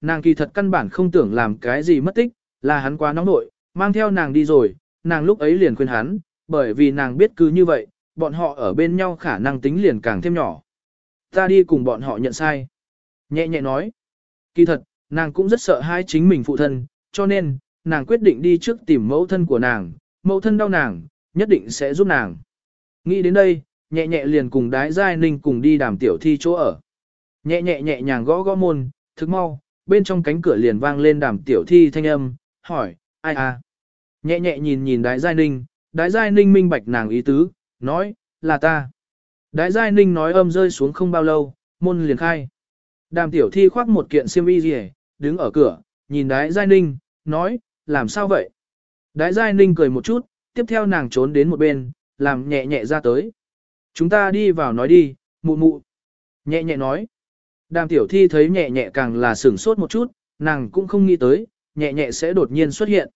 nàng kỳ thật căn bản không tưởng làm cái gì mất tích, là hắn quá nóng nội, mang theo nàng đi rồi, nàng lúc ấy liền khuyên hắn, bởi vì nàng biết cứ như vậy, bọn họ ở bên nhau khả năng tính liền càng thêm nhỏ. Ta đi cùng bọn họ nhận sai. Nhẹ nhẹ nói. Kỳ thật, nàng cũng rất sợ hai chính mình phụ thân, cho nên, nàng quyết định đi trước tìm mẫu thân của nàng, mẫu thân đau nàng, nhất định sẽ giúp nàng. Nghĩ đến đây, nhẹ nhẹ liền cùng đái giai ninh cùng đi đàm tiểu thi chỗ ở. Nhẹ nhẹ nhẹ nhàng gõ gõ môn, thức mau, bên trong cánh cửa liền vang lên đàm tiểu thi thanh âm, hỏi, ai à? Nhẹ nhẹ nhìn nhìn đái giai ninh, đái giai ninh minh bạch nàng ý tứ, nói, là ta. Đái giai ninh nói âm rơi xuống không bao lâu, môn liền khai. Đàm tiểu thi khoác một kiện xiêm y gì đứng ở cửa, nhìn đái giai ninh, nói, làm sao vậy? Đái giai ninh cười một chút, tiếp theo nàng trốn đến một bên, làm nhẹ nhẹ ra tới. Chúng ta đi vào nói đi, mụ mụ. Nhẹ nhẹ nói. Đàm tiểu thi thấy nhẹ nhẹ càng là sửng sốt một chút, nàng cũng không nghĩ tới, nhẹ nhẹ sẽ đột nhiên xuất hiện.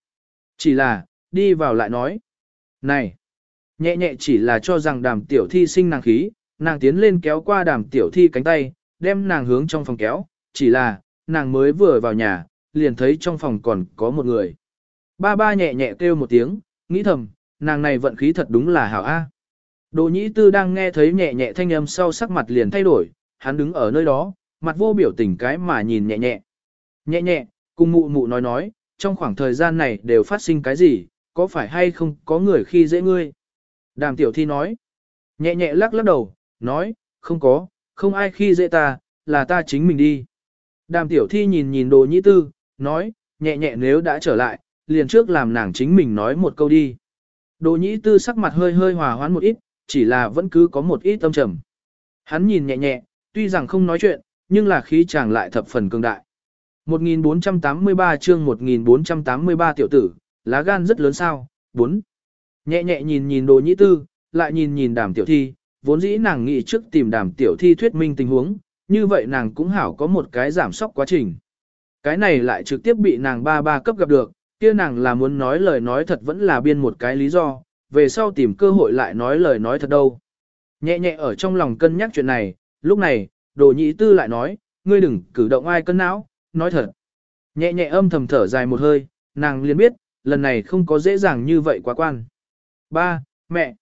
Chỉ là, đi vào lại nói. Này! Nhẹ nhẹ chỉ là cho rằng đàm tiểu thi sinh nàng khí, nàng tiến lên kéo qua đàm tiểu thi cánh tay, đem nàng hướng trong phòng kéo, chỉ là, nàng mới vừa vào nhà, liền thấy trong phòng còn có một người. Ba ba nhẹ nhẹ kêu một tiếng, nghĩ thầm, nàng này vận khí thật đúng là hảo A. Đồ nhĩ tư đang nghe thấy nhẹ nhẹ thanh âm sau sắc mặt liền thay đổi, hắn đứng ở nơi đó, mặt vô biểu tình cái mà nhìn nhẹ nhẹ. Nhẹ nhẹ, cùng mụ mụ nói nói, trong khoảng thời gian này đều phát sinh cái gì, có phải hay không có người khi dễ ngươi? Đàm tiểu thi nói. Nhẹ nhẹ lắc lắc đầu, nói, không có, không ai khi dễ ta, là ta chính mình đi. Đàm tiểu thi nhìn nhìn đồ nhĩ tư, nói, nhẹ nhẹ nếu đã trở lại, liền trước làm nàng chính mình nói một câu đi. Đồ nhĩ tư sắc mặt hơi hơi hòa hoãn một ít, chỉ là vẫn cứ có một ít tâm trầm. Hắn nhìn nhẹ nhẹ, tuy rằng không nói chuyện, nhưng là khí chàng lại thập phần cường đại. 1483 chương 1483 tiểu tử, lá gan rất lớn sao, 4. Nhẹ nhẹ nhìn nhìn đồ nhĩ tư, lại nhìn nhìn đàm tiểu thi, vốn dĩ nàng nghĩ trước tìm đàm tiểu thi thuyết minh tình huống, như vậy nàng cũng hảo có một cái giảm sóc quá trình. Cái này lại trực tiếp bị nàng ba ba cấp gặp được, kia nàng là muốn nói lời nói thật vẫn là biên một cái lý do, về sau tìm cơ hội lại nói lời nói thật đâu. Nhẹ nhẹ ở trong lòng cân nhắc chuyện này, lúc này, đồ nhĩ tư lại nói, ngươi đừng cử động ai cân não, nói thật. Nhẹ nhẹ âm thầm thở dài một hơi, nàng liền biết, lần này không có dễ dàng như vậy quá quan. Ba, mẹ.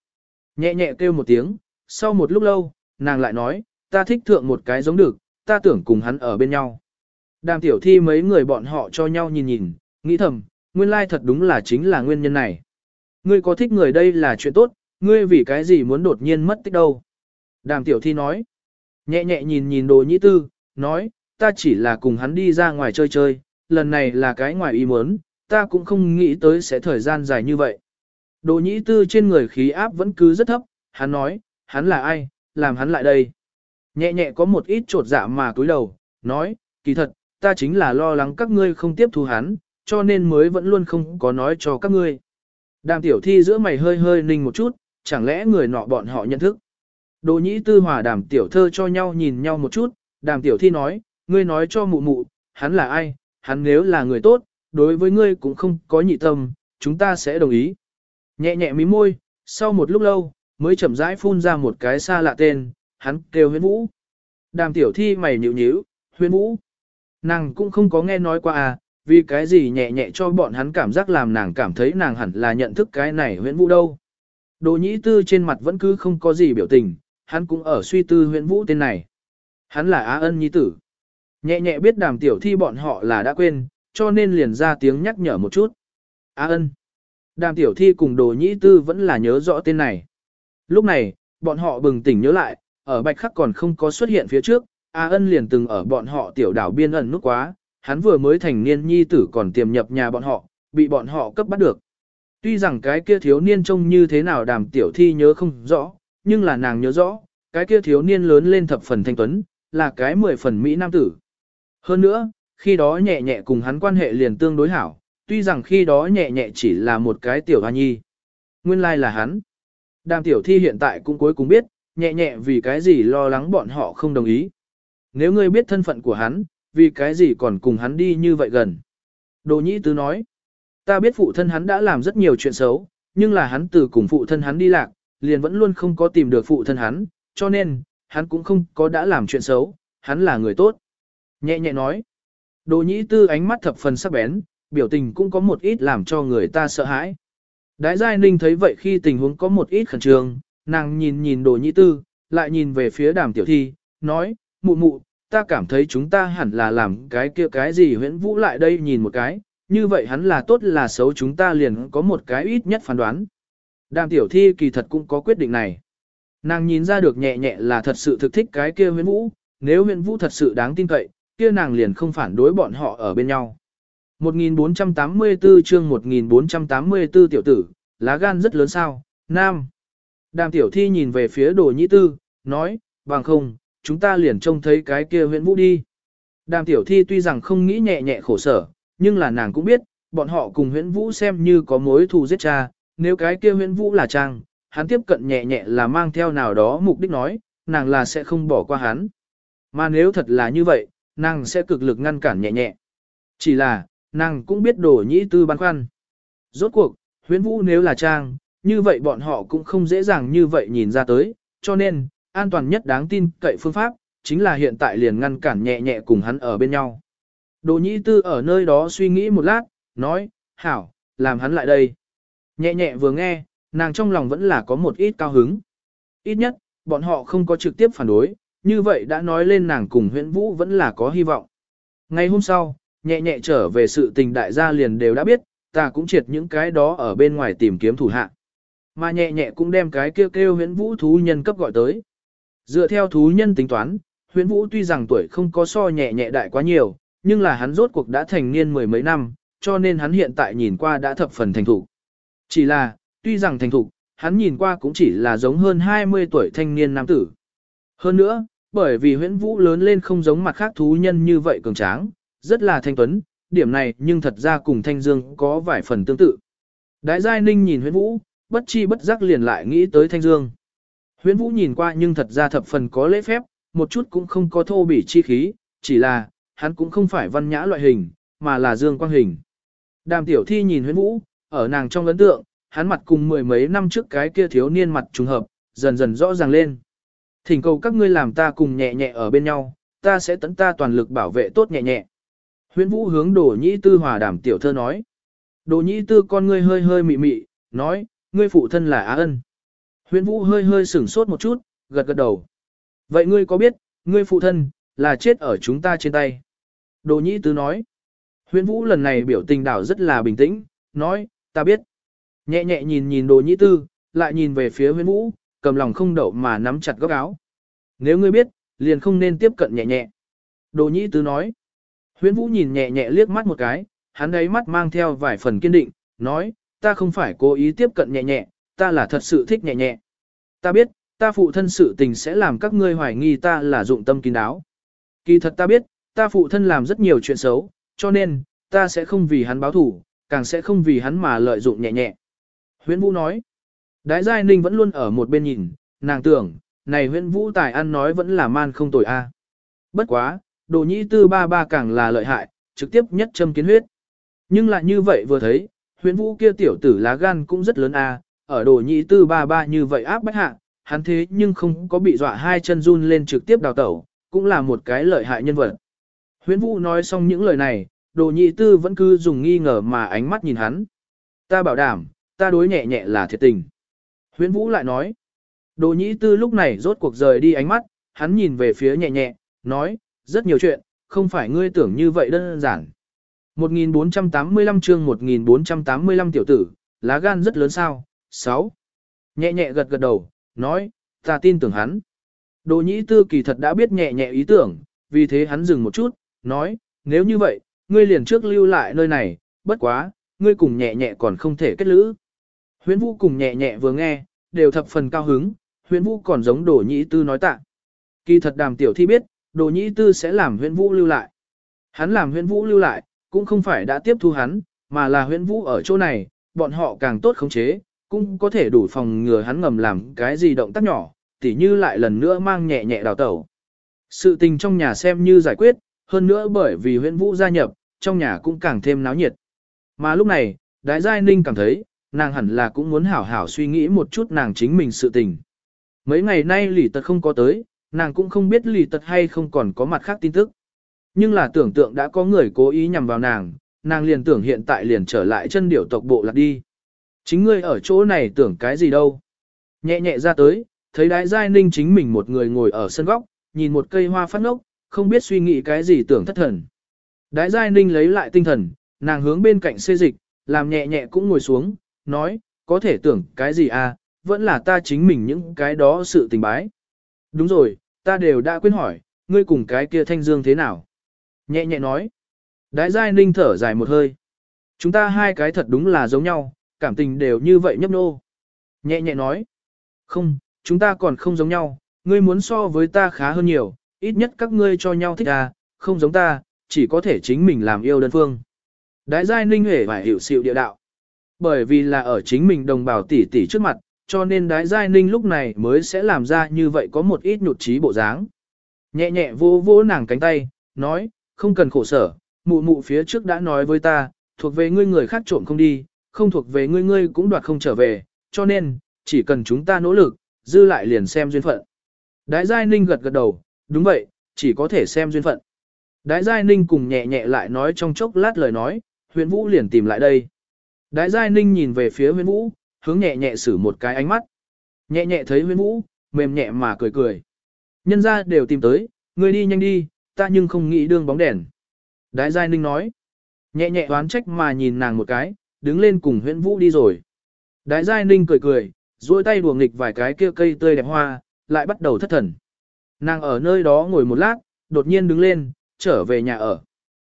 Nhẹ nhẹ kêu một tiếng, sau một lúc lâu, nàng lại nói, ta thích thượng một cái giống được, ta tưởng cùng hắn ở bên nhau. Đàm tiểu thi mấy người bọn họ cho nhau nhìn nhìn, nghĩ thầm, nguyên lai thật đúng là chính là nguyên nhân này. Ngươi có thích người đây là chuyện tốt, ngươi vì cái gì muốn đột nhiên mất tích đâu. Đàm tiểu thi nói, nhẹ nhẹ nhìn nhìn đồ nhĩ tư, nói, ta chỉ là cùng hắn đi ra ngoài chơi chơi, lần này là cái ngoài ý muốn, ta cũng không nghĩ tới sẽ thời gian dài như vậy. Đồ nhĩ tư trên người khí áp vẫn cứ rất thấp, hắn nói, hắn là ai, làm hắn lại đây. Nhẹ nhẹ có một ít trột dạ mà cúi đầu, nói, kỳ thật, ta chính là lo lắng các ngươi không tiếp thu hắn, cho nên mới vẫn luôn không có nói cho các ngươi. Đàm tiểu thi giữa mày hơi hơi ninh một chút, chẳng lẽ người nọ bọn họ nhận thức. Đồ nhĩ tư hòa đàm tiểu thơ cho nhau nhìn nhau một chút, đàm tiểu thi nói, ngươi nói cho mụ mụ, hắn là ai, hắn nếu là người tốt, đối với ngươi cũng không có nhị tâm, chúng ta sẽ đồng ý. Nhẹ nhẹ mí môi, sau một lúc lâu, mới chậm rãi phun ra một cái xa lạ tên, hắn kêu huyễn vũ. Đàm tiểu thi mày nhịu nhíu, huyễn vũ. Nàng cũng không có nghe nói qua à, vì cái gì nhẹ nhẹ cho bọn hắn cảm giác làm nàng cảm thấy nàng hẳn là nhận thức cái này huyễn vũ đâu. Đồ nhĩ tư trên mặt vẫn cứ không có gì biểu tình, hắn cũng ở suy tư huyện vũ tên này. Hắn là Á ân nhi tử. Nhẹ nhẹ biết đàm tiểu thi bọn họ là đã quên, cho nên liền ra tiếng nhắc nhở một chút. Á ân. Đàm tiểu thi cùng đồ nhĩ tư vẫn là nhớ rõ tên này. Lúc này, bọn họ bừng tỉnh nhớ lại, ở bạch khắc còn không có xuất hiện phía trước, A ân liền từng ở bọn họ tiểu đảo biên ẩn nút quá, hắn vừa mới thành niên nhi tử còn tiềm nhập nhà bọn họ, bị bọn họ cấp bắt được. Tuy rằng cái kia thiếu niên trông như thế nào đàm tiểu thi nhớ không rõ, nhưng là nàng nhớ rõ, cái kia thiếu niên lớn lên thập phần thanh tuấn, là cái mười phần Mỹ nam tử. Hơn nữa, khi đó nhẹ nhẹ cùng hắn quan hệ liền tương đối hảo, tuy rằng khi đó nhẹ nhẹ chỉ là một cái tiểu hoa nhi. Nguyên lai like là hắn. Đàm tiểu thi hiện tại cũng cuối cùng biết, nhẹ nhẹ vì cái gì lo lắng bọn họ không đồng ý. Nếu ngươi biết thân phận của hắn, vì cái gì còn cùng hắn đi như vậy gần. Đồ nhĩ tứ nói, ta biết phụ thân hắn đã làm rất nhiều chuyện xấu, nhưng là hắn từ cùng phụ thân hắn đi lạc, liền vẫn luôn không có tìm được phụ thân hắn, cho nên, hắn cũng không có đã làm chuyện xấu, hắn là người tốt. Nhẹ nhẹ nói, Đồ nhĩ tư ánh mắt thập phần sắc bén, biểu tình cũng có một ít làm cho người ta sợ hãi. Đái Giai Ninh thấy vậy khi tình huống có một ít khẩn trương, nàng nhìn nhìn đồ nhĩ tư, lại nhìn về phía đàm tiểu thi, nói, mụ mụ, ta cảm thấy chúng ta hẳn là làm cái kia cái gì huyễn vũ lại đây nhìn một cái, như vậy hắn là tốt là xấu chúng ta liền có một cái ít nhất phán đoán. Đàm tiểu thi kỳ thật cũng có quyết định này. Nàng nhìn ra được nhẹ nhẹ là thật sự thực thích cái kia huyễn vũ, nếu huyễn vũ thật sự đáng tin cậy, kia nàng liền không phản đối bọn họ ở bên nhau. 1484 chương 1484 tiểu tử, lá gan rất lớn sao, nam. Đàm tiểu thi nhìn về phía đồ nhĩ tư, nói, bằng không, chúng ta liền trông thấy cái kia huyện vũ đi. Đàm tiểu thi tuy rằng không nghĩ nhẹ nhẹ khổ sở, nhưng là nàng cũng biết, bọn họ cùng huyện vũ xem như có mối thù giết cha, nếu cái kia huyễn vũ là trang, hắn tiếp cận nhẹ nhẹ là mang theo nào đó mục đích nói, nàng là sẽ không bỏ qua hắn. Mà nếu thật là như vậy, nàng sẽ cực lực ngăn cản nhẹ nhẹ. Chỉ là, nàng cũng biết đổ nhĩ tư băn khoăn. Rốt cuộc, huyễn vũ nếu là trang, như vậy bọn họ cũng không dễ dàng như vậy nhìn ra tới, cho nên, an toàn nhất đáng tin cậy phương pháp, chính là hiện tại liền ngăn cản nhẹ nhẹ cùng hắn ở bên nhau. Đồ nhĩ tư ở nơi đó suy nghĩ một lát, nói, hảo, làm hắn lại đây. Nhẹ nhẹ vừa nghe, nàng trong lòng vẫn là có một ít cao hứng. Ít nhất, bọn họ không có trực tiếp phản đối, như vậy đã nói lên nàng cùng huyện vũ vẫn là có hy vọng. Ngày hôm sau, nhẹ nhẹ trở về sự tình đại gia liền đều đã biết, ta cũng triệt những cái đó ở bên ngoài tìm kiếm thủ hạ. Mà nhẹ nhẹ cũng đem cái kêu kêu huyện vũ thú nhân cấp gọi tới. Dựa theo thú nhân tính toán, huyện vũ tuy rằng tuổi không có so nhẹ nhẹ đại quá nhiều, nhưng là hắn rốt cuộc đã thành niên mười mấy năm, cho nên hắn hiện tại nhìn qua đã thập phần thành thục. Chỉ là, tuy rằng thành thục, hắn nhìn qua cũng chỉ là giống hơn 20 tuổi thanh niên nam tử. Hơn nữa, bởi vì huyễn vũ lớn lên không giống mặt khác thú nhân như vậy cường tráng, rất là thanh tuấn, điểm này nhưng thật ra cùng thanh dương có vài phần tương tự. Đại giai ninh nhìn huyễn vũ, bất chi bất giác liền lại nghĩ tới thanh dương. Huyễn vũ nhìn qua nhưng thật ra thập phần có lễ phép, một chút cũng không có thô bỉ chi khí, chỉ là, hắn cũng không phải văn nhã loại hình, mà là dương quang hình. Đàm tiểu thi nhìn huyễn vũ, ở nàng trong ấn tượng, hắn mặt cùng mười mấy năm trước cái kia thiếu niên mặt trùng hợp, dần dần rõ ràng lên. Thỉnh cầu các ngươi làm ta cùng nhẹ nhẹ ở bên nhau, ta sẽ tấn ta toàn lực bảo vệ tốt nhẹ nhẹ. Huyễn Vũ hướng Đồ Nhĩ Tư hòa đảm tiểu thơ nói. Đồ Nhĩ Tư con ngươi hơi hơi mị mị, nói, ngươi phụ thân là Á Ân. Huyễn Vũ hơi hơi sửng sốt một chút, gật gật đầu. Vậy ngươi có biết, ngươi phụ thân, là chết ở chúng ta trên tay. Đồ Nhĩ Tư nói. Huyễn Vũ lần này biểu tình đảo rất là bình tĩnh, nói, ta biết. Nhẹ nhẹ nhìn nhìn Đồ Nhĩ Tư, lại nhìn về phía huyên Vũ, cầm lòng không đậu mà nắm chặt góc áo. Nếu ngươi biết, liền không nên tiếp cận nhẹ nhẹ. Đồ Nhĩ Tư nói. huyên Vũ nhìn nhẹ nhẹ liếc mắt một cái, hắn ấy mắt mang theo vài phần kiên định, nói, ta không phải cố ý tiếp cận nhẹ nhẹ, ta là thật sự thích nhẹ nhẹ. Ta biết, ta phụ thân sự tình sẽ làm các ngươi hoài nghi ta là dụng tâm kín đáo. Kỳ thật ta biết, ta phụ thân làm rất nhiều chuyện xấu, cho nên, ta sẽ không vì hắn báo thủ, càng sẽ không vì hắn mà lợi dụng nhẹ nhẹ. Huyễn Vũ nói, Đái Giai Ninh vẫn luôn ở một bên nhìn, nàng tưởng, này Huyễn Vũ tài ăn nói vẫn là man không tồi a. Bất quá, đồ nhĩ tư ba ba càng là lợi hại, trực tiếp nhất châm kiến huyết. Nhưng lại như vậy vừa thấy, huyễn vũ kia tiểu tử lá gan cũng rất lớn a, ở đồ nhĩ tư ba ba như vậy áp bách hạ, hắn thế nhưng không có bị dọa hai chân run lên trực tiếp đào tẩu, cũng là một cái lợi hại nhân vật. Huyễn vũ nói xong những lời này, đồ nhị tư vẫn cứ dùng nghi ngờ mà ánh mắt nhìn hắn. Ta bảo đảm, ta đối nhẹ nhẹ là thiệt tình. Huyễn vũ lại nói. Đồ nhị tư lúc này rốt cuộc rời đi ánh mắt, hắn nhìn về phía nhẹ nhẹ, nói, rất nhiều chuyện, không phải ngươi tưởng như vậy đơn giản. 1485 chương 1485 tiểu tử, lá gan rất lớn sao, 6. Nhẹ nhẹ gật gật đầu, nói, ta tin tưởng hắn. Đồ nhĩ tư kỳ thật đã biết nhẹ nhẹ ý tưởng, vì thế hắn dừng một chút, nói, nếu như vậy, ngươi liền trước lưu lại nơi này, bất quá, ngươi cùng nhẹ nhẹ còn không thể kết lữ. Huyễn vũ cùng nhẹ nhẹ vừa nghe, đều thập phần cao hứng, huyễn vũ còn giống đồ nhĩ tư nói tạ. Kỳ thật đàm tiểu thi biết, đồ nhĩ tư sẽ làm Huyễn vũ lưu lại. Hắn làm Huyễn vũ lưu lại, cũng không phải đã tiếp thu hắn, mà là Huyễn vũ ở chỗ này, bọn họ càng tốt khống chế, cũng có thể đủ phòng ngừa hắn ngầm làm cái gì động tác nhỏ, tỉ như lại lần nữa mang nhẹ nhẹ đào tẩu. Sự tình trong nhà xem như giải quyết, hơn nữa bởi vì huyện vũ gia nhập, trong nhà cũng càng thêm náo nhiệt. Mà lúc này, Đại Giai Ninh cảm thấy, nàng hẳn là cũng muốn hảo hảo suy nghĩ một chút nàng chính mình sự tình. Mấy ngày nay lỷ tật không có tới, nàng cũng không biết lì tật hay không còn có mặt khác tin tức. Nhưng là tưởng tượng đã có người cố ý nhằm vào nàng, nàng liền tưởng hiện tại liền trở lại chân điểu tộc bộ lạc đi. Chính ngươi ở chỗ này tưởng cái gì đâu. Nhẹ nhẹ ra tới, thấy đái giai ninh chính mình một người ngồi ở sân góc, nhìn một cây hoa phát ngốc, không biết suy nghĩ cái gì tưởng thất thần. Đái giai ninh lấy lại tinh thần, nàng hướng bên cạnh xê dịch, làm nhẹ nhẹ cũng ngồi xuống, nói, có thể tưởng cái gì à, vẫn là ta chính mình những cái đó sự tình bái. Đúng rồi, ta đều đã quên hỏi, ngươi cùng cái kia thanh dương thế nào? Nhẹ nhẹ nói. Đái giai ninh thở dài một hơi. Chúng ta hai cái thật đúng là giống nhau, cảm tình đều như vậy nhấp nô. Nhẹ nhẹ nói. Không, chúng ta còn không giống nhau, ngươi muốn so với ta khá hơn nhiều, ít nhất các ngươi cho nhau thích à, không giống ta, chỉ có thể chính mình làm yêu đơn phương. Đái giai ninh hề phải hiểu sự địa đạo. Bởi vì là ở chính mình đồng bào tỷ tỷ trước mặt, cho nên đái giai ninh lúc này mới sẽ làm ra như vậy có một ít nhụt trí bộ dáng. Nhẹ nhẹ vô vô nàng cánh tay, nói, không cần khổ sở, mụ mụ phía trước đã nói với ta, thuộc về ngươi người khác trộm không đi, không thuộc về ngươi ngươi cũng đoạt không trở về, cho nên, chỉ cần chúng ta nỗ lực, dư lại liền xem duyên phận. Đái Giai Ninh gật gật đầu, đúng vậy, chỉ có thể xem duyên phận. Đái Giai Ninh cùng nhẹ nhẹ lại nói trong chốc lát lời nói, huyện Vũ liền tìm lại đây. Đái Giai Ninh nhìn về phía huyện Vũ, hướng nhẹ nhẹ xử một cái ánh mắt. Nhẹ nhẹ thấy huyện Vũ, mềm nhẹ mà cười cười. Nhân ra đều tìm tới, người đi nhanh đi, ta nhưng không nghĩ đương bóng đèn. Đái Giai Ninh nói. Nhẹ nhẹ oán trách mà nhìn nàng một cái, đứng lên cùng huyện Vũ đi rồi. Đái Giai Ninh cười cười, duỗi tay đùa nghịch vài cái kia cây tươi đẹp hoa, lại bắt đầu thất thần. Nàng ở nơi đó ngồi một lát, đột nhiên đứng lên, trở về nhà ở.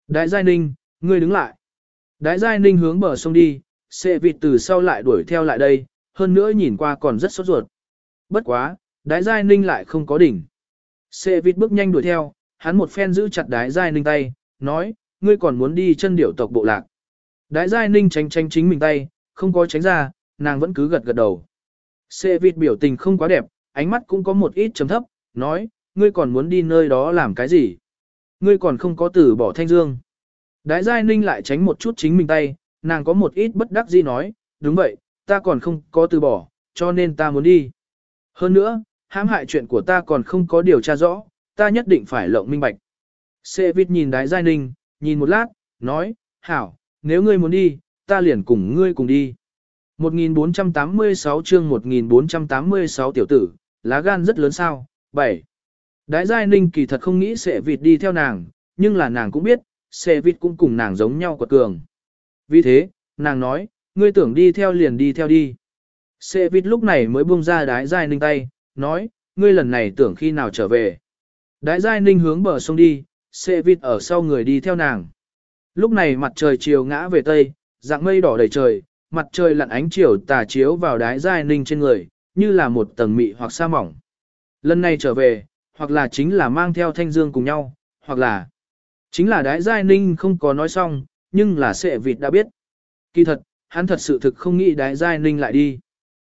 Đại Giai Ninh, ngươi đứng lại. Đại Giai Ninh hướng bờ sông đi, xe vịt từ sau lại đuổi theo lại đây, hơn nữa nhìn qua còn rất sốt ruột. Bất quá, Đại Giai Ninh lại không có đỉnh. Xe vịt bước nhanh đuổi theo, hắn một phen giữ chặt Đại Giai Ninh tay, nói, ngươi còn muốn đi chân điểu tộc bộ lạc. Đại Giai Ninh tránh tránh chính mình tay, không có tránh ra, nàng vẫn cứ gật gật đầu. Xe vịt biểu tình không quá đẹp, ánh mắt cũng có một ít chấm thấp, nói, ngươi còn muốn đi nơi đó làm cái gì? Ngươi còn không có từ bỏ thanh dương. Đái giai ninh lại tránh một chút chính mình tay, nàng có một ít bất đắc dĩ nói, đúng vậy, ta còn không có từ bỏ, cho nên ta muốn đi. Hơn nữa, hãm hại chuyện của ta còn không có điều tra rõ, ta nhất định phải lộng minh bạch. Sệ vịt nhìn đái giai ninh, nhìn một lát, nói, hảo, nếu ngươi muốn đi, ta liền cùng ngươi cùng đi. 1486 chương 1486 tiểu tử, lá gan rất lớn sao, 7. Đái Giai Ninh kỳ thật không nghĩ sẽ vịt đi theo nàng, nhưng là nàng cũng biết, sẽ vịt cũng cùng nàng giống nhau quật cường. Vì thế, nàng nói, ngươi tưởng đi theo liền đi theo đi. Sẽ vịt lúc này mới buông ra đái Giai Ninh tay, nói, ngươi lần này tưởng khi nào trở về. Đái Giai Ninh hướng bờ sông đi, sẽ vịt ở sau người đi theo nàng. Lúc này mặt trời chiều ngã về tây, dạng mây đỏ đầy trời, mặt trời lặn ánh chiều tà chiếu vào đái Giai Ninh trên người, như là một tầng mị hoặc sa mỏng. Lần này trở về, hoặc là chính là mang theo thanh dương cùng nhau, hoặc là chính là đái giai ninh không có nói xong, nhưng là sệ vịt đã biết. Kỳ thật, hắn thật sự thực không nghĩ đái giai ninh lại đi.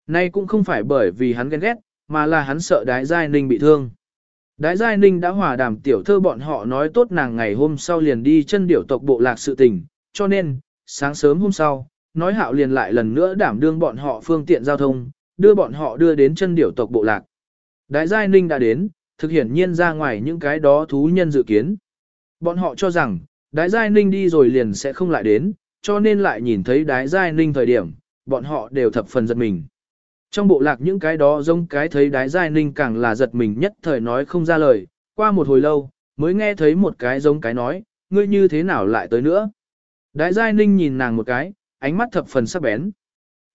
Nay cũng không phải bởi vì hắn ghen ghét, mà là hắn sợ đái giai ninh bị thương. Đái giai ninh đã hòa đàm tiểu thơ bọn họ nói tốt nàng ngày hôm sau liền đi chân điểu tộc bộ lạc sự tình, cho nên, sáng sớm hôm sau, nói hạo liền lại lần nữa đảm đương bọn họ phương tiện giao thông, đưa bọn họ đưa đến chân điểu tộc bộ lạc. Đại giai ninh đã đến, thực hiển nhiên ra ngoài những cái đó thú nhân dự kiến. Bọn họ cho rằng, Đái giai ninh đi rồi liền sẽ không lại đến, cho nên lại nhìn thấy Đái giai ninh thời điểm, bọn họ đều thập phần giật mình. Trong bộ lạc những cái đó giống cái thấy Đái giai ninh càng là giật mình nhất thời nói không ra lời, qua một hồi lâu, mới nghe thấy một cái giống cái nói, ngươi như thế nào lại tới nữa. Đái giai ninh nhìn nàng một cái, ánh mắt thập phần sắc bén.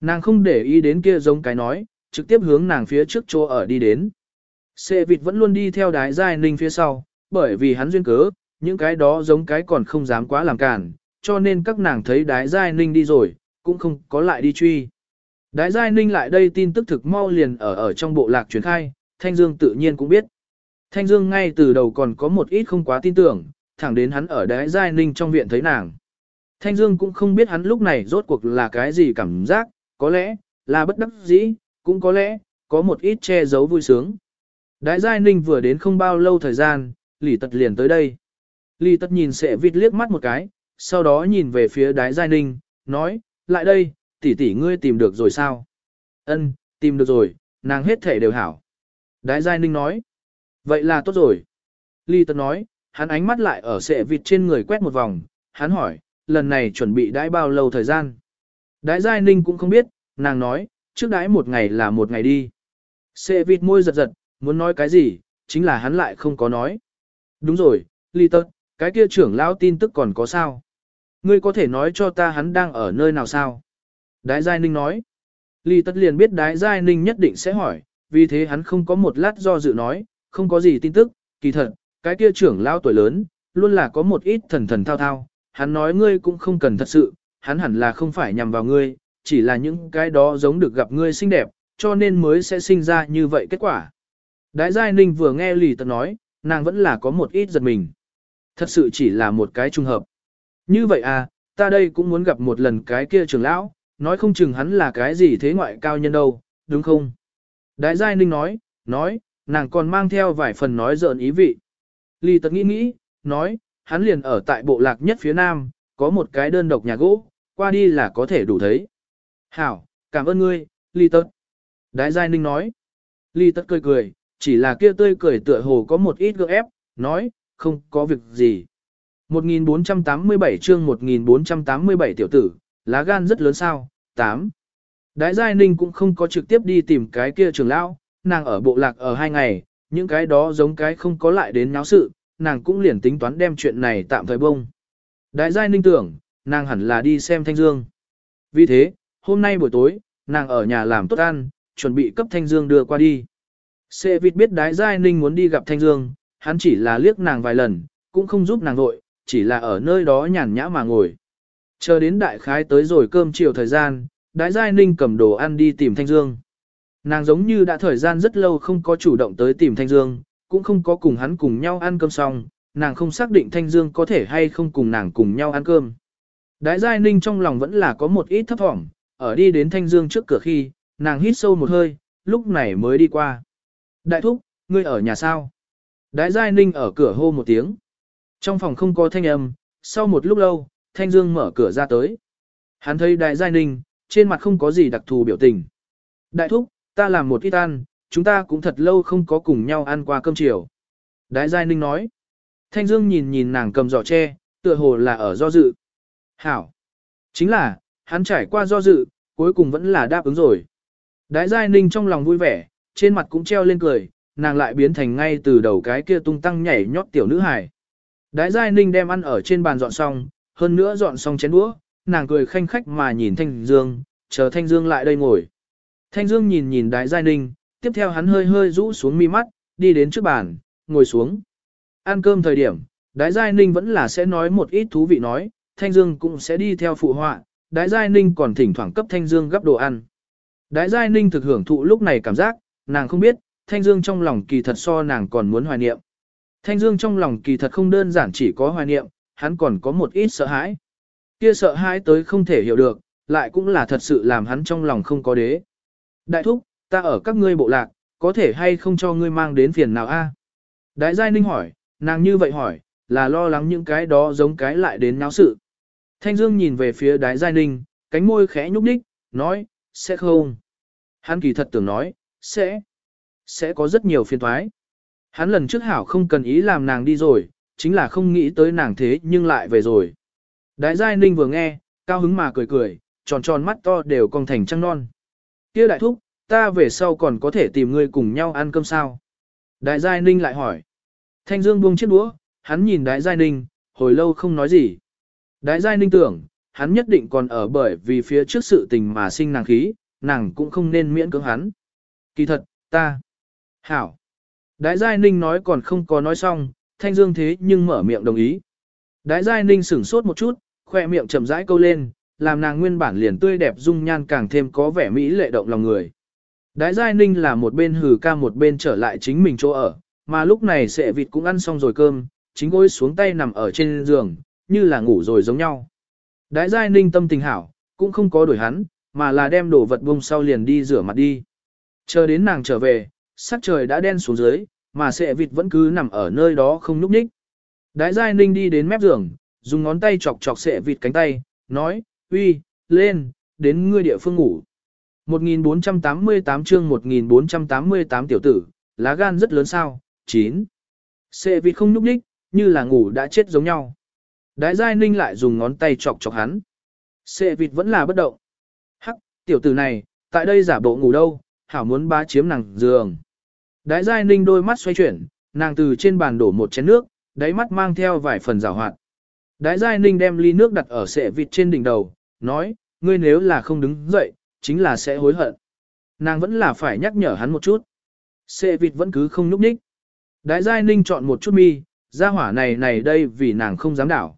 Nàng không để ý đến kia giống cái nói, trực tiếp hướng nàng phía trước chỗ ở đi đến. Xê vịt vẫn luôn đi theo đái giai ninh phía sau, bởi vì hắn duyên cớ, những cái đó giống cái còn không dám quá làm cản, cho nên các nàng thấy đái giai ninh đi rồi, cũng không có lại đi truy. Đái giai ninh lại đây tin tức thực mau liền ở ở trong bộ lạc truyền khai, Thanh Dương tự nhiên cũng biết. Thanh Dương ngay từ đầu còn có một ít không quá tin tưởng, thẳng đến hắn ở đái giai ninh trong viện thấy nàng. Thanh Dương cũng không biết hắn lúc này rốt cuộc là cái gì cảm giác, có lẽ, là bất đắc dĩ, cũng có lẽ, có một ít che giấu vui sướng. Đái Giai Ninh vừa đến không bao lâu thời gian, Lý Tật liền tới đây. Lý Tật nhìn sẽ vịt liếc mắt một cái, sau đó nhìn về phía Đái Giai Ninh, nói, lại đây, tỷ tỷ ngươi tìm được rồi sao? Ân, tìm được rồi, nàng hết thể đều hảo. Đái Giai Ninh nói, vậy là tốt rồi. Lý Tật nói, hắn ánh mắt lại ở sệ vịt trên người quét một vòng, hắn hỏi, lần này chuẩn bị đãi bao lâu thời gian. Đại giai ninh cũng không biết, nàng nói, trước đãi một ngày là một ngày đi. Sệ vịt môi giật giật, muốn nói cái gì, chính là hắn lại không có nói. Đúng rồi, Ly Tật, cái kia trưởng lão tin tức còn có sao? Ngươi có thể nói cho ta hắn đang ở nơi nào sao? Đái Giai Ninh nói. Ly tật liền biết Đái Giai Ninh nhất định sẽ hỏi, vì thế hắn không có một lát do dự nói, không có gì tin tức, kỳ thật, cái kia trưởng lão tuổi lớn, luôn là có một ít thần thần thao thao, hắn nói ngươi cũng không cần thật sự, hắn hẳn là không phải nhằm vào ngươi, chỉ là những cái đó giống được gặp ngươi xinh đẹp, cho nên mới sẽ sinh ra như vậy kết quả. Đái Giai Ninh vừa nghe Lì Tật nói, nàng vẫn là có một ít giật mình. Thật sự chỉ là một cái trùng hợp. Như vậy à, ta đây cũng muốn gặp một lần cái kia trưởng lão, nói không chừng hắn là cái gì thế ngoại cao nhân đâu, đúng không? Đái Giai Ninh nói, nói, nàng còn mang theo vài phần nói giỡn ý vị. Lì Tật nghĩ nghĩ, nói, hắn liền ở tại bộ lạc nhất phía nam, có một cái đơn độc nhà gỗ, qua đi là có thể đủ thấy. Hảo, cảm ơn ngươi, Lì Tật. Đái Giai Ninh nói. Lì Tật cười cười, chỉ là kia tươi cười tựa hồ có một ít gượng ép, nói, không có việc gì. 1487 chương 1487 tiểu tử, lá gan rất lớn sao, 8. Đái Giai Ninh cũng không có trực tiếp đi tìm cái kia trường lão, nàng ở bộ lạc ở hai ngày, những cái đó giống cái không có lại đến náo sự, nàng cũng liền tính toán đem chuyện này tạm thời bông. Đại Giai Ninh tưởng, nàng hẳn là đi xem Thanh Dương. Vì thế, hôm nay buổi tối, nàng ở nhà làm tốt ăn, chuẩn bị cấp Thanh Dương đưa qua đi. Sệ vịt biết đái giai ninh muốn đi gặp Thanh Dương, hắn chỉ là liếc nàng vài lần, cũng không giúp nàng vội, chỉ là ở nơi đó nhàn nhã mà ngồi. Chờ đến đại khái tới rồi cơm chiều thời gian, đái giai ninh cầm đồ ăn đi tìm Thanh Dương. Nàng giống như đã thời gian rất lâu không có chủ động tới tìm Thanh Dương, cũng không có cùng hắn cùng nhau ăn cơm xong, nàng không xác định Thanh Dương có thể hay không cùng nàng cùng nhau ăn cơm. Đái giai ninh trong lòng vẫn là có một ít thấp thỏm, ở đi đến Thanh Dương trước cửa khi, nàng hít sâu một hơi, lúc này mới đi qua. Đại thúc, ngươi ở nhà sao? Đại giai ninh ở cửa hô một tiếng. Trong phòng không có thanh âm, sau một lúc lâu, Thanh Dương mở cửa ra tới. Hắn thấy đại giai ninh, trên mặt không có gì đặc thù biểu tình. Đại thúc, ta làm một ít ăn, chúng ta cũng thật lâu không có cùng nhau ăn qua cơm chiều. Đại giai ninh nói. Thanh Dương nhìn nhìn nàng cầm giỏ tre, tựa hồ là ở do dự. Hảo. Chính là, hắn trải qua do dự, cuối cùng vẫn là đáp ứng rồi. Đại giai ninh trong lòng vui vẻ, trên mặt cũng treo lên cười, nàng lại biến thành ngay từ đầu cái kia tung tăng nhảy nhót tiểu nữ hài. Đái Giai Ninh đem ăn ở trên bàn dọn xong, hơn nữa dọn xong chén đũa, nàng cười khanh khách mà nhìn Thanh Dương, chờ Thanh Dương lại đây ngồi. Thanh Dương nhìn nhìn Đái Giai Ninh, tiếp theo hắn hơi hơi rũ xuống mi mắt, đi đến trước bàn, ngồi xuống. Ăn cơm thời điểm, Đái Giai Ninh vẫn là sẽ nói một ít thú vị nói, Thanh Dương cũng sẽ đi theo phụ họa, Đái Giai Ninh còn thỉnh thoảng cấp Thanh Dương gấp đồ ăn. Đái Giai Ninh thực hưởng thụ lúc này cảm giác, nàng không biết, Thanh Dương trong lòng kỳ thật so nàng còn muốn hoài niệm. Thanh Dương trong lòng kỳ thật không đơn giản chỉ có hoài niệm, hắn còn có một ít sợ hãi. Kia sợ hãi tới không thể hiểu được, lại cũng là thật sự làm hắn trong lòng không có đế. Đại thúc, ta ở các ngươi bộ lạc, có thể hay không cho ngươi mang đến phiền nào a? Đại giai ninh hỏi, nàng như vậy hỏi, là lo lắng những cái đó giống cái lại đến náo sự. Thanh Dương nhìn về phía đái giai ninh, cánh môi khẽ nhúc nhích, nói, sẽ không. Hắn kỳ thật tưởng nói, sẽ, sẽ có rất nhiều phiền thoái. Hắn lần trước hảo không cần ý làm nàng đi rồi, chính là không nghĩ tới nàng thế nhưng lại về rồi. Đại giai ninh vừa nghe, cao hứng mà cười cười, tròn tròn mắt to đều cong thành trăng non. kia đại thúc, ta về sau còn có thể tìm ngươi cùng nhau ăn cơm sao? Đại giai ninh lại hỏi. Thanh Dương buông chiếc đũa, hắn nhìn đại giai ninh, hồi lâu không nói gì. Đại giai ninh tưởng, hắn nhất định còn ở bởi vì phía trước sự tình mà sinh nàng khí, nàng cũng không nên miễn cưỡng hắn. Kỳ thật, ta. Hảo. Đại Giai Ninh nói còn không có nói xong, Thanh Dương thế nhưng mở miệng đồng ý. Đại Giai Ninh sửng sốt một chút, khoe miệng chậm rãi câu lên, làm nàng nguyên bản liền tươi đẹp dung nhan càng thêm có vẻ mỹ lệ động lòng người. Đại Giai Ninh là một bên hừ ca một bên trở lại chính mình chỗ ở, mà lúc này sệ vịt cũng ăn xong rồi cơm, chính gối xuống tay nằm ở trên giường, như là ngủ rồi giống nhau. Đại Giai Ninh tâm tình hảo, cũng không có đuổi hắn, mà là đem đồ vật bông sau liền đi rửa mặt đi. Chờ đến nàng trở về, sắc trời đã đen xuống dưới, mà sệ vịt vẫn cứ nằm ở nơi đó không nhúc nhích. Đái Giai Ninh đi đến mép giường, dùng ngón tay chọc chọc sệ vịt cánh tay, nói, uy, lên, đến ngươi địa phương ngủ. 1488 chương 1488 tiểu tử, lá gan rất lớn sao, 9. Sệ vịt không nhúc nhích, như là ngủ đã chết giống nhau. Đái giai ninh lại dùng ngón tay chọc chọc hắn. Sệ vịt vẫn là bất động. Hắc, tiểu tử này, tại đây giả bộ ngủ đâu, hảo muốn bá chiếm nàng giường. Đái giai ninh đôi mắt xoay chuyển, nàng từ trên bàn đổ một chén nước, đáy mắt mang theo vài phần rào hoạt. Đái giai ninh đem ly nước đặt ở sệ vịt trên đỉnh đầu, nói, ngươi nếu là không đứng dậy, chính là sẽ hối hận. Nàng vẫn là phải nhắc nhở hắn một chút. Sệ vịt vẫn cứ không nhúc nhích. Đái giai ninh chọn một chút mi, ra hỏa này này đây vì nàng không dám đảo.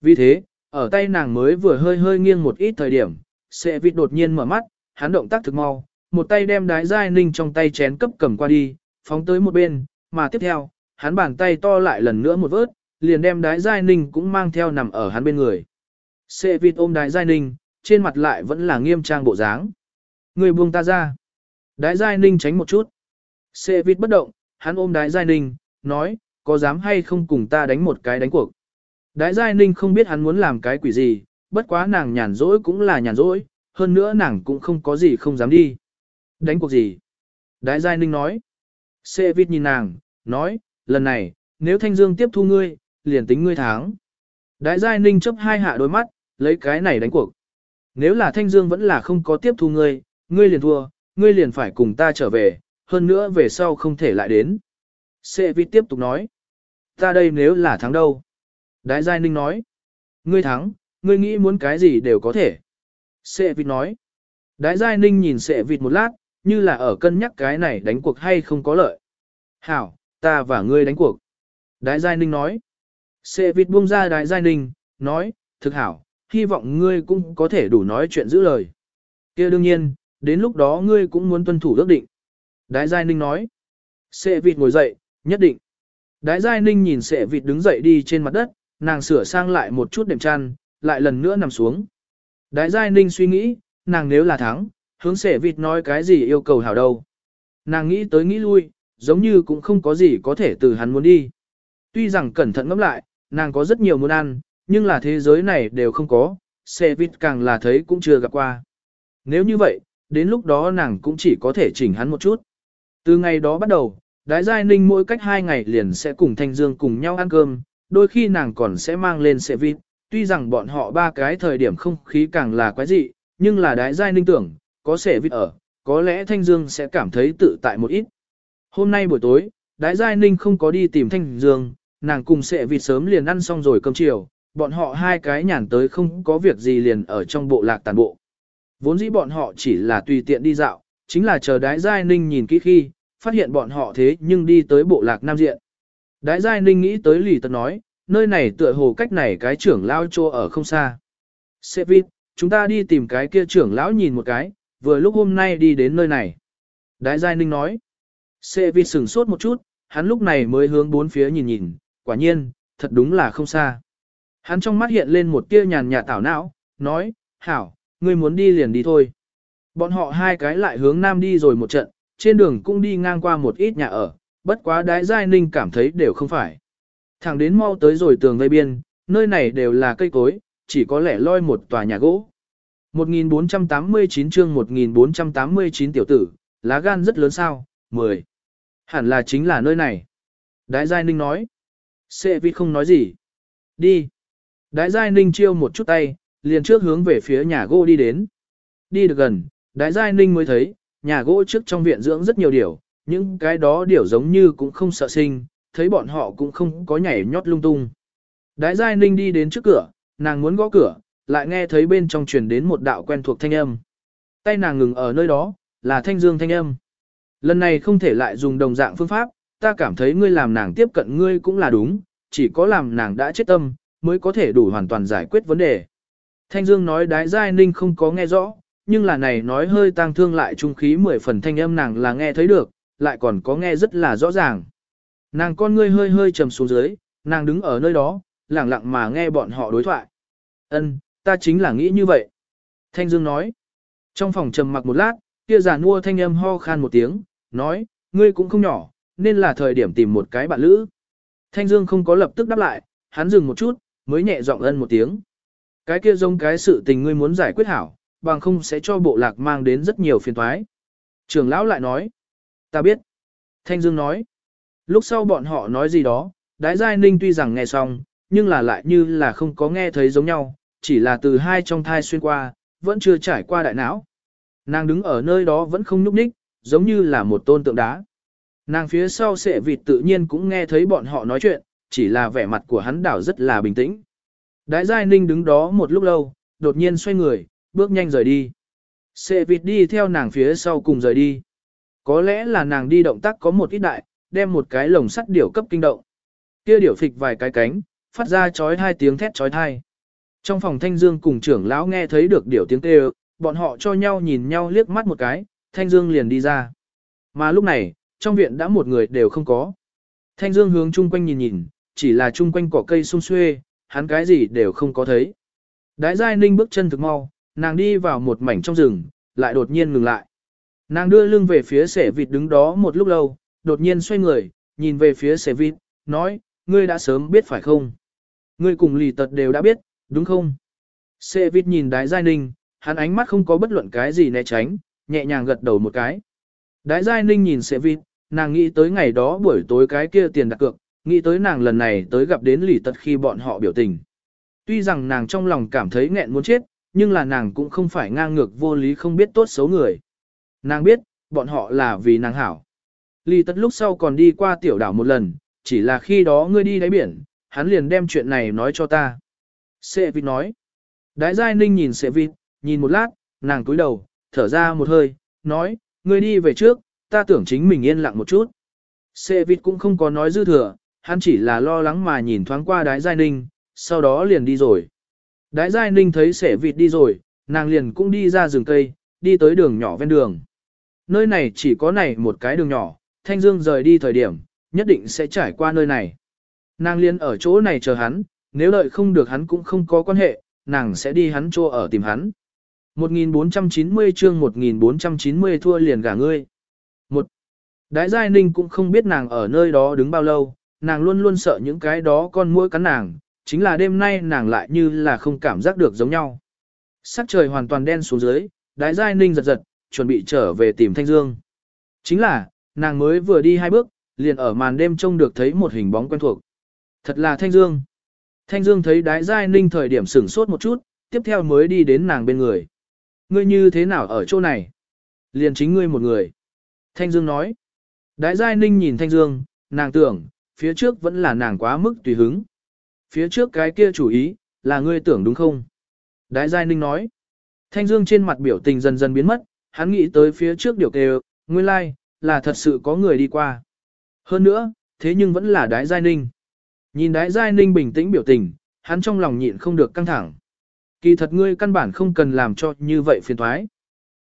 Vì thế, ở tay nàng mới vừa hơi hơi nghiêng một ít thời điểm, sệ vịt đột nhiên mở mắt, hắn động tác thực mau, một tay đem đái giai ninh trong tay chén cấp cầm qua đi, phóng tới một bên, mà tiếp theo, hắn bàn tay to lại lần nữa một vớt, liền đem đái giai ninh cũng mang theo nằm ở hắn bên người. Sệ vịt ôm đái giai ninh, trên mặt lại vẫn là nghiêm trang bộ dáng. Người buông ta ra. Đái giai ninh tránh một chút. Sệ vịt bất động, hắn ôm đái giai ninh, nói, có dám hay không cùng ta đánh một cái đánh cuộc. Đái giai ninh không biết hắn muốn làm cái quỷ gì, bất quá nàng nhàn rỗi cũng là nhàn rỗi, hơn nữa nàng cũng không có gì không dám đi. Đánh cuộc gì? Đái giai ninh nói. Xê vịt nhìn nàng, nói, lần này, nếu Thanh Dương tiếp thu ngươi, liền tính ngươi thắng. Đái giai ninh chấp hai hạ đôi mắt, lấy cái này đánh cuộc. Nếu là Thanh Dương vẫn là không có tiếp thu ngươi, ngươi liền thua, ngươi liền phải cùng ta trở về, hơn nữa về sau không thể lại đến. Xê vịt tiếp tục nói. Ta đây nếu là thắng đâu? Đái giai ninh nói. Ngươi thắng, ngươi nghĩ muốn cái gì đều có thể. Sệ vịt nói. Đái giai ninh nhìn sệ vịt một lát, như là ở cân nhắc cái này đánh cuộc hay không có lợi. Hảo, ta và ngươi đánh cuộc. Đái Giai Ninh nói. Sệ vịt buông ra Đái Giai Ninh, nói, thực hảo, hy vọng ngươi cũng có thể đủ nói chuyện giữ lời. kia đương nhiên, đến lúc đó ngươi cũng muốn tuân thủ ước định. Đái Giai Ninh nói. Sệ vịt ngồi dậy, nhất định. Đái Giai Ninh nhìn sệ vịt đứng dậy đi trên mặt đất, nàng sửa sang lại một chút đệm chăn, lại lần nữa nằm xuống. Đái Giai Ninh suy nghĩ, nàng nếu là thắng, hướng sẻ vịt nói cái gì yêu cầu hảo đâu. Nàng nghĩ tới nghĩ lui, giống như cũng không có gì có thể từ hắn muốn đi. Tuy rằng cẩn thận ngẫm lại, nàng có rất nhiều muốn ăn, nhưng là thế giới này đều không có, xe vịt càng là thấy cũng chưa gặp qua. Nếu như vậy, đến lúc đó nàng cũng chỉ có thể chỉnh hắn một chút. Từ ngày đó bắt đầu, Đái Giai Ninh mỗi cách hai ngày liền sẽ cùng Thanh Dương cùng nhau ăn cơm, đôi khi nàng còn sẽ mang lên xe vịt. Tuy rằng bọn họ ba cái thời điểm không khí càng là quái dị, nhưng là Đái Giai Ninh tưởng, có sẻ vịt ở, có lẽ Thanh Dương sẽ cảm thấy tự tại một ít. Hôm nay buổi tối, Đái Giai Ninh không có đi tìm Thanh Dương, nàng cùng sẻ vịt sớm liền ăn xong rồi cơm chiều, bọn họ hai cái nhàn tới không có việc gì liền ở trong bộ lạc tàn bộ. Vốn dĩ bọn họ chỉ là tùy tiện đi dạo, chính là chờ Đái Giai Ninh nhìn kỹ khi, phát hiện bọn họ thế nhưng đi tới bộ lạc Nam Diện. Đái Giai Ninh nghĩ tới lì tật nói, nơi này tựa hồ cách này cái trưởng lão chô ở không xa. Sệ vịt, chúng ta đi tìm cái kia trưởng lão nhìn một cái, vừa lúc hôm nay đi đến nơi này. Đái Giai Ninh nói, Sệ vi sửng sốt một chút, hắn lúc này mới hướng bốn phía nhìn nhìn, quả nhiên, thật đúng là không xa. Hắn trong mắt hiện lên một tia nhàn nhạt tảo não, nói, hảo, ngươi muốn đi liền đi thôi. Bọn họ hai cái lại hướng nam đi rồi một trận, trên đường cũng đi ngang qua một ít nhà ở, bất quá đái giai ninh cảm thấy đều không phải. Thẳng đến mau tới rồi tường vây biên, nơi này đều là cây cối, chỉ có lẻ loi một tòa nhà gỗ. 1489 chương 1489 tiểu tử, lá gan rất lớn sao, 10. Hẳn là chính là nơi này. Đái Giai Ninh nói. Sệ vi không nói gì. Đi. Đái Giai Ninh chiêu một chút tay, liền trước hướng về phía nhà gỗ đi đến. Đi được gần, Đái Giai Ninh mới thấy, nhà gỗ trước trong viện dưỡng rất nhiều điều, những cái đó điều giống như cũng không sợ sinh, thấy bọn họ cũng không có nhảy nhót lung tung. Đái Giai Ninh đi đến trước cửa, nàng muốn gõ cửa, lại nghe thấy bên trong truyền đến một đạo quen thuộc thanh âm. Tay nàng ngừng ở nơi đó, là thanh dương thanh âm. Lần này không thể lại dùng đồng dạng phương pháp, ta cảm thấy ngươi làm nàng tiếp cận ngươi cũng là đúng, chỉ có làm nàng đã chết tâm, mới có thể đủ hoàn toàn giải quyết vấn đề. Thanh Dương nói đái giai ninh không có nghe rõ, nhưng là này nói hơi tang thương lại trung khí mười phần thanh âm nàng là nghe thấy được, lại còn có nghe rất là rõ ràng. Nàng con ngươi hơi hơi trầm xuống dưới, nàng đứng ở nơi đó, lặng lặng mà nghe bọn họ đối thoại. Ân, ta chính là nghĩ như vậy. Thanh Dương nói. Trong phòng trầm mặc một lát, kia già nua thanh âm ho khan một tiếng, nói, ngươi cũng không nhỏ, nên là thời điểm tìm một cái bạn lữ. Thanh Dương không có lập tức đáp lại, hắn dừng một chút, mới nhẹ giọng ân một tiếng. Cái kia giống cái sự tình ngươi muốn giải quyết hảo, bằng không sẽ cho bộ lạc mang đến rất nhiều phiền toái. Trường lão lại nói, ta biết. Thanh Dương nói, lúc sau bọn họ nói gì đó, Đái Giai Ninh tuy rằng nghe xong, nhưng là lại như là không có nghe thấy giống nhau, chỉ là từ hai trong thai xuyên qua, vẫn chưa trải qua đại não. Nàng đứng ở nơi đó vẫn không nhúc nhích, giống như là một tôn tượng đá. Nàng phía sau sệ vịt tự nhiên cũng nghe thấy bọn họ nói chuyện, chỉ là vẻ mặt của hắn đảo rất là bình tĩnh. Đái Giai Ninh đứng đó một lúc lâu, đột nhiên xoay người, bước nhanh rời đi. Sệ vịt đi theo nàng phía sau cùng rời đi. Có lẽ là nàng đi động tác có một ít đại, đem một cái lồng sắt điểu cấp kinh động. Kia điểu phịch vài cái cánh, phát ra chói hai tiếng thét chói tai. Trong phòng Thanh Dương cùng trưởng lão nghe thấy được điều tiếng kêu, bọn họ cho nhau nhìn nhau liếc mắt một cái, Thanh Dương liền đi ra. Mà lúc này, trong viện đã một người đều không có. Thanh Dương hướng chung quanh nhìn nhìn, chỉ là chung quanh cỏ cây sum xuê, hắn cái gì đều không có thấy. Đái Giai Ninh bước chân thực mau, nàng đi vào một mảnh trong rừng, lại đột nhiên ngừng lại. Nàng đưa lưng về phía sẻ vịt đứng đó một lúc lâu, đột nhiên xoay người, nhìn về phía sẻ vịt, nói, ngươi đã sớm biết phải không? Ngươi cùng lì tật đều đã biết, đúng không? Sẻ vịt nhìn đái Giai Ninh, hắn ánh mắt không có bất luận cái gì né tránh, nhẹ nhàng gật đầu một cái. Đái Giai Ninh nhìn sẻ vịt, nàng nghĩ tới ngày đó buổi tối cái kia tiền đặt cược, nghĩ tới nàng lần này tới gặp đến lì tật khi bọn họ biểu tình. Tuy rằng nàng trong lòng cảm thấy nghẹn muốn chết, nhưng là nàng cũng không phải ngang ngược vô lý không biết tốt xấu người. Nàng biết, bọn họ là vì nàng hảo. Lì tật lúc sau còn đi qua tiểu đảo một lần, chỉ là khi đó ngươi đi đáy biển, hắn liền đem chuyện này nói cho ta. Sệ vịt nói. Đái giai ninh nhìn sệ vịt, nhìn một lát, nàng cúi đầu, thở ra một hơi, nói, ngươi đi về trước, ta tưởng chính mình yên lặng một chút. Sệ vịt cũng không có nói dư thừa, hắn chỉ là lo lắng mà nhìn thoáng qua đái giai ninh, sau đó liền đi rồi. Đái giai ninh thấy sệ vịt đi rồi, nàng liền cũng đi ra rừng cây, đi tới đường nhỏ ven đường. Nơi này chỉ có này một cái đường nhỏ, Thanh Dương rời đi thời điểm, nhất định sẽ trải qua nơi này. Nàng liền ở chỗ này chờ hắn, nếu đợi không được hắn cũng không có quan hệ, nàng sẽ đi hắn chỗ ở tìm hắn. 1490 chương 1490 thua liền gả ngươi. Một, Đái Giai Ninh cũng không biết nàng ở nơi đó đứng bao lâu, nàng luôn luôn sợ những cái đó con muỗi cắn nàng, chính là đêm nay nàng lại như là không cảm giác được giống nhau. Sắc trời hoàn toàn đen xuống dưới, Đái Giai Ninh giật giật, chuẩn bị trở về tìm Thanh Dương. Chính là, nàng mới vừa đi hai bước, liền ở màn đêm trông được thấy một hình bóng quen thuộc. Thật là Thanh Dương. Thanh Dương thấy Đái Giai Ninh thời điểm sửng sốt một chút, tiếp theo mới đi đến nàng bên người. Ngươi như thế nào ở chỗ này? Liền chính ngươi một người. Thanh Dương nói. Đái Giai Ninh nhìn Thanh Dương, nàng tưởng, phía trước vẫn là nàng quá mức tùy hứng. Phía trước cái kia chủ ý, là ngươi tưởng đúng không? Đái Giai Ninh nói. Thanh Dương trên mặt biểu tình dần dần biến mất, hắn nghĩ tới phía trước điều kêu, nguyên lai, like, là thật sự có người đi qua. Hơn nữa, thế nhưng vẫn là Đái Giai Ninh. Nhìn Đái Giai Ninh bình tĩnh biểu tình, hắn trong lòng nhịn không được căng thẳng. Kỳ thật ngươi căn bản không cần làm cho như vậy phiền thoái.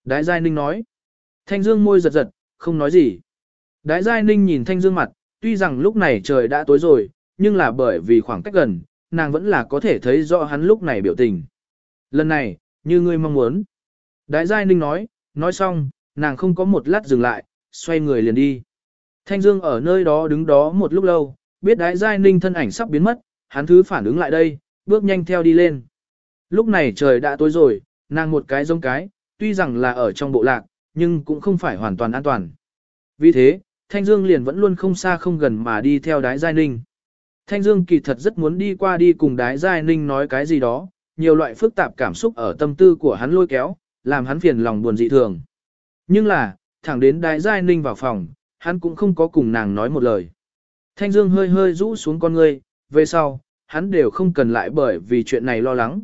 Đái Giai Ninh nói. Thanh Dương môi giật giật, không nói gì. Đái Giai Ninh nhìn Thanh Dương mặt, tuy rằng lúc này trời đã tối rồi, nhưng là bởi vì khoảng cách gần, nàng vẫn là có thể thấy rõ hắn lúc này biểu tình. Lần này, như ngươi mong muốn. Đái Giai Ninh nói, nói xong, nàng không có một lát dừng lại, xoay người liền đi. Thanh Dương ở nơi đó đứng đó một lúc lâu, biết Đái Giai Ninh thân ảnh sắp biến mất, hắn thứ phản ứng lại đây, bước nhanh theo đi lên. Lúc này trời đã tối rồi, nàng một cái giống cái, tuy rằng là ở trong bộ lạc, nhưng cũng không phải hoàn toàn an toàn. Vì thế, Thanh Dương liền vẫn luôn không xa không gần mà đi theo Đái Giai Ninh. Thanh Dương kỳ thật rất muốn đi qua đi cùng Đái Giai Ninh nói cái gì đó, nhiều loại phức tạp cảm xúc ở tâm tư của hắn lôi kéo, làm hắn phiền lòng buồn dị thường. Nhưng là, thẳng đến Đái Giai Ninh vào phòng, hắn cũng không có cùng nàng nói một lời. Thanh Dương hơi hơi rũ xuống con ngươi, về sau, hắn đều không cần lại bởi vì chuyện này lo lắng.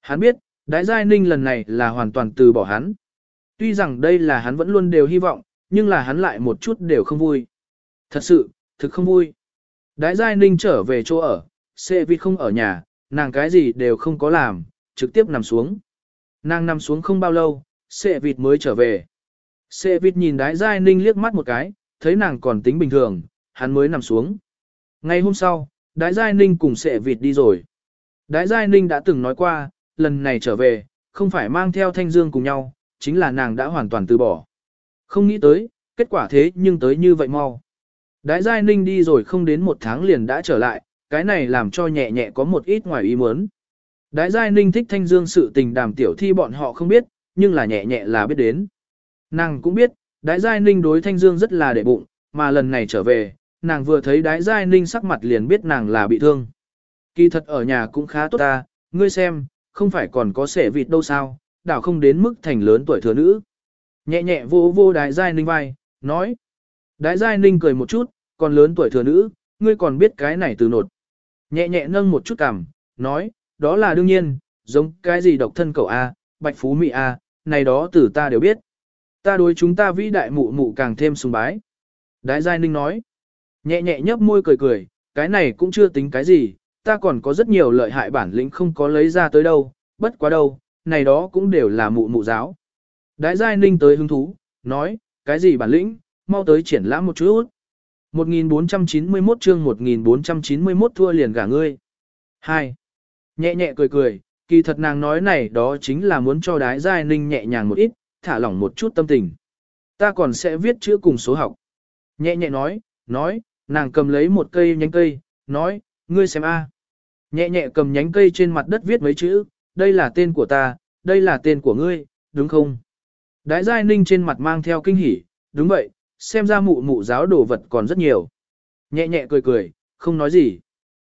Hắn biết, Đái Giai Ninh lần này là hoàn toàn từ bỏ hắn. Tuy rằng đây là hắn vẫn luôn đều hy vọng, nhưng là hắn lại một chút đều không vui. Thật sự, thực không vui. Đái Giai Ninh trở về chỗ ở, xe Vịt không ở nhà, nàng cái gì đều không có làm, trực tiếp nằm xuống. Nàng nằm xuống không bao lâu, xe Vịt mới trở về. Xe Vịt nhìn Đái Giai Ninh liếc mắt một cái, thấy nàng còn tính bình thường, hắn mới nằm xuống. Ngày hôm sau, Đái Giai Ninh cùng Sệ Vịt đi rồi. Đái Giai Ninh đã từng nói qua, lần này trở về, không phải mang theo Thanh Dương cùng nhau, chính là nàng đã hoàn toàn từ bỏ. Không nghĩ tới, kết quả thế nhưng tới như vậy mau. Đái Giai Ninh đi rồi không đến một tháng liền đã trở lại, cái này làm cho nhẹ nhẹ có một ít ngoài ý muốn. Đái Giai Ninh thích Thanh Dương sự tình đàm tiểu thi bọn họ không biết, nhưng là nhẹ nhẹ là biết đến. Nàng cũng biết, Đái Giai Ninh đối Thanh Dương rất là để bụng, mà lần này trở về, nàng vừa thấy đái giai ninh sắc mặt liền biết nàng là bị thương. Kỳ thật ở nhà cũng khá tốt ta, ngươi xem, không phải còn có sẻ vịt đâu sao, đảo không đến mức thành lớn tuổi thừa nữ. Nhẹ nhẹ vô vô đái giai ninh vai, nói. Đái giai ninh cười một chút, còn lớn tuổi thừa nữ, ngươi còn biết cái này từ nột. Nhẹ nhẹ nâng một chút cằm, nói, đó là đương nhiên, giống cái gì độc thân cậu A, bạch phú mỹ A, này đó từ ta đều biết. Ta đối chúng ta vĩ đại mụ mụ càng thêm sùng bái. Đái Giai Ninh nói, nhẹ nhẹ nhấp môi cười cười, cái này cũng chưa tính cái gì, ta còn có rất nhiều lợi hại bản lĩnh không có lấy ra tới đâu, bất quá đâu, này đó cũng đều là mụ mụ giáo. Đái Giai Ninh tới hứng thú, nói, cái gì bản lĩnh, mau tới triển lãm một chút. 1491 chương 1491 thua liền gả ngươi. 2. Nhẹ nhẹ cười cười, kỳ thật nàng nói này đó chính là muốn cho đái giai ninh nhẹ nhàng một ít, thả lỏng một chút tâm tình. Ta còn sẽ viết chữ cùng số học. Nhẹ nhẹ nói, nói, nàng cầm lấy một cây nhánh cây, nói, ngươi xem a. Nhẹ nhẹ cầm nhánh cây trên mặt đất viết mấy chữ, đây là tên của ta, đây là tên của ngươi, đúng không? Đái giai ninh trên mặt mang theo kinh hỉ, đúng vậy, xem ra mụ mụ giáo đồ vật còn rất nhiều. Nhẹ nhẹ cười cười, không nói gì.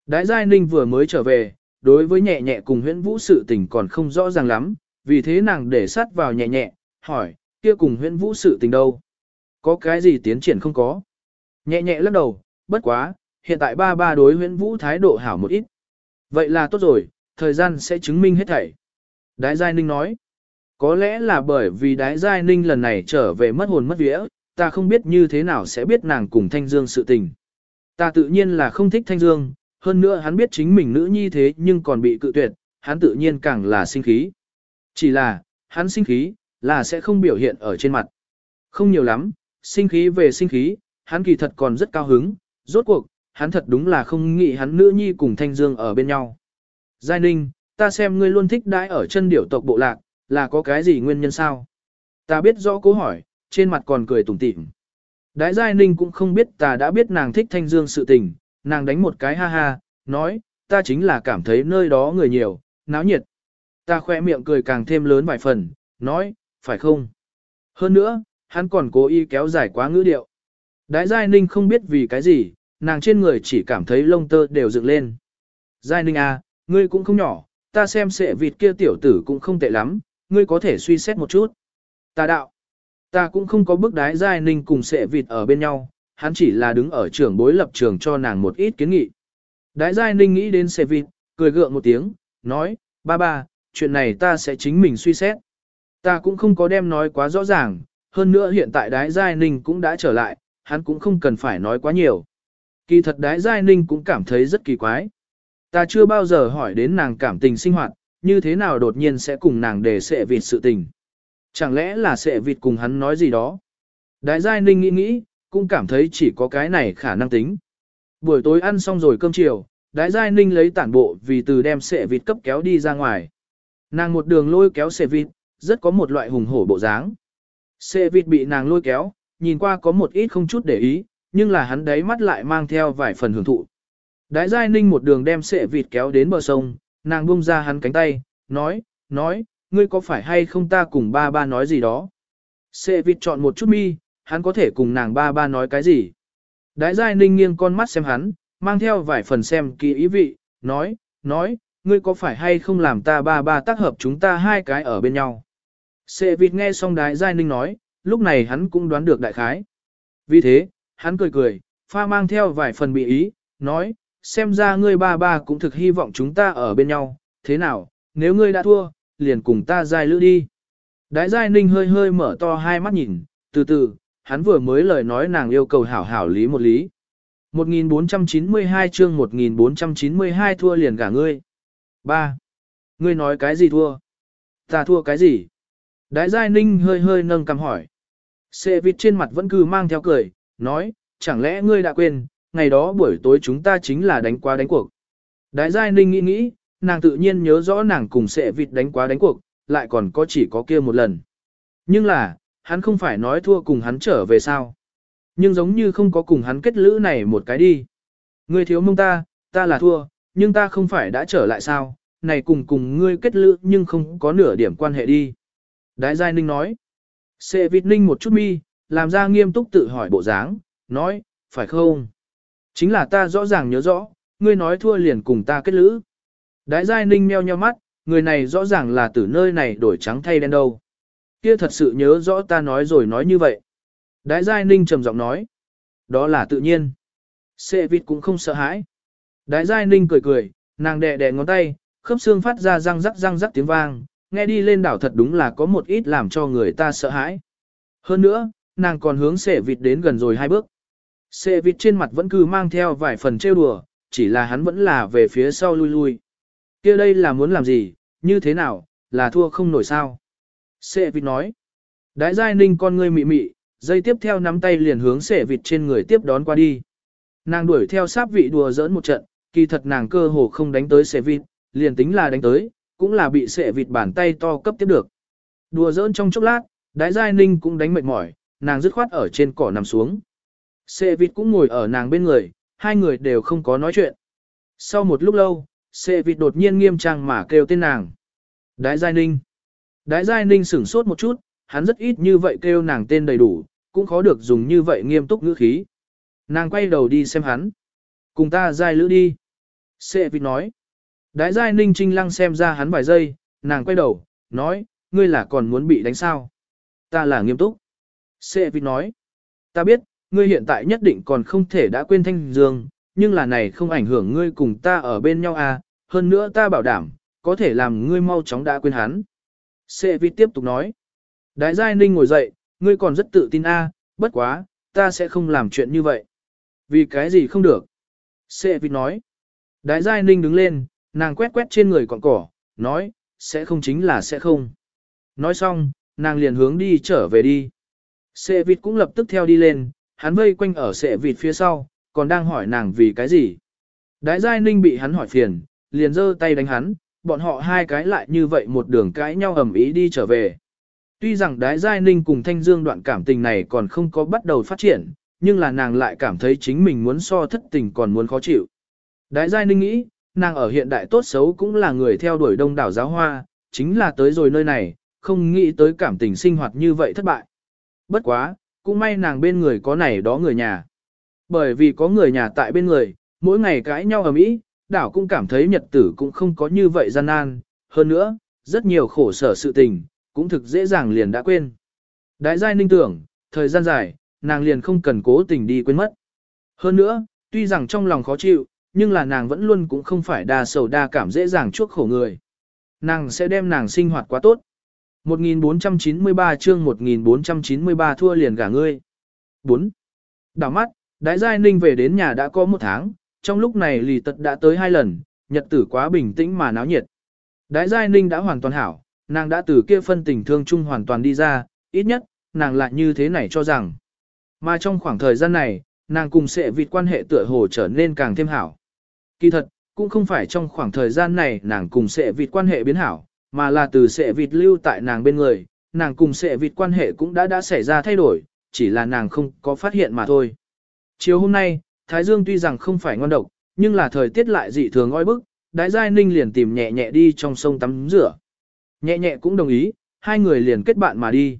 Đái giai ninh vừa mới trở về, đối với nhẹ nhẹ cùng huyễn vũ sự tình còn không rõ ràng lắm, vì thế nàng để sát vào nhẹ nhẹ, hỏi, kia cùng huyễn vũ sự tình đâu? Có cái gì tiến triển không có? Nhẹ nhẹ lắc đầu, bất quá, hiện tại ba ba đối huyễn vũ thái độ hảo một ít. Vậy là tốt rồi, thời gian sẽ chứng minh hết thảy. Đái Giai Ninh nói, có lẽ là bởi vì Đái Giai Ninh lần này trở về mất hồn mất vía, ta không biết như thế nào sẽ biết nàng cùng Thanh Dương sự tình. Ta tự nhiên là không thích Thanh Dương, hơn nữa hắn biết chính mình nữ nhi thế nhưng còn bị cự tuyệt, hắn tự nhiên càng là sinh khí. Chỉ là, hắn sinh khí, là sẽ không biểu hiện ở trên mặt. Không nhiều lắm, sinh khí về sinh khí, hắn kỳ thật còn rất cao hứng, rốt cuộc, hắn thật đúng là không nghĩ hắn nữ nhi cùng Thanh Dương ở bên nhau. Giai Ninh, ta xem ngươi luôn thích đãi ở chân điểu tộc bộ lạc, là có cái gì nguyên nhân sao? Ta biết rõ cố hỏi, trên mặt còn cười tủm tỉm. Đái Giai Ninh cũng không biết ta đã biết nàng thích Thanh Dương sự tình, nàng đánh một cái ha ha, nói, ta chính là cảm thấy nơi đó người nhiều, náo nhiệt. Ta khoe miệng cười càng thêm lớn vài phần, nói, phải không? Hơn nữa, hắn còn cố ý kéo dài quá ngữ điệu. Đái Giai Ninh không biết vì cái gì, nàng trên người chỉ cảm thấy lông tơ đều dựng lên. Giai Ninh à, ngươi cũng không nhỏ, ta xem sệ vịt kia tiểu tử cũng không tệ lắm, ngươi có thể suy xét một chút. Ta đạo, ta cũng không có bức đái Giai Ninh cùng sệ vịt ở bên nhau, hắn chỉ là đứng ở trường bối lập trường cho nàng một ít kiến nghị. Đái Giai Ninh nghĩ đến sệ vịt, cười gượng một tiếng, nói, ba ba, chuyện này ta sẽ chính mình suy xét. Ta cũng không có đem nói quá rõ ràng, hơn nữa hiện tại Đái Giai Ninh cũng đã trở lại, hắn cũng không cần phải nói quá nhiều. Kỳ thật Đái Giai Ninh cũng cảm thấy rất kỳ quái. Ta chưa bao giờ hỏi đến nàng cảm tình sinh hoạt, như thế nào đột nhiên sẽ cùng nàng để sệ vịt sự tình. Chẳng lẽ là sệ vịt cùng hắn nói gì đó. Đái Giai Ninh nghĩ nghĩ, cũng cảm thấy chỉ có cái này khả năng tính. Buổi tối ăn xong rồi cơm chiều, đái giai ninh lấy tản bộ vì từ đem sệ vịt cấp kéo đi ra ngoài. Nàng một đường lôi kéo sệ vịt, rất có một loại hùng hổ bộ dáng. Sệ vịt bị nàng lôi kéo, nhìn qua có một ít không chút để ý, nhưng là hắn đáy mắt lại mang theo vài phần hưởng thụ. Đái giai ninh một đường đem sệ vịt kéo đến bờ sông, nàng buông ra hắn cánh tay, nói, nói, ngươi có phải hay không ta cùng ba ba nói gì đó. Sệ vịt chọn một chút mi, hắn có thể cùng nàng ba ba nói cái gì. Đái giai ninh nghiêng con mắt xem hắn, mang theo vài phần xem kỳ ý vị, nói, nói, ngươi có phải hay không làm ta ba ba tác hợp chúng ta hai cái ở bên nhau. Sệ vịt nghe xong đái giai ninh nói, lúc này hắn cũng đoán được đại khái. Vì thế, hắn cười cười, pha mang theo vài phần bị ý, nói, xem ra ngươi ba ba cũng thực hy vọng chúng ta ở bên nhau, thế nào, nếu ngươi đã thua, liền cùng ta giai lữ đi. Đái giai ninh hơi hơi mở to hai mắt nhìn, từ từ, hắn vừa mới lời nói nàng yêu cầu hảo hảo lý một lý. 1492 chương 1492 thua liền gả ngươi. 3. Ngươi nói cái gì thua? Ta thua cái gì? Đái Giai Ninh hơi hơi nâng cằm hỏi. Sệ vịt trên mặt vẫn cứ mang theo cười, nói, chẳng lẽ ngươi đã quên, ngày đó buổi tối chúng ta chính là đánh qua đánh cuộc. Đái Giai Ninh nghĩ nghĩ, nàng tự nhiên nhớ rõ nàng cùng sệ vịt đánh quá đánh cuộc, lại còn có chỉ có kia một lần. Nhưng là, hắn không phải nói thua cùng hắn trở về sao. Nhưng giống như không có cùng hắn kết lữ này một cái đi. Ngươi thiếu mông ta, ta là thua, nhưng ta không phải đã trở lại sao, này cùng cùng ngươi kết lữ nhưng không có nửa điểm quan hệ đi. Đái Giai Ninh nói. Sệ vịt ninh một chút mi, làm ra nghiêm túc tự hỏi bộ dáng, nói, phải không? Chính là ta rõ ràng nhớ rõ, ngươi nói thua liền cùng ta kết lữ. Đái giai ninh meo nheo mắt, người này rõ ràng là từ nơi này đổi trắng thay đen đâu. Kia thật sự nhớ rõ ta nói rồi nói như vậy. Đái giai ninh trầm giọng nói. Đó là tự nhiên. Sệ vịt cũng không sợ hãi. Đái giai ninh cười cười, nàng đè đè ngón tay, khớp xương phát ra răng rắc răng rắc tiếng vang, nghe đi lên đảo thật đúng là có một ít làm cho người ta sợ hãi. Hơn nữa, nàng còn hướng xệ vịt đến gần rồi hai bước. Xệ vịt trên mặt vẫn cứ mang theo vài phần trêu đùa, chỉ là hắn vẫn là về phía sau lui lui. kia đây là muốn làm gì, như thế nào, là thua không nổi sao. Xệ vịt nói. Đái giai ninh con ngươi mị mị, dây tiếp theo nắm tay liền hướng xệ vịt trên người tiếp đón qua đi. Nàng đuổi theo sáp vị đùa giỡn một trận, kỳ thật nàng cơ hồ không đánh tới xệ vịt, liền tính là đánh tới, cũng là bị sệ vịt bàn tay to cấp tiếp được. Đùa giỡn trong chốc lát, đái giai ninh cũng đánh mệt mỏi, nàng dứt khoát ở trên cỏ nằm xuống. Sệ vịt cũng ngồi ở nàng bên người, hai người đều không có nói chuyện. Sau một lúc lâu, sệ vịt đột nhiên nghiêm trang mà kêu tên nàng. Đái giai ninh. Đái giai ninh sửng sốt một chút, hắn rất ít như vậy kêu nàng tên đầy đủ, cũng khó được dùng như vậy nghiêm túc ngữ khí. Nàng quay đầu đi xem hắn. Cùng ta giai lữ đi. Sệ vịt nói. Đái giai ninh trinh lăng xem ra hắn vài giây, nàng quay đầu, nói, ngươi là còn muốn bị đánh sao? Ta là nghiêm túc. Sệ vịt nói. Ta biết, ngươi hiện tại nhất định còn không thể đã quên thanh dương, nhưng là này không ảnh hưởng ngươi cùng ta ở bên nhau à, hơn nữa ta bảo đảm, có thể làm ngươi mau chóng đã quên hắn. Sệ vịt tiếp tục nói. Đái giai ninh ngồi dậy, ngươi còn rất tự tin a, à, bất quá, ta sẽ không làm chuyện như vậy. Vì cái gì không được? Sệ vịt nói. Đái giai ninh đứng lên, nàng quét quét trên người còn cỏ, nói, sẽ không chính là sẽ không. Nói xong, nàng liền hướng đi trở về đi. Sệ vịt cũng lập tức theo đi lên, hắn vây quanh ở sệ vịt phía sau, còn đang hỏi nàng vì cái gì. Đái giai ninh bị hắn hỏi phiền, liền giơ tay đánh hắn, bọn họ hai cái lại như vậy một đường cãi nhau ầm ý đi trở về. Tuy rằng đái giai ninh cùng thanh dương đoạn cảm tình này còn không có bắt đầu phát triển, nhưng là nàng lại cảm thấy chính mình muốn so thất tình còn muốn khó chịu. Đái giai ninh nghĩ, nàng ở hiện đại tốt xấu cũng là người theo đuổi đông đảo giáo hoa, chính là tới rồi nơi này, không nghĩ tới cảm tình sinh hoạt như vậy thất bại. Bất quá, cũng may nàng bên người có này đó người nhà. Bởi vì có người nhà tại bên người, mỗi ngày cãi nhau ở mỹ, đảo cũng cảm thấy nhật tử cũng không có như vậy gian nan, hơn nữa, rất nhiều khổ sở sự tình, cũng thực dễ dàng liền đã quên. Đại giai ninh tưởng, thời gian dài, nàng liền không cần cố tình đi quên mất. Hơn nữa, tuy rằng trong lòng khó chịu, nhưng là nàng vẫn luôn cũng không phải đa sầu đa cảm dễ dàng chuốc khổ người. Nàng sẽ đem nàng sinh hoạt quá tốt. 1493 chương 1493 thua liền gả ngươi. 4. Đảo mắt, Đái Giai Ninh về đến nhà đã có một tháng, trong lúc này lì tật đã tới hai lần, nhật tử quá bình tĩnh mà náo nhiệt. Đái Giai Ninh đã hoàn toàn hảo, nàng đã từ kia phân tình thương chung hoàn toàn đi ra, ít nhất, nàng lại như thế này cho rằng. Mà trong khoảng thời gian này, nàng cùng sẽ vịt quan hệ tựa hồ trở nên càng thêm hảo. Kỳ thật, cũng không phải trong khoảng thời gian này nàng cùng Sệ vịt quan hệ biến hảo, mà là từ Sệ vịt lưu tại nàng bên người, nàng cùng Sệ vịt quan hệ cũng đã đã xảy ra thay đổi, chỉ là nàng không có phát hiện mà thôi. Chiều hôm nay, Thái Dương tuy rằng không phải ngon độc, nhưng là thời tiết lại dị thường oi bức, đái giai ninh liền tìm nhẹ nhẹ đi trong sông tắm rửa. Nhẹ nhẹ cũng đồng ý, hai người liền kết bạn mà đi.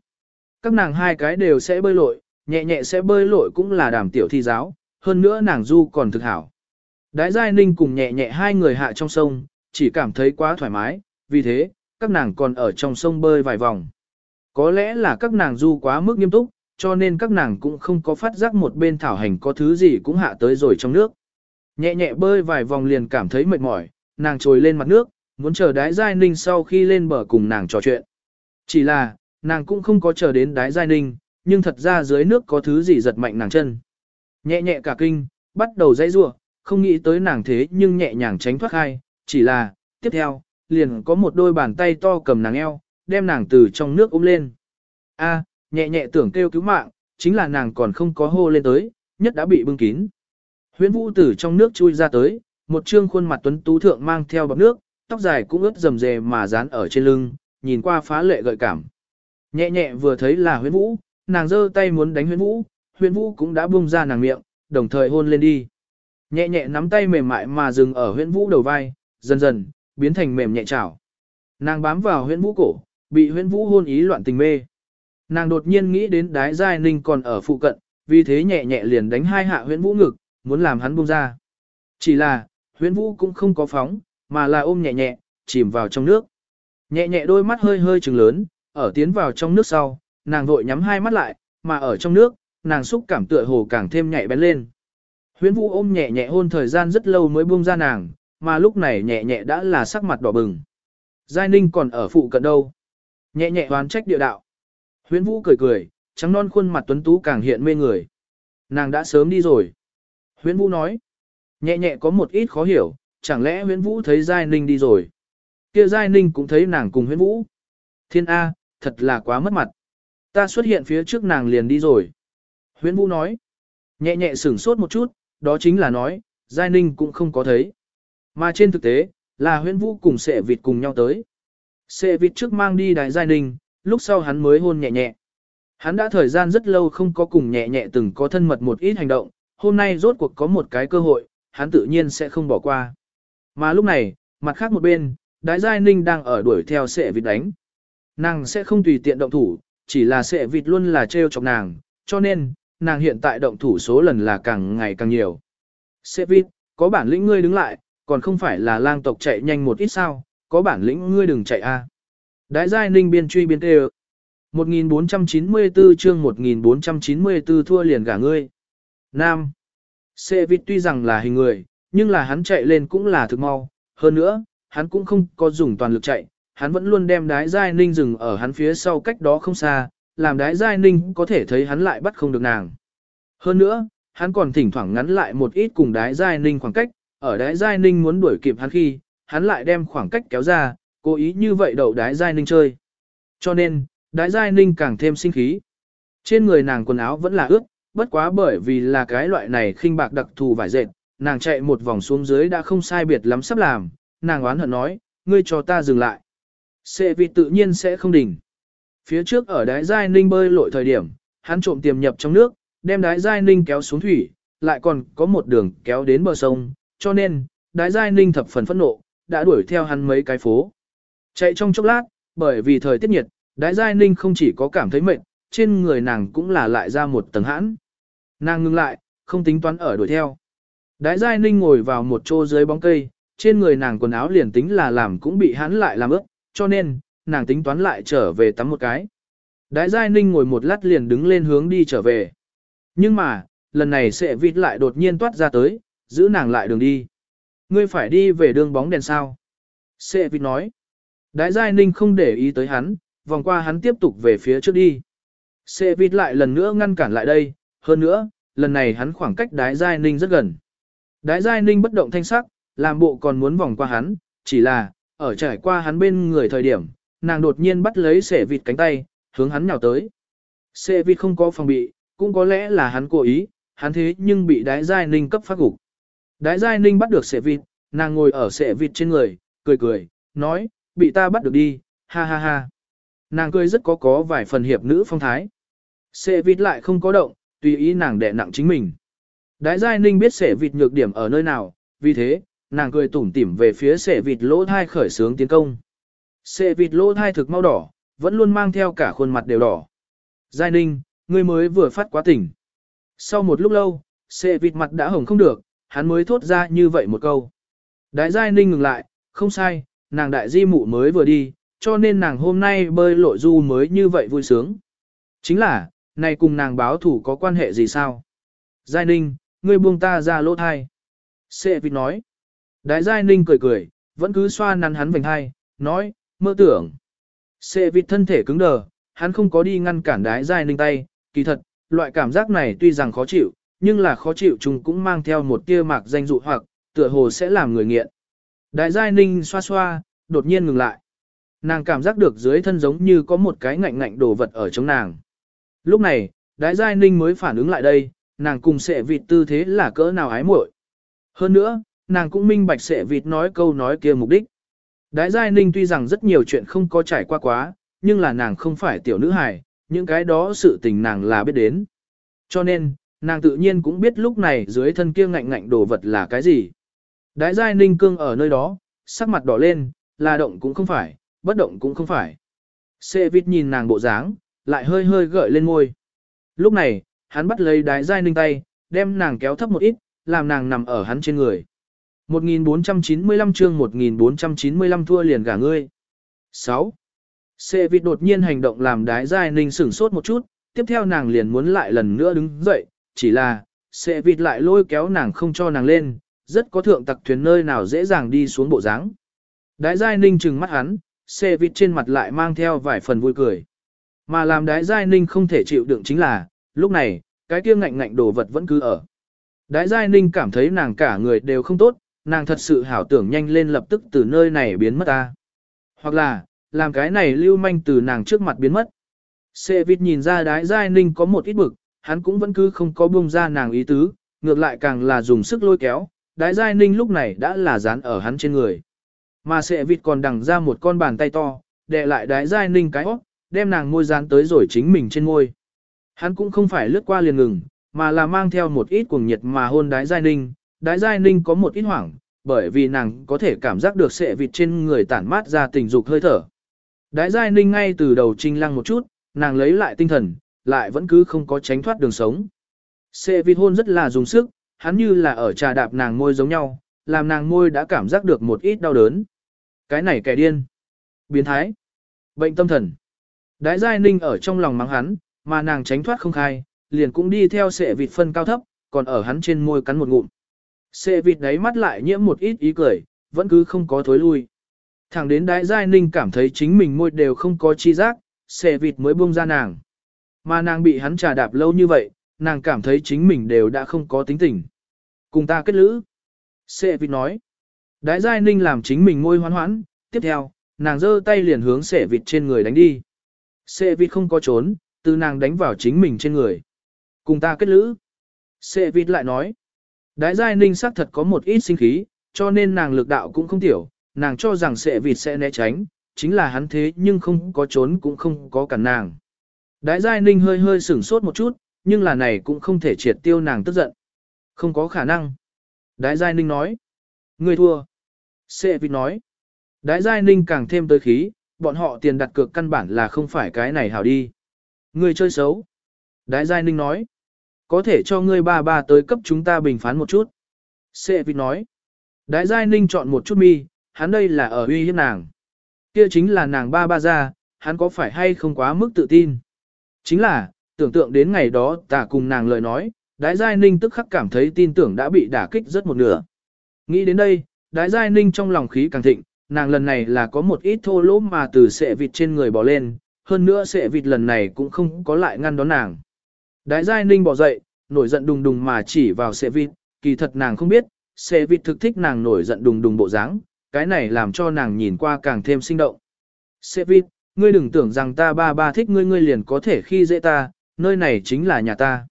Các nàng hai cái đều sẽ bơi lội, nhẹ nhẹ sẽ bơi lội cũng là đàm tiểu thi giáo, hơn nữa nàng du còn thực hảo. Đái giai ninh cùng nhẹ nhẹ hai người hạ trong sông, chỉ cảm thấy quá thoải mái, vì thế, các nàng còn ở trong sông bơi vài vòng. Có lẽ là các nàng du quá mức nghiêm túc, cho nên các nàng cũng không có phát giác một bên thảo hành có thứ gì cũng hạ tới rồi trong nước. Nhẹ nhẹ bơi vài vòng liền cảm thấy mệt mỏi, nàng trồi lên mặt nước, muốn chờ đái giai ninh sau khi lên bờ cùng nàng trò chuyện. Chỉ là, nàng cũng không có chờ đến đái giai ninh, nhưng thật ra dưới nước có thứ gì giật mạnh nàng chân. Nhẹ nhẹ cả kinh, bắt đầu dãy rua, không nghĩ tới nàng thế nhưng nhẹ nhàng tránh thoát khai, chỉ là, tiếp theo, liền có một đôi bàn tay to cầm nàng eo, đem nàng từ trong nước ôm lên. A, nhẹ nhẹ tưởng kêu cứu mạng, chính là nàng còn không có hô lên tới, nhất đã bị bưng kín. Huyễn Vũ từ trong nước chui ra tới, một trương khuôn mặt tuấn tú thượng mang theo bọt nước, tóc dài cũng ướt rầm rề mà dán ở trên lưng, nhìn qua phá lệ gợi cảm. Nhẹ nhẹ vừa thấy là Huyễn Vũ, nàng giơ tay muốn đánh Huyễn Vũ, Huyễn Vũ cũng đã buông ra nàng miệng, đồng thời hôn lên đi. Nhẹ nhẹ nắm tay mềm mại mà dừng ở Huyễn Vũ đầu vai, dần dần biến thành mềm nhẹ chảo. Nàng bám vào Huyễn Vũ cổ, bị Huyễn Vũ hôn ý loạn tình mê. Nàng đột nhiên nghĩ đến đái giai ninh còn ở phụ cận, vì thế nhẹ nhẹ liền đánh hai hạ huyễn vũ ngực, muốn làm hắn buông ra. Chỉ là, huyễn vũ cũng không có phóng, mà là ôm nhẹ nhẹ, chìm vào trong nước. Nhẹ nhẹ đôi mắt hơi hơi trừng lớn, ở tiến vào trong nước sau, nàng vội nhắm hai mắt lại, mà ở trong nước, nàng xúc cảm tựa hồ càng thêm nhạy bén lên. Huyễn Vũ ôm nhẹ nhẹ hôn thời gian rất lâu mới buông ra nàng, mà lúc này nhẹ nhẹ đã là sắc mặt đỏ bừng. Giai Ninh còn ở phụ cận đâu? Nhẹ nhẹ đoán trách địa đạo. Huyễn Vũ cười cười, trắng non khuôn mặt tuấn tú càng hiện mê người. Nàng đã sớm đi rồi. Huyễn Vũ nói. Nhẹ nhẹ có một ít khó hiểu, chẳng lẽ Huyễn Vũ thấy Giai Ninh đi rồi? Kia Giai Ninh cũng thấy nàng cùng Huyễn Vũ. Thiên A, thật là quá mất mặt. Ta xuất hiện phía trước nàng liền đi rồi. Huyễn Vũ nói. Nhẹ nhẹ sửng sốt một chút, đó chính là nói, Giai Ninh cũng không có thấy. Mà trên thực tế, là huyễn vũ cùng sệ vịt cùng nhau tới. Sệ vịt trước mang đi đại Giai Ninh, lúc sau hắn mới hôn nhẹ nhẹ. Hắn đã thời gian rất lâu không có cùng nhẹ nhẹ từng có thân mật một ít hành động, hôm nay rốt cuộc có một cái cơ hội, hắn tự nhiên sẽ không bỏ qua. Mà lúc này, mặt khác một bên, Đái Giai Ninh đang ở đuổi theo sệ vịt đánh. Nàng sẽ không tùy tiện động thủ, chỉ là sệ vịt luôn là trêu chọc nàng, cho nên, nàng hiện tại động thủ số lần là càng ngày càng nhiều. Sệ có bản lĩnh ngươi đứng lại, còn không phải là lang tộc chạy nhanh một ít sao, có bản lĩnh ngươi đừng chạy a. Đái Giai Ninh biên truy biên tê 1494 chương 1494 thua liền gả ngươi. Nam. Sệ vịt tuy rằng là hình người, nhưng là hắn chạy lên cũng là thực mau. Hơn nữa, hắn cũng không có dùng toàn lực chạy, hắn vẫn luôn đem đái giai ninh dừng ở hắn phía sau cách đó không xa, làm đái giai ninh có thể thấy hắn lại bắt không được nàng. Hơn nữa, hắn còn thỉnh thoảng ngắn lại một ít cùng đái giai ninh khoảng cách, ở đái giai ninh muốn đuổi kịp hắn khi, hắn lại đem khoảng cách kéo ra, cố ý như vậy đậu đái giai ninh chơi. Cho nên, đái giai ninh càng thêm sinh khí. Trên người nàng quần áo vẫn là ướt, bất quá bởi vì là cái loại này khinh bạc đặc thù vải dệt, nàng chạy một vòng xuống dưới đã không sai biệt lắm sắp làm, nàng oán hận nói, ngươi cho ta dừng lại. Sệ vị tự nhiên sẽ không đỉnh. Phía trước ở đái giai ninh bơi lội thời điểm, hắn trộm tiềm nhập trong nước, đem đái giai ninh kéo xuống thủy, lại còn có một đường kéo đến bờ sông, cho nên, đái giai ninh thập phần phẫn nộ, đã đuổi theo hắn mấy cái phố. Chạy trong chốc lát, bởi vì thời tiết nhiệt, đái giai ninh không chỉ có cảm thấy mệt, trên người nàng cũng là lại ra một tầng hãn. Nàng ngừng lại, không tính toán ở đuổi theo. Đái giai ninh ngồi vào một chỗ dưới bóng cây, trên người nàng quần áo liền tính là làm cũng bị hãn lại làm ướt, cho nên, nàng tính toán lại trở về tắm một cái. Đái giai ninh ngồi một lát liền đứng lên hướng đi trở về. Nhưng mà, lần này sẽ vịt lại đột nhiên toát ra tới, giữ nàng lại đường đi. Ngươi phải đi về đường bóng đèn sao? Sệ vịt nói. Đái giai ninh không để ý tới hắn, vòng qua hắn tiếp tục về phía trước đi. Sệ vịt lại lần nữa ngăn cản lại đây, hơn nữa, lần này hắn khoảng cách đái giai ninh rất gần. Đái giai ninh bất động thanh sắc, làm bộ còn muốn vòng qua hắn, chỉ là, ở trải qua hắn bên người thời điểm, nàng đột nhiên bắt lấy sệ vịt cánh tay, hướng hắn nhào tới. Sệ vịt không có phòng bị, cũng có lẽ là hắn cố ý, hắn thế nhưng bị đái giai ninh cấp phát gục. Đái giai ninh bắt được sệ vịt, nàng ngồi ở sệ vịt trên người, cười cười, nói, bị ta bắt được đi, ha ha ha. Nàng cười rất có có vài phần hiệp nữ phong thái. Sệ vịt lại không có động, tùy ý nàng đè nặng chính mình. Đái giai ninh biết sệ vịt nhược điểm ở nơi nào, vì thế, nàng cười tủm tỉm về phía sệ vịt lỗ thai khởi sướng tiến công. Sệ vịt lỗ thai thực mau đỏ, vẫn luôn mang theo cả khuôn mặt đều đỏ. Giai ninh, ngươi mới vừa phát quá tỉnh. Sau một lúc lâu, sệ vịt mặt đã hồng không được, hắn mới thốt ra như vậy một câu. Đại giai ninh ngừng lại, không sai, nàng đại di mụ mới vừa đi, cho nên nàng hôm nay bơi lội du mới như vậy vui sướng. Chính là, này cùng nàng báo thủ có quan hệ gì sao? Giai ninh, ngươi buông ta ra lỗ thai. Sệ vịt nói. Đại giai ninh cười cười, vẫn cứ xoa nắn hắn vành hai, nói, mơ tưởng. Sệ vịt thân thể cứng đờ, hắn không có đi ngăn cản đái giai ninh tay, kỳ thật, loại cảm giác này tuy rằng khó chịu, nhưng là khó chịu chúng cũng mang theo một tia mạc danh dụ hoặc, tựa hồ sẽ làm người nghiện. Đại giai ninh xoa xoa, đột nhiên ngừng lại. Nàng cảm giác được dưới thân giống như có một cái ngạnh ngạnh đồ vật ở trong nàng. Lúc này, đại giai ninh mới phản ứng lại đây, nàng cùng sệ vịt tư thế là cỡ nào ái muội. Hơn nữa, nàng cũng minh bạch sệ vịt nói câu nói kia mục đích. Đại giai ninh tuy rằng rất nhiều chuyện không có trải qua quá, nhưng là nàng không phải tiểu nữ hài, những cái đó sự tình nàng là biết đến. Cho nên, nàng tự nhiên cũng biết lúc này dưới thân kia ngạnh ngạnh đồ vật là cái gì. Đái giai ninh cương ở nơi đó, sắc mặt đỏ lên, là động cũng không phải, bất động cũng không phải. Sệ vịt nhìn nàng bộ dáng, lại hơi hơi gợi lên môi. Lúc này, hắn bắt lấy đái giai ninh tay, đem nàng kéo thấp một ít, làm nàng nằm ở hắn trên người. 1495 chương 1495 thua liền gả ngươi. 6. Sệ vịt đột nhiên hành động làm đái giai ninh sửng sốt một chút, tiếp theo nàng liền muốn lại lần nữa đứng dậy, chỉ là, sệ vịt lại lôi kéo nàng không cho nàng lên, rất có thượng tặc thuyền nơi nào dễ dàng đi xuống bộ dáng. Đái giai ninh trừng mắt hắn, sệ vịt trên mặt lại mang theo vài phần vui cười. Mà làm đái giai ninh không thể chịu đựng chính là, lúc này, cái kia ngạnh ngạnh đồ vật vẫn cứ ở. Đái giai ninh cảm thấy nàng cả người đều không tốt, nàng thật sự hảo tưởng nhanh lên lập tức từ nơi này biến mất ta. Hoặc là, làm cái này lưu manh từ nàng trước mặt biến mất. Sệ vịt nhìn ra đái giai ninh có một ít bực, hắn cũng vẫn cứ không có buông ra nàng ý tứ, ngược lại càng là dùng sức lôi kéo, đái giai ninh lúc này đã là dán ở hắn trên người. Mà sệ vịt còn đằng ra một con bàn tay to, đè lại đái giai ninh cái óc, đem nàng môi dán tới rồi chính mình trên môi. Hắn cũng không phải lướt qua liền ngừng, mà là mang theo một ít cuồng nhiệt mà hôn đái giai ninh, đái giai ninh có một ít hoảng, bởi vì nàng có thể cảm giác được sệ vịt trên người tản mát ra tình dục hơi thở. Đái giai ninh ngay từ đầu trinh lăng một chút, nàng lấy lại tinh thần, lại vẫn cứ không có tránh thoát đường sống. Sệ vịt hôn rất là dùng sức, hắn như là ở trà đạp nàng môi giống nhau, làm nàng môi đã cảm giác được một ít đau đớn. Cái này kẻ điên. Biến thái. Bệnh tâm thần. Đái giai ninh ở trong lòng mắng hắn, mà nàng tránh thoát không khai, liền cũng đi theo sệ vịt phân cao thấp, còn ở hắn trên môi cắn một ngụm. Sệ vịt đáy mắt lại nhiễm một ít ý cười, vẫn cứ không có thối lui. Thẳng đến Đại giai ninh cảm thấy chính mình môi đều không có chi giác, sệ vịt mới buông ra nàng. Mà nàng bị hắn trà đạp lâu như vậy, nàng cảm thấy chính mình đều đã không có tính tình. Cùng ta kết lữ. Sệ vịt nói. Đại giai ninh làm chính mình môi hoán hoãn, tiếp theo, nàng giơ tay liền hướng sệ vịt trên người đánh đi. Sệ vịt không có trốn, từ nàng đánh vào chính mình trên người. Cùng ta kết lữ. Sệ vịt lại nói. Đái giai ninh xác thật có một ít sinh khí, cho nên nàng lực đạo cũng không tiểu, nàng cho rằng sẽ vịt sẽ né tránh, chính là hắn thế nhưng không có trốn cũng không có cản nàng. Đái giai ninh hơi hơi sửng sốt một chút, nhưng là này cũng không thể triệt tiêu nàng tức giận. Không có khả năng. Đái giai ninh nói. Người thua. Sệ vịt nói. Đái giai ninh càng thêm tới khí, bọn họ tiền đặt cược căn bản là không phải cái này hảo đi. Người chơi xấu. Đái giai ninh nói. Có thể cho ngươi ba ba tới cấp chúng ta bình phán một chút. Sệ vịt nói. Đái giai ninh chọn một chút mi, hắn đây là ở uy hiếp nàng. Kia chính là nàng ba ba ra, hắn có phải hay không quá mức tự tin. Chính là, tưởng tượng đến ngày đó ta cùng nàng lời nói, đái giai ninh tức khắc cảm thấy tin tưởng đã bị đả kích rất một nửa. Nghĩ đến đây, đái giai ninh trong lòng khí càng thịnh, nàng lần này là có một ít thô lỗ mà từ sệ vịt trên người bỏ lên, hơn nữa sệ vịt lần này cũng không có lại ngăn đón nàng. Đái giai ninh bỏ dậy, nổi giận đùng đùng mà chỉ vào xe vịt, kỳ thật nàng không biết, xe vịt thực thích nàng nổi giận đùng đùng bộ dáng, cái này làm cho nàng nhìn qua càng thêm sinh động. Xe vịt, ngươi đừng tưởng rằng ta ba ba thích ngươi ngươi liền có thể khi dễ ta, nơi này chính là nhà ta.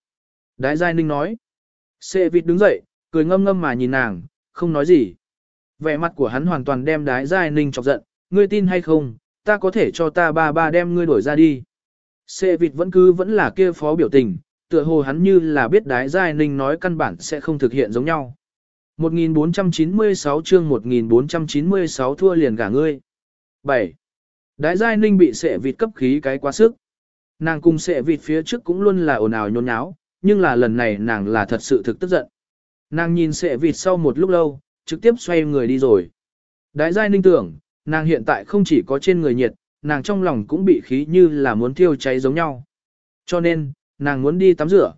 Đái giai ninh nói. Xe vịt đứng dậy, cười ngâm ngâm mà nhìn nàng, không nói gì. Vẻ mặt của hắn hoàn toàn đem đái giai ninh chọc giận, ngươi tin hay không, ta có thể cho ta ba ba đem ngươi đổi ra đi. Xe vịt vẫn cứ vẫn là kia phó biểu tình, tựa hồ hắn như là biết đái giai ninh nói căn bản sẽ không thực hiện giống nhau. 1496 chương 1496 thua liền gả ngươi. 7. Đái giai ninh bị sệ vịt cấp khí cái quá sức. Nàng cùng sệ vịt phía trước cũng luôn là ồn ào nhôn nháo, nhưng là lần này nàng là thật sự thực tức giận. Nàng nhìn sệ vịt sau một lúc lâu, trực tiếp xoay người đi rồi. Đái giai ninh tưởng, nàng hiện tại không chỉ có trên người nhiệt, nàng trong lòng cũng bị khí như là muốn thiêu cháy giống nhau. Cho nên, nàng muốn đi tắm rửa.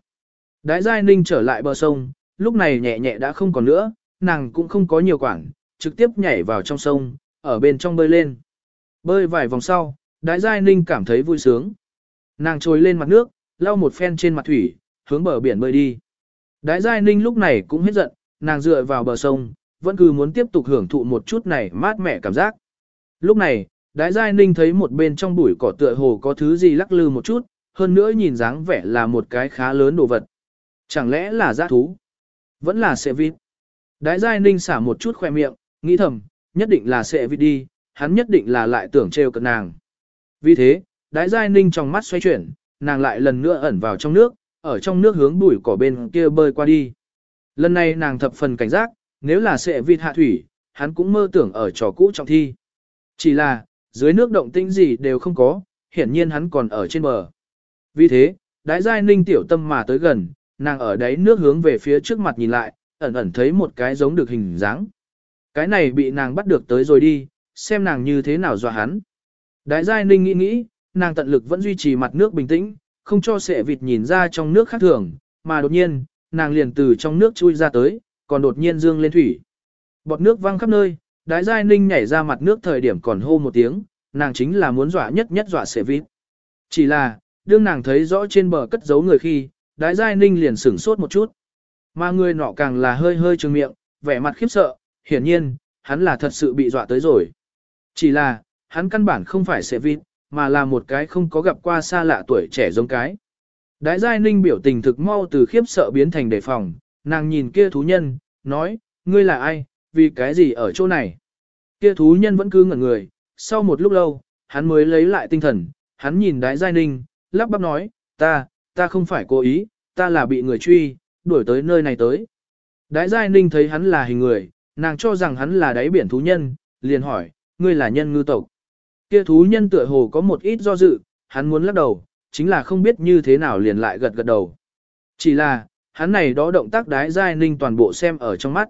Đái giai ninh trở lại bờ sông, lúc này nhẹ nhẹ đã không còn nữa, nàng cũng không có nhiều quảng, trực tiếp nhảy vào trong sông, ở bên trong bơi lên. Bơi vài vòng sau, đái giai ninh cảm thấy vui sướng. Nàng trồi lên mặt nước, lau một phen trên mặt thủy, hướng bờ biển bơi đi. Đái giai ninh lúc này cũng hết giận, nàng dựa vào bờ sông, vẫn cứ muốn tiếp tục hưởng thụ một chút này mát mẻ cảm giác. Lúc này, đái giai ninh thấy một bên trong bụi cỏ tựa hồ có thứ gì lắc lư một chút, hơn nữa nhìn dáng vẻ là một cái khá lớn đồ vật. Chẳng lẽ là giã thú? Vẫn là xe vịt. Đái giai ninh xả một chút khoe miệng, nghĩ thầm, nhất định là xe vịt đi, hắn nhất định là lại tưởng trêu cận nàng. Vì thế, đái giai ninh trong mắt xoay chuyển, nàng lại lần nữa ẩn vào trong nước, ở trong nước hướng bụi cỏ bên kia bơi qua đi. Lần này nàng thập phần cảnh giác, nếu là sẽ vịt hạ thủy, hắn cũng mơ tưởng ở trò cũ trọng thi. Chỉ là, dưới nước động tĩnh gì đều không có, hiển nhiên hắn còn ở trên bờ. Vì thế, đái giai ninh tiểu tâm mà tới gần, nàng ở đáy nước hướng về phía trước mặt nhìn lại, ẩn ẩn thấy một cái giống được hình dáng. Cái này bị nàng bắt được tới rồi đi, xem nàng như thế nào dọa hắn. Đại giai ninh nghĩ nghĩ, nàng tận lực vẫn duy trì mặt nước bình tĩnh, không cho sệ vịt nhìn ra trong nước khác thường, mà đột nhiên, nàng liền từ trong nước chui ra tới, còn đột nhiên dương lên thủy. Bọt nước văng khắp nơi, Đại giai ninh nhảy ra mặt nước thời điểm còn hô một tiếng, nàng chính là muốn dọa nhất nhất dọa sệ vịt. Chỉ là, đương nàng thấy rõ trên bờ cất giấu người khi, Đại giai ninh liền sửng sốt một chút. Mà người nọ càng là hơi hơi trừng miệng, vẻ mặt khiếp sợ, hiển nhiên, hắn là thật sự bị dọa tới rồi. Chỉ là, hắn căn bản không phải sẽ vịt, mà là một cái không có gặp qua xa lạ tuổi trẻ giống cái. Đái giai ninh biểu tình thực mau từ khiếp sợ biến thành đề phòng, nàng nhìn kia thú nhân, nói, ngươi là ai, vì cái gì ở chỗ này. Kia thú nhân vẫn cứ ngẩn người, sau một lúc lâu, hắn mới lấy lại tinh thần, hắn nhìn đái giai ninh, lắp bắp nói, ta, ta không phải cố ý, ta là bị người truy, đuổi tới nơi này tới. Đái giai ninh thấy hắn là hình người, nàng cho rằng hắn là đáy biển thú nhân, liền hỏi, ngươi là nhân ngư tộc. Kia thú nhân tựa hồ có một ít do dự, hắn muốn lắc đầu, chính là không biết như thế nào liền lại gật gật đầu. Chỉ là, hắn này đó động tác đái giai ninh toàn bộ xem ở trong mắt.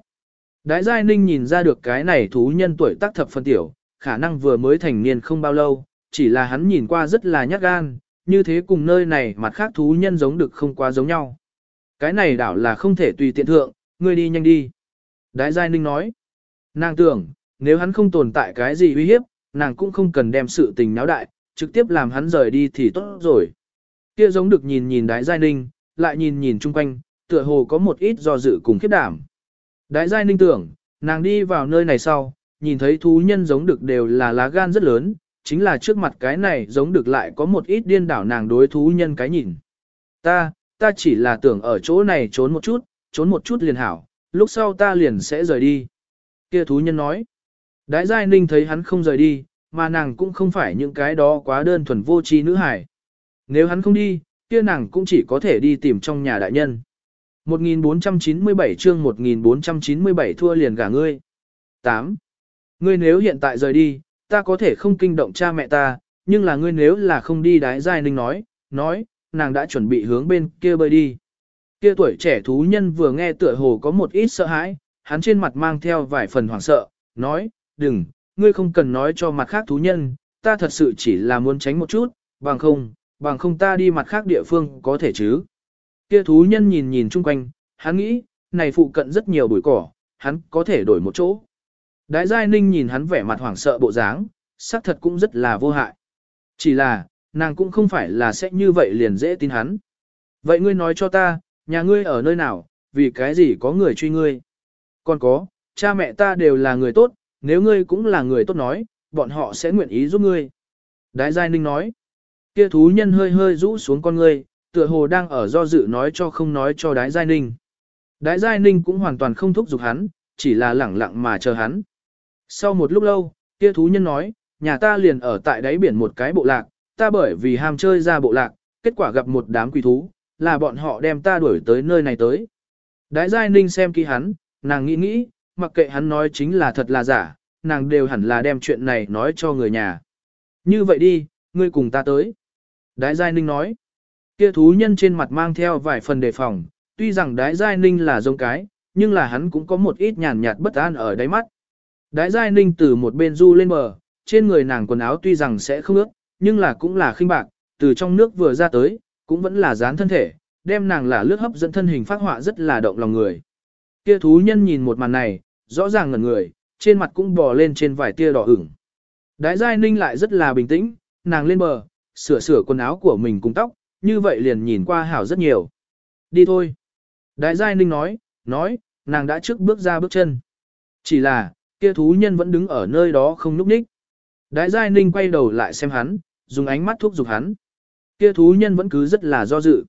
Đái giai ninh nhìn ra được cái này thú nhân tuổi tác thập phân tiểu, khả năng vừa mới thành niên không bao lâu, chỉ là hắn nhìn qua rất là nhát gan, như thế cùng nơi này mặt khác thú nhân giống được không quá giống nhau. Cái này đảo là không thể tùy tiện thượng, ngươi đi nhanh đi. Đái Giai Ninh nói, nàng tưởng, nếu hắn không tồn tại cái gì uy hiếp, nàng cũng không cần đem sự tình náo đại, trực tiếp làm hắn rời đi thì tốt rồi. Kia giống được nhìn nhìn Đái Giai Ninh, lại nhìn nhìn chung quanh, tựa hồ có một ít do dự cùng khiếp đảm. Đái Giai Ninh tưởng, nàng đi vào nơi này sau, nhìn thấy thú nhân giống được đều là lá gan rất lớn, chính là trước mặt cái này giống được lại có một ít điên đảo nàng đối thú nhân cái nhìn. Ta, ta chỉ là tưởng ở chỗ này trốn một chút, trốn một chút liền hảo, lúc sau ta liền sẽ rời đi. Kia thú nhân nói. Đái giai ninh thấy hắn không rời đi, mà nàng cũng không phải những cái đó quá đơn thuần vô tri nữ hải. Nếu hắn không đi, kia nàng cũng chỉ có thể đi tìm trong nhà đại nhân. 1497 chương 1497 thua liền gả ngươi. 8. Ngươi nếu hiện tại rời đi, ta có thể không kinh động cha mẹ ta, nhưng là ngươi nếu là không đi đái giai ninh nói, nói, nàng đã chuẩn bị hướng bên kia bơi đi. Kia tuổi trẻ thú nhân vừa nghe tựa hồ có một ít sợ hãi, hắn trên mặt mang theo vài phần hoảng sợ, nói, đừng, ngươi không cần nói cho mặt khác thú nhân, ta thật sự chỉ là muốn tránh một chút, bằng không, bằng không ta đi mặt khác địa phương có thể chứ. Kia thú nhân nhìn nhìn chung quanh, hắn nghĩ, này phụ cận rất nhiều bụi cỏ, hắn có thể đổi một chỗ. Đại giai ninh nhìn hắn vẻ mặt hoảng sợ bộ dáng, xác thật cũng rất là vô hại. Chỉ là, nàng cũng không phải là sẽ như vậy liền dễ tin hắn. Vậy ngươi nói cho ta, nhà ngươi ở nơi nào, vì cái gì có người truy ngươi? Còn có, cha mẹ ta đều là người tốt, nếu ngươi cũng là người tốt nói, bọn họ sẽ nguyện ý giúp ngươi. Đái Giai Ninh nói, kia thú nhân hơi hơi rũ xuống con ngươi, tựa hồ đang ở do dự nói cho không nói cho Đái Giai Ninh. Đái Giai Ninh cũng hoàn toàn không thúc giục hắn, chỉ là lẳng lặng mà chờ hắn. Sau một lúc lâu, kia thú nhân nói, nhà ta liền ở tại đáy biển một cái bộ lạc, ta bởi vì ham chơi ra bộ lạc, kết quả gặp một đám quỷ thú, là bọn họ đem ta đuổi tới nơi này tới. Đái Giai Ninh xem kỹ hắn, nàng nghĩ nghĩ, mặc kệ hắn nói chính là thật là giả, nàng đều hẳn là đem chuyện này nói cho người nhà. Như vậy đi, ngươi cùng ta tới. Đái Giai Ninh nói, kia thú nhân trên mặt mang theo vài phần đề phòng, tuy rằng Đái Giai Ninh là giống cái, nhưng là hắn cũng có một ít nhàn nhạt bất an ở đáy mắt. Đái Giai Ninh từ một bên du lên bờ, trên người nàng quần áo tuy rằng sẽ không ướt, nhưng là cũng là khinh bạc, từ trong nước vừa ra tới, cũng vẫn là dán thân thể, đem nàng là lướt hấp dẫn thân hình phát họa rất là động lòng người. Kia thú nhân nhìn một màn này, rõ ràng ngẩn người, trên mặt cũng bò lên trên vài tia đỏ ửng. Đái giai ninh lại rất là bình tĩnh, nàng lên bờ, sửa sửa quần áo của mình cùng tóc, như vậy liền nhìn qua hảo rất nhiều. Đi thôi. Đại giai ninh nói, nói, nàng đã trước bước ra bước chân. Chỉ là, kia thú nhân vẫn đứng ở nơi đó không núp ních. Đại giai ninh quay đầu lại xem hắn, dùng ánh mắt thúc giục hắn. Kia thú nhân vẫn cứ rất là do dự.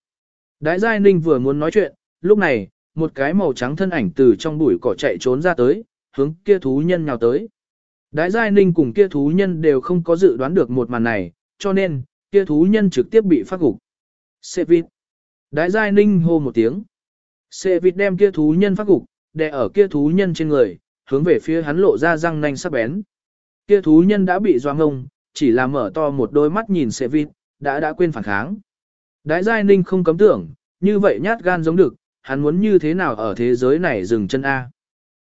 Đái Giai Ninh vừa muốn nói chuyện, lúc này, một cái màu trắng thân ảnh từ trong bụi cỏ chạy trốn ra tới, hướng kia thú nhân nhào tới. Đái Giai Ninh cùng kia thú nhân đều không có dự đoán được một màn này, cho nên, kia thú nhân trực tiếp bị phát gục. Xê vịt. Đái Giai Ninh hô một tiếng. Xê vịt đem kia thú nhân phát gục, đè ở kia thú nhân trên người, hướng về phía hắn lộ ra răng nanh sắc bén. Kia thú nhân đã bị doa ngông, chỉ là mở to một đôi mắt nhìn xe vịt, đã đã quên phản kháng. Đái Giai Ninh không cấm tưởng, như vậy nhát gan giống được, hắn muốn như thế nào ở thế giới này dừng chân A.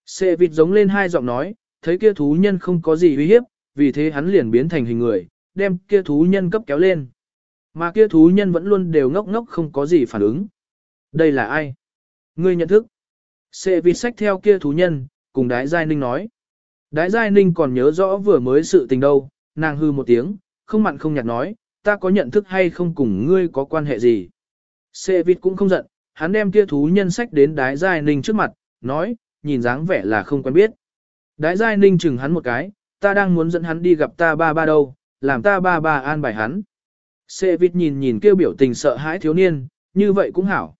Xe vịt giống lên hai giọng nói, thấy kia thú nhân không có gì uy hiếp, vì thế hắn liền biến thành hình người, đem kia thú nhân cấp kéo lên. Mà kia thú nhân vẫn luôn đều ngốc ngốc không có gì phản ứng. Đây là ai? Ngươi nhận thức. Xe vịt sách theo kia thú nhân, cùng đái giai ninh nói. Đái giai ninh còn nhớ rõ vừa mới sự tình đâu, nàng hư một tiếng, không mặn không nhạt nói, ta có nhận thức hay không cùng ngươi có quan hệ gì. Xê vịt cũng không giận, hắn đem kia thú nhân sách đến đái giai ninh trước mặt, nói, nhìn dáng vẻ là không quen biết. Đái giai ninh chừng hắn một cái, ta đang muốn dẫn hắn đi gặp ta ba ba đâu, làm ta ba ba an bài hắn. Xê vịt nhìn nhìn kêu biểu tình sợ hãi thiếu niên, như vậy cũng hảo.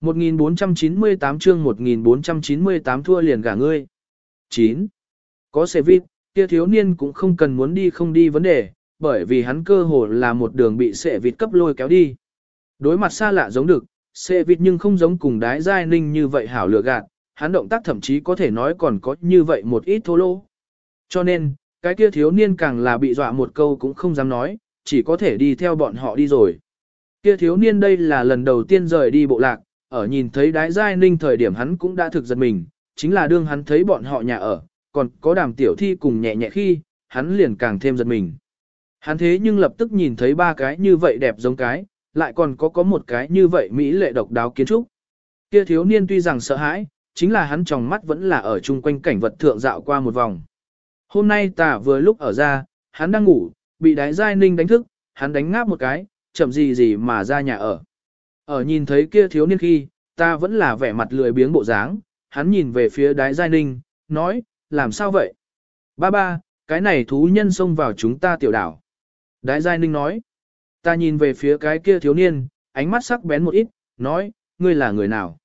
1498 chương 1498 thua liền gả ngươi. 9. Có xe vịt, kia thiếu niên cũng không cần muốn đi không đi vấn đề, bởi vì hắn cơ hồ là một đường bị xe vịt cấp lôi kéo đi. Đối mặt xa lạ giống được, xe vịt nhưng không giống cùng đái giai ninh như vậy hảo lựa gạt, hắn động tác thậm chí có thể nói còn có như vậy một ít thô lỗ. Cho nên, cái kia thiếu niên càng là bị dọa một câu cũng không dám nói, chỉ có thể đi theo bọn họ đi rồi. Kia thiếu niên đây là lần đầu tiên rời đi bộ lạc, ở nhìn thấy đái giai ninh thời điểm hắn cũng đã thực giật mình, chính là đương hắn thấy bọn họ nhà ở, còn có đàm tiểu thi cùng nhẹ nhẹ khi, hắn liền càng thêm giật mình. Hắn thế nhưng lập tức nhìn thấy ba cái như vậy đẹp giống cái, lại còn có có một cái như vậy mỹ lệ độc đáo kiến trúc. Kia thiếu niên tuy rằng sợ hãi, chính là hắn trong mắt vẫn là ở chung quanh cảnh vật thượng dạo qua một vòng. Hôm nay tả vừa lúc ở ra, hắn đang ngủ, bị đái giai ninh đánh thức, hắn đánh ngáp một cái, chậm gì gì mà ra nhà ở. Ở nhìn thấy kia thiếu niên khi, ta vẫn là vẻ mặt lười biếng bộ dáng, hắn nhìn về phía đái giai ninh, nói, làm sao vậy? Ba ba, cái này thú nhân xông vào chúng ta tiểu đảo. Đái giai ninh nói, ta nhìn về phía cái kia thiếu niên, ánh mắt sắc bén một ít, nói, ngươi là người nào?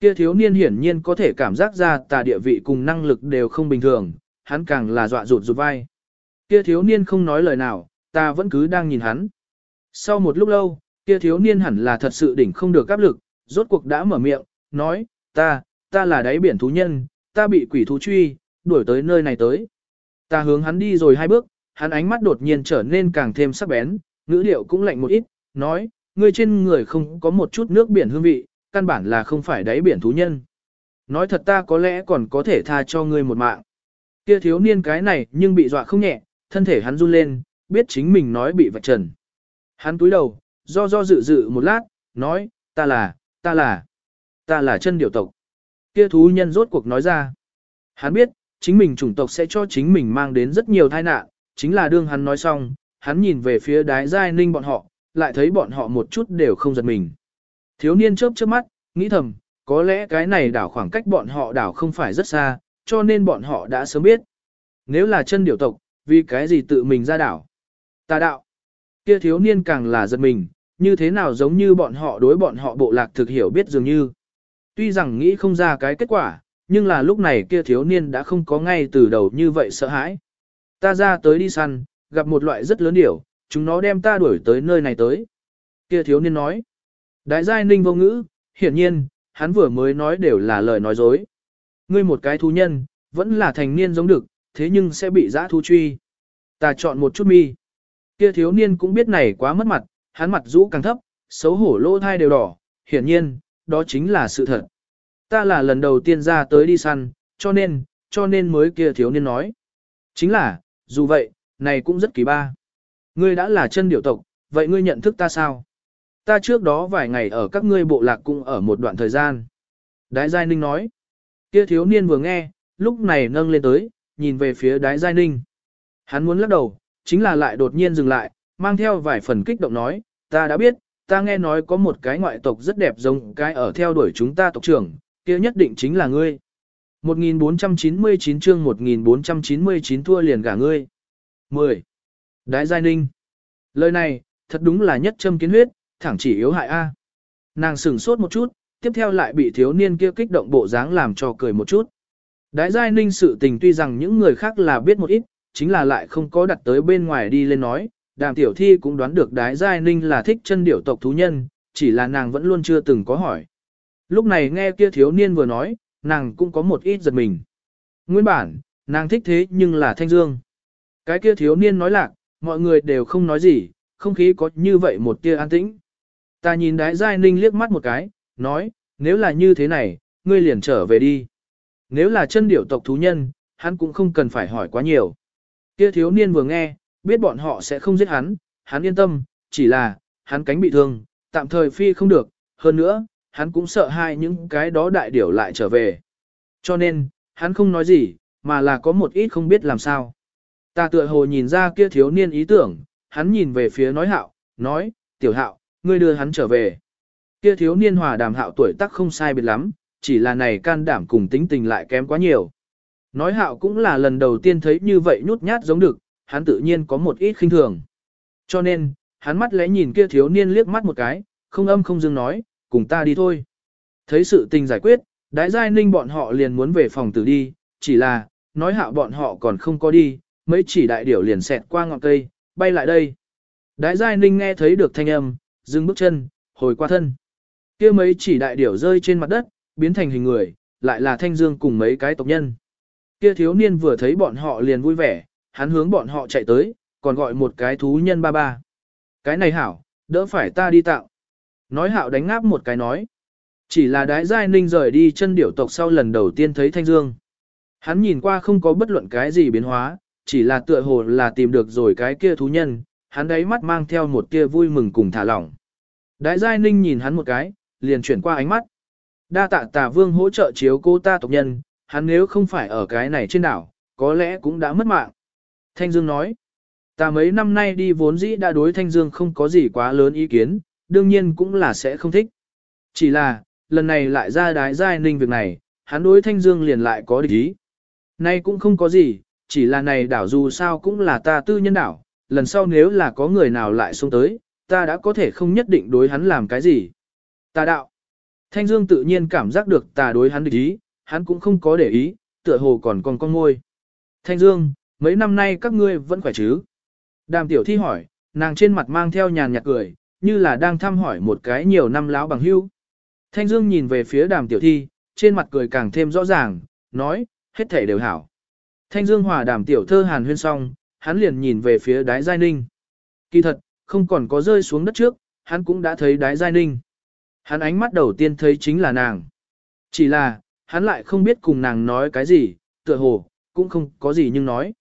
Kia thiếu niên hiển nhiên có thể cảm giác ra tà địa vị cùng năng lực đều không bình thường, hắn càng là dọa rụt rụt vai. Kia thiếu niên không nói lời nào, ta vẫn cứ đang nhìn hắn. Sau một lúc lâu, kia thiếu niên hẳn là thật sự đỉnh không được áp lực, rốt cuộc đã mở miệng, nói, ta, ta là đáy biển thú nhân, ta bị quỷ thú truy, đuổi tới nơi này tới. Ta hướng hắn đi rồi hai bước, hắn ánh mắt đột nhiên trở nên càng thêm sắc bén, ngữ điệu cũng lạnh một ít, nói, ngươi trên người không có một chút nước biển hương vị, căn bản là không phải đáy biển thú nhân. Nói thật ta có lẽ còn có thể tha cho ngươi một mạng. Kia thiếu niên cái này nhưng bị dọa không nhẹ, thân thể hắn run lên, biết chính mình nói bị vạch trần. Hắn túi đầu, do do dự dự một lát, nói, ta là, ta là, ta là chân điểu tộc. Kia thú nhân rốt cuộc nói ra. Hắn biết, chính mình chủng tộc sẽ cho chính mình mang đến rất nhiều tai nạn, chính là đương hắn nói xong, hắn nhìn về phía đái giai ninh bọn họ, lại thấy bọn họ một chút đều không giật mình. Thiếu niên chớp chớp mắt, nghĩ thầm, có lẽ cái này đảo khoảng cách bọn họ đảo không phải rất xa, cho nên bọn họ đã sớm biết. Nếu là chân điểu tộc, vì cái gì tự mình ra đảo? Tà đạo. Kia thiếu niên càng là giật mình, như thế nào giống như bọn họ đối bọn họ bộ lạc thực hiểu biết dường như. Tuy rằng nghĩ không ra cái kết quả, nhưng là lúc này kia thiếu niên đã không có ngay từ đầu như vậy sợ hãi. Ta ra tới đi săn, gặp một loại rất lớn điểu, chúng nó đem ta đuổi tới nơi này tới. Kia thiếu niên nói. Đại giai ninh vô ngữ, hiển nhiên, hắn vừa mới nói đều là lời nói dối. Ngươi một cái thú nhân, vẫn là thành niên giống được, thế nhưng sẽ bị giã thú truy. Ta chọn một chút mi. Kia thiếu niên cũng biết này quá mất mặt, hắn mặt rũ càng thấp, xấu hổ lỗ thai đều đỏ, hiển nhiên, đó chính là sự thật. Ta là lần đầu tiên ra tới đi săn, cho nên, cho nên mới kia thiếu niên nói. Chính là, dù vậy, này cũng rất kỳ ba. Ngươi đã là chân điểu tộc, vậy ngươi nhận thức ta sao? Ta trước đó vài ngày ở các ngươi bộ lạc cũng ở một đoạn thời gian. Đái Giai Ninh nói. Kia thiếu niên vừa nghe, lúc này nâng lên tới, nhìn về phía Đái Giai Ninh. Hắn muốn lắc đầu, chính là lại đột nhiên dừng lại, mang theo vài phần kích động nói, ta đã biết, ta nghe nói có một cái ngoại tộc rất đẹp giống cái ở theo đuổi chúng ta tộc trưởng, kia nhất định chính là ngươi. 1499 chương 1499 thua liền gả ngươi. 10. Đái Giai Ninh. Lời này, thật đúng là nhất châm kiến huyết, thẳng chỉ yếu hại A. Nàng sửng sốt một chút, tiếp theo lại bị thiếu niên kia kích động bộ dáng làm cho cười một chút. Đái Giai Ninh sự tình tuy rằng những người khác là biết một ít, chính là lại không có đặt tới bên ngoài đi lên nói, đàm tiểu thi cũng đoán được Đái Giai Ninh là thích chân điểu tộc thú nhân, chỉ là nàng vẫn luôn chưa từng có hỏi. Lúc này nghe kia thiếu niên vừa nói, nàng cũng có một ít giật mình. Nguyên bản, nàng thích thế nhưng là thanh dương. Cái kia thiếu niên nói lạc, mọi người đều không nói gì, không khí có như vậy một tia an tĩnh. Ta nhìn đái giai ninh liếc mắt một cái, nói, nếu là như thế này, ngươi liền trở về đi. Nếu là chân điểu tộc thú nhân, hắn cũng không cần phải hỏi quá nhiều. Kia thiếu niên vừa nghe, biết bọn họ sẽ không giết hắn, hắn yên tâm, chỉ là, hắn cánh bị thương, tạm thời phi không được, hơn nữa, hắn cũng sợ hai những cái đó đại điểu lại trở về. Cho nên, hắn không nói gì, mà là có một ít không biết làm sao. Ta tựa hồ nhìn ra kia thiếu niên ý tưởng, hắn nhìn về phía nói hạo, nói, tiểu hạo, ngươi đưa hắn trở về. Kia thiếu niên hòa đàm hạo tuổi tác không sai biệt lắm, chỉ là này can đảm cùng tính tình lại kém quá nhiều. Nói hạo cũng là lần đầu tiên thấy như vậy nhút nhát giống được, hắn tự nhiên có một ít khinh thường. Cho nên, hắn mắt lẽ nhìn kia thiếu niên liếc mắt một cái, không âm không dừng nói, cùng ta đi thôi. Thấy sự tình giải quyết, đái giai ninh bọn họ liền muốn về phòng tử đi, chỉ là, nói hạo bọn họ còn không có đi, mấy chỉ đại điểu liền xẹt qua ngọn cây, bay lại đây. Đái giai ninh nghe thấy được thanh âm, dừng bước chân, hồi qua thân. kia mấy chỉ đại điểu rơi trên mặt đất, biến thành hình người, lại là thanh dương cùng mấy cái tộc nhân. Kia thiếu niên vừa thấy bọn họ liền vui vẻ, hắn hướng bọn họ chạy tới, còn gọi một cái thú nhân ba ba. Cái này hảo, đỡ phải ta đi tạo. Nói hạo đánh ngáp một cái nói. Chỉ là đái giai ninh rời đi chân điểu tộc sau lần đầu tiên thấy thanh dương. Hắn nhìn qua không có bất luận cái gì biến hóa, chỉ là tựa hồ là tìm được rồi cái kia thú nhân, hắn đáy mắt mang theo một tia vui mừng cùng thả lỏng. Đái giai ninh nhìn hắn một cái, liền chuyển qua ánh mắt. Đa tạ tà vương hỗ trợ chiếu cô ta tộc nhân, hắn nếu không phải ở cái này trên đảo, có lẽ cũng đã mất mạng. Thanh Dương nói, ta mấy năm nay đi vốn dĩ đã đối Thanh Dương không có gì quá lớn ý kiến, đương nhiên cũng là sẽ không thích. Chỉ là, lần này lại ra đái giai ninh việc này, hắn đối Thanh Dương liền lại có địch ý. Nay cũng không có gì, chỉ là này đảo dù sao cũng là ta tư nhân đảo, lần sau nếu là có người nào lại xuống tới, ta đã có thể không nhất định đối hắn làm cái gì. Ta đạo. Thanh Dương tự nhiên cảm giác được ta đối hắn địch ý, hắn cũng không có để ý, tựa hồ còn còn con ngôi. Thanh Dương, mấy năm nay các ngươi vẫn khỏe chứ? Đàm tiểu thi hỏi, nàng trên mặt mang theo nhàn nhạt cười, như là đang thăm hỏi một cái nhiều năm láo bằng hưu. Thanh Dương nhìn về phía đàm tiểu thi, trên mặt cười càng thêm rõ ràng, nói, hết thể đều hảo. Thanh Dương hòa đàm tiểu thơ hàn huyên xong, hắn liền nhìn về phía đái giai ninh. Kỳ thật, không còn có rơi xuống đất trước, hắn cũng đã thấy đái giai ninh. Hắn ánh mắt đầu tiên thấy chính là nàng. Chỉ là, hắn lại không biết cùng nàng nói cái gì, tựa hồ, cũng không có gì nhưng nói.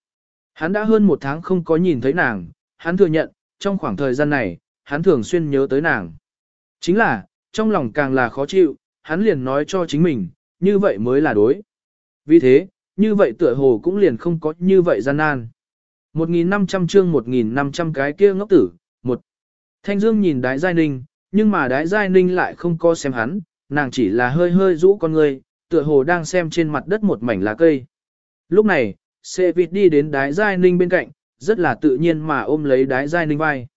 Hắn đã hơn một tháng không có nhìn thấy nàng, hắn thừa nhận, trong khoảng thời gian này, hắn thường xuyên nhớ tới nàng. Chính là, trong lòng càng là khó chịu, hắn liền nói cho chính mình, như vậy mới là đối. Vì thế, như vậy tựa hồ cũng liền không có như vậy gian nan. 1.500 chương 1.500 cái kia ngốc tử, một. Thanh Dương nhìn đái giai ninh, nhưng mà đái giai ninh lại không có xem hắn, nàng chỉ là hơi hơi rũ con người, tựa hồ đang xem trên mặt đất một mảnh lá cây. Lúc này, xe vịt đi đến đái giai ninh bên cạnh, rất là tự nhiên mà ôm lấy đái giai ninh vai.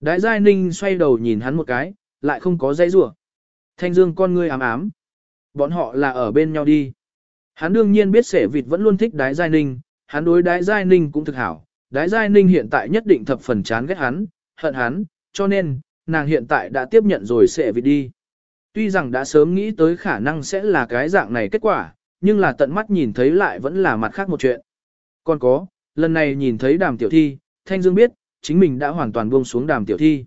Đái giai ninh xoay đầu nhìn hắn một cái, lại không có dây rủa Thanh Dương con ngươi ám ám. Bọn họ là ở bên nhau đi. Hắn đương nhiên biết sẻ vịt vẫn luôn thích đái giai ninh, hắn đối đái giai ninh cũng thực hảo. Đái giai ninh hiện tại nhất định thập phần chán ghét hắn, hận hắn, cho nên, nàng hiện tại đã tiếp nhận rồi sẻ vịt đi. Tuy rằng đã sớm nghĩ tới khả năng sẽ là cái dạng này kết quả, nhưng là tận mắt nhìn thấy lại vẫn là mặt khác một chuyện. Còn có, lần này nhìn thấy đàm tiểu thi, Thanh Dương biết, chính mình đã hoàn toàn buông xuống đàm tiểu thi.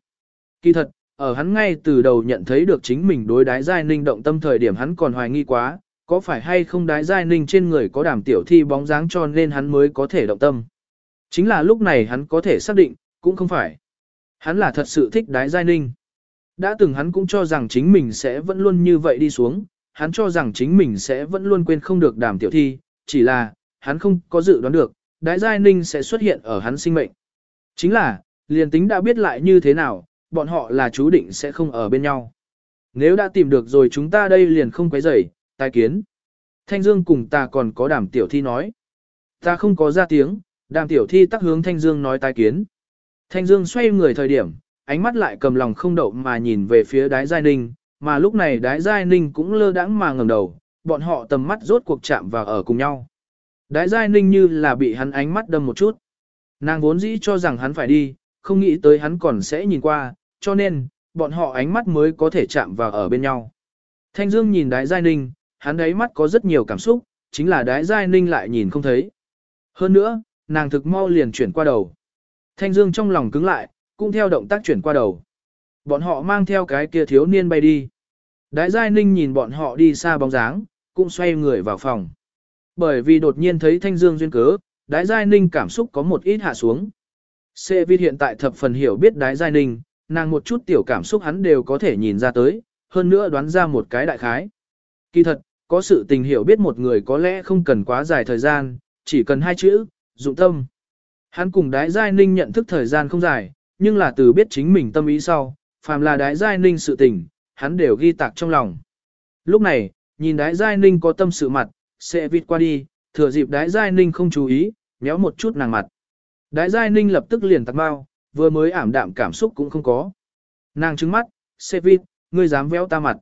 Kỳ thật, ở hắn ngay từ đầu nhận thấy được chính mình đối đái giai ninh động tâm thời điểm hắn còn hoài nghi quá, có phải hay không đái giai ninh trên người có đàm tiểu thi bóng dáng cho nên hắn mới có thể động tâm. Chính là lúc này hắn có thể xác định, cũng không phải. Hắn là thật sự thích đái giai ninh. Đã từng hắn cũng cho rằng chính mình sẽ vẫn luôn như vậy đi xuống, hắn cho rằng chính mình sẽ vẫn luôn quên không được đàm tiểu thi, chỉ là, hắn không có dự đoán được, đái giai ninh sẽ xuất hiện ở hắn sinh mệnh. Chính là, liền tính đã biết lại như thế nào, bọn họ là chú định sẽ không ở bên nhau. Nếu đã tìm được rồi chúng ta đây liền không quấy rầy, tai kiến. Thanh Dương cùng ta còn có đàm tiểu thi nói. Ta không có ra tiếng, đàm tiểu thi tắc hướng Thanh Dương nói tai kiến. Thanh Dương xoay người thời điểm, ánh mắt lại cầm lòng không đậu mà nhìn về phía đái giai ninh, mà lúc này đái giai ninh cũng lơ đãng mà ngẩng đầu, bọn họ tầm mắt rốt cuộc chạm vào ở cùng nhau. Đái giai ninh như là bị hắn ánh mắt đâm một chút. Nàng vốn dĩ cho rằng hắn phải đi, không nghĩ tới hắn còn sẽ nhìn qua, cho nên, bọn họ ánh mắt mới có thể chạm vào ở bên nhau. Thanh Dương nhìn đái giai ninh, hắn đáy mắt có rất nhiều cảm xúc, chính là đái giai ninh lại nhìn không thấy. Hơn nữa, nàng thực mau liền chuyển qua đầu. Thanh Dương trong lòng cứng lại, cũng theo động tác chuyển qua đầu. Bọn họ mang theo cái kia thiếu niên bay đi. Đái Giai Ninh nhìn bọn họ đi xa bóng dáng, cũng xoay người vào phòng. Bởi vì đột nhiên thấy Thanh Dương duyên cớ, Đái Giai Ninh cảm xúc có một ít hạ xuống. Sệ vi hiện tại thập phần hiểu biết Đái Giai Ninh, nàng một chút tiểu cảm xúc hắn đều có thể nhìn ra tới, hơn nữa đoán ra một cái đại khái. Kỳ thật, có sự tình hiểu biết một người có lẽ không cần quá dài thời gian, chỉ cần hai chữ, dụng tâm. Hắn cùng Đái Giai Ninh nhận thức thời gian không dài, nhưng là từ biết chính mình tâm ý sau, phàm là Đái Giai Ninh sự tình, hắn đều ghi tạc trong lòng. Lúc này, nhìn Đái Giai Ninh có tâm sự mặt, sẽ vịt qua đi, thừa dịp Đái Giai Ninh không chú ý, méo một chút nàng mặt. Đái Giai Ninh lập tức liền tạc bao, vừa mới ảm đạm cảm xúc cũng không có. Nàng trứng mắt, xe vịt, ngươi dám véo ta mặt.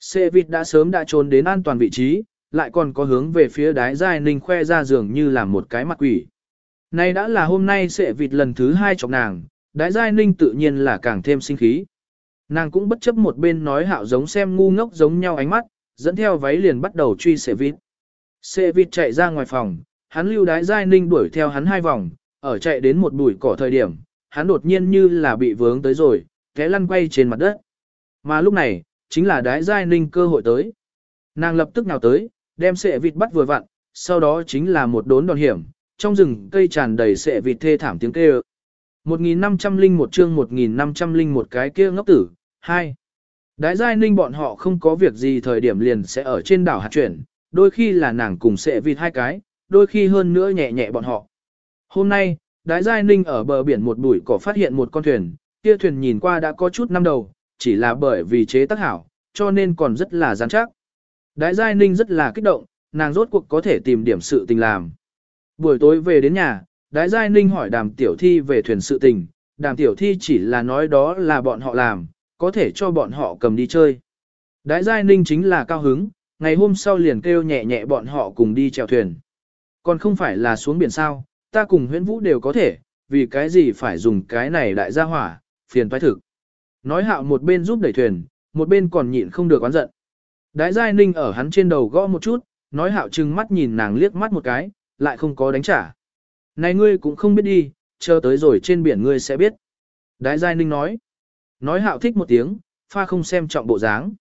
Xe vịt đã sớm đã trốn đến an toàn vị trí, lại còn có hướng về phía đái Giai Ninh khoe ra giường như là một cái mặt quỷ. Này đã là hôm nay sẽ vịt lần thứ hai chọc nàng, đái Giai Ninh tự nhiên là càng thêm sinh khí. Nàng cũng bất chấp một bên nói hạo giống xem ngu ngốc giống nhau ánh mắt, dẫn theo váy liền bắt đầu truy sệ vịt. Xe vịt chạy ra ngoài phòng, hắn lưu đái giai ninh đuổi theo hắn hai vòng, ở chạy đến một bụi cỏ thời điểm, hắn đột nhiên như là bị vướng tới rồi, té lăn quay trên mặt đất. Mà lúc này, chính là đái giai ninh cơ hội tới. Nàng lập tức nào tới, đem sệ vịt bắt vừa vặn, sau đó chính là một đốn đòn hiểm, trong rừng cây tràn đầy sệ vịt thê thảm tiếng kêu. 1501 chương 1501 cái kia ngốc tử, 2. Đái giai ninh bọn họ không có việc gì thời điểm liền sẽ ở trên đảo hạt chuyển, đôi khi là nàng cùng sẽ vịt hai cái, đôi khi hơn nữa nhẹ nhẹ bọn họ. Hôm nay, đái giai ninh ở bờ biển một bụi cỏ phát hiện một con thuyền, kia thuyền nhìn qua đã có chút năm đầu, chỉ là bởi vì chế tác hảo, cho nên còn rất là rắn chắc. Đái giai ninh rất là kích động, nàng rốt cuộc có thể tìm điểm sự tình làm. Buổi tối về đến nhà, đái giai ninh hỏi đàm tiểu thi về thuyền sự tình, đàm tiểu thi chỉ là nói đó là bọn họ làm, có thể cho bọn họ cầm đi chơi. Đái giai ninh chính là cao hứng, ngày hôm sau liền kêu nhẹ nhẹ bọn họ cùng đi chèo thuyền. Còn không phải là xuống biển sao, ta cùng huyễn vũ đều có thể, vì cái gì phải dùng cái này đại gia hỏa, phiền toái thực. Nói hạo một bên giúp đẩy thuyền, một bên còn nhịn không được oán giận. Đái giai ninh ở hắn trên đầu gõ một chút, nói hạo trừng mắt nhìn nàng liếc mắt một cái, lại không có đánh trả. Này ngươi cũng không biết đi, chờ tới rồi trên biển ngươi sẽ biết. Đái giai ninh nói. Nói hạo thích một tiếng, pha không xem trọng bộ dáng.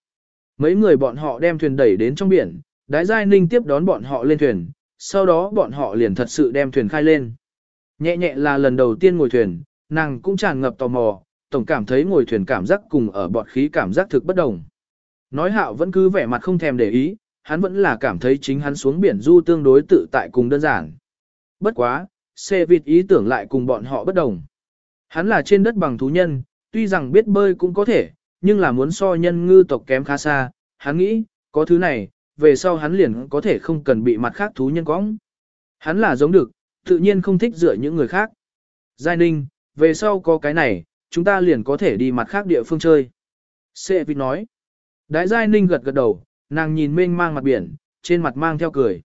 Mấy người bọn họ đem thuyền đẩy đến trong biển, đái giai ninh tiếp đón bọn họ lên thuyền, sau đó bọn họ liền thật sự đem thuyền khai lên. Nhẹ nhẹ là lần đầu tiên ngồi thuyền, nàng cũng tràn ngập tò mò, tổng cảm thấy ngồi thuyền cảm giác cùng ở bọt khí cảm giác thực bất đồng. Nói hạo vẫn cứ vẻ mặt không thèm để ý, hắn vẫn là cảm thấy chính hắn xuống biển du tương đối tự tại cùng đơn giản. Bất quá, xe vịt ý tưởng lại cùng bọn họ bất đồng. Hắn là trên đất bằng thú nhân, tuy rằng biết bơi cũng có thể, nhưng là muốn so nhân ngư tộc kém khá xa, hắn nghĩ, có thứ này, về sau hắn liền có thể không cần bị mặt khác thú nhân cõng. Hắn là giống được, tự nhiên không thích dựa những người khác. Giai ninh, về sau có cái này, chúng ta liền có thể đi mặt khác địa phương chơi. Sệ vịt nói. đại Giai ninh gật gật đầu, nàng nhìn mênh mang mặt biển, trên mặt mang theo cười.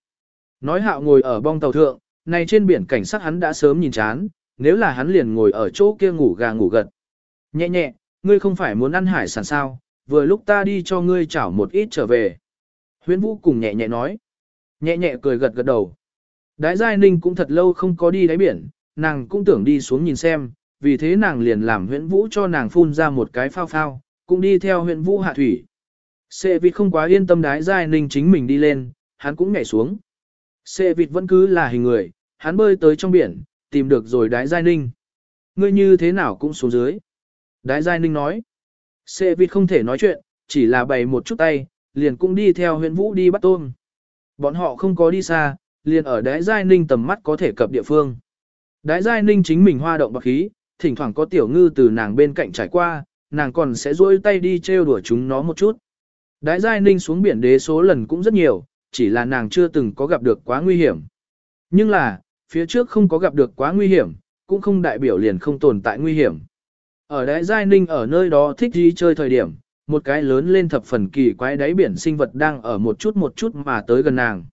Nói hạo ngồi ở bong tàu thượng, này trên biển cảnh sát hắn đã sớm nhìn chán, nếu là hắn liền ngồi ở chỗ kia ngủ gà ngủ gật. Nhẹ nhẹ, ngươi không phải muốn ăn hải sản sao, vừa lúc ta đi cho ngươi chảo một ít trở về. Huyễn Vũ cùng nhẹ nhẹ nói. Nhẹ nhẹ cười gật gật đầu. Đái Giai Ninh cũng thật lâu không có đi đáy biển, nàng cũng tưởng đi xuống nhìn xem, vì thế nàng liền làm Huyễn Vũ cho nàng phun ra một cái phao phao, cũng đi theo Huyễn Vũ hạ thủy. Sệ vịt không quá yên tâm đái Giai Ninh chính mình đi lên, hắn cũng nhảy xuống. Sệ vịt vẫn cứ là hình người, hắn bơi tới trong biển, tìm được rồi đái Giai Ninh. Ngươi như thế nào cũng xuống dưới. Đái Giai Ninh nói. Sệ vịt không thể nói chuyện, chỉ là bày một chút tay, liền cũng đi theo huyện vũ đi bắt tôm. Bọn họ không có đi xa, liền ở đái Giai Ninh tầm mắt có thể cập địa phương. Đái Giai Ninh chính mình hoa động bạc khí, thỉnh thoảng có tiểu ngư từ nàng bên cạnh trải qua, nàng còn sẽ duỗi tay đi trêu đùa chúng nó một chút. Đái Giai Ninh xuống biển đế số lần cũng rất nhiều, chỉ là nàng chưa từng có gặp được quá nguy hiểm. Nhưng là, phía trước không có gặp được quá nguy hiểm, cũng không đại biểu liền không tồn tại nguy hiểm. Ở Đại Giai Ninh ở nơi đó thích đi chơi thời điểm, một cái lớn lên thập phần kỳ quái đáy biển sinh vật đang ở một chút một chút mà tới gần nàng.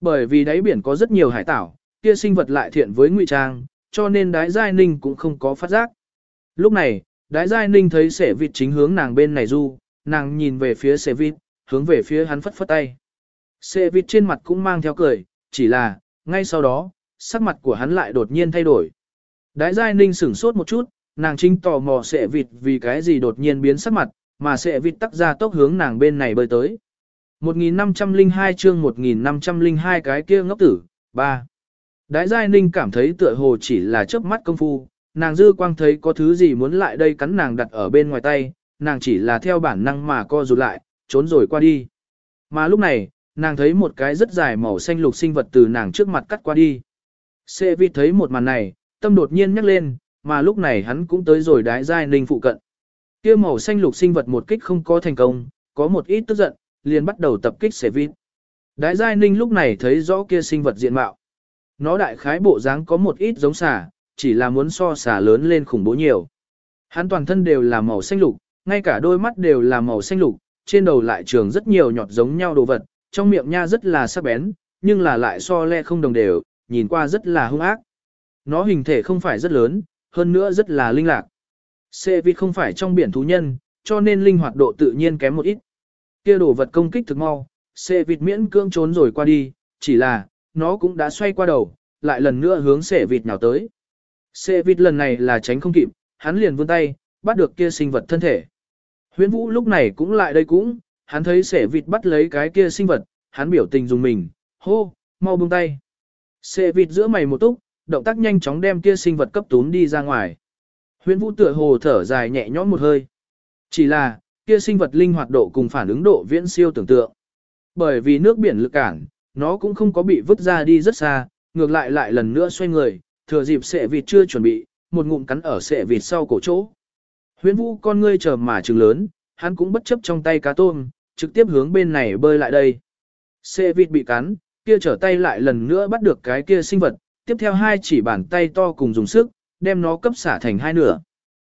Bởi vì đáy biển có rất nhiều hải tảo, kia sinh vật lại thiện với ngụy trang, cho nên Đái Giai Ninh cũng không có phát giác. Lúc này, Đái Giai Ninh thấy sẻ vịt chính hướng nàng bên này du, nàng nhìn về phía sẻ vịt, hướng về phía hắn phất phất tay. Sẻ vịt trên mặt cũng mang theo cười, chỉ là, ngay sau đó, sắc mặt của hắn lại đột nhiên thay đổi. Đái Giai Ninh sửng sốt một chút, nàng chính tò mò sẽ vịt vì cái gì đột nhiên biến sắc mặt, mà sẽ vịt tắc ra tốc hướng nàng bên này bơi tới. 1502 chương 1502 cái kia ngốc tử, 3. Đái Giai Ninh cảm thấy tựa hồ chỉ là chớp mắt công phu, nàng dư quang thấy có thứ gì muốn lại đây cắn nàng đặt ở bên ngoài tay, nàng chỉ là theo bản năng mà co rụt lại, trốn rồi qua đi. Mà lúc này, nàng thấy một cái rất dài màu xanh lục sinh vật từ nàng trước mặt cắt qua đi. Sệ vi thấy một màn này, tâm đột nhiên nhắc lên, mà lúc này hắn cũng tới rồi đái giai ninh phụ cận. Kia màu xanh lục sinh vật một kích không có thành công, có một ít tức giận, liền bắt đầu tập kích xẻ vi. Đái giai ninh lúc này thấy rõ kia sinh vật diện mạo. Nó đại khái bộ dáng có một ít giống xà, chỉ là muốn so xà lớn lên khủng bố nhiều. Hắn toàn thân đều là màu xanh lục, ngay cả đôi mắt đều là màu xanh lục, trên đầu lại trường rất nhiều nhọt giống nhau đồ vật, trong miệng nha rất là sắc bén, nhưng là lại so le không đồng đều, nhìn qua rất là hung ác. Nó hình thể không phải rất lớn, hơn nữa rất là linh lạc. Xê vịt không phải trong biển thú nhân, cho nên linh hoạt độ tự nhiên kém một ít. Kia đồ vật công kích thực mau, xê vịt miễn cưỡng trốn rồi qua đi, chỉ là, nó cũng đã xoay qua đầu, lại lần nữa hướng xê vịt nhào tới. Xê vịt lần này là tránh không kịp, hắn liền vươn tay, bắt được kia sinh vật thân thể. Huyễn Vũ lúc này cũng lại đây cũng, hắn thấy xê vịt bắt lấy cái kia sinh vật, hắn biểu tình dùng mình, hô, mau buông tay. Xê vịt giữa mày một túc, động tác nhanh chóng đem kia sinh vật cấp tún đi ra ngoài. Huyễn Vũ tựa hồ thở dài nhẹ nhõm một hơi. Chỉ là, kia sinh vật linh hoạt độ cùng phản ứng độ viễn siêu tưởng tượng. Bởi vì nước biển lực cản, nó cũng không có bị vứt ra đi rất xa, ngược lại lại lần nữa xoay người, thừa dịp sệ vịt chưa chuẩn bị, một ngụm cắn ở sệ vịt sau cổ chỗ. Huyễn Vũ con ngươi chờ mà trừng lớn, hắn cũng bất chấp trong tay cá tôm, trực tiếp hướng bên này bơi lại đây. Sệ vịt bị cắn, kia trở tay lại lần nữa bắt được cái kia sinh vật, tiếp theo hai chỉ bàn tay to cùng dùng sức, đem nó cấp xả thành hai nửa.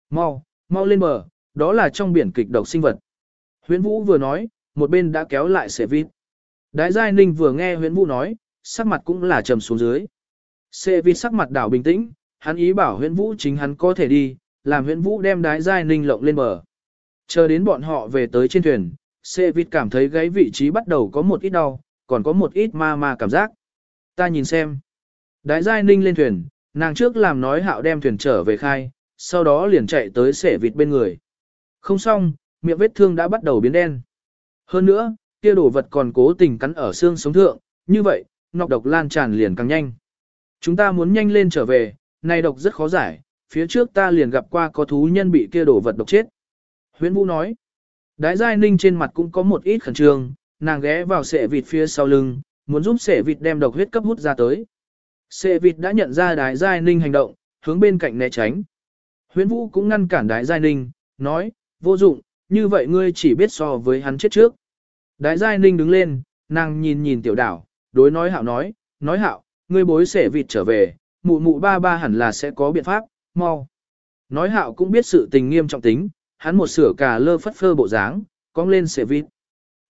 Mau, mau lên bờ, đó là trong biển kịch độc sinh vật. Huyễn Vũ vừa nói, một bên đã kéo lại xe vít. Đái Giai Ninh vừa nghe Huyễn Vũ nói, sắc mặt cũng là trầm xuống dưới. Xe vít sắc mặt đảo bình tĩnh, hắn ý bảo Huyễn Vũ chính hắn có thể đi, làm Huyễn Vũ đem Đái Giai Ninh lộng lên bờ. Chờ đến bọn họ về tới trên thuyền, xe vít cảm thấy gáy vị trí bắt đầu có một ít đau, còn có một ít ma ma cảm giác. Ta nhìn xem. Đái Giai Ninh lên thuyền, nàng trước làm nói hạo đem thuyền trở về khai, sau đó liền chạy tới sẻ vịt bên người. Không xong, miệng vết thương đã bắt đầu biến đen. Hơn nữa, kia đồ vật còn cố tình cắn ở xương sống thượng, như vậy, nọc độc lan tràn liền càng nhanh. Chúng ta muốn nhanh lên trở về, này độc rất khó giải, phía trước ta liền gặp qua có thú nhân bị kia đồ vật độc chết. Huyễn Vũ nói, đái giai ninh trên mặt cũng có một ít khẩn trương, nàng ghé vào sẻ vịt phía sau lưng, muốn giúp sẻ vịt đem độc huyết cấp hút ra tới. Sệ vịt đã nhận ra đái giai ninh hành động, hướng bên cạnh né tránh. Huyễn Vũ cũng ngăn cản đái giai ninh, nói, vô dụng, như vậy ngươi chỉ biết so với hắn chết trước. Đái giai ninh đứng lên, nàng nhìn nhìn tiểu đảo, đối nói hạo nói, nói hạo, ngươi bối sẻ vịt trở về, mụ mụ ba ba hẳn là sẽ có biện pháp, mau. Nói hạo cũng biết sự tình nghiêm trọng tính, hắn một sửa cả lơ phất phơ bộ dáng, cong lên sẻ vịt.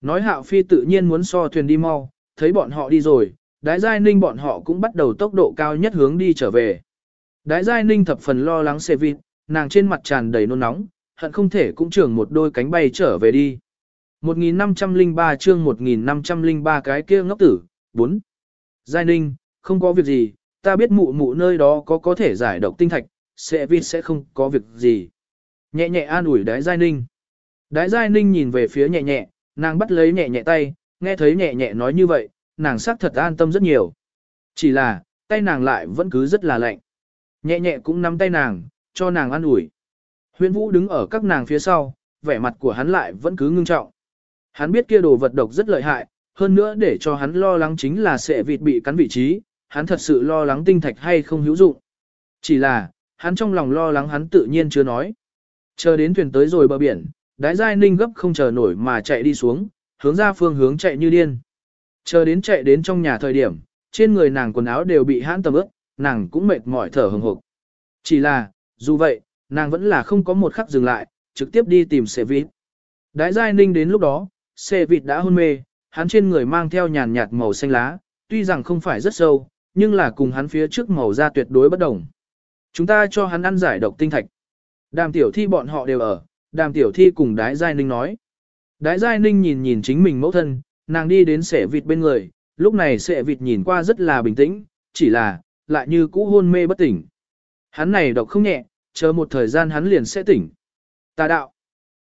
Nói hạo phi tự nhiên muốn so thuyền đi mau, thấy bọn họ đi rồi, đái giai ninh bọn họ cũng bắt đầu tốc độ cao nhất hướng đi trở về. Đái giai ninh thập phần lo lắng xe vịt, nàng trên mặt tràn đầy nôn nóng, hận không thể cũng trưởng một đôi cánh bay trở về đi. 1503 chương 1503 cái kia ngốc tử, 4. Giai ninh, không có việc gì, ta biết mụ mụ nơi đó có có thể giải độc tinh thạch, sẽ vịt sẽ không có việc gì. Nhẹ nhẹ an ủi đái giai ninh. Đái giai ninh nhìn về phía nhẹ nhẹ, nàng bắt lấy nhẹ nhẹ tay, nghe thấy nhẹ nhẹ nói như vậy, nàng xác thật an tâm rất nhiều. Chỉ là, tay nàng lại vẫn cứ rất là lạnh. Nhẹ nhẹ cũng nắm tay nàng, cho nàng an ủi. Huyễn Vũ đứng ở các nàng phía sau, vẻ mặt của hắn lại vẫn cứ ngưng trọng. Hắn biết kia đồ vật độc rất lợi hại, hơn nữa để cho hắn lo lắng chính là sẽ vịt bị cắn vị trí, hắn thật sự lo lắng tinh thạch hay không hữu dụng. Chỉ là, hắn trong lòng lo lắng hắn tự nhiên chưa nói. Chờ đến thuyền tới rồi bờ biển, đái giai ninh gấp không chờ nổi mà chạy đi xuống, hướng ra phương hướng chạy như điên. Chờ đến chạy đến trong nhà thời điểm, trên người nàng quần áo đều bị hãn tầm ướt, nàng cũng mệt mỏi thở hừng hực. Chỉ là, dù vậy, nàng vẫn là không có một khắc dừng lại, trực tiếp đi tìm xe vịt. Đái giai ninh đến lúc đó, xe vịt đã hôn mê, hắn trên người mang theo nhàn nhạt màu xanh lá, tuy rằng không phải rất sâu, nhưng là cùng hắn phía trước màu da tuyệt đối bất đồng. Chúng ta cho hắn ăn giải độc tinh thạch. Đàm tiểu thi bọn họ đều ở, đàm tiểu thi cùng đái giai ninh nói. Đái giai ninh nhìn nhìn chính mình mẫu thân, nàng đi đến sẻ vịt bên người, lúc này sẻ vịt nhìn qua rất là bình tĩnh, chỉ là, lại như cũ hôn mê bất tỉnh. Hắn này độc không nhẹ, chờ một thời gian hắn liền sẽ tỉnh. Tà đạo.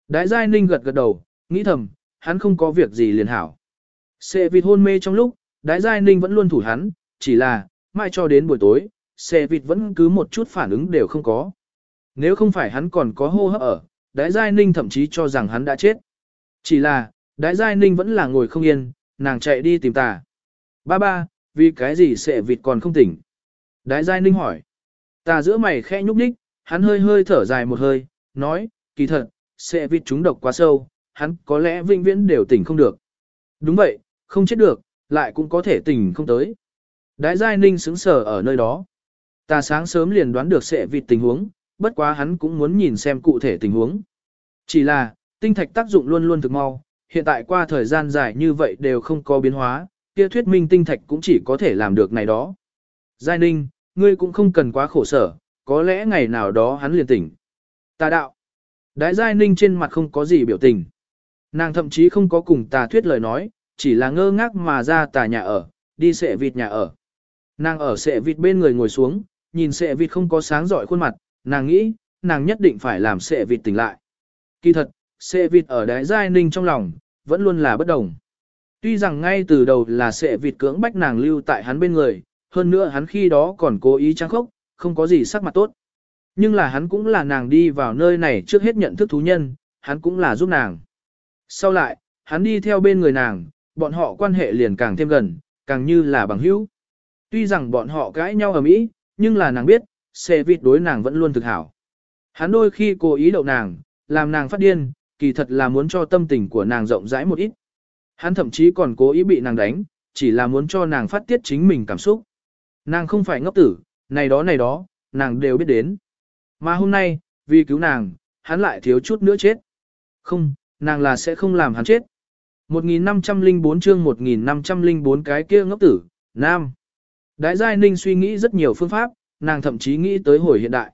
Đại Giai Ninh gật gật đầu, nghĩ thầm, hắn không có việc gì liền hảo. Sệ vịt hôn mê trong lúc, Đái Giai Ninh vẫn luôn thủ hắn, chỉ là, mai cho đến buổi tối, Sệ vịt vẫn cứ một chút phản ứng đều không có. Nếu không phải hắn còn có hô hấp ở, Đái Giai Ninh thậm chí cho rằng hắn đã chết. Chỉ là, Đái Giai Ninh vẫn là ngồi không yên, nàng chạy đi tìm tà. Ba ba, vì cái gì sẽ vịt còn không tỉnh? Đái Giai Ninh hỏi. Tà giữa mày khẽ nhúc nhích, hắn hơi hơi thở dài một hơi, nói, kỳ thật, sẽ vịt trúng độc quá sâu, hắn có lẽ vĩnh viễn đều tỉnh không được. Đúng vậy, không chết được, lại cũng có thể tỉnh không tới. Đái Giai Ninh sững sờ ở nơi đó. Ta sáng sớm liền đoán được sẽ vịt tình huống, bất quá hắn cũng muốn nhìn xem cụ thể tình huống. Chỉ là, tinh thạch tác dụng luôn luôn thực mau, hiện tại qua thời gian dài như vậy đều không có biến hóa, kia thuyết minh tinh thạch cũng chỉ có thể làm được này đó. Giai Ninh, ngươi cũng không cần quá khổ sở, có lẽ ngày nào đó hắn liền tỉnh. Ta đạo. Đái Giai Ninh trên mặt không có gì biểu tình. Nàng thậm chí không có cùng tà thuyết lời nói, chỉ là ngơ ngác mà ra tà nhà ở, đi sệ vịt nhà ở. Nàng ở sệ vịt bên người ngồi xuống, nhìn sệ vịt không có sáng giỏi khuôn mặt, nàng nghĩ, nàng nhất định phải làm sệ vịt tỉnh lại. Kỳ thật, sệ vịt ở đáy giai ninh trong lòng, vẫn luôn là bất đồng. Tuy rằng ngay từ đầu là sệ vịt cưỡng bách nàng lưu tại hắn bên người, hơn nữa hắn khi đó còn cố ý trang khốc, không có gì sắc mặt tốt. Nhưng là hắn cũng là nàng đi vào nơi này trước hết nhận thức thú nhân, hắn cũng là giúp nàng. Sau lại, hắn đi theo bên người nàng, bọn họ quan hệ liền càng thêm gần, càng như là bằng hữu. Tuy rằng bọn họ cãi nhau ở mỹ, nhưng là nàng biết, xe vịt đối nàng vẫn luôn thực hảo. Hắn đôi khi cố ý đậu nàng, làm nàng phát điên, kỳ thật là muốn cho tâm tình của nàng rộng rãi một ít. Hắn thậm chí còn cố ý bị nàng đánh, chỉ là muốn cho nàng phát tiết chính mình cảm xúc. Nàng không phải ngốc tử, này đó này đó, nàng đều biết đến. Mà hôm nay, vì cứu nàng, hắn lại thiếu chút nữa chết. Không, nàng là sẽ không làm hắn chết. 1504 chương 1504 cái kia ngốc tử, nam. Đại giai ninh suy nghĩ rất nhiều phương pháp, nàng thậm chí nghĩ tới hồi hiện đại.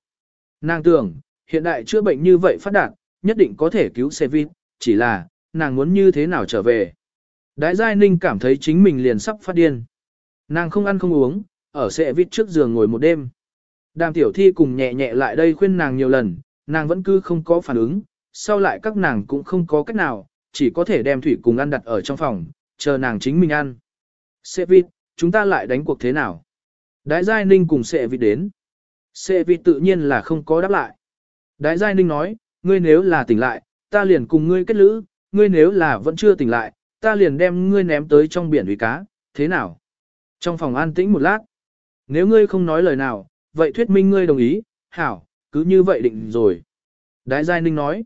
Nàng tưởng, hiện đại chữa bệnh như vậy phát đạt, nhất định có thể cứu xe vịt, chỉ là, nàng muốn như thế nào trở về. Đại giai ninh cảm thấy chính mình liền sắp phát điên. Nàng không ăn không uống, ở xe vịt trước giường ngồi một đêm. Đàm tiểu thi cùng nhẹ nhẹ lại đây khuyên nàng nhiều lần, nàng vẫn cứ không có phản ứng, sau lại các nàng cũng không có cách nào, chỉ có thể đem thủy cùng ăn đặt ở trong phòng, chờ nàng chính mình ăn. Xe vịt, chúng ta lại đánh cuộc thế nào? Đái Giai Ninh cùng xe vịt đến. Xe vịt tự nhiên là không có đáp lại. Đái Giai Ninh nói, ngươi nếu là tỉnh lại, ta liền cùng ngươi kết lữ, ngươi nếu là vẫn chưa tỉnh lại, ta liền đem ngươi ném tới trong biển uy cá, thế nào? Trong phòng an tĩnh một lát. Nếu ngươi không nói lời nào, vậy thuyết minh ngươi đồng ý, hảo, cứ như vậy định rồi. Đái Giai Ninh nói.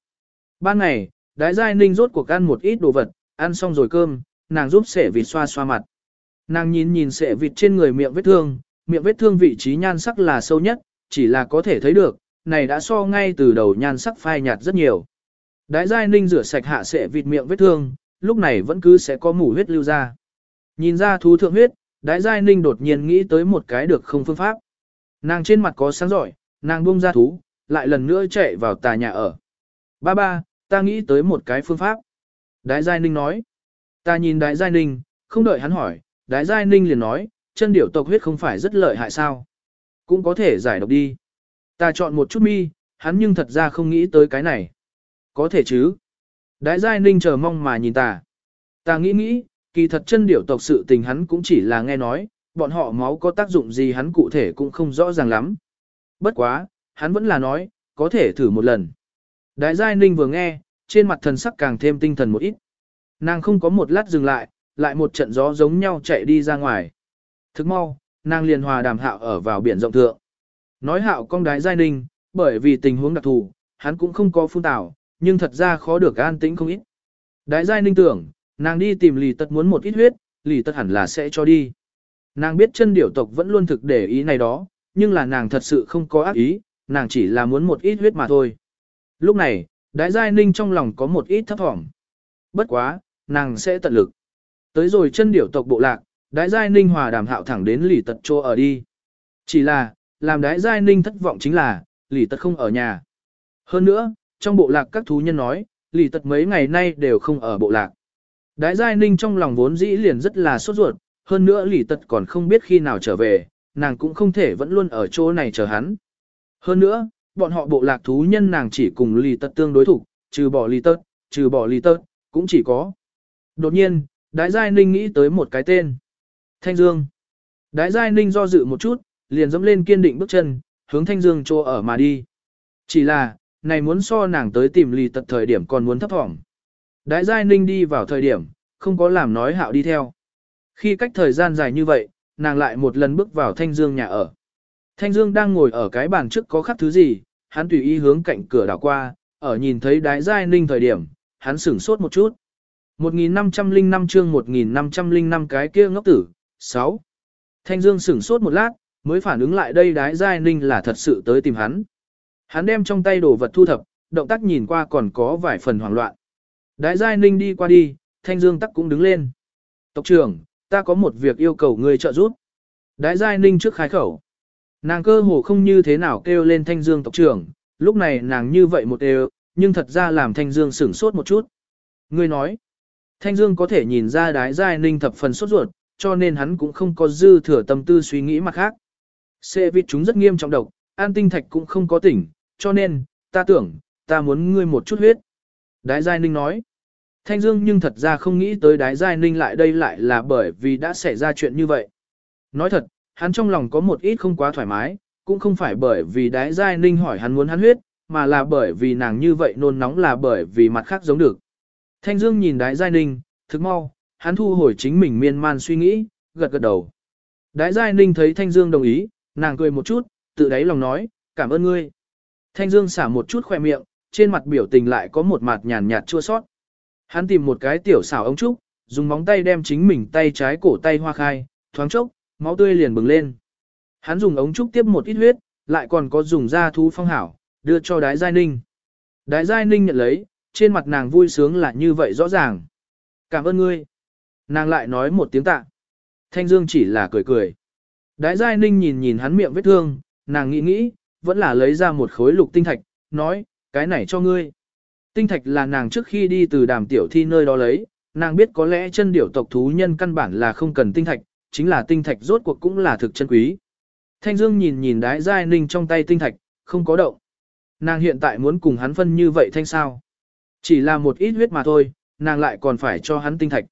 Ban ngày, Đái Giai Ninh rốt cuộc ăn một ít đồ vật, ăn xong rồi cơm, nàng giúp sẻ vịt xoa xoa mặt. Nàng nhìn nhìn sẻ vịt trên người miệng vết thương, miệng vết thương vị trí nhan sắc là sâu nhất, chỉ là có thể thấy được, này đã so ngay từ đầu nhan sắc phai nhạt rất nhiều. Đái Giai Ninh rửa sạch hạ sệ vịt miệng vết thương, lúc này vẫn cứ sẽ có mủ huyết lưu ra. Nhìn ra thú thượng huyết, Đái Giai Ninh đột nhiên nghĩ tới một cái được không phương pháp. Nàng trên mặt có sáng giỏi, nàng buông ra thú, lại lần nữa chạy vào tà nhà ở. Ba ba, ta nghĩ tới một cái phương pháp. Đái Giai Ninh nói. Ta nhìn Đái Giai Ninh, không đợi hắn hỏi, Đái Giai Ninh liền nói, chân điểu tộc huyết không phải rất lợi hại sao. Cũng có thể giải độc đi. Ta chọn một chút mi, hắn nhưng thật ra không nghĩ tới cái này. Có thể chứ. Đái Giai Ninh chờ mong mà nhìn ta. Ta nghĩ nghĩ, kỳ thật chân điểu tộc sự tình hắn cũng chỉ là nghe nói, bọn họ máu có tác dụng gì hắn cụ thể cũng không rõ ràng lắm. Bất quá, hắn vẫn là nói, có thể thử một lần. Đại giai ninh vừa nghe, trên mặt thần sắc càng thêm tinh thần một ít. Nàng không có một lát dừng lại, lại một trận gió giống nhau chạy đi ra ngoài. Thức mau, nàng liền hòa đàm hạo ở vào biển rộng thượng. Nói hạo con đái giai ninh, bởi vì tình huống đặc thù, hắn cũng không có phun tảo, nhưng thật ra khó được an tĩnh không ít. Đái giai ninh tưởng, nàng đi tìm lì tật muốn một ít huyết, lì tật hẳn là sẽ cho đi. Nàng biết chân điểu tộc vẫn luôn thực để ý này đó, nhưng là nàng thật sự không có ác ý, nàng chỉ là muốn một ít huyết mà thôi. Lúc này, Đái Giai Ninh trong lòng có một ít thấp thỏm. Bất quá, nàng sẽ tận lực. Tới rồi chân điểu tộc bộ lạc, Đái Giai Ninh hòa đàm hạo thẳng đến lì tật chỗ ở đi. Chỉ là, làm Đái Giai Ninh thất vọng chính là, lì tật không ở nhà. Hơn nữa, trong bộ lạc các thú nhân nói, lì tật mấy ngày nay đều không ở bộ lạc. Đái Giai Ninh trong lòng vốn dĩ liền rất là sốt ruột, hơn nữa lì tật còn không biết khi nào trở về, nàng cũng không thể vẫn luôn ở chỗ này chờ hắn. Hơn nữa, bọn họ bộ lạc thú nhân nàng chỉ cùng lì tật tương đối thủ, trừ bỏ lì tật, trừ bỏ lì tật, cũng chỉ có. Đột nhiên, Đái Giai Ninh nghĩ tới một cái tên. Thanh Dương. Đái Giai Ninh do dự một chút, liền dẫm lên kiên định bước chân, hướng Thanh Dương chỗ ở mà đi. Chỉ là, này muốn so nàng tới tìm lì tật thời điểm còn muốn thấp thỏm. Đái Giai Ninh đi vào thời điểm, không có làm nói hạo đi theo. Khi cách thời gian dài như vậy, nàng lại một lần bước vào Thanh Dương nhà ở. Thanh Dương đang ngồi ở cái bàn trước có khắc thứ gì, hắn tùy ý hướng cạnh cửa đảo qua, ở nhìn thấy đái Giai Ninh thời điểm, hắn sửng sốt một chút. 1505 chương 1505 cái kia ngốc tử, 6. Thanh Dương sửng sốt một lát, mới phản ứng lại đây đái giai ninh là thật sự tới tìm hắn. Hắn đem trong tay đồ vật thu thập, động tác nhìn qua còn có vài phần hoảng loạn. Đái giai ninh đi qua đi, Thanh Dương tắc cũng đứng lên. Tộc trưởng, ta có một việc yêu cầu người trợ giúp. Đái giai ninh trước khai khẩu. Nàng cơ hồ không như thế nào kêu lên Thanh Dương tộc trưởng, lúc này nàng như vậy một đều, nhưng thật ra làm Thanh Dương sửng sốt một chút. Ngươi nói, Thanh Dương có thể nhìn ra đái giai ninh thập phần sốt ruột, cho nên hắn cũng không có dư thừa tâm tư suy nghĩ mặt khác. Xê vịt chúng rất nghiêm trọng độc, an tinh thạch cũng không có tỉnh, cho nên, ta tưởng, ta muốn ngươi một chút huyết. Đái Giai Ninh nói. Thanh Dương nhưng thật ra không nghĩ tới Đái Giai Ninh lại đây lại là bởi vì đã xảy ra chuyện như vậy. Nói thật, hắn trong lòng có một ít không quá thoải mái, cũng không phải bởi vì Đái Giai Ninh hỏi hắn muốn hắn huyết, mà là bởi vì nàng như vậy nôn nóng là bởi vì mặt khác giống được. Thanh Dương nhìn Đái Giai Ninh, thức mau, hắn thu hồi chính mình miên man suy nghĩ, gật gật đầu. Đái Giai Ninh thấy Thanh Dương đồng ý, nàng cười một chút, tự đáy lòng nói, cảm ơn ngươi. Thanh Dương xả một chút khoe miệng, trên mặt biểu tình lại có một mặt nhàn nhạt chua sót. Hắn tìm một cái tiểu xảo ống trúc, dùng móng tay đem chính mình tay trái cổ tay hoa khai, thoáng chốc, máu tươi liền bừng lên. Hắn dùng ống trúc tiếp một ít huyết, lại còn có dùng da thú phong hảo, đưa cho đái giai ninh. Đái giai ninh nhận lấy, trên mặt nàng vui sướng là như vậy rõ ràng. Cảm ơn ngươi. Nàng lại nói một tiếng tạ. Thanh Dương chỉ là cười cười. Đái Giai Ninh nhìn nhìn hắn miệng vết thương, nàng nghĩ nghĩ, vẫn là lấy ra một khối lục tinh thạch, nói, cái này cho ngươi. Tinh thạch là nàng trước khi đi từ đàm tiểu thi nơi đó lấy, nàng biết có lẽ chân điểu tộc thú nhân căn bản là không cần tinh thạch, chính là tinh thạch rốt cuộc cũng là thực chân quý. Thanh Dương nhìn nhìn đái Giai Ninh trong tay tinh thạch, không có động. Nàng hiện tại muốn cùng hắn phân như vậy thanh sao. Chỉ là một ít huyết mà thôi, nàng lại còn phải cho hắn tinh thạch.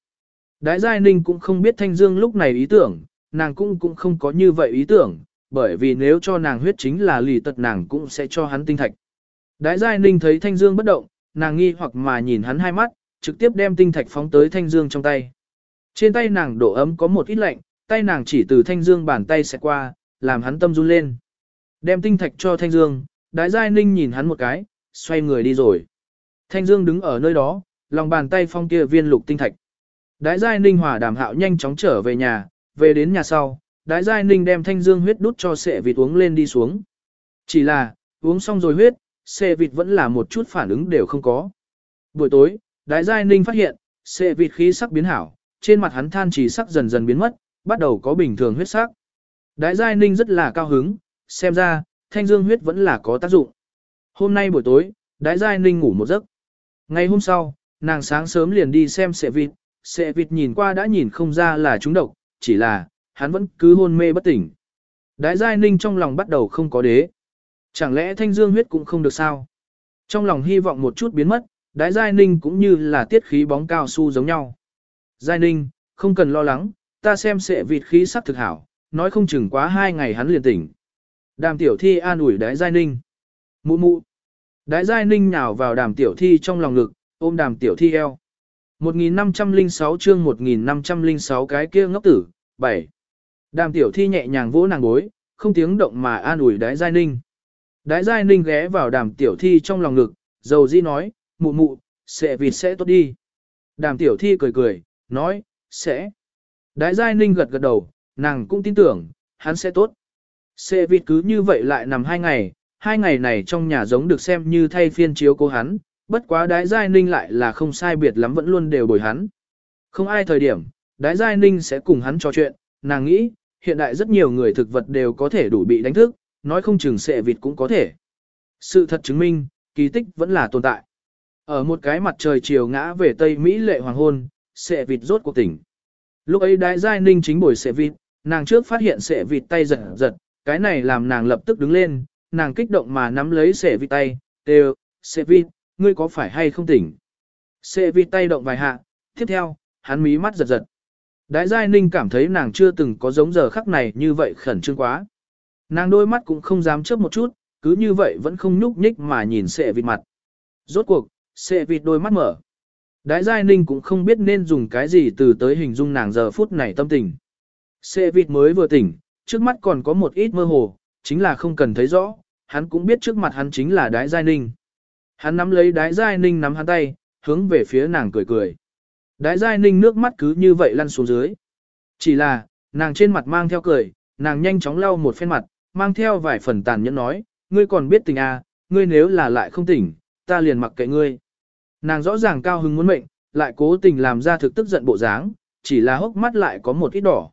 Đái Giai Ninh cũng không biết Thanh Dương lúc này ý tưởng, nàng cũng cũng không có như vậy ý tưởng, bởi vì nếu cho nàng huyết chính là lì tật nàng cũng sẽ cho hắn tinh thạch. Đái Giai Ninh thấy Thanh Dương bất động, nàng nghi hoặc mà nhìn hắn hai mắt, trực tiếp đem tinh thạch phóng tới Thanh Dương trong tay. Trên tay nàng độ ấm có một ít lạnh, tay nàng chỉ từ Thanh Dương bàn tay sẽ qua, làm hắn tâm run lên. Đem tinh thạch cho Thanh Dương, Đái Giai Ninh nhìn hắn một cái, xoay người đi rồi. Thanh Dương đứng ở nơi đó, lòng bàn tay phong kia viên lục tinh thạch. Đái Giai Ninh hòa đàm hạo nhanh chóng trở về nhà, về đến nhà sau, Đái Giai Ninh đem thanh dương huyết đút cho sệ vịt uống lên đi xuống. Chỉ là, uống xong rồi huyết, sệ vịt vẫn là một chút phản ứng đều không có. Buổi tối, Đái Giai Ninh phát hiện, sệ vịt khí sắc biến hảo, trên mặt hắn than chỉ sắc dần dần biến mất, bắt đầu có bình thường huyết sắc. Đái Giai Ninh rất là cao hứng, xem ra, thanh dương huyết vẫn là có tác dụng. Hôm nay buổi tối, Đái Giai Ninh ngủ một giấc. Ngày hôm sau, nàng sáng sớm liền đi xem sệ vịt, sệ vịt nhìn qua đã nhìn không ra là chúng độc, chỉ là, hắn vẫn cứ hôn mê bất tỉnh. Đái Giai Ninh trong lòng bắt đầu không có đế. Chẳng lẽ thanh dương huyết cũng không được sao? Trong lòng hy vọng một chút biến mất, Đái Giai Ninh cũng như là tiết khí bóng cao su giống nhau. Giai Ninh, không cần lo lắng, ta xem sẽ vịt khí sắc thực hảo, nói không chừng quá hai ngày hắn liền tỉnh. Đàm tiểu thi an ủi Đái Giai Ninh. Mụ mụ. Đái Giai Ninh nhào vào đàm tiểu thi trong lòng ngực, ôm đàm tiểu thi eo. 1506 chương 1506 cái kia ngốc tử, 7. Đàm tiểu thi nhẹ nhàng vỗ nàng gối, không tiếng động mà an ủi đái giai ninh. Đái giai ninh ghé vào đàm tiểu thi trong lòng ngực, dầu di nói, mụ mụ, sẽ vịt sẽ tốt đi. Đàm tiểu thi cười cười, nói, sẽ. Đái giai ninh gật gật đầu, nàng cũng tin tưởng, hắn sẽ tốt. Sẽ vịt cứ như vậy lại nằm hai ngày, hai ngày này trong nhà giống được xem như thay phiên chiếu cố hắn, bất quá đái giai ninh lại là không sai biệt lắm vẫn luôn đều bồi hắn. Không ai thời điểm, đái giai ninh sẽ cùng hắn trò chuyện, nàng nghĩ, hiện đại rất nhiều người thực vật đều có thể đủ bị đánh thức, nói không chừng sệ vịt cũng có thể. Sự thật chứng minh, kỳ tích vẫn là tồn tại. Ở một cái mặt trời chiều ngã về Tây Mỹ lệ hoàng hôn, sệ vịt rốt cuộc tỉnh. Lúc ấy đái giai ninh chính bồi sệ vịt, nàng trước phát hiện sệ vịt tay giật giật, cái này làm nàng lập tức đứng lên, nàng kích động mà nắm lấy sệ vịt tay, đều, sệ vịt, ngươi có phải hay không tỉnh? Sệ vịt tay động vài hạ, tiếp theo, hắn mí mắt giật giật. Đái Giai Ninh cảm thấy nàng chưa từng có giống giờ khắc này như vậy khẩn trương quá. Nàng đôi mắt cũng không dám chớp một chút, cứ như vậy vẫn không nhúc nhích mà nhìn sệ vịt mặt. Rốt cuộc, sệ vịt đôi mắt mở. Đái Giai Ninh cũng không biết nên dùng cái gì từ tới hình dung nàng giờ phút này tâm tình. Sệ vịt mới vừa tỉnh, trước mắt còn có một ít mơ hồ, chính là không cần thấy rõ, hắn cũng biết trước mặt hắn chính là Đái Giai Ninh. Hắn nắm lấy Đái Giai Ninh nắm hắn tay, hướng về phía nàng cười cười. Đái Giai Ninh nước mắt cứ như vậy lăn xuống dưới. Chỉ là, nàng trên mặt mang theo cười, nàng nhanh chóng lau một phen mặt, mang theo vài phần tàn nhẫn nói, ngươi còn biết tình à, ngươi nếu là lại không tỉnh, ta liền mặc kệ ngươi. Nàng rõ ràng cao hứng muốn mệnh, lại cố tình làm ra thực tức giận bộ dáng, chỉ là hốc mắt lại có một ít đỏ.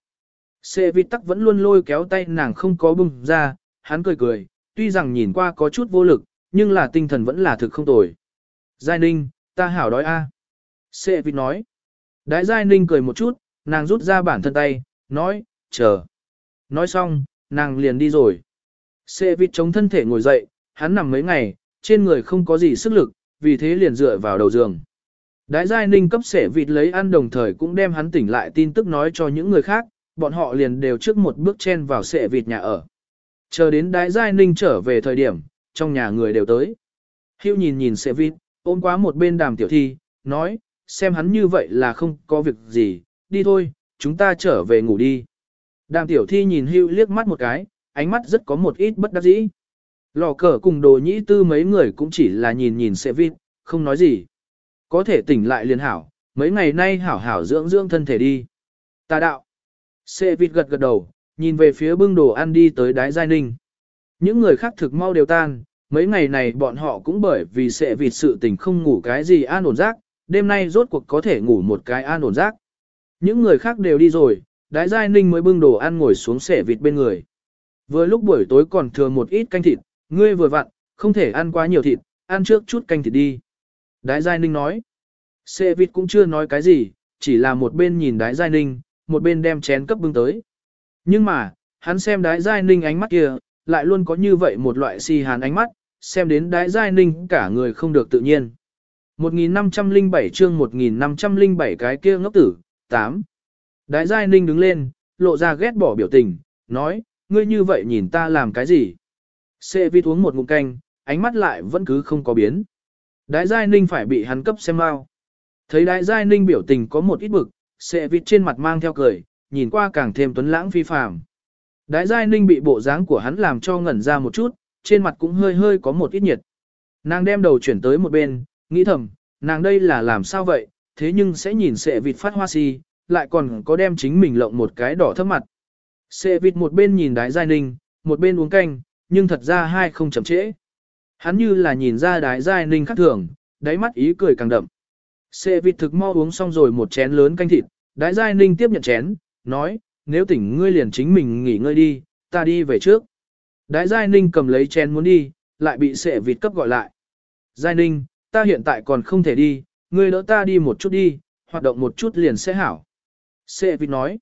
Xê vi tắc vẫn luôn lôi kéo tay nàng không có bùng ra, hắn cười cười, tuy rằng nhìn qua có chút vô lực, nhưng là tinh thần vẫn là thực không tồi. Giai ninh, ta hảo đói a. À. Xê vi nói. Đái Giai ninh cười một chút, nàng rút ra bản thân tay, nói, chờ. Nói xong, nàng liền đi rồi. Sệ vịt chống thân thể ngồi dậy, hắn nằm mấy ngày, trên người không có gì sức lực, vì thế liền dựa vào đầu giường. Đái giai ninh cấp sệ vịt lấy ăn đồng thời cũng đem hắn tỉnh lại tin tức nói cho những người khác, bọn họ liền đều trước một bước chen vào sệ vịt nhà ở. Chờ đến đái giai ninh trở về thời điểm, trong nhà người đều tới. Hưu nhìn nhìn sẻ vịt, ôm quá một bên đàm tiểu thi, nói, xem hắn như vậy là không có việc gì, đi thôi, chúng ta trở về ngủ đi. Đàm tiểu thi nhìn hưu liếc mắt một cái, ánh mắt rất có một ít bất đắc dĩ. Lò cờ cùng đồ nhĩ tư mấy người cũng chỉ là nhìn nhìn sẽ vít, không nói gì. Có thể tỉnh lại liền hảo, mấy ngày nay hảo hảo dưỡng dưỡng thân thể đi. Tà đạo. Sẽ vịt gật gật đầu, nhìn về phía bưng đồ ăn đi tới đái giai ninh. Những người khác thực mau đều tan, mấy ngày này bọn họ cũng bởi vì sẽ vịt sự tình không ngủ cái gì an ổn giấc, đêm nay rốt cuộc có thể ngủ một cái an ổn giấc. Những người khác đều đi rồi, đái giai ninh mới bưng đồ ăn ngồi xuống sẻ vịt bên người. Vừa lúc buổi tối còn thừa một ít canh thịt, ngươi vừa vặn, không thể ăn quá nhiều thịt, ăn trước chút canh thịt đi. Đái giai ninh nói. Sẻ vịt cũng chưa nói cái gì, chỉ là một bên nhìn đái giai ninh, một bên đem chén cấp bưng tới. Nhưng mà, hắn xem đái giai ninh ánh mắt kia, lại luôn có như vậy một loại si hàn ánh mắt, xem đến đái giai ninh cả người không được tự nhiên. 1507 chương 1507 cái kia ngốc tử, 8. Đái Giai Ninh đứng lên, lộ ra ghét bỏ biểu tình, nói, ngươi như vậy nhìn ta làm cái gì? Xê vi uống một ngụm canh, ánh mắt lại vẫn cứ không có biến. Đái Giai Ninh phải bị hắn cấp xem mau. Thấy Đái Giai Ninh biểu tình có một ít bực, xê vịt trên mặt mang theo cười, nhìn qua càng thêm tuấn lãng phi phàm. Đái Giai Ninh bị bộ dáng của hắn làm cho ngẩn ra một chút, trên mặt cũng hơi hơi có một ít nhiệt. Nàng đem đầu chuyển tới một bên, nghĩ thầm, nàng đây là làm sao vậy, thế nhưng sẽ nhìn sệ vịt phát hoa si, lại còn có đem chính mình lộng một cái đỏ thấp mặt. Sệ vịt một bên nhìn đái giai ninh, một bên uống canh, nhưng thật ra hai không chậm trễ. Hắn như là nhìn ra đái giai ninh khác thường, đáy mắt ý cười càng đậm. Sệ vịt thực mau uống xong rồi một chén lớn canh thịt, đái giai ninh tiếp nhận chén, nói, nếu tỉnh ngươi liền chính mình nghỉ ngơi đi, ta đi về trước. Đái giai ninh cầm lấy chén muốn đi, lại bị sệ vịt cấp gọi lại. Giai ninh, ta hiện tại còn không thể đi, ngươi đỡ ta đi một chút đi, hoạt động một chút liền sẽ hảo. Sệ vịt nói.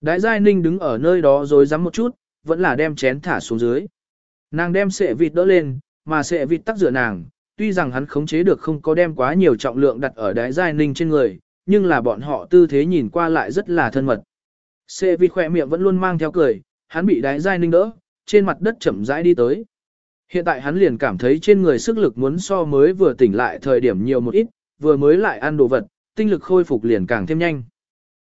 Đái giai ninh đứng ở nơi đó rồi rắm một chút, vẫn là đem chén thả xuống dưới. Nàng đem sệ vịt đỡ lên, mà sệ vịt tắc rửa nàng, tuy rằng hắn khống chế được không có đem quá nhiều trọng lượng đặt ở đái giai ninh trên người, nhưng là bọn họ tư thế nhìn qua lại rất là thân mật. Xê vịt khỏe miệng vẫn luôn mang theo cười, hắn bị đái dai ninh đỡ, trên mặt đất chậm rãi đi tới. Hiện tại hắn liền cảm thấy trên người sức lực muốn so mới vừa tỉnh lại thời điểm nhiều một ít, vừa mới lại ăn đồ vật, tinh lực khôi phục liền càng thêm nhanh.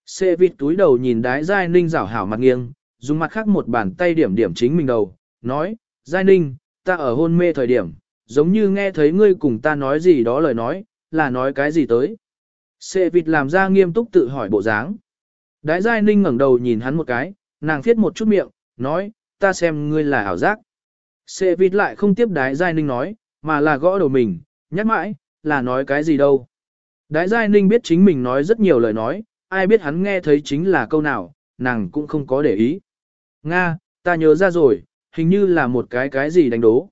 Xê vịt túi đầu nhìn đái dai Ninh rảo hảo mặt nghiêng, dùng mặt khác một bàn tay điểm điểm chính mình đầu, nói, Giai Ninh, ta ở hôn mê thời điểm, giống như nghe thấy ngươi cùng ta nói gì đó lời nói, là nói cái gì tới. Xê vịt làm ra nghiêm túc tự hỏi bộ dáng. Đái Giai Ninh ngẩng đầu nhìn hắn một cái, nàng thiết một chút miệng, nói, ta xem ngươi là ảo giác. Xê vịt lại không tiếp đái Giai Ninh nói, mà là gõ đầu mình, nhắc mãi, là nói cái gì đâu. Đái Giai Ninh biết chính mình nói rất nhiều lời nói, ai biết hắn nghe thấy chính là câu nào, nàng cũng không có để ý. Nga, ta nhớ ra rồi, hình như là một cái cái gì đánh đố.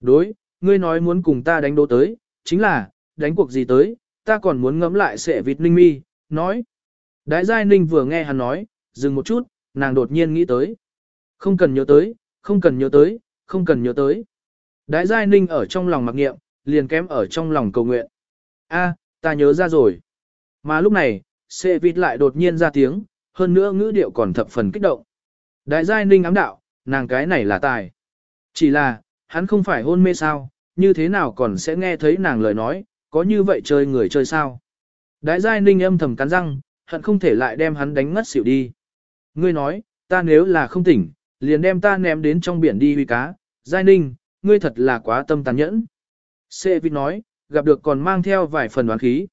Đối, ngươi nói muốn cùng ta đánh đố tới, chính là, đánh cuộc gì tới, ta còn muốn ngẫm lại sẽ vịt ninh mi, nói. Đái Giai Ninh vừa nghe hắn nói, dừng một chút, nàng đột nhiên nghĩ tới. Không cần nhớ tới, không cần nhớ tới, không cần nhớ tới. Đái Giai Ninh ở trong lòng mặc nghiệm, liền kém ở trong lòng cầu nguyện. A, ta nhớ ra rồi. Mà lúc này, Sệ vịt lại đột nhiên ra tiếng, hơn nữa ngữ điệu còn thập phần kích động. Đại giai ninh ám đạo, nàng cái này là tài. Chỉ là, hắn không phải hôn mê sao, như thế nào còn sẽ nghe thấy nàng lời nói, có như vậy chơi người chơi sao. Đại giai ninh âm thầm cắn răng, hận không thể lại đem hắn đánh ngất xỉu đi. Ngươi nói, ta nếu là không tỉnh, liền đem ta ném đến trong biển đi huy cá. Giai ninh, ngươi thật là quá tâm tàn nhẫn. Sê Vít nói, gặp được còn mang theo vài phần đoán khí.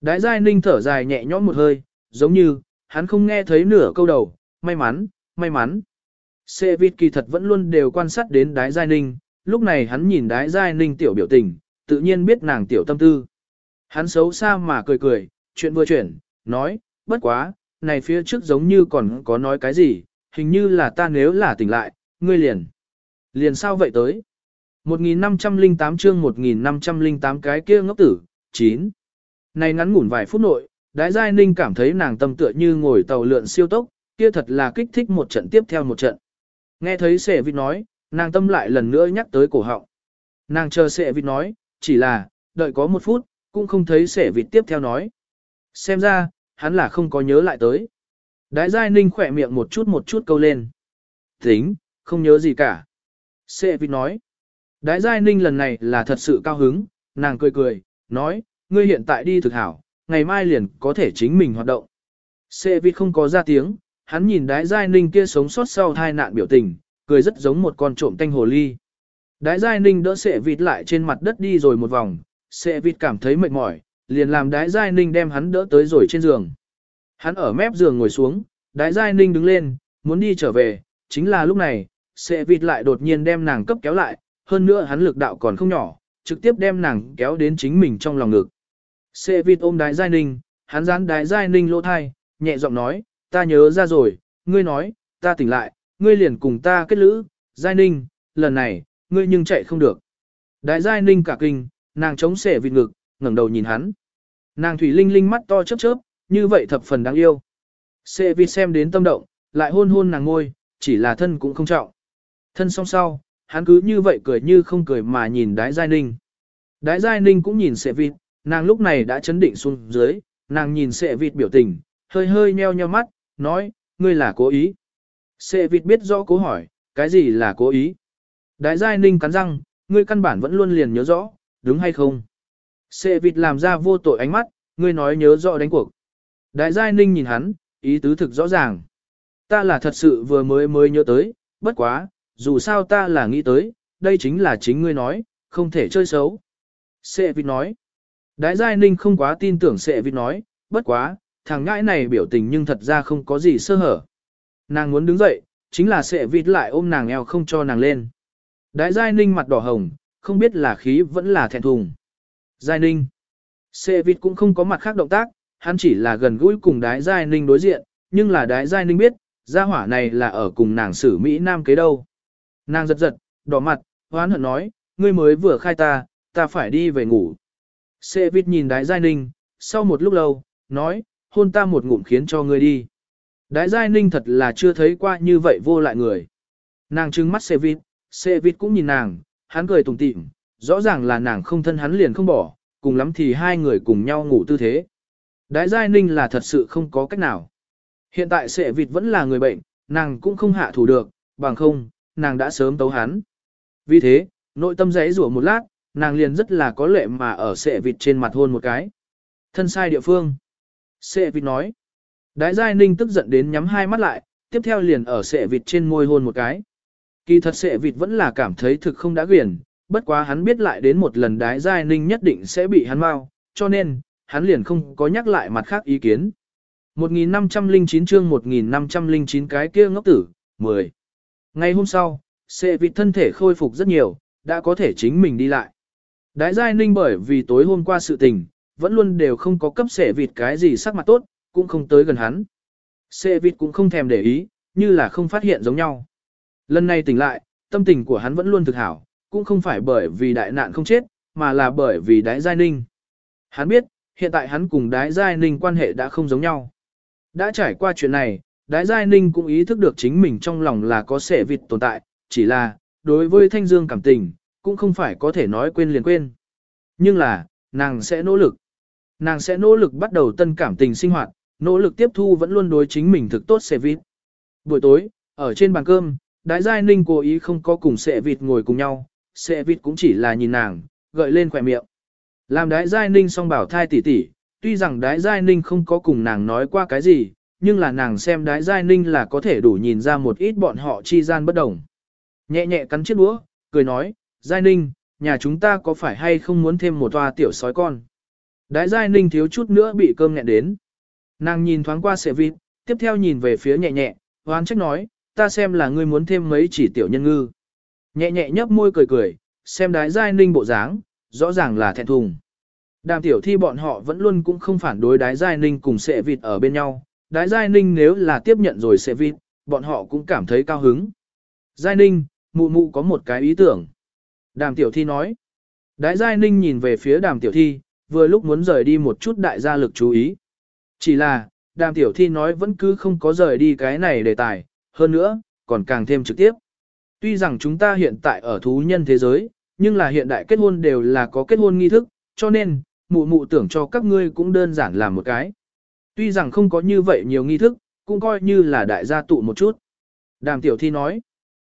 Đái giai ninh thở dài nhẹ nhõm một hơi, giống như, hắn không nghe thấy nửa câu đầu, may mắn, may mắn. Sê Vít kỳ thật vẫn luôn đều quan sát đến đái giai ninh, lúc này hắn nhìn đái giai ninh tiểu biểu tình, tự nhiên biết nàng tiểu tâm tư. Hắn xấu xa mà cười cười, chuyện vừa chuyển, nói, bất quá, này phía trước giống như còn có nói cái gì, hình như là ta nếu là tỉnh lại, ngươi liền. Liền sao vậy tới? 1508 chương 1508 cái kia ngốc tử, 9. Này ngắn ngủn vài phút nội, Đái Giai Ninh cảm thấy nàng tâm tựa như ngồi tàu lượn siêu tốc, kia thật là kích thích một trận tiếp theo một trận. Nghe thấy Sệ Vịt nói, nàng tâm lại lần nữa nhắc tới cổ họng. Nàng chờ Sệ Vịt nói, chỉ là, đợi có một phút, cũng không thấy Sệ Vịt tiếp theo nói. Xem ra, hắn là không có nhớ lại tới. Đái Giai Ninh khỏe miệng một chút một chút câu lên. Tính, không nhớ gì cả. Sệ Vịt nói. Đái Giai Ninh lần này là thật sự cao hứng, nàng cười cười, nói, ngươi hiện tại đi thực hảo, ngày mai liền có thể chính mình hoạt động. Sệ Vịt không có ra tiếng, hắn nhìn Đái Giai Ninh kia sống sót sau tai nạn biểu tình, cười rất giống một con trộm tanh hồ ly. Đái Giai Ninh đỡ Sệ Vịt lại trên mặt đất đi rồi một vòng, Sệ Vịt cảm thấy mệt mỏi, liền làm Đái Giai Ninh đem hắn đỡ tới rồi trên giường. Hắn ở mép giường ngồi xuống, Đái Giai Ninh đứng lên, muốn đi trở về, chính là lúc này, Sệ Vịt lại đột nhiên đem nàng cấp kéo lại, hơn nữa hắn lực đạo còn không nhỏ, trực tiếp đem nàng kéo đến chính mình trong lòng ngực. Sệ vịt ôm đái giai ninh, hắn dán đái giai ninh lỗ thai, nhẹ giọng nói, ta nhớ ra rồi, ngươi nói, ta tỉnh lại, ngươi liền cùng ta kết lữ, giai ninh, lần này, ngươi nhưng chạy không được. Đái giai ninh cả kinh, nàng chống Sẻ vịt ngực, ngẩng đầu nhìn hắn. Nàng thủy linh linh mắt to chớp chớp, như vậy thập phần đáng yêu. Sệ Vi xem đến tâm động, lại hôn hôn nàng ngôi, chỉ là thân cũng không trọng. Thân song sau, hắn cứ như vậy cười như không cười mà nhìn đái giai ninh. Đái giai ninh cũng nhìn sệ vịt, nàng lúc này đã chấn định xuống dưới, nàng nhìn sệ vịt biểu tình, hơi hơi nheo nheo mắt, nói, ngươi là cố ý. Sệ vịt biết rõ cố hỏi, cái gì là cố ý. Đái giai ninh cắn răng, ngươi căn bản vẫn luôn liền nhớ rõ, đúng hay không. Sệ vịt làm ra vô tội ánh mắt, ngươi nói nhớ rõ đánh cuộc. Đại giai ninh nhìn hắn, ý tứ thực rõ ràng. Ta là thật sự vừa mới mới nhớ tới, bất quá, dù sao ta là nghĩ tới, đây chính là chính ngươi nói, không thể chơi xấu. Sệ vịt nói. Đại Giai Ninh không quá tin tưởng Sệ vịt nói, bất quá, thằng ngãi này biểu tình nhưng thật ra không có gì sơ hở. Nàng muốn đứng dậy, chính là Sệ vịt lại ôm nàng eo không cho nàng lên. Đại Giai Ninh mặt đỏ hồng, không biết là khí vẫn là thẹn thùng. Giai Ninh. Xê vịt cũng không có mặt khác động tác, hắn chỉ là gần gũi cùng đái Giai Ninh đối diện, nhưng là đái Giai Ninh biết, gia hỏa này là ở cùng nàng xử Mỹ Nam kế đâu. Nàng giật giật, đỏ mặt, hoán hận nói, ngươi mới vừa khai ta, ta phải đi về ngủ. Xê vịt nhìn đái giai ninh, sau một lúc lâu, nói, hôn ta một ngụm khiến cho ngươi đi. Đái giai ninh thật là chưa thấy qua như vậy vô lại người. Nàng trừng mắt Xê vịt, Xê vịt cũng nhìn nàng, hắn cười tủm tỉm, rõ ràng là nàng không thân hắn liền không bỏ, cùng lắm thì hai người cùng nhau ngủ tư thế. Đái giai ninh là thật sự không có cách nào. Hiện tại sệ vịt vẫn là người bệnh, nàng cũng không hạ thủ được, bằng không, nàng đã sớm tấu hắn. Vì thế, nội tâm giấy rủa một lát, nàng liền rất là có lệ mà ở sệ vịt trên mặt hôn một cái. Thân sai địa phương. Sệ vịt nói. Đái giai ninh tức giận đến nhắm hai mắt lại, tiếp theo liền ở sệ vịt trên môi hôn một cái. Kỳ thật sệ vịt vẫn là cảm thấy thực không đã quyển, bất quá hắn biết lại đến một lần đái giai ninh nhất định sẽ bị hắn mau, cho nên, hắn liền không có nhắc lại mặt khác ý kiến. 1509 chương 1509 cái kia ngốc tử, 10. Ngày hôm sau, sệ vịt thân thể khôi phục rất nhiều, đã có thể chính mình đi lại. Đái giai ninh bởi vì tối hôm qua sự tình, vẫn luôn đều không có cấp xệ vịt cái gì sắc mặt tốt, cũng không tới gần hắn. Xệ vịt cũng không thèm để ý, như là không phát hiện giống nhau. Lần này tỉnh lại, tâm tình của hắn vẫn luôn thực hảo, cũng không phải bởi vì đại nạn không chết, mà là bởi vì đái giai ninh. Hắn biết, hiện tại hắn cùng đái giai ninh quan hệ đã không giống nhau. Đã trải qua chuyện này, Đái Giai Ninh cũng ý thức được chính mình trong lòng là có sẻ vịt tồn tại, chỉ là, đối với Thanh Dương cảm tình, cũng không phải có thể nói quên liền quên. Nhưng là, nàng sẽ nỗ lực. Nàng sẽ nỗ lực bắt đầu tân cảm tình sinh hoạt, nỗ lực tiếp thu vẫn luôn đối chính mình thực tốt Sẻ vịt. Buổi tối, ở trên bàn cơm, Đái Giai Ninh cố ý không có cùng Sẻ vịt ngồi cùng nhau, sệ vịt cũng chỉ là nhìn nàng, gợi lên khỏe miệng. Làm Đái Giai Ninh song bảo thai tỷ tỷ, tuy rằng Đái Giai Ninh không có cùng nàng nói qua cái gì, nhưng là nàng xem Đái Giai Ninh là có thể đủ nhìn ra một ít bọn họ chi gian bất đồng. Nhẹ nhẹ cắn chiếc đũa, cười nói, Giai Ninh, nhà chúng ta có phải hay không muốn thêm một toa tiểu sói con? Đái Giai Ninh thiếu chút nữa bị cơm nghẹn đến. Nàng nhìn thoáng qua sệ vịt, tiếp theo nhìn về phía nhẹ nhẹ, hoán trách nói, ta xem là ngươi muốn thêm mấy chỉ tiểu nhân ngư. Nhẹ nhẹ nhấp môi cười cười, xem đái giai ninh bộ dáng, rõ ràng là thẹn thùng. Đàm tiểu thi bọn họ vẫn luôn cũng không phản đối đái giai ninh cùng sệ vịt ở bên nhau. Đái giai ninh nếu là tiếp nhận rồi sệ vịt, bọn họ cũng cảm thấy cao hứng. Giai ninh, mụ mụ có một cái ý tưởng. Đàm tiểu thi nói. Đái giai ninh nhìn về phía đàm tiểu thi, vừa lúc muốn rời đi một chút đại gia lực chú ý. Chỉ là, đàm tiểu thi nói vẫn cứ không có rời đi cái này đề tài, hơn nữa, còn càng thêm trực tiếp. Tuy rằng chúng ta hiện tại ở thú nhân thế giới, nhưng là hiện đại kết hôn đều là có kết hôn nghi thức, cho nên, mụ mụ tưởng cho các ngươi cũng đơn giản làm một cái. Tuy rằng không có như vậy nhiều nghi thức, cũng coi như là đại gia tụ một chút. Đàm tiểu thi nói,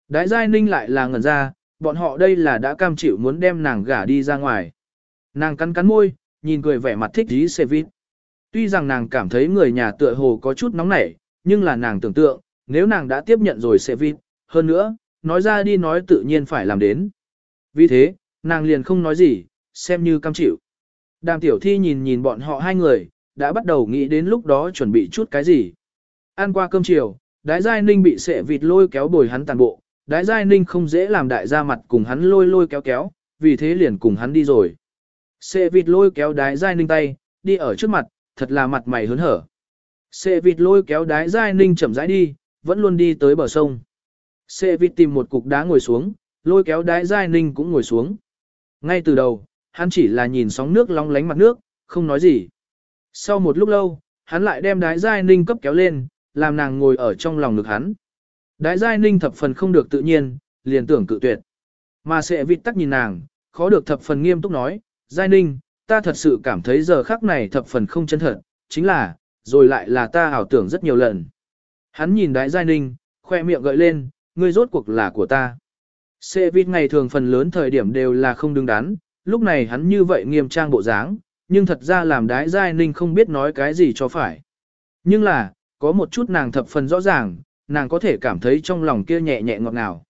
đại giai ninh lại là ngẩn ra, bọn họ đây là đã cam chịu muốn đem nàng gả đi ra ngoài. Nàng cắn cắn môi, nhìn cười vẻ mặt thích dí xe vít. Tuy rằng nàng cảm thấy người nhà tựa hồ có chút nóng nảy, nhưng là nàng tưởng tượng, nếu nàng đã tiếp nhận rồi xe vít, hơn nữa, nói ra đi nói tự nhiên phải làm đến. Vì thế, nàng liền không nói gì, xem như cam chịu. Đàm tiểu thi nhìn nhìn bọn họ hai người, đã bắt đầu nghĩ đến lúc đó chuẩn bị chút cái gì. Ăn qua cơm chiều, đái giai ninh bị sệ vịt lôi kéo bồi hắn tàn bộ, đái giai ninh không dễ làm đại gia mặt cùng hắn lôi lôi kéo kéo, vì thế liền cùng hắn đi rồi. Sệ vịt lôi kéo đái giai ninh tay, đi ở trước mặt, thật là mặt mày hớn hở. Sệ vịt lôi kéo đái giai ninh chậm rãi đi, vẫn luôn đi tới bờ sông. Sệ vịt tìm một cục đá ngồi xuống, lôi kéo đái giai ninh cũng ngồi xuống. Ngay từ đầu, hắn chỉ là nhìn sóng nước long lánh mặt nước, không nói gì. Sau một lúc lâu, hắn lại đem đái giai ninh cấp kéo lên, làm nàng ngồi ở trong lòng ngực hắn. Đái giai ninh thập phần không được tự nhiên, liền tưởng cự tuyệt. Mà sệ vịt tắc nhìn nàng, khó được thập phần nghiêm túc nói, giai ninh, ta thật sự cảm thấy giờ khắc này thập phần không chân thật, chính là, rồi lại là ta ảo tưởng rất nhiều lần. Hắn nhìn đái giai ninh, khoe miệng gợi lên, ngươi rốt cuộc là của ta. Xe vịt ngày thường phần lớn thời điểm đều là không đứng đắn, lúc này hắn như vậy nghiêm trang bộ dáng, nhưng thật ra làm đái giai ninh không biết nói cái gì cho phải. Nhưng là, có một chút nàng thập phần rõ ràng, nàng có thể cảm thấy trong lòng kia nhẹ nhẹ ngọt ngào.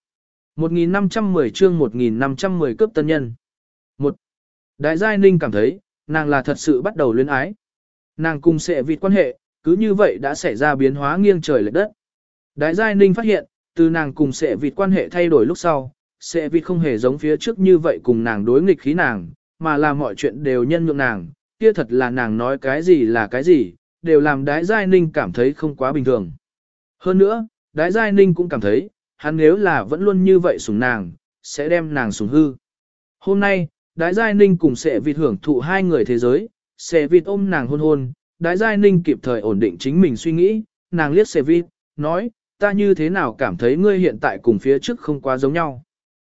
1510 chương 1510 cướp tân nhân. Một, Đại giai ninh cảm thấy, nàng là thật sự bắt đầu luyến ái. Nàng cùng sẽ vịt quan hệ, cứ như vậy đã xảy ra biến hóa nghiêng trời lệch đất. Đại giai ninh phát hiện, từ nàng cùng sẽ vịt quan hệ thay đổi lúc sau, sẽ vịt không hề giống phía trước như vậy cùng nàng đối nghịch khí nàng, mà là mọi chuyện đều nhân nhượng nàng, kia thật là nàng nói cái gì là cái gì, đều làm đái giai ninh cảm thấy không quá bình thường. Hơn nữa, đái giai ninh cũng cảm thấy, hắn nếu là vẫn luôn như vậy sủng nàng, sẽ đem nàng sủng hư. Hôm nay, đái giai ninh cùng sẽ vịt hưởng thụ hai người thế giới, sẽ vịt ôm nàng hôn hôn, Đái Giai Ninh kịp thời ổn định chính mình suy nghĩ, nàng liếc sệ vịt, nói, ta như thế nào cảm thấy ngươi hiện tại cùng phía trước không quá giống nhau.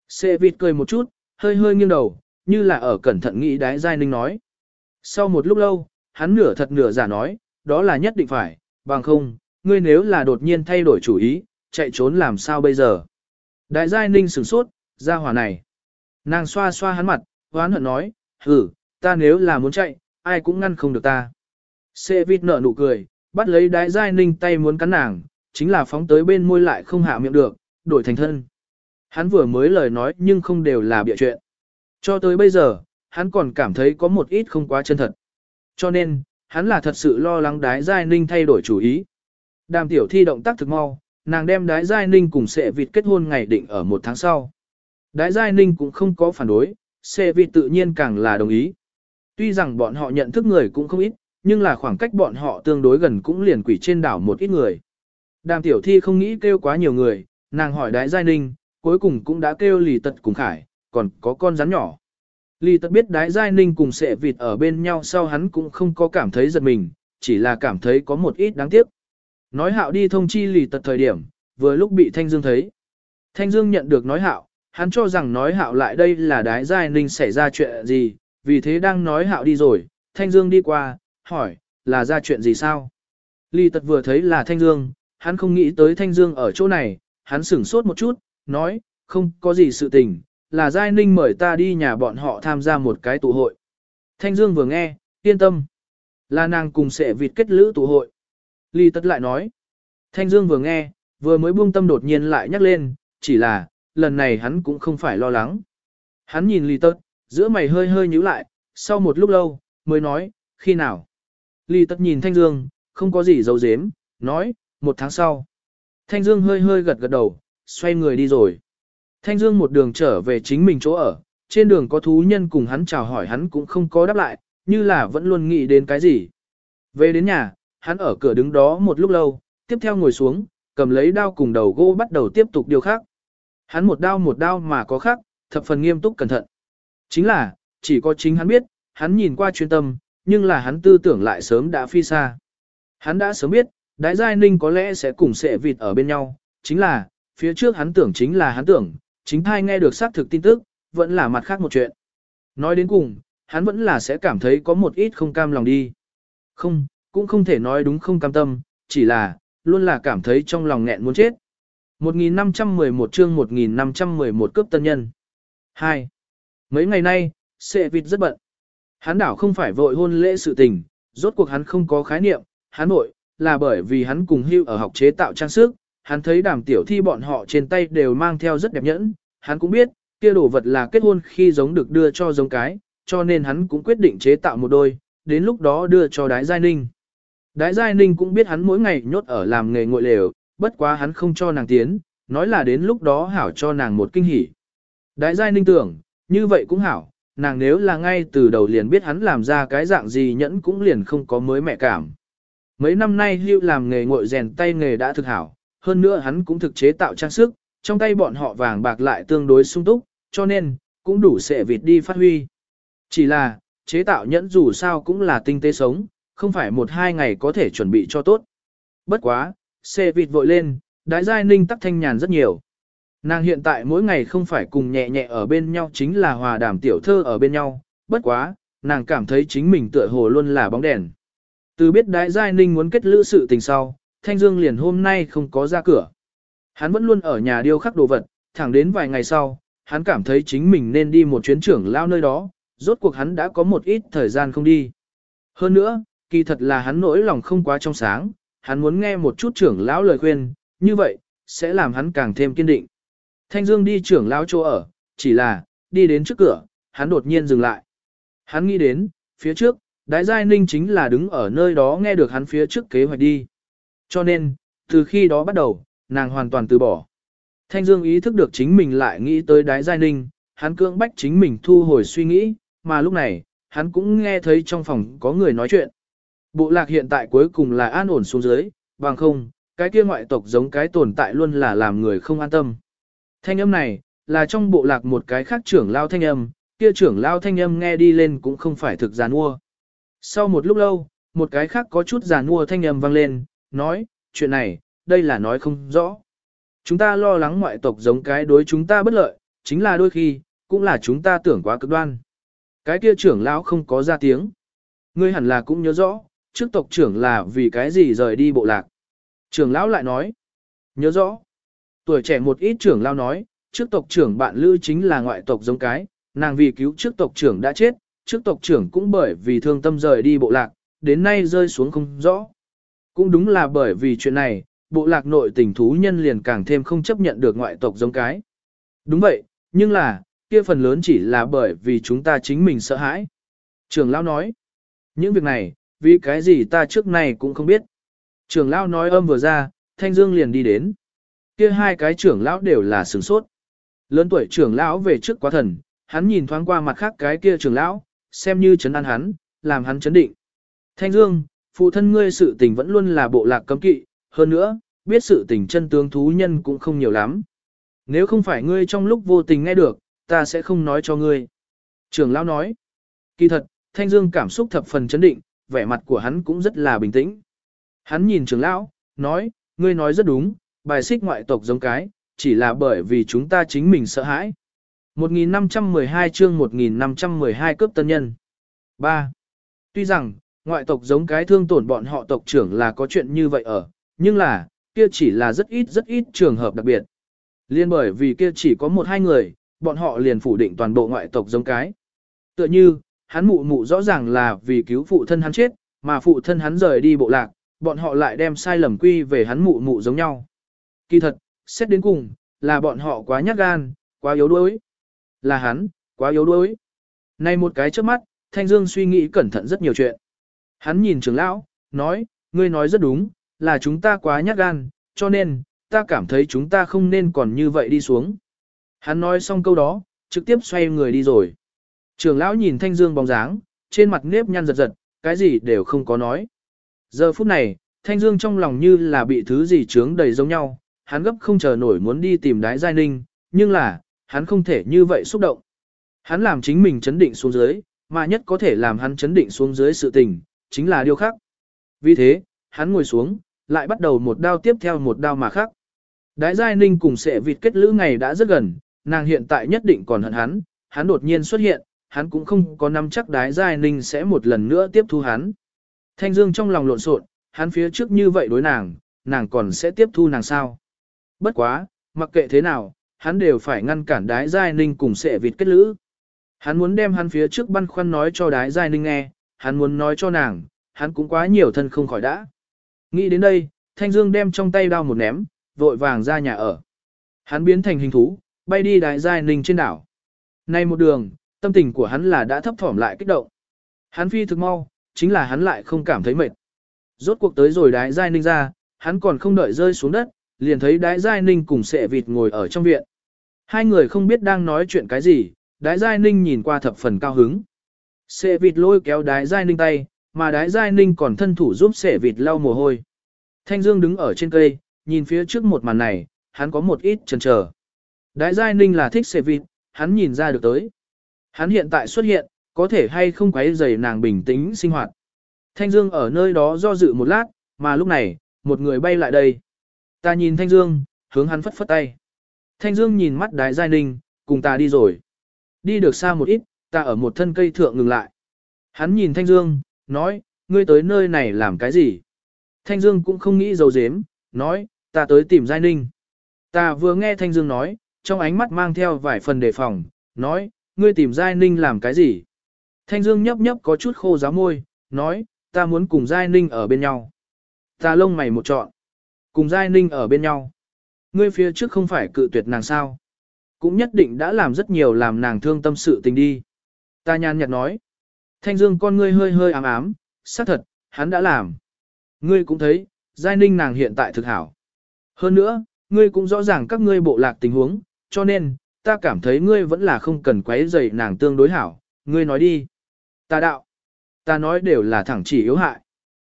Xe vịt cười một chút, hơi hơi nghiêng đầu, như là ở cẩn thận nghĩ Đái Giai Ninh nói. Sau một lúc lâu, hắn nửa thật nửa giả nói, đó là nhất định phải, bằng không, ngươi nếu là đột nhiên thay đổi chủ ý, chạy trốn làm sao bây giờ. Đại Giai Ninh sửng sốt, ra hỏa này. Nàng xoa xoa hắn mặt, hoán hận nói, hử, ta nếu là muốn chạy, ai cũng ngăn không được ta. Sệ vịt nở nụ cười, bắt lấy đái giai ninh tay muốn cắn nàng, chính là phóng tới bên môi lại không hạ miệng được, đổi thành thân. Hắn vừa mới lời nói nhưng không đều là bịa chuyện. Cho tới bây giờ, hắn còn cảm thấy có một ít không quá chân thật. Cho nên, hắn là thật sự lo lắng đái giai ninh thay đổi chủ ý. Đàm tiểu thi động tác thực mau, nàng đem đái giai ninh cùng sệ vịt kết hôn ngày định ở một tháng sau. Đái giai ninh cũng không có phản đối, sệ vịt tự nhiên càng là đồng ý. Tuy rằng bọn họ nhận thức người cũng không ít, nhưng là khoảng cách bọn họ tương đối gần cũng liền quỷ trên đảo một ít người. Đàm tiểu thi không nghĩ kêu quá nhiều người, nàng hỏi đái giai ninh, cuối cùng cũng đã kêu lì tật cùng khải, còn có con rắn nhỏ. Lì tật biết đái giai ninh cùng sệ vịt ở bên nhau sau hắn cũng không có cảm thấy giật mình, chỉ là cảm thấy có một ít đáng tiếc. Nói hạo đi thông chi lì tật thời điểm, vừa lúc bị Thanh Dương thấy. Thanh Dương nhận được nói hạo, hắn cho rằng nói hạo lại đây là đái giai ninh xảy ra chuyện gì, vì thế đang nói hạo đi rồi, Thanh Dương đi qua, hỏi, là ra chuyện gì sao? lì tật vừa thấy là Thanh Dương, hắn không nghĩ tới Thanh Dương ở chỗ này, hắn sửng sốt một chút, nói, không có gì sự tình, là Giai Ninh mời ta đi nhà bọn họ tham gia một cái tụ hội. Thanh Dương vừa nghe, yên tâm, là nàng cùng sẽ vịt kết lữ tụ hội. Lý tật lại nói, Thanh Dương vừa nghe, vừa mới buông tâm đột nhiên lại nhắc lên, chỉ là, lần này hắn cũng không phải lo lắng. Hắn nhìn Lý tật, giữa mày hơi hơi nhíu lại, sau một lúc lâu, mới nói, khi nào? Lý tật nhìn Thanh Dương, không có gì giấu giếm, nói, một tháng sau. Thanh Dương hơi hơi gật gật đầu, xoay người đi rồi. Thanh Dương một đường trở về chính mình chỗ ở, trên đường có thú nhân cùng hắn chào hỏi hắn cũng không có đáp lại, như là vẫn luôn nghĩ đến cái gì. Về đến nhà, hắn ở cửa đứng đó một lúc lâu, tiếp theo ngồi xuống, cầm lấy đao cùng đầu gỗ bắt đầu tiếp tục điều khác. Hắn một đao một đao mà có khác, thập phần nghiêm túc cẩn thận. Chính là, chỉ có chính hắn biết, hắn nhìn qua chuyên tâm, nhưng là hắn tư tưởng lại sớm đã phi xa. Hắn đã sớm biết, Đái Giai Ninh có lẽ sẽ cùng sệ vịt ở bên nhau, chính là, phía trước hắn tưởng chính là hắn tưởng, chính thai nghe được xác thực tin tức, vẫn là mặt khác một chuyện. Nói đến cùng, hắn vẫn là sẽ cảm thấy có một ít không cam lòng đi. Không, cũng không thể nói đúng không cam tâm, chỉ là, luôn là cảm thấy trong lòng nghẹn muốn chết. 1511 chương 1511 cướp tân nhân. 2. Mấy ngày nay, sệ vịt rất bận. Hắn đảo không phải vội hôn lễ sự tình, rốt cuộc hắn không có khái niệm, hắn nội, là bởi vì hắn cùng hưu ở học chế tạo trang sức, hắn thấy đàm tiểu thi bọn họ trên tay đều mang theo rất đẹp nhẫn, hắn cũng biết, kia đồ vật là kết hôn khi giống được đưa cho giống cái, cho nên hắn cũng quyết định chế tạo một đôi, đến lúc đó đưa cho đái giai ninh. Đái giai ninh cũng biết hắn mỗi ngày nhốt ở làm nghề ngội lều, bất quá hắn không cho nàng tiến, nói là đến lúc đó hảo cho nàng một kinh hỉ. Đái giai ninh tưởng, như vậy cũng hảo, nàng nếu là ngay từ đầu liền biết hắn làm ra cái dạng gì nhẫn cũng liền không có mới mẹ cảm. Mấy năm nay hưu làm nghề ngội rèn tay nghề đã thực hảo, hơn nữa hắn cũng thực chế tạo trang sức, trong tay bọn họ vàng bạc lại tương đối sung túc, cho nên, cũng đủ sẽ vịt đi phát huy. Chỉ là, chế tạo nhẫn dù sao cũng là tinh tế sống, không phải một hai ngày có thể chuẩn bị cho tốt. Bất quá, xe vịt vội lên, đái giai ninh tắc thanh nhàn rất nhiều. Nàng hiện tại mỗi ngày không phải cùng nhẹ nhẹ ở bên nhau chính là hòa đàm tiểu thơ ở bên nhau, bất quá, nàng cảm thấy chính mình tựa hồ luôn là bóng đèn. Từ biết đái giai ninh muốn kết lữ sự tình sau, Thanh Dương liền hôm nay không có ra cửa. Hắn vẫn luôn ở nhà điêu khắc đồ vật, thẳng đến vài ngày sau, hắn cảm thấy chính mình nên đi một chuyến trưởng lao nơi đó, rốt cuộc hắn đã có một ít thời gian không đi. Hơn nữa, kỳ thật là hắn nỗi lòng không quá trong sáng, hắn muốn nghe một chút trưởng lão lời khuyên, như vậy, sẽ làm hắn càng thêm kiên định. Thanh Dương đi trưởng lão chỗ ở, chỉ là, đi đến trước cửa, hắn đột nhiên dừng lại. Hắn nghĩ đến, phía trước, Đái Giai Ninh chính là đứng ở nơi đó nghe được hắn phía trước kế hoạch đi. Cho nên, từ khi đó bắt đầu, nàng hoàn toàn từ bỏ. Thanh Dương ý thức được chính mình lại nghĩ tới Đái Giai Ninh, hắn cưỡng bách chính mình thu hồi suy nghĩ, mà lúc này, hắn cũng nghe thấy trong phòng có người nói chuyện. Bộ lạc hiện tại cuối cùng là an ổn xuống dưới, bằng không, cái kia ngoại tộc giống cái tồn tại luôn là làm người không an tâm. Thanh âm này, là trong bộ lạc một cái khác trưởng lao thanh âm, kia trưởng lao thanh âm nghe đi lên cũng không phải thực gián ua. Sau một lúc lâu, một cái khác có chút giàn mua thanh âm vang lên, nói, chuyện này, đây là nói không rõ. Chúng ta lo lắng ngoại tộc giống cái đối chúng ta bất lợi, chính là đôi khi, cũng là chúng ta tưởng quá cực đoan. Cái kia trưởng lão không có ra tiếng. Ngươi hẳn là cũng nhớ rõ, trước tộc trưởng là vì cái gì rời đi bộ lạc. Trưởng lão lại nói, nhớ rõ. Tuổi trẻ một ít trưởng lão nói, trước tộc trưởng bạn lưu chính là ngoại tộc giống cái, nàng vì cứu trước tộc trưởng đã chết, trước tộc trưởng cũng bởi vì thương tâm rời đi bộ lạc, đến nay rơi xuống không rõ. Cũng đúng là bởi vì chuyện này, bộ lạc nội tình thú nhân liền càng thêm không chấp nhận được ngoại tộc giống cái. Đúng vậy, nhưng là, kia phần lớn chỉ là bởi vì chúng ta chính mình sợ hãi. Trường lão nói, những việc này, vì cái gì ta trước này cũng không biết. Trường lão nói âm vừa ra, Thanh Dương liền đi đến. Kia hai cái trưởng lão đều là sửng sốt. Lớn tuổi trưởng lão về trước quá thần, hắn nhìn thoáng qua mặt khác cái kia trưởng lão, xem như chấn an hắn, làm hắn chấn định. Thanh Dương, phụ thân ngươi sự tình vẫn luôn là bộ lạc cấm kỵ, hơn nữa, biết sự tình chân tướng thú nhân cũng không nhiều lắm. Nếu không phải ngươi trong lúc vô tình nghe được, ta sẽ không nói cho ngươi. Trường lão nói, kỳ thật, Thanh Dương cảm xúc thập phần chấn định, vẻ mặt của hắn cũng rất là bình tĩnh. Hắn nhìn trường lão, nói, ngươi nói rất đúng, bài xích ngoại tộc giống cái, chỉ là bởi vì chúng ta chính mình sợ hãi. 1512 chương 1512 cướp tân nhân. 3. Tuy rằng, ngoại tộc giống cái thương tổn bọn họ tộc trưởng là có chuyện như vậy ở, nhưng là, kia chỉ là rất ít rất ít trường hợp đặc biệt. Liên bởi vì kia chỉ có một hai người, bọn họ liền phủ định toàn bộ ngoại tộc giống cái. Tựa như, hắn mụ mụ rõ ràng là vì cứu phụ thân hắn chết, mà phụ thân hắn rời đi bộ lạc, bọn họ lại đem sai lầm quy về hắn mụ mụ giống nhau. Kỳ thật, xét đến cùng, là bọn họ quá nhát gan, quá yếu đuối. Là hắn, quá yếu đuối. Này một cái trước mắt, Thanh Dương suy nghĩ cẩn thận rất nhiều chuyện. Hắn nhìn trưởng lão, nói, ngươi nói rất đúng, là chúng ta quá nhát gan, cho nên, ta cảm thấy chúng ta không nên còn như vậy đi xuống. Hắn nói xong câu đó, trực tiếp xoay người đi rồi. Trưởng lão nhìn Thanh Dương bóng dáng, trên mặt nếp nhăn giật giật, cái gì đều không có nói. Giờ phút này, Thanh Dương trong lòng như là bị thứ gì chướng đầy giống nhau, hắn gấp không chờ nổi muốn đi tìm đái giai ninh, nhưng là, hắn không thể như vậy xúc động. Hắn làm chính mình chấn định xuống dưới, mà nhất có thể làm hắn chấn định xuống dưới sự tình, chính là điều khác. Vì thế, hắn ngồi xuống, lại bắt đầu một đao tiếp theo một đao mà khác. Đái giai ninh cùng sẽ vịt kết lữ ngày đã rất gần, nàng hiện tại nhất định còn hận hắn, hắn đột nhiên xuất hiện, hắn cũng không có nắm chắc đái giai ninh sẽ một lần nữa tiếp thu hắn. Thanh Dương trong lòng lộn xộn, hắn phía trước như vậy đối nàng, nàng còn sẽ tiếp thu nàng sao? Bất quá, mặc kệ thế nào, hắn đều phải ngăn cản đái giai ninh cùng sệ vịt kết lữ. Hắn muốn đem hắn phía trước băn khoăn nói cho đái giai ninh nghe, hắn muốn nói cho nàng, hắn cũng quá nhiều thân không khỏi đã. Nghĩ đến đây, Thanh Dương đem trong tay đao một ném, vội vàng ra nhà ở. Hắn biến thành hình thú, bay đi đái giai ninh trên đảo. Nay một đường, tâm tình của hắn là đã thấp thỏm lại kích động. Hắn phi thực mau, chính là hắn lại không cảm thấy mệt. Rốt cuộc tới rồi đái giai ninh ra, hắn còn không đợi rơi xuống đất, liền thấy đái giai ninh cùng sệ vịt ngồi ở trong viện. Hai người không biết đang nói chuyện cái gì, đái giai ninh nhìn qua thập phần cao hứng. Sệ vịt lôi kéo đái giai ninh tay, mà đái giai ninh còn thân thủ giúp sệ vịt lau mồ hôi. Thanh Dương đứng ở trên cây, nhìn phía trước một màn này, hắn có một ít chần chờ. Đái giai ninh là thích sệ vịt, hắn nhìn ra được tới. Hắn hiện tại xuất hiện, có thể hay không quấy rầy nàng bình tĩnh sinh hoạt. Thanh Dương ở nơi đó do dự một lát, mà lúc này, một người bay lại đây. Ta nhìn Thanh Dương, hướng hắn phất phất tay. Thanh Dương nhìn mắt Đái Giai Ninh, cùng ta đi rồi. Đi được xa một ít, ta ở một thân cây thượng ngừng lại. Hắn nhìn Thanh Dương, nói, ngươi tới nơi này làm cái gì? Thanh Dương cũng không nghĩ dầu dếm, nói, ta tới tìm Giai Ninh. Ta vừa nghe Thanh Dương nói, trong ánh mắt mang theo vài phần đề phòng, nói, ngươi tìm Giai Ninh làm cái gì? Thanh Dương nhấp nhấp có chút khô giáo môi, nói, ta muốn cùng Giai Ninh ở bên nhau. Ta lông mày một trọn. Cùng Giai Ninh ở bên nhau. Ngươi phía trước không phải cự tuyệt nàng sao. Cũng nhất định đã làm rất nhiều làm nàng thương tâm sự tình đi. Ta nhàn nhạt nói. Thanh Dương con ngươi hơi hơi ám ám, xác thật, hắn đã làm. Ngươi cũng thấy, Giai Ninh nàng hiện tại thực hảo. Hơn nữa, ngươi cũng rõ ràng các ngươi bộ lạc tình huống, cho nên, ta cảm thấy ngươi vẫn là không cần quấy rầy nàng tương đối hảo, ngươi nói đi. Ta đạo. Ta nói đều là thẳng chỉ yếu hại.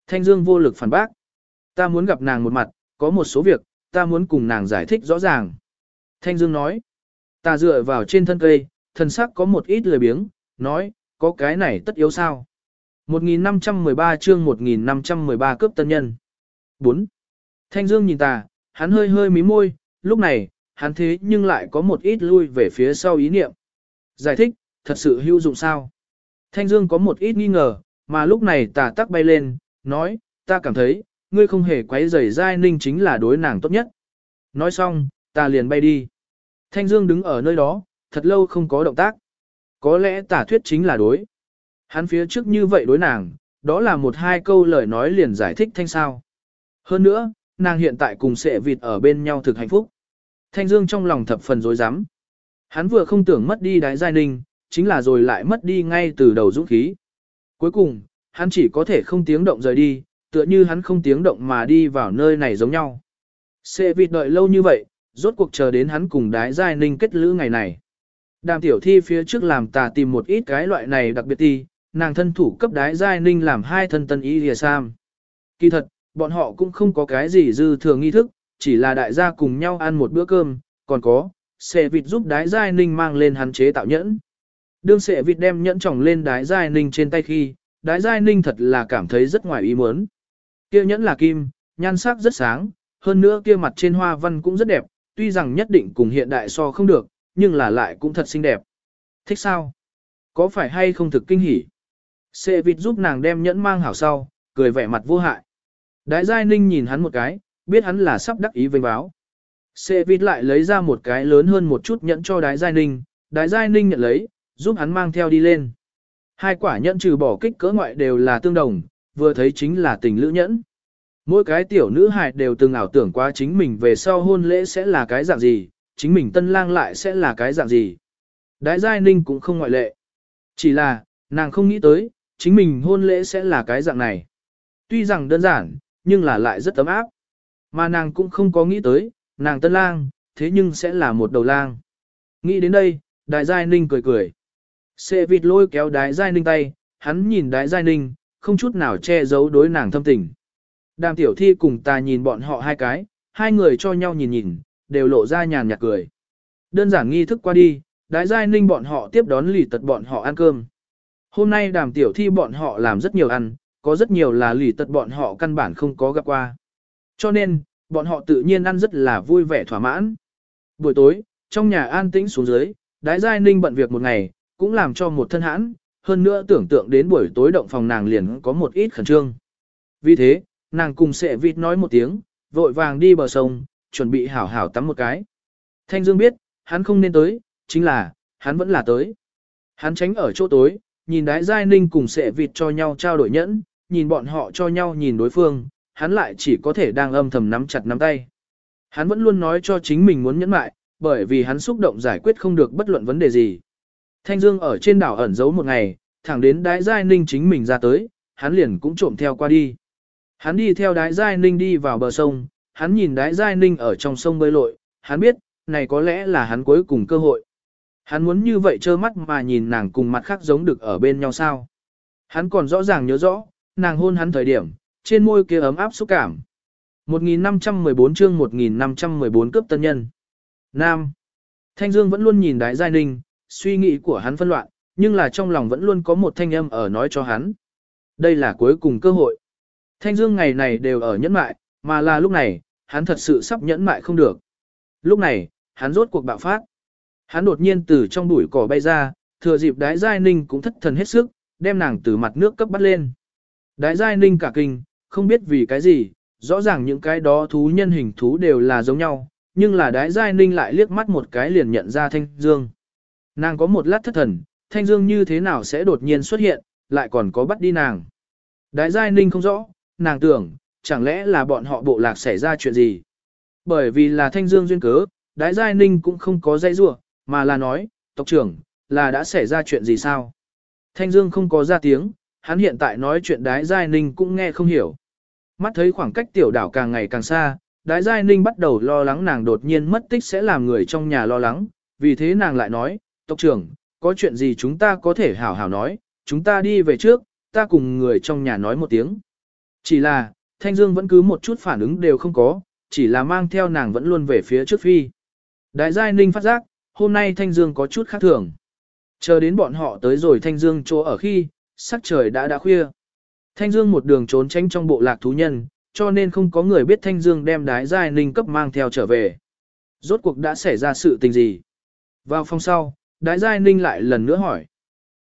Thanh Dương vô lực phản bác. Ta muốn gặp nàng một mặt, có một số việc, ta muốn cùng nàng giải thích rõ ràng. Thanh Dương nói. Ta dựa vào trên thân cây, thân sắc có một ít lười biếng, nói, có cái này tất yếu sao. 1513 chương 1513 cướp tân nhân. 4. Thanh Dương nhìn ta, hắn hơi hơi mí môi, lúc này, hắn thế nhưng lại có một ít lui về phía sau ý niệm. Giải thích, thật sự hữu dụng sao? Thanh Dương có một ít nghi ngờ, mà lúc này tà tắc bay lên, nói, ta cảm thấy, ngươi không hề quấy rầy giai ninh chính là đối nàng tốt nhất. Nói xong, ta liền bay đi. Thanh Dương đứng ở nơi đó, thật lâu không có động tác. Có lẽ tả thuyết chính là đối. Hắn phía trước như vậy đối nàng, đó là một hai câu lời nói liền giải thích thanh sao. Hơn nữa, nàng hiện tại cùng sệ vịt ở bên nhau thực hạnh phúc. Thanh Dương trong lòng thập phần rối rắm. Hắn vừa không tưởng mất đi đái giai ninh, chính là rồi lại mất đi ngay từ đầu dũng khí. Cuối cùng, hắn chỉ có thể không tiếng động rời đi, tựa như hắn không tiếng động mà đi vào nơi này giống nhau. Sệ vịt đợi lâu như vậy, rốt cuộc chờ đến hắn cùng đái giai ninh kết lữ ngày này. Đàm tiểu thi phía trước làm tà tìm một ít cái loại này đặc biệt ti, nàng thân thủ cấp đái giai ninh làm hai thân tân y lìa sam. Kỳ thật, bọn họ cũng không có cái gì dư thừa nghi thức, chỉ là đại gia cùng nhau ăn một bữa cơm, còn có, sệ vịt giúp đái giai ninh mang lên hắn chế tạo nhẫn. Đương sệ vịt đem nhẫn tròng lên đái giai ninh trên tay khi, đái giai ninh thật là cảm thấy rất ngoài ý muốn. Kia nhẫn là kim, nhan sắc rất sáng, hơn nữa kia mặt trên hoa văn cũng rất đẹp, tuy rằng nhất định cùng hiện đại so không được, nhưng là lại cũng thật xinh đẹp. Thích sao? Có phải hay không thực kinh hỉ? Sệ vịt giúp nàng đem nhẫn mang hảo sau, cười vẻ mặt vô hại. Đại giai ninh nhìn hắn một cái, biết hắn là sắp đắc ý vinh báo. Sệ vịt lại lấy ra một cái lớn hơn một chút nhẫn cho đái giai ninh, đái giai ninh nhận lấy, giúp hắn mang theo đi lên. Hai quả nhẫn trừ bỏ kích cỡ ngoại đều là tương đồng, vừa thấy chính là tình lữ nhẫn. Mỗi cái tiểu nữ hài đều từng ảo tưởng qua chính mình về sau hôn lễ sẽ là cái dạng gì, chính mình tân lang lại sẽ là cái dạng gì. Đái giai ninh cũng không ngoại lệ. Chỉ là, nàng không nghĩ tới, chính mình hôn lễ sẽ là cái dạng này. Tuy rằng đơn giản, nhưng là lại rất ấm áp. Mà nàng cũng không có nghĩ tới, nàng tân lang, thế nhưng sẽ là một đầu lang. Nghĩ đến đây, đại giai ninh cười cười. Sệ vịt lôi kéo đái giai ninh tay, hắn nhìn đái giai ninh, không chút nào che giấu đối nàng thâm tình. Đàm tiểu thi cùng ta nhìn bọn họ hai cái, hai người cho nhau nhìn nhìn, đều lộ ra nhàn nhạt cười. Đơn giản nghi thức qua đi, đái giai ninh bọn họ tiếp đón lì tật bọn họ ăn cơm. Hôm nay đàm tiểu thi bọn họ làm rất nhiều ăn, có rất nhiều là lì tật bọn họ căn bản không có gặp qua. Cho nên, bọn họ tự nhiên ăn rất là vui vẻ thỏa mãn. Buổi tối, trong nhà an tĩnh xuống dưới, đái giai ninh bận việc một ngày, cũng làm cho một thân hãn, hơn nữa tưởng tượng đến buổi tối động phòng nàng liền có một ít khẩn trương. Vì thế, nàng cùng sệ vịt nói một tiếng, vội vàng đi bờ sông, chuẩn bị hảo hảo tắm một cái. Thanh Dương biết, hắn không nên tới, chính là, hắn vẫn là tới. Hắn tránh ở chỗ tối, nhìn đái giai ninh cùng sệ vịt cho nhau trao đổi nhẫn, nhìn bọn họ cho nhau nhìn đối phương, hắn lại chỉ có thể đang âm thầm nắm chặt nắm tay. Hắn vẫn luôn nói cho chính mình muốn nhẫn mại, bởi vì hắn xúc động giải quyết không được bất luận vấn đề gì. Thanh Dương ở trên đảo ẩn giấu một ngày, thẳng đến đái giai ninh chính mình ra tới, hắn liền cũng trộm theo qua đi. Hắn đi theo đái giai ninh đi vào bờ sông, hắn nhìn đái giai ninh ở trong sông bơi lội, hắn biết, này có lẽ là hắn cuối cùng cơ hội. Hắn muốn như vậy trơ mắt mà nhìn nàng cùng mặt khác giống được ở bên nhau sao. Hắn còn rõ ràng nhớ rõ, nàng hôn hắn thời điểm, trên môi kia ấm áp xúc cảm. 1514 chương 1514 cướp tân nhân. Nam. Thanh Dương vẫn luôn nhìn đái giai ninh, suy nghĩ của hắn phân loạn, nhưng là trong lòng vẫn luôn có một thanh âm ở nói cho hắn. Đây là cuối cùng cơ hội. Thanh Dương ngày này đều ở nhẫn mại, mà là lúc này, hắn thật sự sắp nhẫn mại không được. Lúc này, hắn rốt cuộc bạo phát. Hắn đột nhiên từ trong bụi cỏ bay ra, thừa dịp đái giai ninh cũng thất thần hết sức, đem nàng từ mặt nước cấp bắt lên. Đái giai ninh cả kinh, không biết vì cái gì, rõ ràng những cái đó thú nhân hình thú đều là giống nhau, nhưng là đái giai ninh lại liếc mắt một cái liền nhận ra thanh dương. Nàng có một lát thất thần, thanh dương như thế nào sẽ đột nhiên xuất hiện, lại còn có bắt đi nàng. Đái giai ninh không rõ, nàng tưởng, chẳng lẽ là bọn họ bộ lạc xảy ra chuyện gì. Bởi vì là thanh dương duyên cớ, đái giai ninh cũng không có dây rua, mà là nói, tộc trưởng, là đã xảy ra chuyện gì sao? Thanh dương không có ra tiếng, hắn hiện tại nói chuyện đái giai ninh cũng nghe không hiểu. Mắt thấy khoảng cách tiểu đảo càng ngày càng xa, đái giai ninh bắt đầu lo lắng nàng đột nhiên mất tích sẽ làm người trong nhà lo lắng, vì thế nàng lại nói, tộc trưởng, có chuyện gì chúng ta có thể hảo hảo nói, chúng ta đi về trước, ta cùng người trong nhà nói một tiếng. Chỉ là, Thanh Dương vẫn cứ một chút phản ứng đều không có, chỉ là mang theo nàng vẫn luôn về phía trước phi. Đại giai ninh phát giác, hôm nay Thanh Dương có chút khác thường. Chờ đến bọn họ tới rồi Thanh Dương chỗ ở khi, sắc trời đã đã khuya. Thanh Dương một đường trốn tránh trong bộ lạc thú nhân, cho nên không có người biết Thanh Dương đem đái giai ninh cấp mang theo trở về. Rốt cuộc đã xảy ra sự tình gì? Vào phòng sau, đái giai ninh lại lần nữa hỏi.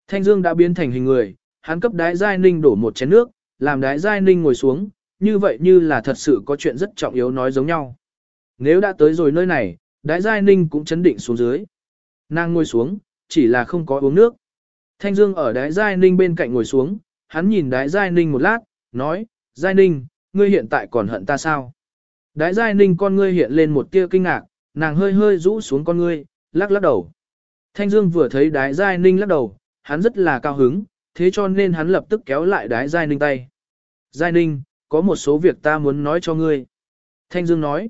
Thanh Dương đã biến thành hình người, hắn cấp đái giai ninh đổ một chén nước, làm đái giai ninh ngồi xuống, như vậy như là thật sự có chuyện rất trọng yếu nói giống nhau. Nếu đã tới rồi nơi này, đái giai ninh cũng chấn định xuống dưới. Nàng ngồi xuống, chỉ là không có uống nước. Thanh Dương ở đái giai ninh bên cạnh ngồi xuống, hắn nhìn đái giai ninh một lát, nói, giai ninh, ngươi hiện tại còn hận ta sao? Đái giai ninh con ngươi hiện lên một tia kinh ngạc, nàng hơi hơi rũ xuống con ngươi, lắc lắc đầu. Thanh Dương vừa thấy đái giai ninh lắc đầu, hắn rất là cao hứng, thế cho nên hắn lập tức kéo lại đái giai ninh tay. Giai ninh, có một số việc ta muốn nói cho ngươi. Thanh Dương nói.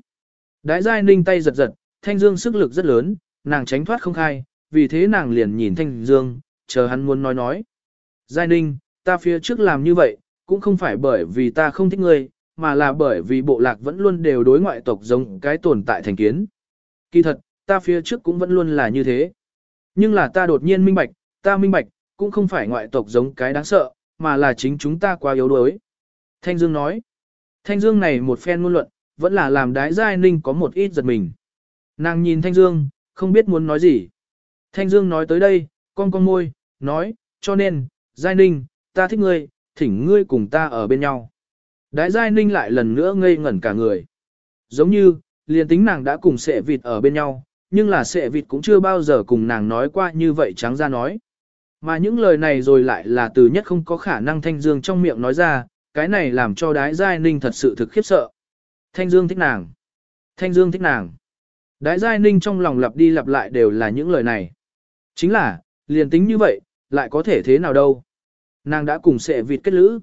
Đái giai ninh tay giật giật, Thanh Dương sức lực rất lớn, nàng tránh thoát không khai, vì thế nàng liền nhìn Thanh Dương, chờ hắn muốn nói nói. Giai ninh, ta phía trước làm như vậy, cũng không phải bởi vì ta không thích ngươi, mà là bởi vì bộ lạc vẫn luôn đều đối ngoại tộc giống cái tồn tại thành kiến. Kỳ thật, ta phía trước cũng vẫn luôn là như thế. Nhưng là ta đột nhiên minh bạch, ta minh bạch, cũng không phải ngoại tộc giống cái đáng sợ, mà là chính chúng ta quá yếu đuối. Thanh Dương nói, Thanh Dương này một phen ngôn luận, vẫn là làm đái giai ninh có một ít giật mình. Nàng nhìn Thanh Dương, không biết muốn nói gì. Thanh Dương nói tới đây, con con môi, nói, cho nên, Giai Ninh, ta thích ngươi, thỉnh ngươi cùng ta ở bên nhau. Đái Giai Ninh lại lần nữa ngây ngẩn cả người. Giống như, liền tính nàng đã cùng sệ vịt ở bên nhau, nhưng là sệ vịt cũng chưa bao giờ cùng nàng nói qua như vậy trắng ra nói. Mà những lời này rồi lại là từ nhất không có khả năng Thanh Dương trong miệng nói ra, cái này làm cho đái Giai Ninh thật sự thực khiếp sợ. Thanh Dương thích nàng. Thanh Dương thích nàng. Đái Giai Ninh trong lòng lặp đi lặp lại đều là những lời này. Chính là, liền tính như vậy, lại có thể thế nào đâu. Nàng đã cùng sệ vịt kết lữ.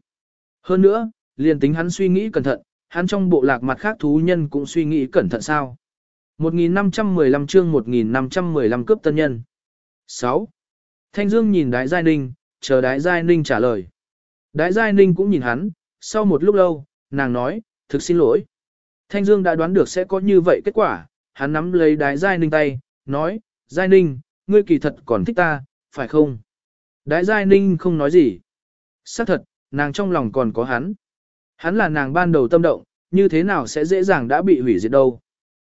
Hơn nữa, liền tính hắn suy nghĩ cẩn thận, hắn trong bộ lạc mặt khác thú nhân cũng suy nghĩ cẩn thận sao. 1515 chương 1515 cướp tân nhân. 6. Thanh Dương nhìn Đái Giai Ninh, chờ Đái Giai Ninh trả lời. Đái Giai Ninh cũng nhìn hắn, sau một lúc lâu, nàng nói, thực xin lỗi. Thanh Dương đã đoán được sẽ có như vậy kết quả, hắn nắm lấy Đái Giai Ninh tay, nói, Giai Ninh, ngươi kỳ thật còn thích ta, phải không? Đái Giai Ninh không nói gì. Xác thật, nàng trong lòng còn có hắn. Hắn là nàng ban đầu tâm động, như thế nào sẽ dễ dàng đã bị hủy diệt đâu.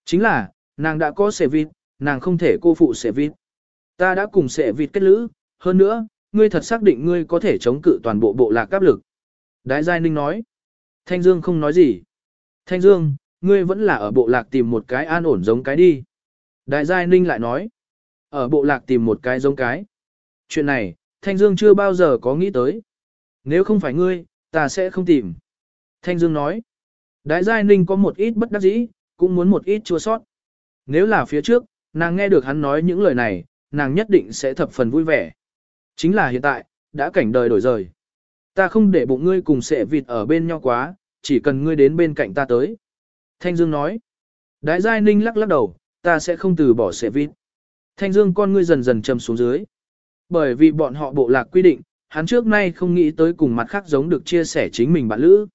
Chính là, nàng đã có sẻ vịt, nàng không thể cô phụ sẻ vịt. Ta đã cùng sẻ vịt kết lữ, hơn nữa, ngươi thật xác định ngươi có thể chống cự toàn bộ bộ lạc áp lực. Đái Giai Ninh nói. Thanh Dương không nói gì. Thanh Dương, ngươi vẫn là ở bộ lạc tìm một cái an ổn giống cái đi. Đại Giai Ninh lại nói. Ở bộ lạc tìm một cái giống cái. Chuyện này, Thanh Dương chưa bao giờ có nghĩ tới. Nếu không phải ngươi, ta sẽ không tìm. Thanh Dương nói. Đại Giai Ninh có một ít bất đắc dĩ, cũng muốn một ít chua sót. Nếu là phía trước, nàng nghe được hắn nói những lời này, nàng nhất định sẽ thập phần vui vẻ. Chính là hiện tại, đã cảnh đời đổi rời. Ta không để bụng ngươi cùng sệ vịt ở bên nhau quá, chỉ cần ngươi đến bên cạnh ta tới. Thanh Dương nói. Đại Giai Ninh lắc lắc đầu, ta sẽ không từ bỏ sệ vịt. Thanh Dương con ngươi dần dần trầm xuống dưới. Bởi vì bọn họ bộ lạc quy định, hắn trước nay không nghĩ tới cùng mặt khác giống được chia sẻ chính mình bạn lữ.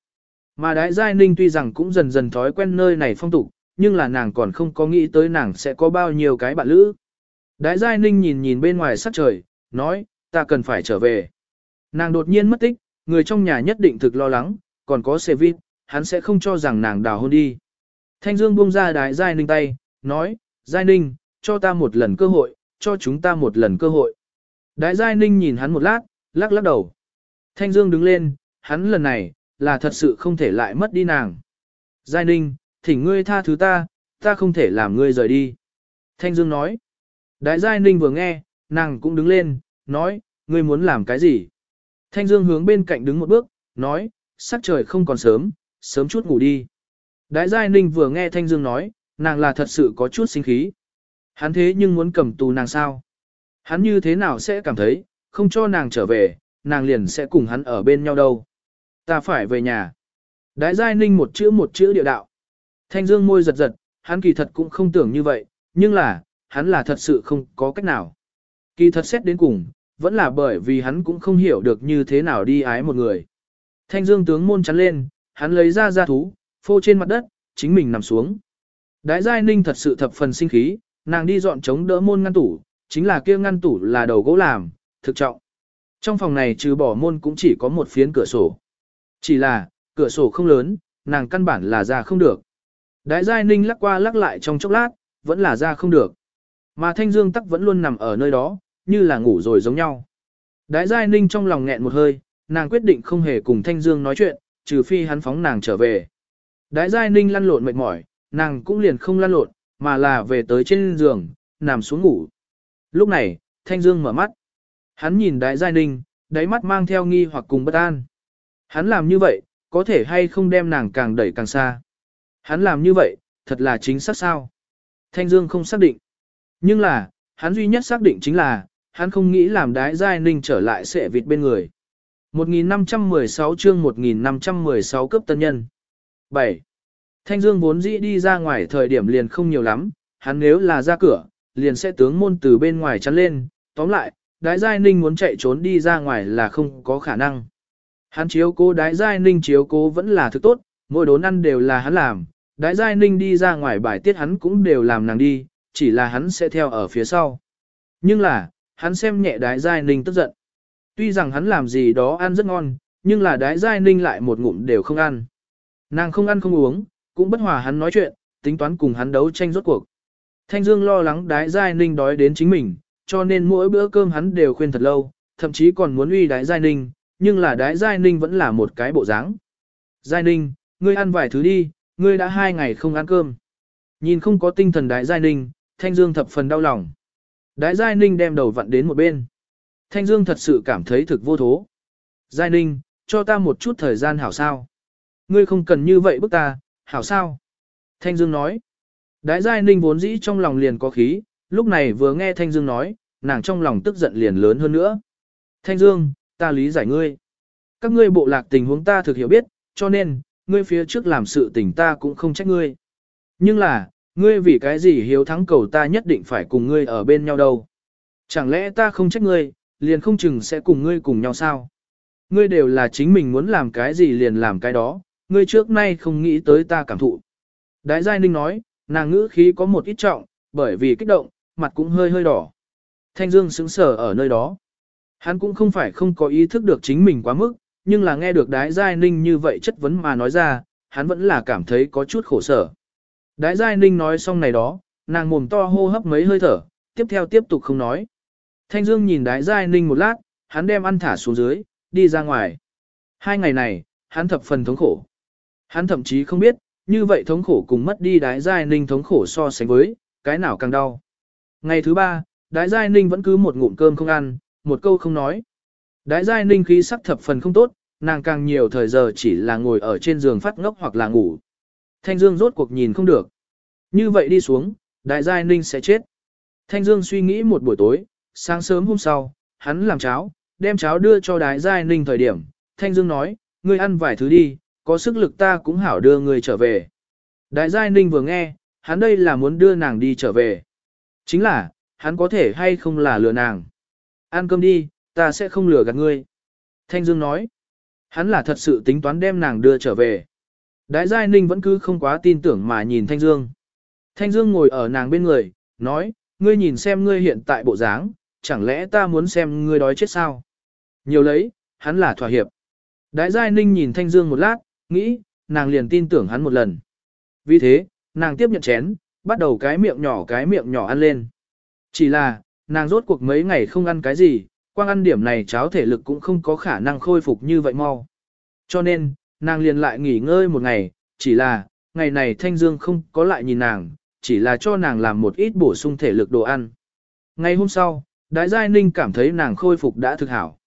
Mà Đại Giai Ninh tuy rằng cũng dần dần thói quen nơi này phong tục, nhưng là nàng còn không có nghĩ tới nàng sẽ có bao nhiêu cái bạn lữ. Đại Giai Ninh nhìn nhìn bên ngoài sắc trời, nói, ta cần phải trở về. Nàng đột nhiên mất tích, người trong nhà nhất định thực lo lắng, còn có xe vít, hắn sẽ không cho rằng nàng đào hôn đi. Thanh Dương buông ra đái Giai Ninh tay, nói, Giai Ninh, cho ta một lần cơ hội, cho chúng ta một lần cơ hội. Đái Giai Ninh nhìn hắn một lát, lắc lắc đầu. Thanh Dương đứng lên, hắn lần này, là thật sự không thể lại mất đi nàng. Giai Ninh, thỉnh ngươi tha thứ ta, ta không thể làm ngươi rời đi. Thanh Dương nói. Đại Giai Ninh vừa nghe, nàng cũng đứng lên, nói, ngươi muốn làm cái gì? Thanh Dương hướng bên cạnh đứng một bước, nói, sắc trời không còn sớm, sớm chút ngủ đi. Đại Giai Ninh vừa nghe Thanh Dương nói, nàng là thật sự có chút sinh khí. Hắn thế nhưng muốn cầm tù nàng sao? Hắn như thế nào sẽ cảm thấy, không cho nàng trở về, nàng liền sẽ cùng hắn ở bên nhau đâu. Ta phải về nhà. Đại Giai Ninh một chữ một chữ địa đạo. Thanh Dương môi giật giật, hắn kỳ thật cũng không tưởng như vậy, nhưng là, hắn là thật sự không có cách nào. Kỳ thật xét đến cùng, vẫn là bởi vì hắn cũng không hiểu được như thế nào đi ái một người. Thanh Dương tướng môn chắn lên, hắn lấy ra gia thú, phô trên mặt đất, chính mình nằm xuống. Đái Giai Ninh thật sự thập phần sinh khí, nàng đi dọn chống đỡ môn ngăn tủ, chính là kia ngăn tủ là đầu gỗ làm, thực trọng. Trong phòng này trừ bỏ môn cũng chỉ có một phiến cửa sổ. Chỉ là, cửa sổ không lớn, nàng căn bản là ra không được. Đái Giai Ninh lắc qua lắc lại trong chốc lát, vẫn là ra không được. Mà Thanh Dương tắc vẫn luôn nằm ở nơi đó, như là ngủ rồi giống nhau. Đái Giai Ninh trong lòng nghẹn một hơi, nàng quyết định không hề cùng Thanh Dương nói chuyện, trừ phi hắn phóng nàng trở về. Đái Giai Ninh lăn lộn mệt mỏi, nàng cũng liền không lăn lộn, mà là về tới trên giường, nằm xuống ngủ. Lúc này, Thanh Dương mở mắt. Hắn nhìn Đái Giai Ninh, đáy mắt mang theo nghi hoặc cùng bất an. Hắn làm như vậy, có thể hay không đem nàng càng đẩy càng xa. Hắn làm như vậy, thật là chính xác sao. Thanh Dương không xác định. Nhưng là, hắn duy nhất xác định chính là, hắn không nghĩ làm đái giai ninh trở lại sệ vịt bên người. 1516 chương 1516 cấp tân nhân. 7. Thanh Dương vốn dĩ đi ra ngoài thời điểm liền không nhiều lắm, hắn nếu là ra cửa, liền sẽ tướng môn từ bên ngoài chắn lên, tóm lại, đái giai ninh muốn chạy trốn đi ra ngoài là không có khả năng. Hắn chiếu cố đái giai ninh chiếu cố vẫn là thứ tốt, mỗi đốn ăn đều là hắn làm, đái giai ninh đi ra ngoài bài tiết hắn cũng đều làm nàng đi, chỉ là hắn sẽ theo ở phía sau. Nhưng là, hắn xem nhẹ đái giai ninh tức giận. Tuy rằng hắn làm gì đó ăn rất ngon, nhưng là đái giai ninh lại một ngụm đều không ăn. Nàng không ăn không uống, cũng bất hòa hắn nói chuyện, tính toán cùng hắn đấu tranh rốt cuộc. Thanh Dương lo lắng đái giai ninh đói đến chính mình, cho nên mỗi bữa cơm hắn đều khuyên thật lâu, thậm chí còn muốn uy đái Giai Ninh, nhưng là đái Giai Ninh vẫn là một cái bộ dáng. Giai Ninh, ngươi ăn vài thứ đi, ngươi đã hai ngày không ăn cơm. Nhìn không có tinh thần đái Giai Ninh, Thanh Dương thập phần đau lòng. Đái Giai Ninh đem đầu vặn đến một bên. Thanh Dương thật sự cảm thấy thực vô thố. Giai Ninh, cho ta một chút thời gian hảo sao. Ngươi không cần như vậy bức ta, hảo sao. Thanh Dương nói. Đái Giai Ninh vốn dĩ trong lòng liền có khí, lúc này vừa nghe Thanh Dương nói, nàng trong lòng tức giận liền lớn hơn nữa. Thanh Dương, ta lý giải ngươi. Các ngươi bộ lạc tình huống ta thực hiểu biết, cho nên, ngươi phía trước làm sự tình ta cũng không trách ngươi. Nhưng là, ngươi vì cái gì hiếu thắng cầu ta nhất định phải cùng ngươi ở bên nhau đâu. Chẳng lẽ ta không trách ngươi, liền không chừng sẽ cùng ngươi cùng nhau sao? Ngươi đều là chính mình muốn làm cái gì liền làm cái đó, ngươi trước nay không nghĩ tới ta cảm thụ. Đái Giai Ninh nói, nàng ngữ khí có một ít trọng, bởi vì kích động, mặt cũng hơi hơi đỏ. Thanh Dương sững sờ ở nơi đó. Hắn cũng không phải không có ý thức được chính mình quá mức, nhưng là nghe được Đái Giai Ninh như vậy chất vấn mà nói ra, hắn vẫn là cảm thấy có chút khổ sở. Đái Giai Ninh nói xong này đó, nàng mồm to hô hấp mấy hơi thở, tiếp theo tiếp tục không nói. Thanh Dương nhìn Đái Giai Ninh một lát, hắn đem ăn thả xuống dưới, đi ra ngoài. Hai ngày này, hắn thập phần thống khổ. Hắn thậm chí không biết, như vậy thống khổ cùng mất đi Đái Giai Ninh thống khổ so sánh với, cái nào càng đau. Ngày thứ ba, Đái Giai Ninh vẫn cứ một ngụm cơm không ăn, một câu không nói. Đái Giai Ninh khí sắc thập phần không tốt, nàng càng nhiều thời giờ chỉ là ngồi ở trên giường phát ngốc hoặc là ngủ. Thanh Dương rốt cuộc nhìn không được. Như vậy đi xuống, Đại Giai Ninh sẽ chết. Thanh Dương suy nghĩ một buổi tối, sáng sớm hôm sau, hắn làm cháo, đem cháo đưa cho Đại Giai Ninh thời điểm. Thanh Dương nói, ngươi ăn vài thứ đi, có sức lực ta cũng hảo đưa ngươi trở về. Đại Giai Ninh vừa nghe, hắn đây là muốn đưa nàng đi trở về. Chính là, hắn có thể hay không là lừa nàng. Ăn cơm đi, ta sẽ không lừa gạt ngươi. Thanh Dương nói, hắn là thật sự tính toán đem nàng đưa trở về. Đại Giai Ninh vẫn cứ không quá tin tưởng mà nhìn Thanh Dương. Thanh Dương ngồi ở nàng bên người, nói, ngươi nhìn xem ngươi hiện tại bộ dáng, chẳng lẽ ta muốn xem ngươi đói chết sao? Nhiều lấy, hắn là thỏa hiệp. Đại Giai Ninh nhìn Thanh Dương một lát, nghĩ, nàng liền tin tưởng hắn một lần. Vì thế, nàng tiếp nhận chén, bắt đầu cái miệng nhỏ cái miệng nhỏ ăn lên. Chỉ là, nàng rốt cuộc mấy ngày không ăn cái gì, quang ăn điểm này cháo thể lực cũng không có khả năng khôi phục như vậy mau. Cho nên, nàng liền lại nghỉ ngơi một ngày, chỉ là, ngày này Thanh Dương không có lại nhìn nàng, chỉ là cho nàng làm một ít bổ sung thể lực đồ ăn. Ngày hôm sau, Đại Giai Ninh cảm thấy nàng khôi phục đã thực hảo.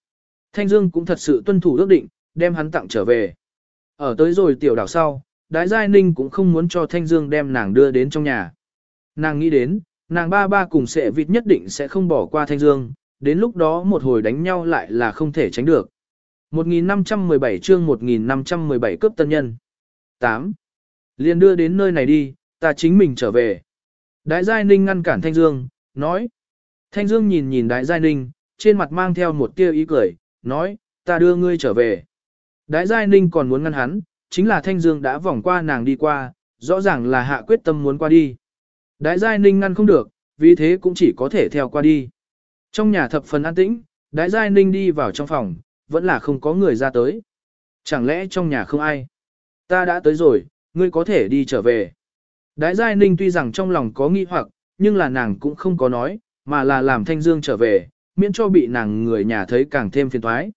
Thanh Dương cũng thật sự tuân thủ ước định, đem hắn tặng trở về. Ở tới rồi tiểu đảo sau, Đại Giai Ninh cũng không muốn cho Thanh Dương đem nàng đưa đến trong nhà. Nàng nghĩ đến, nàng ba ba cùng sẽ vịt nhất định sẽ không bỏ qua Thanh Dương, đến lúc đó một hồi đánh nhau lại là không thể tránh được. 1517 chương 1517 cướp tân nhân. 8. Liên đưa đến nơi này đi, ta chính mình trở về. Đại Giai Ninh ngăn cản Thanh Dương, nói. Thanh Dương nhìn nhìn Đại Giai Ninh, trên mặt mang theo một tia ý cười, nói, ta đưa ngươi trở về. Đại Giai Ninh còn muốn ngăn hắn, chính là Thanh Dương đã vòng qua nàng đi qua, rõ ràng là hạ quyết tâm muốn qua đi. Đại Giai Ninh ngăn không được, vì thế cũng chỉ có thể theo qua đi. Trong nhà thập phần an tĩnh, Đại Giai Ninh đi vào trong phòng, vẫn là không có người ra tới. Chẳng lẽ trong nhà không ai? Ta đã tới rồi, ngươi có thể đi trở về. Đái Giai Ninh tuy rằng trong lòng có nghi hoặc, nhưng là nàng cũng không có nói, mà là làm Thanh Dương trở về, miễn cho bị nàng người nhà thấy càng thêm phiền toái.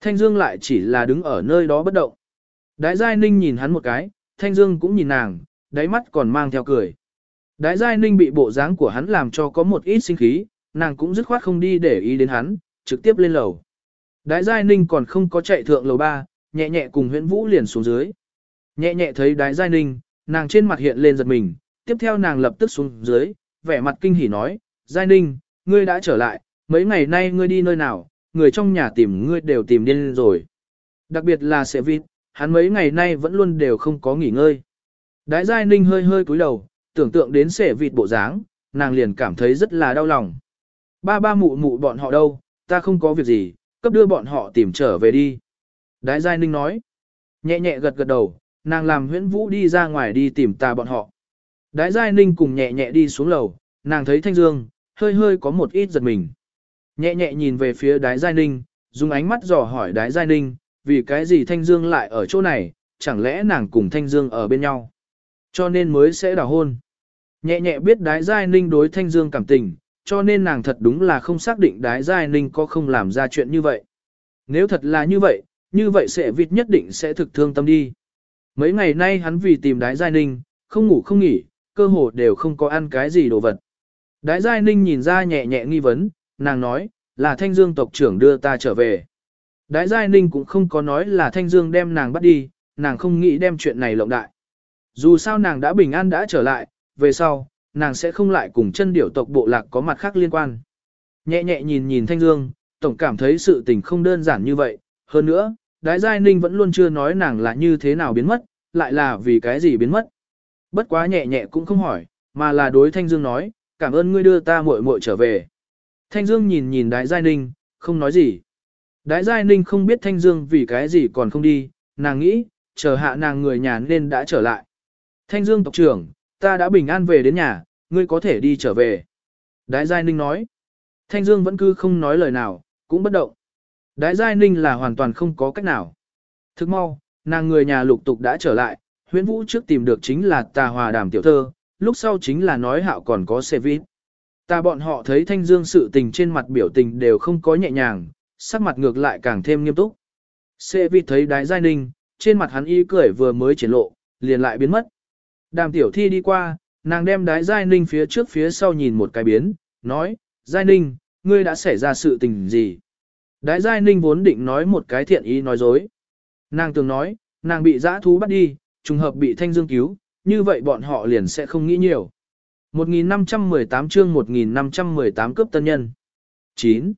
Thanh Dương lại chỉ là đứng ở nơi đó bất động. Đái Giai Ninh nhìn hắn một cái, Thanh Dương cũng nhìn nàng, đáy mắt còn mang theo cười. Đái Giai Ninh bị bộ dáng của hắn làm cho có một ít sinh khí, nàng cũng dứt khoát không đi để ý đến hắn, trực tiếp lên lầu. Đái Giai Ninh còn không có chạy thượng lầu ba, nhẹ nhẹ cùng huyễn vũ liền xuống dưới. Nhẹ nhẹ thấy Đái Giai Ninh, nàng trên mặt hiện lên giật mình, tiếp theo nàng lập tức xuống dưới, vẻ mặt kinh hỉ nói, Giai Ninh, ngươi đã trở lại, mấy ngày nay ngươi đi nơi nào, người trong nhà tìm ngươi đều tìm điên rồi. Đặc biệt là Sệ Vịt, hắn mấy ngày nay vẫn luôn đều không có nghỉ ngơi. Đái Giai Ninh hơi hơi cúi đầu, tưởng tượng đến Sệ Vịt bộ dáng, nàng liền cảm thấy rất là đau lòng. Ba ba mụ mụ bọn họ đâu, ta không có việc gì, cấp đưa bọn họ tìm trở về đi. Đái Giai Ninh nói, nhẹ nhẹ gật gật đầu, nàng làm huyễn vũ đi ra ngoài đi tìm ta bọn họ. Đái Giai Ninh cùng nhẹ nhẹ đi xuống lầu, nàng thấy Thanh Dương, hơi hơi có một ít giật mình. Nhẹ nhẹ nhìn về phía Đái Giai Ninh, dùng ánh mắt dò hỏi Đái Giai Ninh, vì cái gì Thanh Dương lại ở chỗ này, chẳng lẽ nàng cùng Thanh Dương ở bên nhau. Cho nên mới sẽ đào hôn. Nhẹ nhẹ biết Đái Giai Ninh đối Thanh Dương cảm tình, cho nên nàng thật đúng là không xác định đái giai ninh có không làm ra chuyện như vậy. Nếu thật là như vậy, như vậy sẽ vịt nhất định sẽ thực thương tâm đi. Mấy ngày nay hắn vì tìm đái giai ninh, không ngủ không nghỉ, cơ hồ đều không có ăn cái gì đồ vật. Đái giai ninh nhìn ra nhẹ nhẹ nghi vấn, nàng nói, là thanh dương tộc trưởng đưa ta trở về. Đái giai ninh cũng không có nói là thanh dương đem nàng bắt đi, nàng không nghĩ đem chuyện này lộng đại. Dù sao nàng đã bình an đã trở lại, về sau, nàng sẽ không lại cùng chân điểu tộc bộ lạc có mặt khác liên quan. Nhẹ nhẹ nhìn nhìn thanh dương, tổng cảm thấy sự tình không đơn giản như vậy, hơn nữa, đái giai ninh vẫn luôn chưa nói nàng là như thế nào biến mất, lại là vì cái gì biến mất. Bất quá nhẹ nhẹ cũng không hỏi, mà là đối thanh dương nói, cảm ơn ngươi đưa ta muội muội trở về. Thanh dương nhìn nhìn đái giai ninh, không nói gì. Đái giai ninh không biết thanh dương vì cái gì còn không đi, nàng nghĩ, chờ hạ nàng người nhà nên đã trở lại. Thanh dương tộc trưởng, ta đã bình an về đến nhà, ngươi có thể đi trở về. Đái giai ninh nói. Thanh dương vẫn cứ không nói lời nào, cũng bất động. Đái giai ninh là hoàn toàn không có cách nào. Thức mau, nàng người nhà lục tục đã trở lại, huyễn vũ trước tìm được chính là tà hòa đàm tiểu thơ, lúc sau chính là nói hạo còn có xe vít. Ta bọn họ thấy thanh dương sự tình trên mặt biểu tình đều không có nhẹ nhàng, sắc mặt ngược lại càng thêm nghiêm túc. Xe vít thấy đái giai ninh, trên mặt hắn y cười vừa mới triển lộ, liền lại biến mất. Đàm tiểu thi đi qua, nàng đem đái giai ninh phía trước phía sau nhìn một cái biến, nói, giai ninh, ngươi đã xảy ra sự tình gì? Đái giai ninh vốn định nói một cái thiện ý nói dối. Nàng từng nói, nàng bị dã thú bắt đi, trùng hợp bị thanh dương cứu, như vậy bọn họ liền sẽ không nghĩ nhiều. 1518 chương 1518 cướp tân nhân. 9.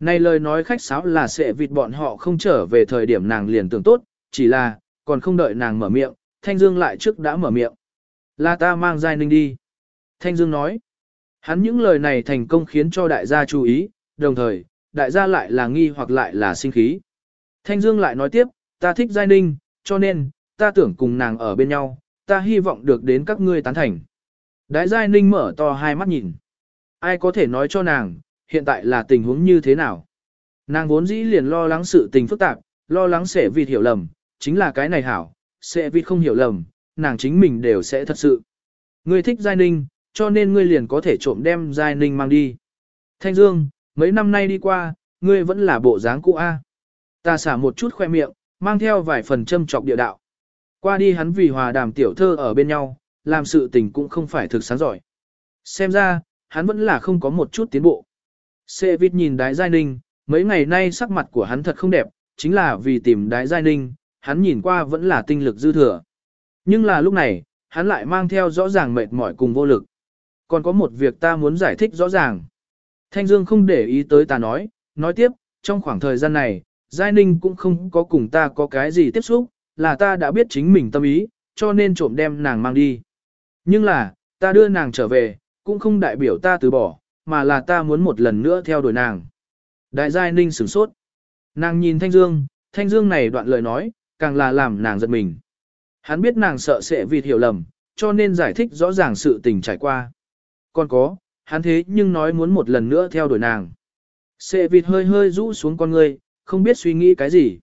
Này lời nói khách sáo là sẽ vịt bọn họ không trở về thời điểm nàng liền tưởng tốt, chỉ là, còn không đợi nàng mở miệng, Thanh Dương lại trước đã mở miệng. Là ta mang Giai Ninh đi. Thanh Dương nói. Hắn những lời này thành công khiến cho đại gia chú ý, đồng thời, đại gia lại là nghi hoặc lại là sinh khí. Thanh Dương lại nói tiếp, ta thích Giai Ninh, cho nên, ta tưởng cùng nàng ở bên nhau, ta hy vọng được đến các ngươi tán thành. Đại Giai Ninh mở to hai mắt nhìn. Ai có thể nói cho nàng, hiện tại là tình huống như thế nào? Nàng vốn dĩ liền lo lắng sự tình phức tạp, lo lắng sẽ vì hiểu lầm, chính là cái này hảo, sẽ vì không hiểu lầm, nàng chính mình đều sẽ thật sự. Ngươi thích Giai Ninh, cho nên ngươi liền có thể trộm đem Giai Ninh mang đi. Thanh Dương, mấy năm nay đi qua, ngươi vẫn là bộ dáng cũ A. Ta xả một chút khoe miệng, mang theo vài phần châm trọc địa đạo. Qua đi hắn vì hòa đàm tiểu thơ ở bên nhau, làm sự tình cũng không phải thực sáng giỏi. Xem ra, hắn vẫn là không có một chút tiến bộ. Sê Vít nhìn đái Giai Ninh, mấy ngày nay sắc mặt của hắn thật không đẹp, chính là vì tìm đái Giai Ninh, hắn nhìn qua vẫn là tinh lực dư thừa. Nhưng là lúc này, hắn lại mang theo rõ ràng mệt mỏi cùng vô lực. Còn có một việc ta muốn giải thích rõ ràng. Thanh Dương không để ý tới ta nói, nói tiếp, trong khoảng thời gian này, Giai Ninh cũng không có cùng ta có cái gì tiếp xúc, là ta đã biết chính mình tâm ý, cho nên trộm đem nàng mang đi. Nhưng là, ta đưa nàng trở về, cũng không đại biểu ta từ bỏ, mà là ta muốn một lần nữa theo đuổi nàng. Đại Giai Ninh sửng sốt. Nàng nhìn Thanh Dương, Thanh Dương này đoạn lời nói, càng là làm nàng giật mình. Hắn biết nàng sợ sẽ vịt hiểu lầm, cho nên giải thích rõ ràng sự tình trải qua. Còn có, hắn thế nhưng nói muốn một lần nữa theo đuổi nàng. Sệ vịt hơi hơi rũ xuống con ngươi, không biết suy nghĩ cái gì.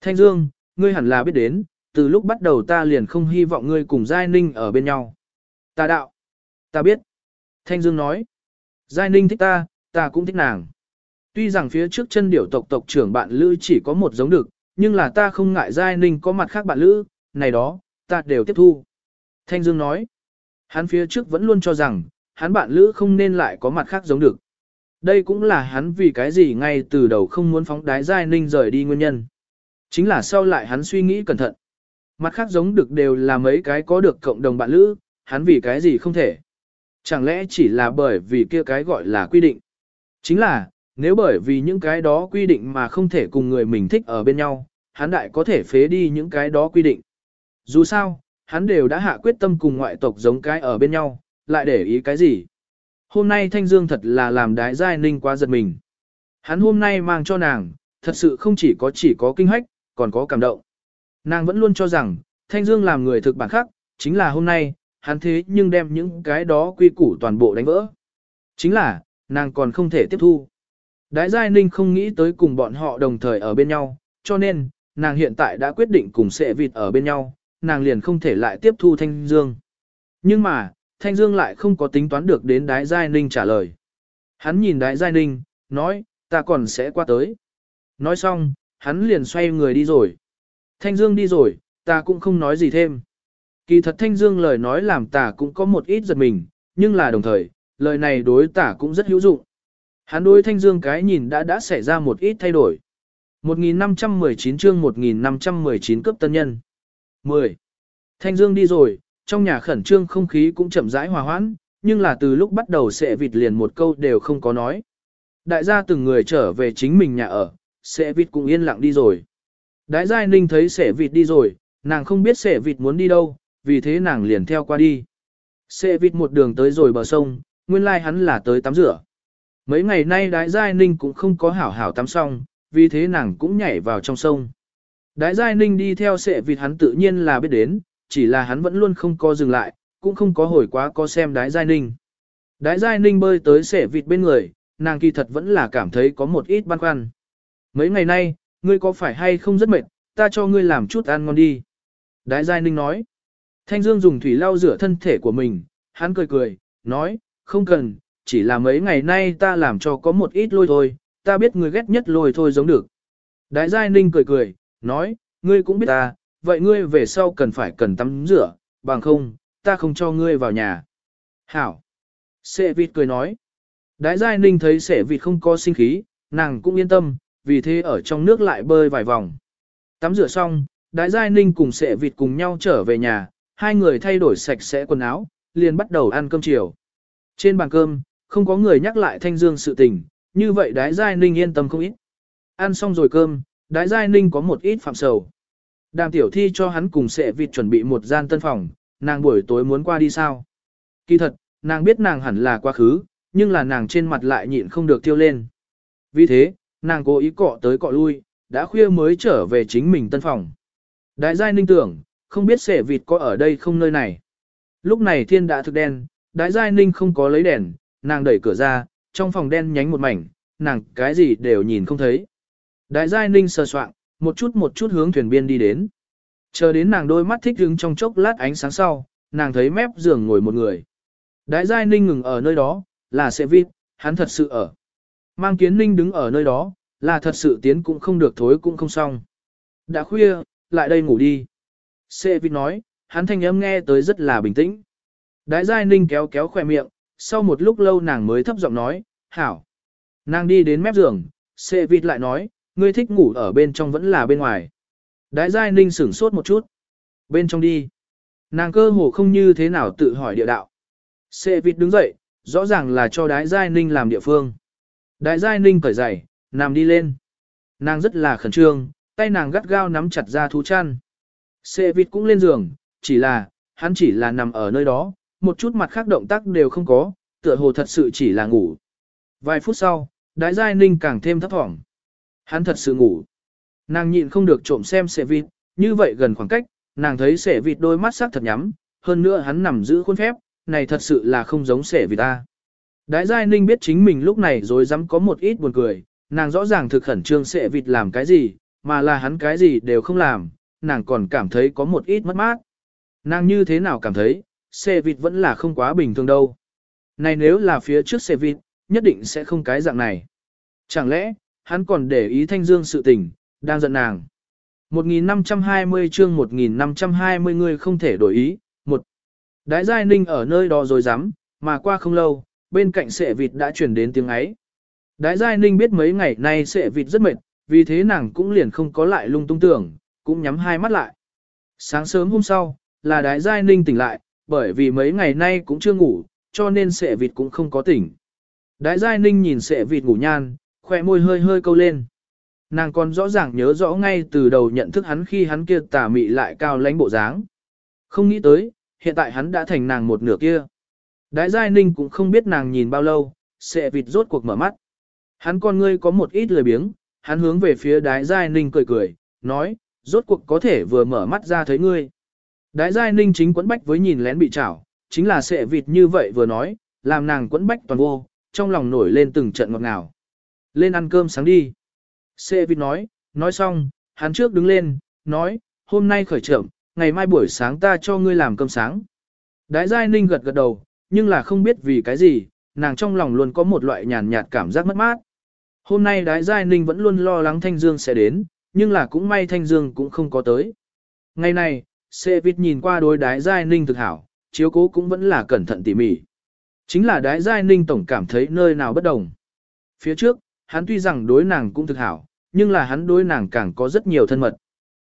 Thanh Dương, ngươi hẳn là biết đến, từ lúc bắt đầu ta liền không hy vọng ngươi cùng Giai Ninh ở bên nhau. Ta đạo. Ta biết. Thanh Dương nói. Giai Ninh thích ta, ta cũng thích nàng. Tuy rằng phía trước chân điểu tộc tộc trưởng bạn Lữ chỉ có một giống được, nhưng là ta không ngại Giai Ninh có mặt khác bạn Lữ, này đó, ta đều tiếp thu. Thanh Dương nói. Hắn phía trước vẫn luôn cho rằng, hắn bạn Lữ không nên lại có mặt khác giống được. Đây cũng là hắn vì cái gì ngay từ đầu không muốn phóng đái Giai Ninh rời đi nguyên nhân. Chính là sau lại hắn suy nghĩ cẩn thận. Mặt khác giống được đều là mấy cái có được cộng đồng bạn lữ, hắn vì cái gì không thể. Chẳng lẽ chỉ là bởi vì kia cái gọi là quy định. Chính là, nếu bởi vì những cái đó quy định mà không thể cùng người mình thích ở bên nhau, hắn đại có thể phế đi những cái đó quy định. Dù sao, hắn đều đã hạ quyết tâm cùng ngoại tộc giống cái ở bên nhau, lại để ý cái gì. Hôm nay Thanh Dương thật là làm đái giai ninh quá giật mình. Hắn hôm nay mang cho nàng, thật sự không chỉ có chỉ có kinh hách, còn có cảm động. Nàng vẫn luôn cho rằng, Thanh Dương làm người thực bản khắc, chính là hôm nay, hắn thế nhưng đem những cái đó quy củ toàn bộ đánh vỡ. Chính là, nàng còn không thể tiếp thu. Đái Giai Ninh không nghĩ tới cùng bọn họ đồng thời ở bên nhau, cho nên, nàng hiện tại đã quyết định cùng sệ vịt ở bên nhau, nàng liền không thể lại tiếp thu Thanh Dương. Nhưng mà, Thanh Dương lại không có tính toán được đến Đái Giai Ninh trả lời. Hắn nhìn đái giai ninh, nói, ta còn sẽ qua tới. Nói xong, hắn liền xoay người đi rồi. Thanh Dương đi rồi, ta cũng không nói gì thêm. Kỳ thật Thanh Dương lời nói làm ta cũng có một ít giật mình, nhưng là đồng thời, lời này đối ta cũng rất hữu dụng. Hắn đối Thanh Dương cái nhìn đã đã xảy ra một ít thay đổi. 1519 chương 1519 cấp tân nhân. 10. Thanh Dương đi rồi, trong nhà khẩn trương không khí cũng chậm rãi hòa hoãn, nhưng là từ lúc bắt đầu sẽ vịt liền một câu đều không có nói. Đại gia từng người trở về chính mình nhà ở, sẽ vịt cũng yên lặng đi rồi. Đại gia ninh thấy sẽ vịt đi rồi, nàng không biết sẽ vịt muốn đi đâu, vì thế nàng liền theo qua đi. Sẽ vịt một đường tới rồi bờ sông, nguyên lai like hắn là tới tắm rửa. Mấy ngày nay đại gia ninh cũng không có hảo hảo tắm xong, vì thế nàng cũng nhảy vào trong sông. Đái Giai ninh đi theo sệ vịt hắn tự nhiên là biết đến, chỉ là hắn vẫn luôn không có dừng lại, cũng không có hồi quá có xem đái giai ninh. Đái giai ninh bơi tới sẻ vịt bên người, nàng kỳ thật vẫn là cảm thấy có một ít băn khoăn. Mấy ngày nay, ngươi có phải hay không rất mệt, ta cho ngươi làm chút ăn ngon đi. Đái giai ninh nói. Thanh Dương dùng thủy lau rửa thân thể của mình, hắn cười cười, nói, không cần, chỉ là mấy ngày nay ta làm cho có một ít lôi thôi, ta biết ngươi ghét nhất lôi thôi giống được. Đái giai ninh cười cười, nói, ngươi cũng biết ta, vậy ngươi về sau cần phải cần tắm rửa, bằng không, ta không cho ngươi vào nhà. Hảo. Sệ vịt cười nói. Đái giai ninh thấy sệ vịt không có sinh khí, nàng cũng yên tâm, vì thế ở trong nước lại bơi vài vòng. Tắm rửa xong, đái giai ninh cùng sệ vịt cùng nhau trở về nhà, hai người thay đổi sạch sẽ quần áo, liền bắt đầu ăn cơm chiều. Trên bàn cơm, không có người nhắc lại thanh dương sự tình, như vậy đái giai ninh yên tâm không ít. Ăn xong rồi cơm, đái giai ninh có một ít phạm sầu. Đàm tiểu thi cho hắn cùng sệ vịt chuẩn bị một gian tân phòng, nàng buổi tối muốn qua đi sao? Kỳ thật, nàng biết nàng hẳn là quá khứ, nhưng là nàng trên mặt lại nhịn không được tiêu lên. Vì thế, nàng cố ý cọ tới cọ lui, đã khuya mới trở về chính mình tân phòng. Đại giai ninh tưởng, không biết sệ vịt có ở đây không nơi này. Lúc này thiên đã thực đen, đại giai ninh không có lấy đèn, nàng đẩy cửa ra, trong phòng đen nhánh một mảnh, nàng cái gì đều nhìn không thấy. Đại giai ninh sờ soạn, một chút một chút hướng thuyền biên đi đến. Chờ đến nàng đôi mắt thích hứng trong chốc lát ánh sáng sau, nàng thấy mép giường ngồi một người. Đại giai ninh ngừng ở nơi đó, là sẽ vít, hắn thật sự ở. Mang kiến ninh đứng ở nơi đó, là thật sự tiến cũng không được thối cũng không xong. Đã khuya, lại đây ngủ đi. Sẽ vít nói, hắn thanh âm nghe tới rất là bình tĩnh. Đại giai ninh kéo kéo khỏe miệng, sau một lúc lâu nàng mới thấp giọng nói, hảo. Nàng đi đến mép giường, sẽ vịt lại nói, ngươi thích ngủ ở bên trong vẫn là bên ngoài. Đái giai ninh sửng sốt một chút. Bên trong đi. Nàng cơ hồ không như thế nào tự hỏi địa đạo. Sệ vịt đứng dậy, rõ ràng là cho đái giai ninh làm địa phương. Đái giai ninh cởi giày, nằm đi lên. Nàng rất là khẩn trương, tay nàng gắt gao nắm chặt ra thú chăn. Sệ vịt cũng lên giường, chỉ là, hắn chỉ là nằm ở nơi đó, một chút mặt khác động tác đều không có, tựa hồ thật sự chỉ là ngủ. Vài phút sau, đái giai ninh càng thêm thấp thỏm. Hắn thật sự ngủ. Nàng nhịn không được trộm xem sệ vịt, như vậy gần khoảng cách, nàng thấy sệ vịt đôi mắt sắc thật nhắm, hơn nữa hắn nằm giữ khuôn phép, này thật sự là không giống sệ vịt ta. Đại giai ninh biết chính mình lúc này rồi dám có một ít buồn cười, nàng rõ ràng thực khẩn trương sệ vịt làm cái gì, mà là hắn cái gì đều không làm, nàng còn cảm thấy có một ít mất mát. Nàng như thế nào cảm thấy, xe vịt vẫn là không quá bình thường đâu. Này nếu là phía trước xe vịt, nhất định sẽ không cái dạng này. Chẳng lẽ, hắn còn để ý thanh dương sự tình, đang giận nàng. 1520 chương 1520 người không thể đổi ý. Một. Đái giai ninh ở nơi đó rồi dám, mà qua không lâu, bên cạnh sệ vịt đã chuyển đến tiếng ấy. Đái giai ninh biết mấy ngày nay sệ vịt rất mệt, vì thế nàng cũng liền không có lại lung tung tưởng, cũng nhắm hai mắt lại. Sáng sớm hôm sau, là đái giai ninh tỉnh lại, bởi vì mấy ngày nay cũng chưa ngủ, cho nên sệ vịt cũng không có tỉnh. Đái giai ninh nhìn sệ vịt ngủ nhan, khoe môi hơi hơi câu lên. Nàng còn rõ ràng nhớ rõ ngay từ đầu nhận thức hắn khi hắn kia tà mị lại cao lãnh bộ dáng. Không nghĩ tới, hiện tại hắn đã thành nàng một nửa kia. Đái Giai Ninh cũng không biết nàng nhìn bao lâu, sẽ vịt rốt cuộc mở mắt. Hắn con ngươi có một ít lười biếng, hắn hướng về phía Đái Giai Ninh cười cười, nói, rốt cuộc có thể vừa mở mắt ra thấy ngươi. Đái Giai Ninh chính quẫn bách với nhìn lén bị chảo, chính là sẽ vịt như vậy vừa nói, làm nàng quẫn bách toàn vô, trong lòng nổi lên từng trận ngọt ngào. Lên ăn cơm sáng đi. Sê Vịt nói, nói xong, hắn trước đứng lên, nói, hôm nay khởi trưởng, ngày mai buổi sáng ta cho ngươi làm cơm sáng. Đái Giai Ninh gật gật đầu, nhưng là không biết vì cái gì, nàng trong lòng luôn có một loại nhàn nhạt cảm giác mất mát. Hôm nay đái giai ninh vẫn luôn lo lắng Thanh Dương sẽ đến, nhưng là cũng may Thanh Dương cũng không có tới. Ngày này, Sệ Vịt nhìn qua đối đái giai ninh thực hảo, chiếu cố cũng vẫn là cẩn thận tỉ mỉ. Chính là đái giai ninh tổng cảm thấy nơi nào bất đồng. Phía trước, hắn tuy rằng đối nàng cũng thực hảo, nhưng là hắn đối nàng càng có rất nhiều thân mật.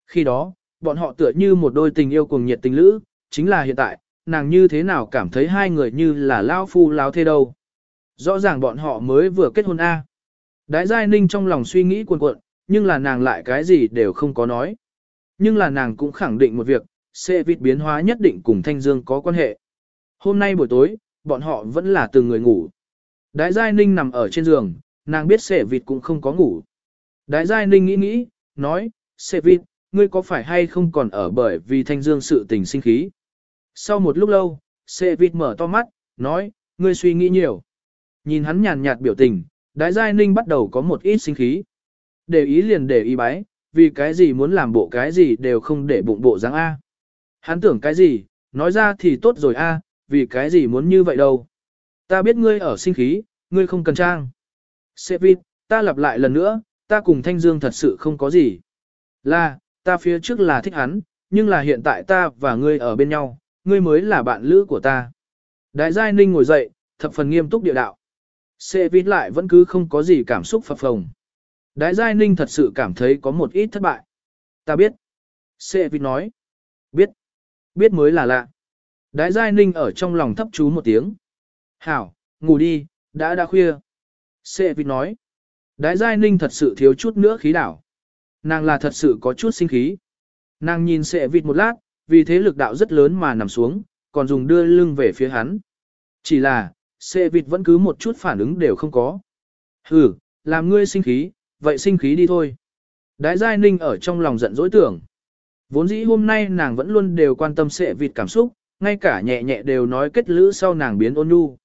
Khi đó, bọn họ tựa như một đôi tình yêu cùng nhiệt tình lữ, chính là hiện tại, nàng như thế nào cảm thấy hai người như là lao phu lao thê đâu. Rõ ràng bọn họ mới vừa kết hôn A. Đái Giai Ninh trong lòng suy nghĩ cuồn cuộn, nhưng là nàng lại cái gì đều không có nói. Nhưng là nàng cũng khẳng định một việc, xe vịt biến hóa nhất định cùng Thanh Dương có quan hệ. Hôm nay buổi tối, bọn họ vẫn là từng người ngủ. Đái Giai Ninh nằm ở trên giường, nàng biết sệ vịt cũng không có ngủ. Đái Giai Ninh nghĩ nghĩ, nói, sệ vịt, ngươi có phải hay không còn ở bởi vì Thanh Dương sự tình sinh khí. Sau một lúc lâu, sệ vịt mở to mắt, nói, ngươi suy nghĩ nhiều. Nhìn hắn nhàn nhạt biểu tình, Đái Giai Ninh bắt đầu có một ít sinh khí. Để ý liền để ý bái, vì cái gì muốn làm bộ cái gì đều không để bụng bộ dáng A. Hắn tưởng cái gì, nói ra thì tốt rồi A, vì cái gì muốn như vậy đâu. Ta biết ngươi ở sinh khí, ngươi không cần trang. Sevit, ta lặp lại lần nữa, ta cùng Thanh Dương thật sự không có gì. Là, ta phía trước là thích hắn, nhưng là hiện tại ta và ngươi ở bên nhau, ngươi mới là bạn lữ của ta. Đại giai ninh ngồi dậy, thập phần nghiêm túc địa đạo. Sevit lại vẫn cứ không có gì cảm xúc phập phồng. Đại Giai Ninh thật sự cảm thấy có một ít thất bại. Ta biết. Sevit nói. Biết. Biết mới là lạ. Đại Giai Ninh ở trong lòng thấp chú một tiếng. Hảo, ngủ đi, đã đã khuya. Sệ Vịt nói. Đái Giai Ninh thật sự thiếu chút nữa khí đảo. Nàng là thật sự có chút sinh khí. Nàng nhìn sệ vịt một lát, vì thế lực đạo rất lớn mà nằm xuống, còn dùng đưa lưng về phía hắn. Chỉ là, sệ vịt vẫn cứ một chút phản ứng đều không có. Hừ, làm ngươi sinh khí, vậy sinh khí đi thôi. Đái Giai Ninh ở trong lòng giận dỗi tưởng. Vốn dĩ hôm nay nàng vẫn luôn đều quan tâm sệ vịt cảm xúc, ngay cả nhẹ nhẹ đều nói kết lữ sau nàng biến ôn nhu.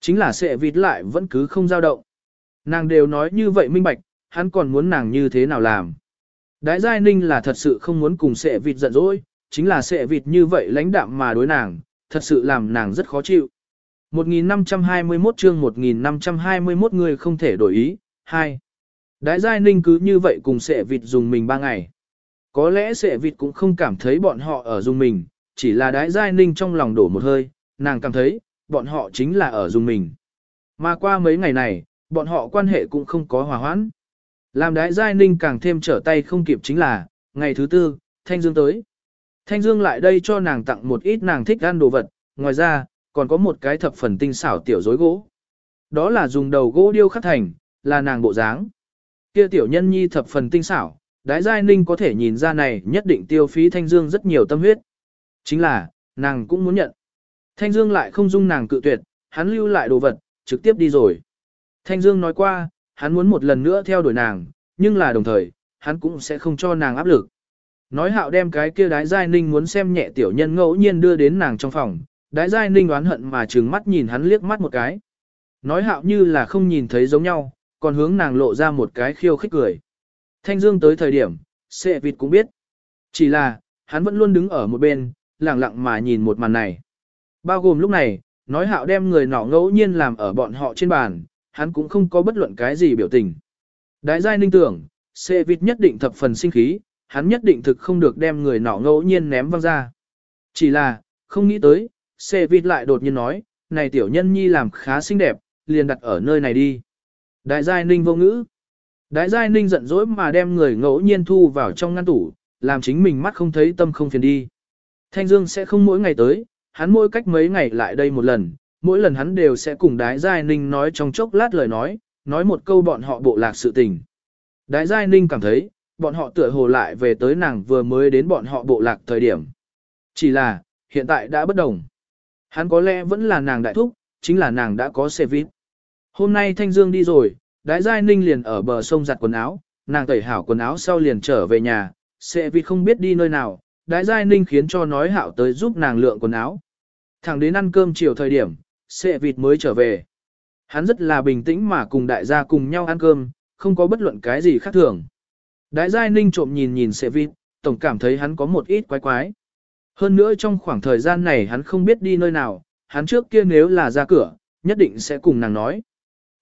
Chính là sệ vịt lại vẫn cứ không dao động. Nàng đều nói như vậy minh bạch, hắn còn muốn nàng như thế nào làm. Đái Giai Ninh là thật sự không muốn cùng sệ vịt giận dỗi, chính là sệ vịt như vậy lãnh đạm mà đối nàng, thật sự làm nàng rất khó chịu. 1521 chương 1521 người không thể đổi ý, 2. Đái Giai Ninh cứ như vậy cùng sệ vịt dùng mình 3 ngày. Có lẽ sệ vịt cũng không cảm thấy bọn họ ở dùng mình, chỉ là đái Giai Ninh trong lòng đổ một hơi, nàng cảm thấy, bọn họ chính là ở dùng mình. Mà qua mấy ngày này, bọn họ quan hệ cũng không có hòa hoãn. Làm đái Giai Ninh càng thêm trở tay không kịp chính là, ngày thứ tư, Thanh Dương tới. Thanh Dương lại đây cho nàng tặng một ít nàng thích ăn đồ vật, ngoài ra, còn có một cái thập phần tinh xảo tiểu rối gỗ. Đó là dùng đầu gỗ điêu khắc thành, là nàng bộ dáng. Kia tiểu nhân nhi thập phần tinh xảo, đái giai ninh có thể nhìn ra này nhất định tiêu phí thanh dương rất nhiều tâm huyết. Chính là, nàng cũng muốn nhận. Thanh dương lại không dung nàng cự tuyệt, hắn lưu lại đồ vật, trực tiếp đi rồi. Thanh dương nói qua, hắn muốn một lần nữa theo đuổi nàng, nhưng là đồng thời, hắn cũng sẽ không cho nàng áp lực. Nói hạo đem cái kia đái giai ninh muốn xem nhẹ tiểu nhân ngẫu nhiên đưa đến nàng trong phòng, đái giai ninh oán hận mà trừng mắt nhìn hắn liếc mắt một cái. Nói hạo như là không nhìn thấy giống nhau, còn hướng nàng lộ ra một cái khiêu khích cười. Thanh Dương tới thời điểm, sệ vịt cũng biết. Chỉ là, hắn vẫn luôn đứng ở một bên, lặng lặng mà nhìn một màn này. Bao gồm lúc này, nói hạo đem người nọ ngẫu nhiên làm ở bọn họ trên bàn, hắn cũng không có bất luận cái gì biểu tình. Đái giai ninh tưởng, xe vịt nhất định thập phần sinh khí, hắn nhất định thực không được đem người nọ ngẫu nhiên ném văng ra. Chỉ là, không nghĩ tới, xe vịt lại đột nhiên nói, này tiểu nhân nhi làm khá xinh đẹp, liền đặt ở nơi này đi. Đại giai ninh vô ngữ. Đại giai ninh giận dỗi mà đem người ngẫu nhiên thu vào trong ngăn tủ, làm chính mình mắt không thấy tâm không phiền đi. Thanh Dương sẽ không mỗi ngày tới, hắn mỗi cách mấy ngày lại đây một lần, mỗi lần hắn đều sẽ cùng Đái Giai Ninh nói trong chốc lát lời nói, nói một câu bọn họ bộ lạc sự tình. Đái Giai Ninh cảm thấy, bọn họ tựa hồ lại về tới nàng vừa mới đến bọn họ bộ lạc thời điểm. Chỉ là, hiện tại đã bất đồng. Hắn có lẽ vẫn là nàng đại thúc, chính là nàng đã có xe vít. Hôm nay Thanh Dương đi rồi, Đái Giai Ninh liền ở bờ sông giặt quần áo, nàng tẩy hảo quần áo sau liền trở về nhà, xe vít không biết đi nơi nào, Đái Giai Ninh khiến cho nói hảo tới giúp nàng lượng quần áo. Thẳng đến ăn cơm chiều thời điểm, xệ vịt mới trở về. Hắn rất là bình tĩnh mà cùng đại gia cùng nhau ăn cơm, không có bất luận cái gì khác thường. Đại Giai Ninh trộm nhìn nhìn xệ vịt, tổng cảm thấy hắn có một ít quái quái. Hơn nữa trong khoảng thời gian này hắn không biết đi nơi nào, hắn trước kia nếu là ra cửa, nhất định sẽ cùng nàng nói.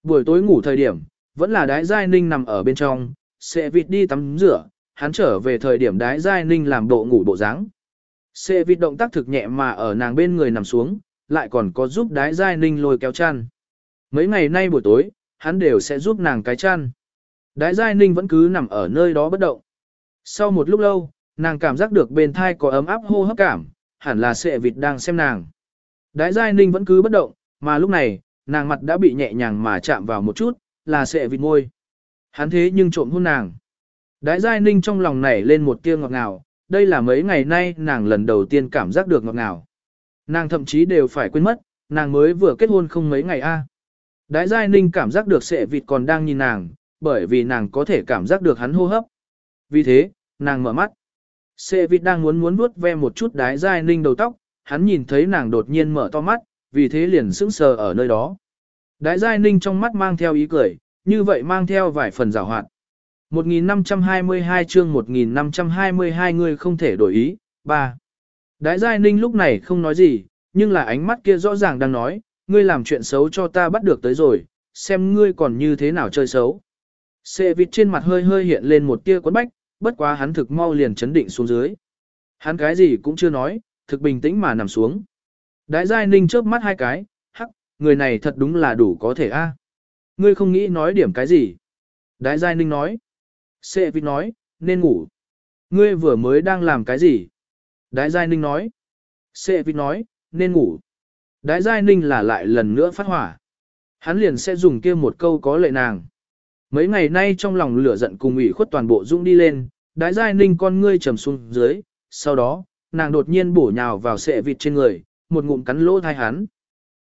Buổi tối ngủ thời điểm, vẫn là đái giai ninh nằm ở bên trong, xệ vịt đi tắm rửa, hắn trở về thời điểm đái giai ninh làm bộ ngủ bộ dáng. Xệ vịt động tác thực nhẹ mà ở nàng bên người nằm xuống, lại còn có giúp đái giai ninh lôi kéo chăn. Mấy ngày nay buổi tối, hắn đều sẽ giúp nàng cái chăn. Đái giai ninh vẫn cứ nằm ở nơi đó bất động. Sau một lúc lâu, nàng cảm giác được bên thai có ấm áp hô hấp cảm, hẳn là sệ vịt đang xem nàng. Đái giai ninh vẫn cứ bất động, mà lúc này, nàng mặt đã bị nhẹ nhàng mà chạm vào một chút, là sệ vịt môi. Hắn thế nhưng trộm hôn nàng. Đái giai ninh trong lòng nảy lên một tia ngọt ngào, đây là mấy ngày nay nàng lần đầu tiên cảm giác được ngọt ngào. Nàng thậm chí đều phải quên mất, nàng mới vừa kết hôn không mấy ngày a. Đái giai ninh cảm giác được sệ vịt còn đang nhìn nàng, bởi vì nàng có thể cảm giác được hắn hô hấp. Vì thế, nàng mở mắt. Sệ vịt đang muốn muốn vuốt ve một chút đái giai ninh đầu tóc, hắn nhìn thấy nàng đột nhiên mở to mắt, vì thế liền sững sờ ở nơi đó. Đái giai ninh trong mắt mang theo ý cười, như vậy mang theo vài phần rào hoạt. 1522 chương 1522 người không thể đổi ý, 3. Đái giai ninh lúc này không nói gì, nhưng là ánh mắt kia rõ ràng đang nói, ngươi làm chuyện xấu cho ta bắt được tới rồi, xem ngươi còn như thế nào chơi xấu. Sệ vịt trên mặt hơi hơi hiện lên một tia quấn bách, bất quá hắn thực mau liền chấn định xuống dưới. Hắn cái gì cũng chưa nói, thực bình tĩnh mà nằm xuống. Đái giai ninh chớp mắt hai cái, hắc, người này thật đúng là đủ có thể a. Ngươi không nghĩ nói điểm cái gì. Đái giai ninh nói. Sệ vịt nói, nên ngủ. Ngươi vừa mới đang làm cái gì? Đái giai ninh nói. Sệ vịt nói, nên ngủ. Đái giai ninh là lại lần nữa phát hỏa. Hắn liền sẽ dùng kia một câu có lệ nàng. Mấy ngày nay trong lòng lửa giận cùng ủy khuất toàn bộ dũng đi lên, đái giai ninh con ngươi trầm xuống dưới, sau đó, nàng đột nhiên bổ nhào vào sệ vịt trên người, một ngụm cắn lỗ thai hắn.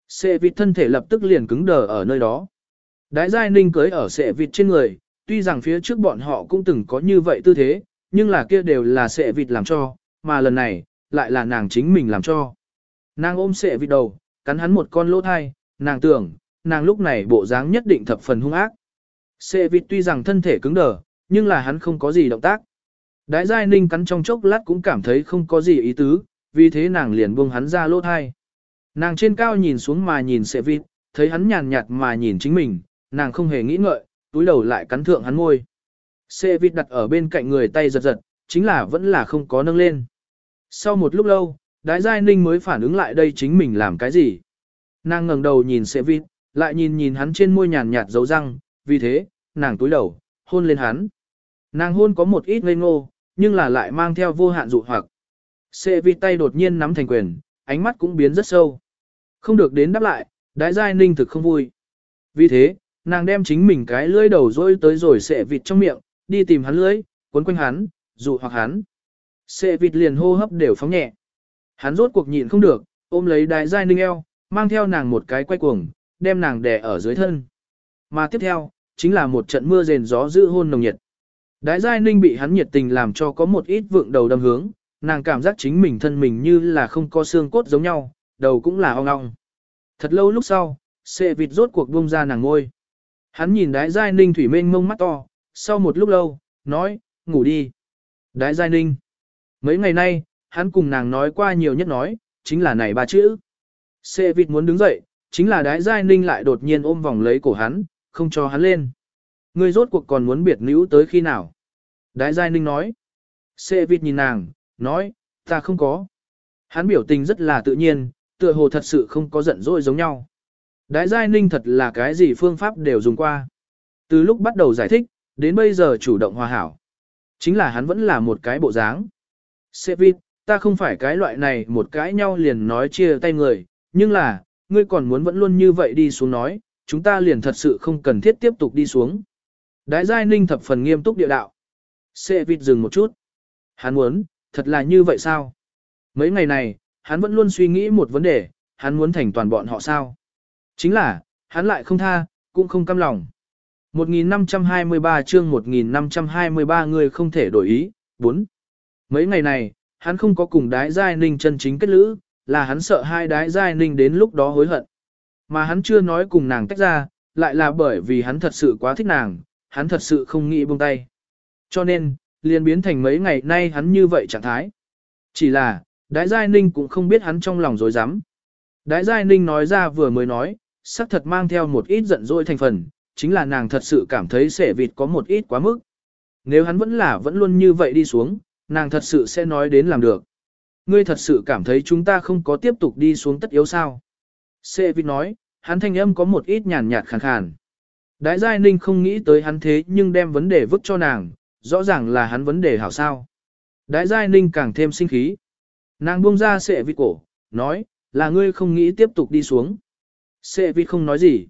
Sệ vịt thân thể lập tức liền cứng đờ ở nơi đó. Đái giai ninh cưới ở sệ vịt trên người, tuy rằng phía trước bọn họ cũng từng có như vậy tư thế, nhưng là kia đều là sệ vịt làm cho, mà lần này, lại là nàng chính mình làm cho. Nàng ôm sệ vịt đầu, cắn hắn một con lỗ thai, nàng tưởng, nàng lúc này bộ dáng nhất định thập phần hung ác. Sệ vịt tuy rằng thân thể cứng đờ, nhưng là hắn không có gì động tác. Đái giai ninh cắn trong chốc lát cũng cảm thấy không có gì ý tứ, vì thế nàng liền buông hắn ra lỗ thai. Nàng trên cao nhìn xuống mà nhìn sệ vịt, thấy hắn nhàn nhạt mà nhìn chính mình, nàng không hề nghĩ ngợi, túi đầu lại cắn thượng hắn môi. Sệ vịt đặt ở bên cạnh người tay giật giật, chính là vẫn là không có nâng lên. Sau một lúc lâu, đái giai ninh mới phản ứng lại đây chính mình làm cái gì. Nàng ngẩng đầu nhìn sệ vịt, lại nhìn nhìn hắn trên môi nhàn nhạt dấu răng, vì thế, nàng túi đầu, hôn lên hắn. Nàng hôn có một ít ngây ngô, nhưng là lại mang theo vô hạn dụ hoặc. Sệ vịt tay đột nhiên nắm thành quyền, ánh mắt cũng biến rất sâu. Không được đến đáp lại, đái giai ninh thực không vui. Vì thế, nàng đem chính mình cái lưỡi đầu rôi tới rồi sệ vịt trong miệng, đi tìm hắn lưỡi, cuốn quanh hắn, dụ hoặc hắn. Sệ vịt liền hô hấp đều phóng nhẹ. Hắn rốt cuộc nhịn không được, ôm lấy đái giai ninh eo, mang theo nàng một cái quay cuồng, đem nàng đè ở dưới thân. Mà tiếp theo, chính là một trận mưa rền gió giữ hôn nồng nhiệt. Đái giai ninh bị hắn nhiệt tình làm cho có một ít vượng đầu đâm hướng, nàng cảm giác chính mình thân mình như là không có xương cốt giống nhau, đầu cũng là ong ong. Thật lâu lúc sau, sệ vịt rốt cuộc buông ra nàng ngôi. Hắn nhìn đái giai ninh thủy mênh mông mắt to, sau một lúc lâu, nói, ngủ đi. Đái giai ninh. Mấy ngày nay, hắn cùng nàng nói qua nhiều nhất nói, chính là này ba chữ. Xe vịt muốn đứng dậy, chính là đái giai ninh lại đột nhiên ôm vòng lấy cổ hắn, không cho hắn lên. Ngươi rốt cuộc còn muốn biệt nữ tới khi nào? Đái giai ninh nói. Xe vịt nhìn nàng, nói, ta không có. Hắn biểu tình rất là tự nhiên, tựa hồ thật sự không có giận dỗi giống nhau. Đái giai ninh thật là cái gì phương pháp đều dùng qua. Từ lúc bắt đầu giải thích, đến bây giờ chủ động hòa hảo. Chính là hắn vẫn là một cái bộ dáng. Sevit, ta không phải cái loại này một cái nhau liền nói chia tay người, nhưng là, ngươi còn muốn vẫn luôn như vậy đi xuống nói, chúng ta liền thật sự không cần thiết tiếp tục đi xuống. Đái giai ninh thập phần nghiêm túc địa đạo. Sevit dừng một chút. Hắn muốn, thật là như vậy sao? Mấy ngày này, hắn vẫn luôn suy nghĩ một vấn đề, hắn muốn thành toàn bọn họ sao? Chính là, hắn lại không tha, cũng không căm lòng. 1523 chương 1523 người không thể đổi ý, 4. Mấy ngày này, hắn không có cùng đái giai ninh chân chính kết lữ, là hắn sợ hai đái giai ninh đến lúc đó hối hận. Mà hắn chưa nói cùng nàng tách ra, lại là bởi vì hắn thật sự quá thích nàng, hắn thật sự không nghĩ buông tay. Cho nên, liền biến thành mấy ngày nay hắn như vậy trạng thái. Chỉ là, Đái Giai Ninh cũng không biết hắn trong lòng dối rắm Đái Giai Ninh nói ra vừa mới nói, sắc thật mang theo một ít giận dỗi thành phần, chính là nàng thật sự cảm thấy sẻ vịt có một ít quá mức. Nếu hắn vẫn là vẫn luôn như vậy đi xuống, nàng thật sự sẽ nói đến làm được. Ngươi thật sự cảm thấy chúng ta không có tiếp tục đi xuống tất yếu sao? Sẻ vịt nói, hắn thanh âm có một ít nhàn nhạt khàn khàn. Đái Giai Ninh không nghĩ tới hắn thế nhưng đem vấn đề vứt cho nàng, rõ ràng là hắn vấn đề hảo sao. Đái Giai Ninh càng thêm sinh khí. Nàng buông ra sệ vịt cổ, nói, là ngươi không nghĩ tiếp tục đi xuống. Sệ vịt không nói gì.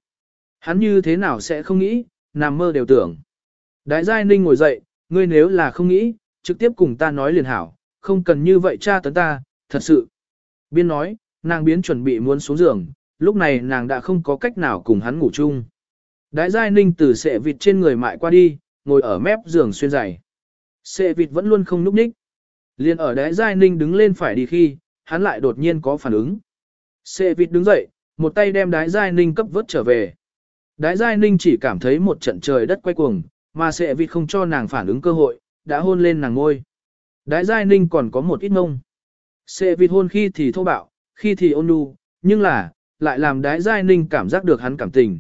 Hắn như thế nào sẽ không nghĩ, nằm mơ đều tưởng. Đái Giai Ninh ngồi dậy, ngươi nếu là không nghĩ, trực tiếp cùng ta nói liền hảo, không cần như vậy cha tấn ta, thật sự. Biên nói, nàng biến chuẩn bị muốn xuống giường, lúc này nàng đã không có cách nào cùng hắn ngủ chung. Đái Giai Ninh từ sệ vịt trên người mại qua đi, ngồi ở mép giường xuyên giày. Sệ vịt vẫn luôn không núp ních. Liên ở đái Giai Ninh đứng lên phải đi khi, hắn lại đột nhiên có phản ứng. Sệ vịt đứng dậy, một tay đem đái Giai Ninh cấp vớt trở về. Đái Giai Ninh chỉ cảm thấy một trận trời đất quay cuồng, mà sệ vịt không cho nàng phản ứng cơ hội, đã hôn lên nàng ngôi. Đái Giai Ninh còn có một ít ngông. Sệ vịt hôn khi thì thô bạo, khi thì ôn nhu, nhưng là, lại làm đái Giai Ninh cảm giác được hắn cảm tình.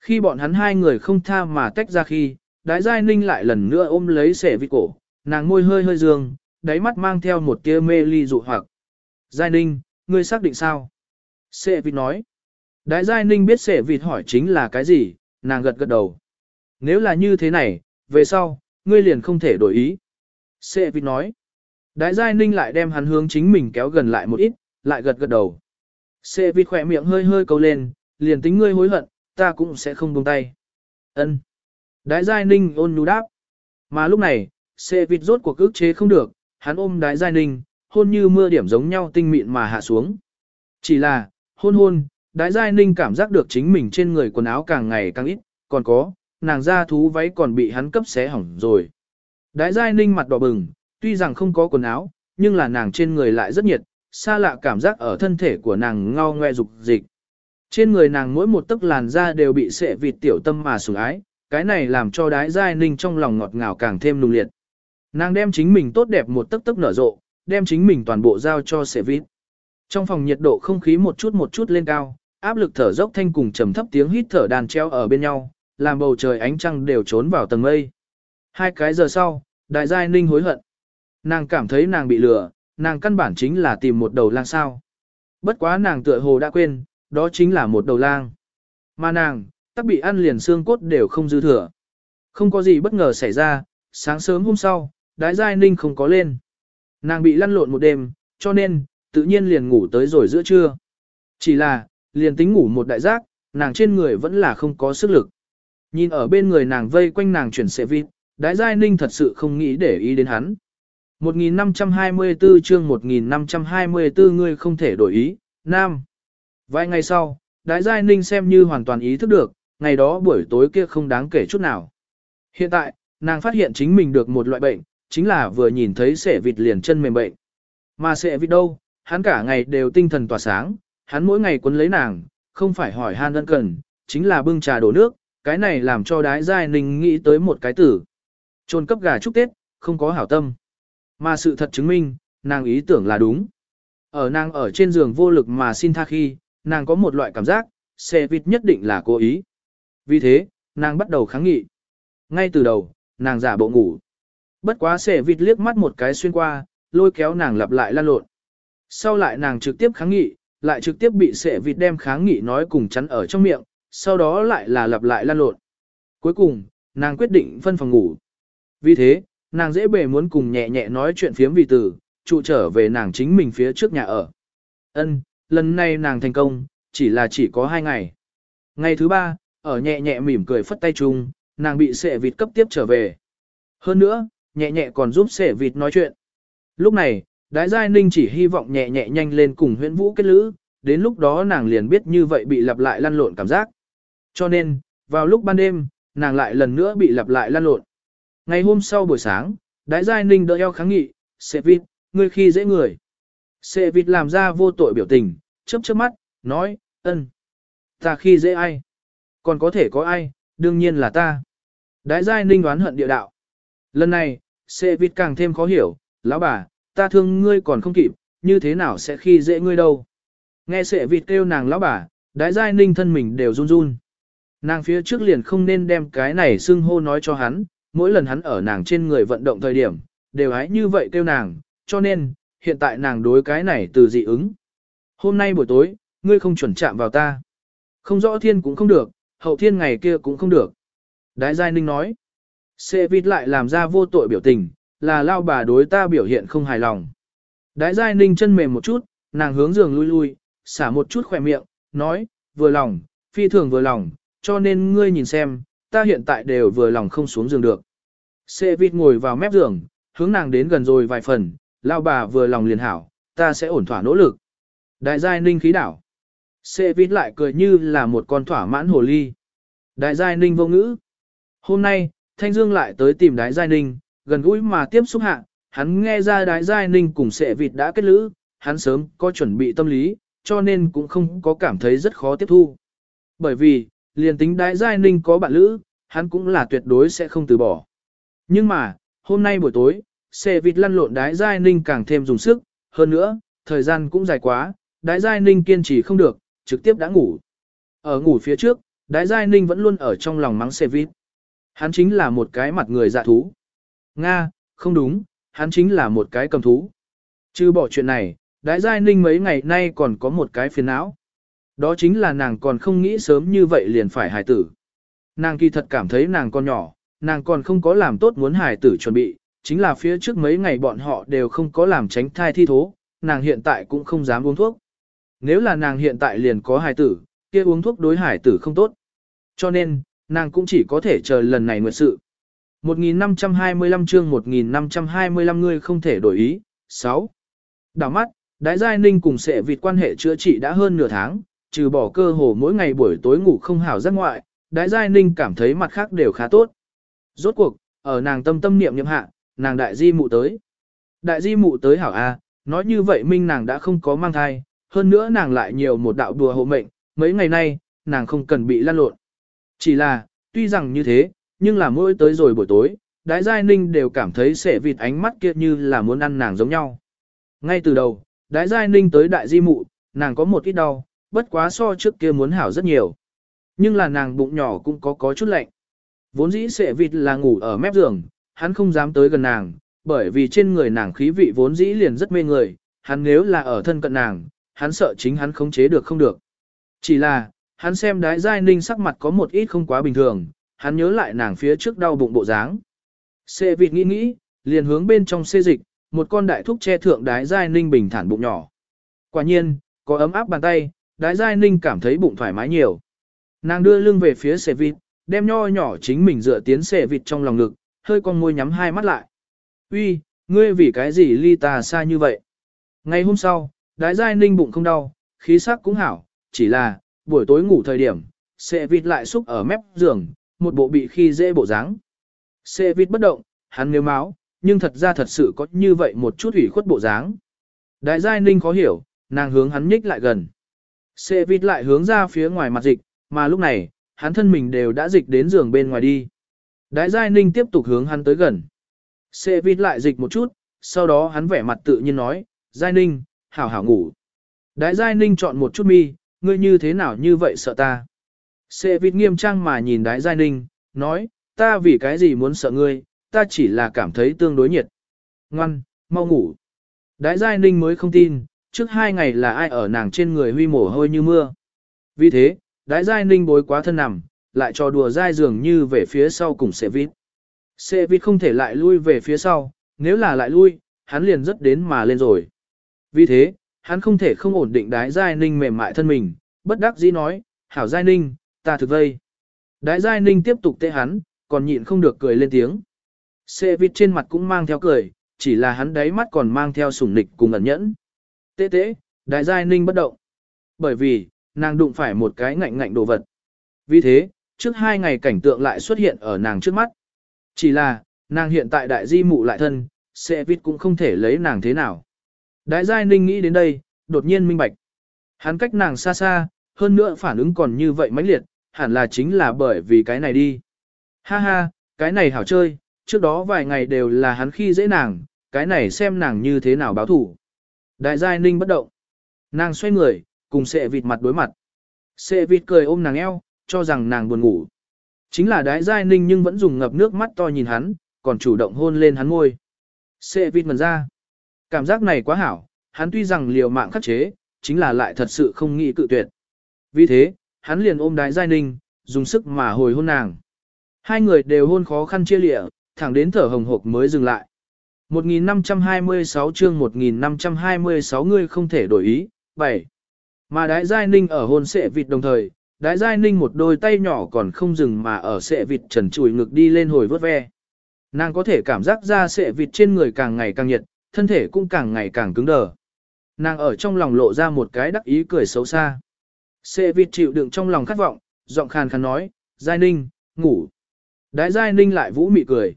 Khi bọn hắn hai người không tha mà tách ra khi, đái giai ninh lại lần nữa ôm lấy sẻ vịt cổ, nàng môi hơi hơi dương, đáy mắt mang theo một tia mê ly dụ hoặc. Giai ninh, ngươi xác định sao? Sẻ vịt nói. Đái giai ninh biết sẻ vịt hỏi chính là cái gì, nàng gật gật đầu. Nếu là như thế này, về sau, ngươi liền không thể đổi ý. Sệ vịt nói. Đái giai ninh lại đem hắn hướng chính mình kéo gần lại một ít, lại gật gật đầu. Sệ vịt khỏe miệng hơi hơi câu lên, liền tính ngươi hối hận, ta cũng sẽ không buông tay. Ân. Đái Giai Ninh ôn nhu đáp. Mà lúc này, sệ vịt rốt cuộc ức chế không được, hắn ôm Đái Giai Ninh, hôn như mưa điểm giống nhau tinh mịn mà hạ xuống. Chỉ là, hôn hôn, Đái Giai Ninh cảm giác được chính mình trên người quần áo càng ngày càng ít, còn có, nàng da thú váy còn bị hắn cấp xé hỏng rồi. Đái Giai Ninh mặt đỏ bừng, tuy rằng không có quần áo, nhưng là nàng trên người lại rất nhiệt, xa lạ cảm giác ở thân thể của nàng ngao ngoe dục dịch. Trên người nàng mỗi một tấc làn da đều bị sệ vịt tiểu tâm mà sủng ái, cái này làm cho đái giai ninh trong lòng ngọt ngào càng thêm nung liệt. Nàng đem chính mình tốt đẹp một tấc tấc nở rộ, đem chính mình toàn bộ giao cho sệ vịt. Trong phòng nhiệt độ không khí một chút một chút lên cao, áp lực thở dốc thanh cùng trầm thấp tiếng hít thở đàn treo ở bên nhau, làm bầu trời ánh trăng đều trốn vào tầng mây. Hai cái giờ sau, đại giai ninh hối hận. Nàng cảm thấy nàng bị lừa, nàng căn bản chính là tìm một đầu lang sao. Bất quá nàng tựa hồ đã quên, đó chính là một đầu lang. Mà nàng, tắc bị ăn liền xương cốt đều không dư thừa. Không có gì bất ngờ xảy ra, sáng sớm hôm sau, đái giai ninh không có lên. Nàng bị lăn lộn một đêm, cho nên, tự nhiên liền ngủ tới rồi giữa trưa. Chỉ là, liền tính ngủ một đại giác, nàng trên người vẫn là không có sức lực. Nhìn ở bên người nàng vây quanh nàng chuyển xe vịt, đái giai ninh thật sự không nghĩ để ý đến hắn. 1524 chương 1524 ngươi không thể đổi ý, Nam. Vài ngày sau, Đái Giai Ninh xem như hoàn toàn ý thức được, ngày đó buổi tối kia không đáng kể chút nào. Hiện tại, nàng phát hiện chính mình được một loại bệnh, chính là vừa nhìn thấy sẻ vịt liền chân mềm bệnh. Mà sẻ vịt đâu, hắn cả ngày đều tinh thần tỏa sáng, hắn mỗi ngày quấn lấy nàng, không phải hỏi han ân cần, chính là bưng trà đổ nước, cái này làm cho đái giai ninh nghĩ tới một cái tử. Trôn cấp gà chúc Tết, không có hảo tâm. Mà sự thật chứng minh, nàng ý tưởng là đúng. Ở nàng ở trên giường vô lực mà xin tha khi, nàng có một loại cảm giác, xe vịt nhất định là cố ý. Vì thế, nàng bắt đầu kháng nghị. Ngay từ đầu, nàng giả bộ ngủ. Bất quá xe vịt liếc mắt một cái xuyên qua, lôi kéo nàng lặp lại lan lộn. Sau lại nàng trực tiếp kháng nghị, lại trực tiếp bị xe vịt đem kháng nghị nói cùng chắn ở trong miệng, sau đó lại là lặp lại lan lộn. Cuối cùng, nàng quyết định phân phòng ngủ. Vì thế, nàng dễ bề muốn cùng nhẹ nhẹ nói chuyện phiếm vì tử trụ trở về nàng chính mình phía trước nhà ở. Ân, lần này nàng thành công, chỉ là chỉ có hai ngày. Ngày thứ ba, ở nhẹ nhẹ mỉm cười phất tay chung, nàng bị sệ vịt cấp tiếp trở về. Hơn nữa, nhẹ nhẹ còn giúp sệ vịt nói chuyện. Lúc này, đái giai ninh chỉ hy vọng nhẹ nhẹ nhanh lên cùng huyễn vũ kết lữ, đến lúc đó nàng liền biết như vậy bị lặp lại lăn lộn cảm giác. Cho nên, vào lúc ban đêm, nàng lại lần nữa bị lặp lại lan lộn. Ngày hôm sau buổi sáng, đái giai ninh đỡ eo kháng nghị, sệ vịt, ngươi khi dễ người. Sệ vịt làm ra vô tội biểu tình, chớp chớp mắt, nói, ân. Ta khi dễ ai? Còn có thể có ai, đương nhiên là ta. Đái giai ninh đoán hận địa đạo. Lần này, sệ vịt càng thêm khó hiểu, lão bà, ta thương ngươi còn không kịp, như thế nào sẽ khi dễ ngươi đâu. Nghe sệ vịt kêu nàng lão bà, Đái giai ninh thân mình đều run run. Nàng phía trước liền không nên đem cái này xưng hô nói cho hắn, mỗi lần hắn ở nàng trên người vận động thời điểm, đều hãy như vậy kêu nàng, cho nên, hiện tại nàng đối cái này từ dị ứng. Hôm nay buổi tối, ngươi không chuẩn chạm vào ta. Không rõ thiên cũng không được, hậu thiên ngày kia cũng không được. Đái Giai Ninh nói, Sệ vịt lại làm ra vô tội biểu tình, là lao bà đối ta biểu hiện không hài lòng. Đái Giai Ninh chân mềm một chút, nàng hướng giường lui lui, xả một chút khỏe miệng, nói, vừa lòng, phi thường vừa lòng, cho nên ngươi nhìn xem, ta hiện tại đều vừa lòng không xuống giường được. Sệ vịt ngồi vào mép giường, hướng nàng đến gần rồi vài phần, lao bà vừa lòng liền hảo, ta sẽ ổn thỏa nỗ lực. Đại giai ninh khí đảo. Sệ vịt lại cười như là một con thỏa mãn hồ ly. Đại giai ninh vô ngữ. Hôm nay, Thanh Dương lại tới tìm Đại giai ninh, gần gũi mà tiếp xúc hạ, hắn nghe ra Đại giai ninh cùng sệ vịt đã kết lữ, hắn sớm có chuẩn bị tâm lý, cho nên cũng không có cảm thấy rất khó tiếp thu. Bởi vì, liền tính Đại giai ninh có bạn lữ, hắn cũng là tuyệt đối sẽ không từ bỏ. Nhưng mà, hôm nay buổi tối, xe vịt lăn lộn đái giai ninh càng thêm dùng sức, hơn nữa, thời gian cũng dài quá, đái giai ninh kiên trì không được, trực tiếp đã ngủ. Ở ngủ phía trước, đái giai ninh vẫn luôn ở trong lòng mắng xe vịt. Hắn chính là một cái mặt người dạ thú. Nga, không đúng, hắn chính là một cái cầm thú. Chứ bỏ chuyện này, đái giai ninh mấy ngày nay còn có một cái phiền não. Đó chính là nàng còn không nghĩ sớm như vậy liền phải hài tử. Nàng kỳ thật cảm thấy nàng còn nhỏ, nàng còn không có làm tốt muốn hài tử chuẩn bị, chính là phía trước mấy ngày bọn họ đều không có làm tránh thai thi thố, nàng hiện tại cũng không dám uống thuốc. Nếu là nàng hiện tại liền có hài tử, kia uống thuốc đối hài tử không tốt. Cho nên, nàng cũng chỉ có thể chờ lần này nguyệt sự. 1525 chương 1525 người không thể đổi ý. 6. Đảo mắt, Đái Giai Ninh cùng sẽ vịt quan hệ chữa trị đã hơn nửa tháng, trừ bỏ cơ hồ mỗi ngày buổi tối ngủ không hảo giấc ngoại, Đái Giai Ninh cảm thấy mặt khác đều khá tốt. Rốt cuộc, ở nàng tâm tâm niệm niệm hạ, nàng đại di mụ tới. Đại di mụ tới hảo A, nói như vậy minh nàng đã không có mang thai, hơn nữa nàng lại nhiều một đạo đùa hộ mệnh, mấy ngày nay, nàng không cần bị lan lộn. Chỉ là, tuy rằng như thế, nhưng là mỗi tới rồi buổi tối, đại giai ninh đều cảm thấy sẻ vịt ánh mắt kia như là muốn ăn nàng giống nhau. Ngay từ đầu, đại giai ninh tới đại di mụ, nàng có một ít đau, bất quá so trước kia muốn hảo rất nhiều. Nhưng là nàng bụng nhỏ cũng có có chút lạnh. Vốn dĩ sệ vịt là ngủ ở mép giường, hắn không dám tới gần nàng, bởi vì trên người nàng khí vị vốn dĩ liền rất mê người, hắn nếu là ở thân cận nàng, hắn sợ chính hắn khống chế được không được. Chỉ là, hắn xem đái giai ninh sắc mặt có một ít không quá bình thường, hắn nhớ lại nàng phía trước đau bụng bộ dáng. Xê vịt nghĩ nghĩ, liền hướng bên trong xê dịch, một con đại thúc che thượng đái giai ninh bình thản bụng nhỏ. Quả nhiên, có ấm áp bàn tay, đái giai ninh cảm thấy bụng thoải mái nhiều. Nàng đưa lưng về phía xe vịt, đem nho nhỏ chính mình dựa tiến xe vịt trong lòng ngực, hơi con môi nhắm hai mắt lại. Uy, ngươi vì cái gì ly ta xa như vậy? Ngày hôm sau, đái giai ninh bụng không đau, khí sắc cũng hảo, chỉ là, buổi tối ngủ thời điểm, xe vịt lại xúc ở mép giường, một bộ bị khi dễ bộ dáng. Xe vịt bất động, hắn nếu máu, nhưng thật ra thật sự có như vậy một chút ủy khuất bộ dáng. Đại giai ninh khó hiểu, nàng hướng hắn nhích lại gần. Xệ vịt lại hướng ra phía ngoài mặt dịch, mà lúc này, hắn thân mình đều đã dịch đến giường bên ngoài đi. Đại giai ninh tiếp tục hướng hắn tới gần. Xệ vịt lại dịch một chút, sau đó hắn vẻ mặt tự nhiên nói, giai ninh, hảo hảo ngủ. Đại giai ninh chọn một chút mi, ngươi như thế nào như vậy sợ ta. Xệ vịt nghiêm trang mà nhìn đái giai ninh, nói, ta vì cái gì muốn sợ ngươi, ta chỉ là cảm thấy tương đối nhiệt. Ngoan, mau ngủ. Đái giai ninh mới không tin, trước hai ngày là ai ở nàng trên người huy mổ hôi như mưa. Vì thế, đái giai ninh bối quá thân nằm, lại trò đùa dai dường như về phía sau cùng xe vít. Xe vít không thể lại lui về phía sau, nếu là lại lui, hắn liền rất đến mà lên rồi. Vì thế, hắn không thể không ổn định đái giai ninh mềm mại thân mình, bất đắc dĩ nói, hảo giai ninh, ta thực vây. Đái giai ninh tiếp tục tê hắn, còn nhịn không được cười lên tiếng. Xe vít trên mặt cũng mang theo cười, chỉ là hắn đáy mắt còn mang theo sủng nịch cùng ẩn nhẫn. Tế tế, đại giai ninh bất động. Bởi vì, nàng đụng phải một cái ngạnh ngạnh đồ vật. Vì thế, trước hai ngày cảnh tượng lại xuất hiện ở nàng trước mắt. Chỉ là, nàng hiện tại đại di mụ lại thân, xe vít cũng không thể lấy nàng thế nào. Đại giai ninh nghĩ đến đây, đột nhiên minh bạch. Hắn cách nàng xa xa, hơn nữa phản ứng còn như vậy mãnh liệt, hẳn là chính là bởi vì cái này đi. Ha ha, cái này hảo chơi, trước đó vài ngày đều là hắn khi dễ nàng, cái này xem nàng như thế nào báo thủ. Đại giai ninh bất động. Nàng xoay người, cùng sệ vịt mặt đối mặt. Sệ vịt cười ôm nàng eo, cho rằng nàng buồn ngủ. Chính là Đại giai ninh nhưng vẫn dùng ngập nước mắt to nhìn hắn, còn chủ động hôn lên hắn môi. Sệ vịt mần ra. Cảm giác này quá hảo, hắn tuy rằng liều mạng khắc chế, chính là lại thật sự không nghĩ cự tuyệt. Vì thế, hắn liền ôm đái giai ninh, dùng sức mà hồi hôn nàng. Hai người đều hôn khó khăn chia lịa, thẳng đến thở hồng hộc mới dừng lại. 1526 chương 1526 người không thể đổi ý, 7. Mà đái giai ninh ở hôn sệ vịt đồng thời, đái giai ninh một đôi tay nhỏ còn không dừng mà ở sệ vịt trần trùi ngực đi lên hồi vớt ve. Nàng có thể cảm giác ra sệ vịt trên người càng ngày càng nhiệt, thân thể cũng càng ngày càng cứng đờ. Nàng ở trong lòng lộ ra một cái đắc ý cười xấu xa. Sệ vịt chịu đựng trong lòng khát vọng, giọng khàn khàn nói, giai ninh, ngủ. Đái giai ninh lại vũ mị cười.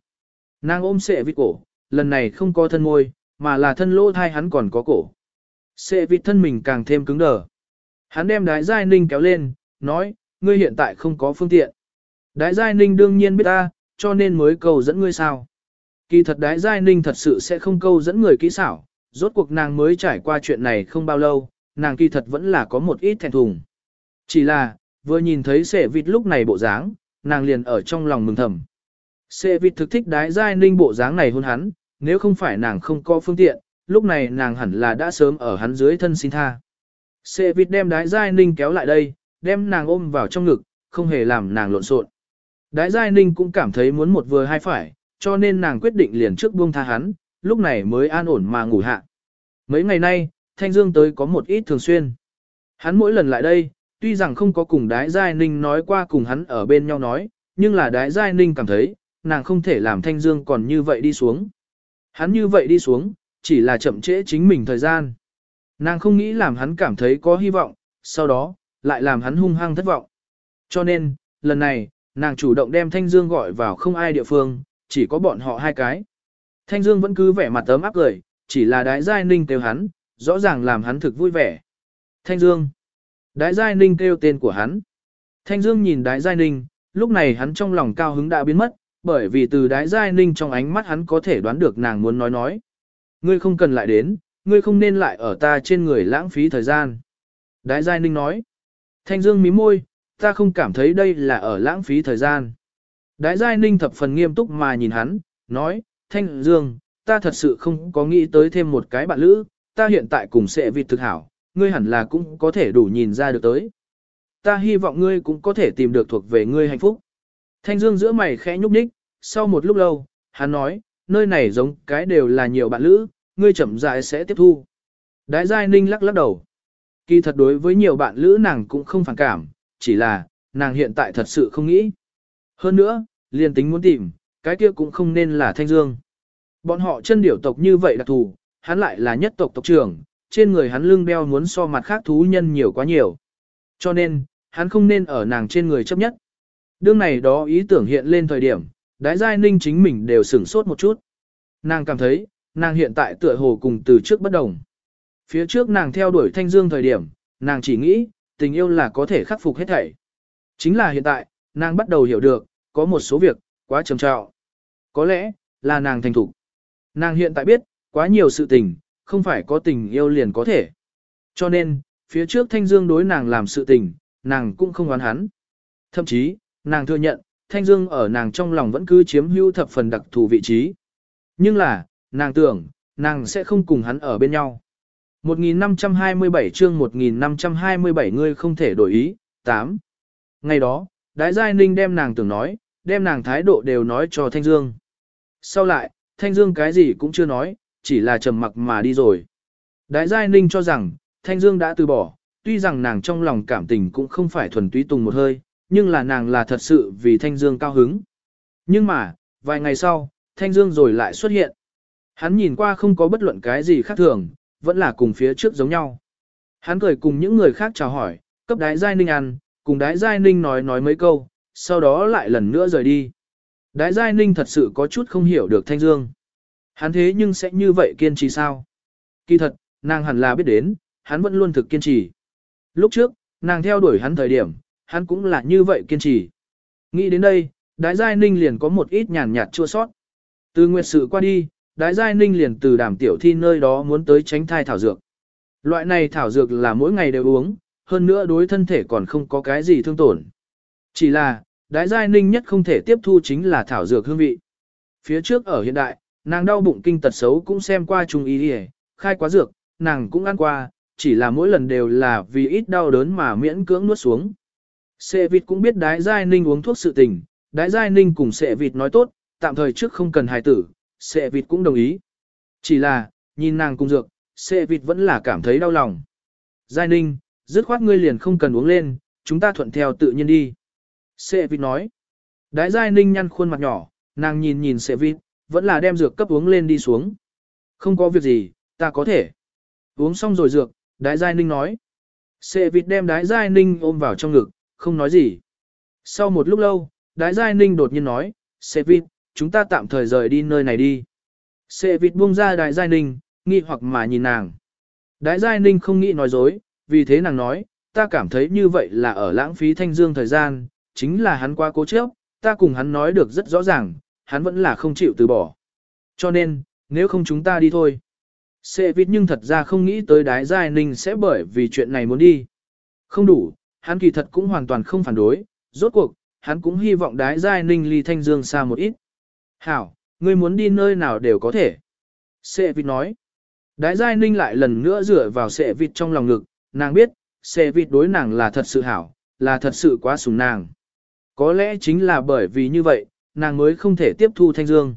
Nàng ôm sệ vịt cổ, lần này không có thân môi, mà là thân lỗ thai hắn còn có cổ. Sệ vịt thân mình càng thêm cứng đờ. Hắn đem đái giai ninh kéo lên, nói, ngươi hiện tại không có phương tiện. Đái giai ninh đương nhiên biết ta, cho nên mới cầu dẫn ngươi sao. Kỳ thật đái giai ninh thật sự sẽ không câu dẫn người kỹ xảo, rốt cuộc nàng mới trải qua chuyện này không bao lâu, nàng kỳ thật vẫn là có một ít thẹn thùng. Chỉ là, vừa nhìn thấy sệ vịt lúc này bộ dáng, nàng liền ở trong lòng mừng thầm. Sệ vịt thực thích đái giai ninh bộ dáng này hôn hắn, nếu không phải nàng không có phương tiện, lúc này nàng hẳn là đã sớm ở hắn dưới thân xin tha. Sệ vịt đem đái giai ninh kéo lại đây, đem nàng ôm vào trong ngực, không hề làm nàng lộn xộn. Đái giai ninh cũng cảm thấy muốn một vừa hai phải, cho nên nàng quyết định liền trước buông tha hắn, lúc này mới an ổn mà ngủ hạ. Mấy ngày nay, Thanh Dương tới có một ít thường xuyên. Hắn mỗi lần lại đây, tuy rằng không có cùng Đái Giai Ninh nói qua cùng hắn ở bên nhau nói, nhưng là Đái Giai Ninh cảm thấy, nàng không thể làm Thanh Dương còn như vậy đi xuống. Hắn như vậy đi xuống, chỉ là chậm trễ chính mình thời gian. Nàng không nghĩ làm hắn cảm thấy có hy vọng, sau đó, lại làm hắn hung hăng thất vọng. Cho nên, lần này, nàng chủ động đem Thanh Dương gọi vào không ai địa phương, chỉ có bọn họ hai cái. Thanh Dương vẫn cứ vẻ mặt tấm áp cười, chỉ là đái giai ninh kêu hắn, rõ ràng làm hắn thực vui vẻ. Thanh Dương. Đái giai ninh kêu tên của hắn. Thanh Dương nhìn đái giai ninh, lúc này hắn trong lòng cao hứng đã biến mất, bởi vì từ đái giai ninh trong ánh mắt hắn có thể đoán được nàng muốn nói nói. Ngươi không cần lại đến, ngươi không nên lại ở ta trên người lãng phí thời gian. Đái giai ninh nói. Thanh Dương mím môi, ta không cảm thấy đây là ở lãng phí thời gian. Đái giai ninh thập phần nghiêm túc mà nhìn hắn, nói, Thanh Dương, ta thật sự không có nghĩ tới thêm một cái bạn lữ, ta hiện tại cùng sẽ vịt thực hảo, ngươi hẳn là cũng có thể đủ nhìn ra được tới. Ta hy vọng ngươi cũng có thể tìm được thuộc về ngươi hạnh phúc. Thanh Dương giữa mày khẽ nhúc nhích, sau một lúc lâu, hắn nói, nơi này giống cái đều là nhiều bạn lữ, ngươi chậm rãi sẽ tiếp thu. Đái giai ninh lắc lắc đầu. Kỳ thật đối với nhiều bạn lữ nàng cũng không phản cảm, chỉ là, nàng hiện tại thật sự không nghĩ. Hơn nữa, liền tính muốn tìm, cái kia cũng không nên là Thanh Dương. Bọn họ chân điểu tộc như vậy đặc thù, hắn lại là nhất tộc tộc trưởng, trên người hắn lưng đeo muốn so mặt khác thú nhân nhiều quá nhiều. Cho nên, hắn không nên ở nàng trên người chấp nhất. Đương này đó ý tưởng hiện lên thời điểm, đái giai ninh chính mình đều sửng sốt một chút. Nàng cảm thấy, nàng hiện tại tựa hồ cùng từ trước bất đồng. Phía trước nàng theo đuổi thanh dương thời điểm, nàng chỉ nghĩ, tình yêu là có thể khắc phục hết thảy. Chính là hiện tại, nàng bắt đầu hiểu được, có một số việc, quá trầm trọng. Có lẽ, là nàng thành thục. Nàng hiện tại biết, quá nhiều sự tình, không phải có tình yêu liền có thể. Cho nên, phía trước Thanh Dương đối nàng làm sự tình, nàng cũng không oán hắn. Thậm chí, nàng thừa nhận, Thanh Dương ở nàng trong lòng vẫn cứ chiếm hữu thập phần đặc thù vị trí. Nhưng là, nàng tưởng, nàng sẽ không cùng hắn ở bên nhau. 1527 chương 1527 ngươi không thể đổi ý, 8. Ngày đó, Đái Giai Ninh đem nàng tưởng nói, đem nàng thái độ đều nói cho Thanh Dương. Sau lại, Thanh Dương cái gì cũng chưa nói, chỉ là trầm mặc mà đi rồi. Đái Giai Ninh cho rằng, Thanh Dương đã từ bỏ, tuy rằng nàng trong lòng cảm tình cũng không phải thuần túy tùng một hơi, nhưng là nàng là thật sự vì Thanh Dương cao hứng. Nhưng mà, vài ngày sau, Thanh Dương rồi lại xuất hiện. Hắn nhìn qua không có bất luận cái gì khác thường, vẫn là cùng phía trước giống nhau. Hắn cười cùng những người khác chào hỏi, cấp đái Giai Ninh ăn, cùng đái Giai Ninh nói nói mấy câu, sau đó lại lần nữa rời đi. Đái Giai Ninh thật sự có chút không hiểu được Thanh Dương. Hắn thế nhưng sẽ như vậy kiên trì sao? Kỳ thật, nàng hẳn là biết đến, hắn vẫn luôn thực kiên trì. Lúc trước, nàng theo đuổi hắn thời điểm, hắn cũng là như vậy kiên trì. Nghĩ đến đây, Đái Giai Ninh liền có một ít nhàn nhạt chua sót. Từ nguyệt sự qua đi, Đái Giai Ninh liền từ đàm tiểu thi nơi đó muốn tới tránh thai thảo dược. Loại này thảo dược là mỗi ngày đều uống, hơn nữa đối thân thể còn không có cái gì thương tổn. Chỉ là, đái giai ninh nhất không thể tiếp thu chính là thảo dược hương vị. Phía trước ở hiện đại, nàng đau bụng kinh tật xấu cũng xem qua trung y đi khai quá dược, nàng cũng ăn qua, chỉ là mỗi lần đều là vì ít đau đớn mà miễn cưỡng nuốt xuống. Sệ vịt cũng biết đái giai ninh uống thuốc sự tình, đái giai ninh cùng sệ vịt nói tốt, tạm thời trước không cần hài tử, sệ vịt cũng đồng ý. Chỉ là, nhìn nàng cùng dược, sệ vịt vẫn là cảm thấy đau lòng. Giai ninh, dứt khoát ngươi liền không cần uống lên, chúng ta thuận theo tự nhiên đi. Sệ vịt nói. Đái giai ninh nhăn khuôn mặt nhỏ, nàng nhìn nhìn sệ vịt, vẫn là đem dược cấp uống lên đi xuống. Không có việc gì, ta có thể. Uống xong rồi dược, đái giai ninh nói. Sệ vịt đem đái giai ninh ôm vào trong ngực, không nói gì. Sau một lúc lâu, đái giai ninh đột nhiên nói, Sê vịt, chúng ta tạm thời rời đi nơi này đi. Sê vịt buông ra đái giai ninh, nghi hoặc mà nhìn nàng. Đái giai ninh không nghĩ nói dối, vì thế nàng nói, ta cảm thấy như vậy là ở lãng phí thanh dương thời gian, chính là hắn qua cố chấp, ta cùng hắn nói được rất rõ ràng, hắn vẫn là không chịu từ bỏ. Cho nên, nếu không chúng ta đi thôi. Sệ vịt nhưng thật ra không nghĩ tới đái giai ninh sẽ bởi vì chuyện này muốn đi. Không đủ, hắn kỳ thật cũng hoàn toàn không phản đối, rốt cuộc, hắn cũng hy vọng đái giai ninh ly thanh dương xa một ít. Hảo, ngươi muốn đi nơi nào đều có thể. Sệ vịt nói. Đái giai ninh lại lần nữa dựa vào sệ vịt trong lòng ngực, nàng biết, sệ vịt đối nàng là thật sự hảo, là thật sự quá sủng nàng. Có lẽ chính là bởi vì như vậy, nàng mới không thể tiếp thu thanh dương.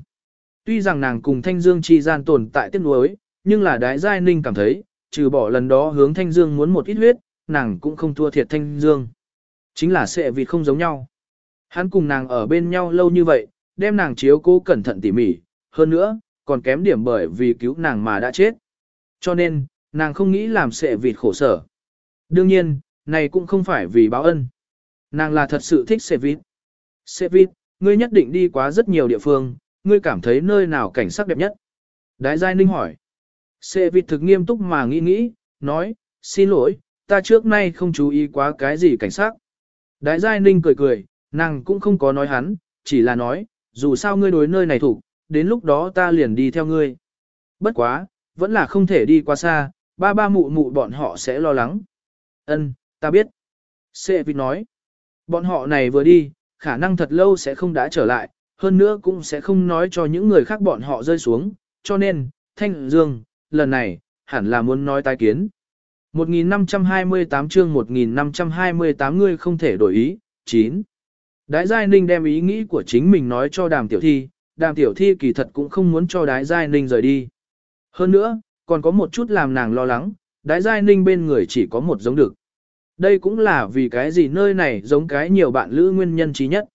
Tuy rằng nàng cùng thanh dương chi gian tồn tại tiếc nuối, nhưng là đái giai ninh cảm thấy, trừ bỏ lần đó hướng thanh dương muốn một ít huyết, nàng cũng không thua thiệt thanh dương. Chính là sẽ vịt không giống nhau. Hắn cùng nàng ở bên nhau lâu như vậy, đem nàng chiếu cố cẩn thận tỉ mỉ, hơn nữa, còn kém điểm bởi vì cứu nàng mà đã chết. Cho nên, nàng không nghĩ làm sệ vịt khổ sở. Đương nhiên, này cũng không phải vì báo ân. Nàng là thật sự thích sệ vịt. Sệ vịt, ngươi nhất định đi quá rất nhiều địa phương, ngươi cảm thấy nơi nào cảnh sắc đẹp nhất. Đái Giai Ninh hỏi. Sệ vịt thực nghiêm túc mà nghĩ nghĩ, nói, xin lỗi, ta trước nay không chú ý quá cái gì cảnh sát. đại Giai Ninh cười cười, nàng cũng không có nói hắn, chỉ là nói, dù sao ngươi đối nơi này thủ, đến lúc đó ta liền đi theo ngươi. Bất quá, vẫn là không thể đi quá xa, ba ba mụ mụ bọn họ sẽ lo lắng. Ân, ta biết. Sệ vịt nói, bọn họ này vừa đi, khả năng thật lâu sẽ không đã trở lại, hơn nữa cũng sẽ không nói cho những người khác bọn họ rơi xuống, cho nên, Thanh Dương, lần này, hẳn là muốn nói tái kiến. 1528 chương 1528 ngươi không thể đổi ý, 9. Đái Giai Ninh đem ý nghĩ của chính mình nói cho đàm tiểu thi, đàm tiểu thi kỳ thật cũng không muốn cho đái Giai Ninh rời đi. Hơn nữa, còn có một chút làm nàng lo lắng, đái Giai Ninh bên người chỉ có một giống được. Đây cũng là vì cái gì nơi này giống cái nhiều bạn lữ nguyên nhân trí nhất.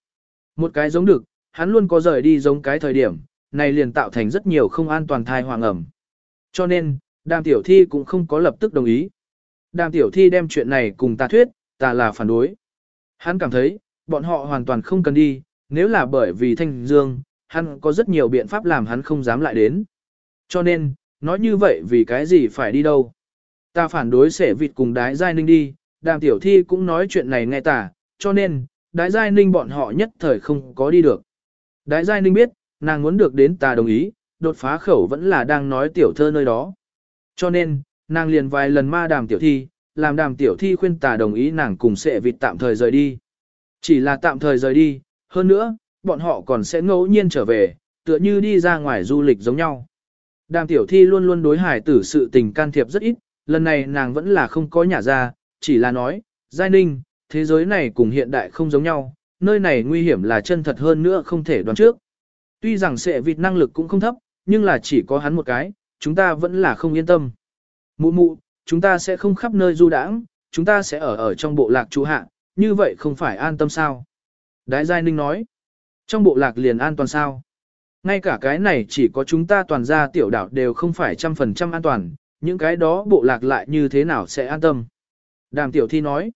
Một cái giống được, hắn luôn có rời đi giống cái thời điểm, này liền tạo thành rất nhiều không an toàn thai hoàng ẩm. Cho nên, đàm tiểu thi cũng không có lập tức đồng ý. Đàm tiểu thi đem chuyện này cùng ta thuyết, ta là phản đối. Hắn cảm thấy, bọn họ hoàn toàn không cần đi, nếu là bởi vì thanh dương, hắn có rất nhiều biện pháp làm hắn không dám lại đến. Cho nên, nói như vậy vì cái gì phải đi đâu. Ta phản đối sẽ vịt cùng đái giai ninh đi, đàm tiểu thi cũng nói chuyện này nghe ta, cho nên, đái giai ninh bọn họ nhất thời không có đi được. Đái giai ninh biết, nàng muốn được đến ta đồng ý, đột phá khẩu vẫn là đang nói tiểu thơ nơi đó. Cho nên, nàng liền vài lần ma đàm tiểu thi, làm đàm tiểu thi khuyên tà đồng ý nàng cùng sẽ vịt tạm thời rời đi. Chỉ là tạm thời rời đi, hơn nữa, bọn họ còn sẽ ngẫu nhiên trở về, tựa như đi ra ngoài du lịch giống nhau. Đàm tiểu thi luôn luôn đối hải tử sự tình can thiệp rất ít, lần này nàng vẫn là không có nhà ra, chỉ là nói, Giai Ninh, thế giới này cùng hiện đại không giống nhau, nơi này nguy hiểm là chân thật hơn nữa không thể đoán trước. Tuy rằng sẽ vịt năng lực cũng không thấp, nhưng là chỉ có hắn một cái, chúng ta vẫn là không yên tâm. Mụ mụ, chúng ta sẽ không khắp nơi du đãng, chúng ta sẽ ở ở trong bộ lạc trú hạ, như vậy không phải an tâm sao? Đái Giai Ninh nói, trong bộ lạc liền an toàn sao? Ngay cả cái này chỉ có chúng ta toàn gia tiểu đảo đều không phải trăm phần trăm an toàn, những cái đó bộ lạc lại như thế nào sẽ an tâm? Đàm tiểu thi nói,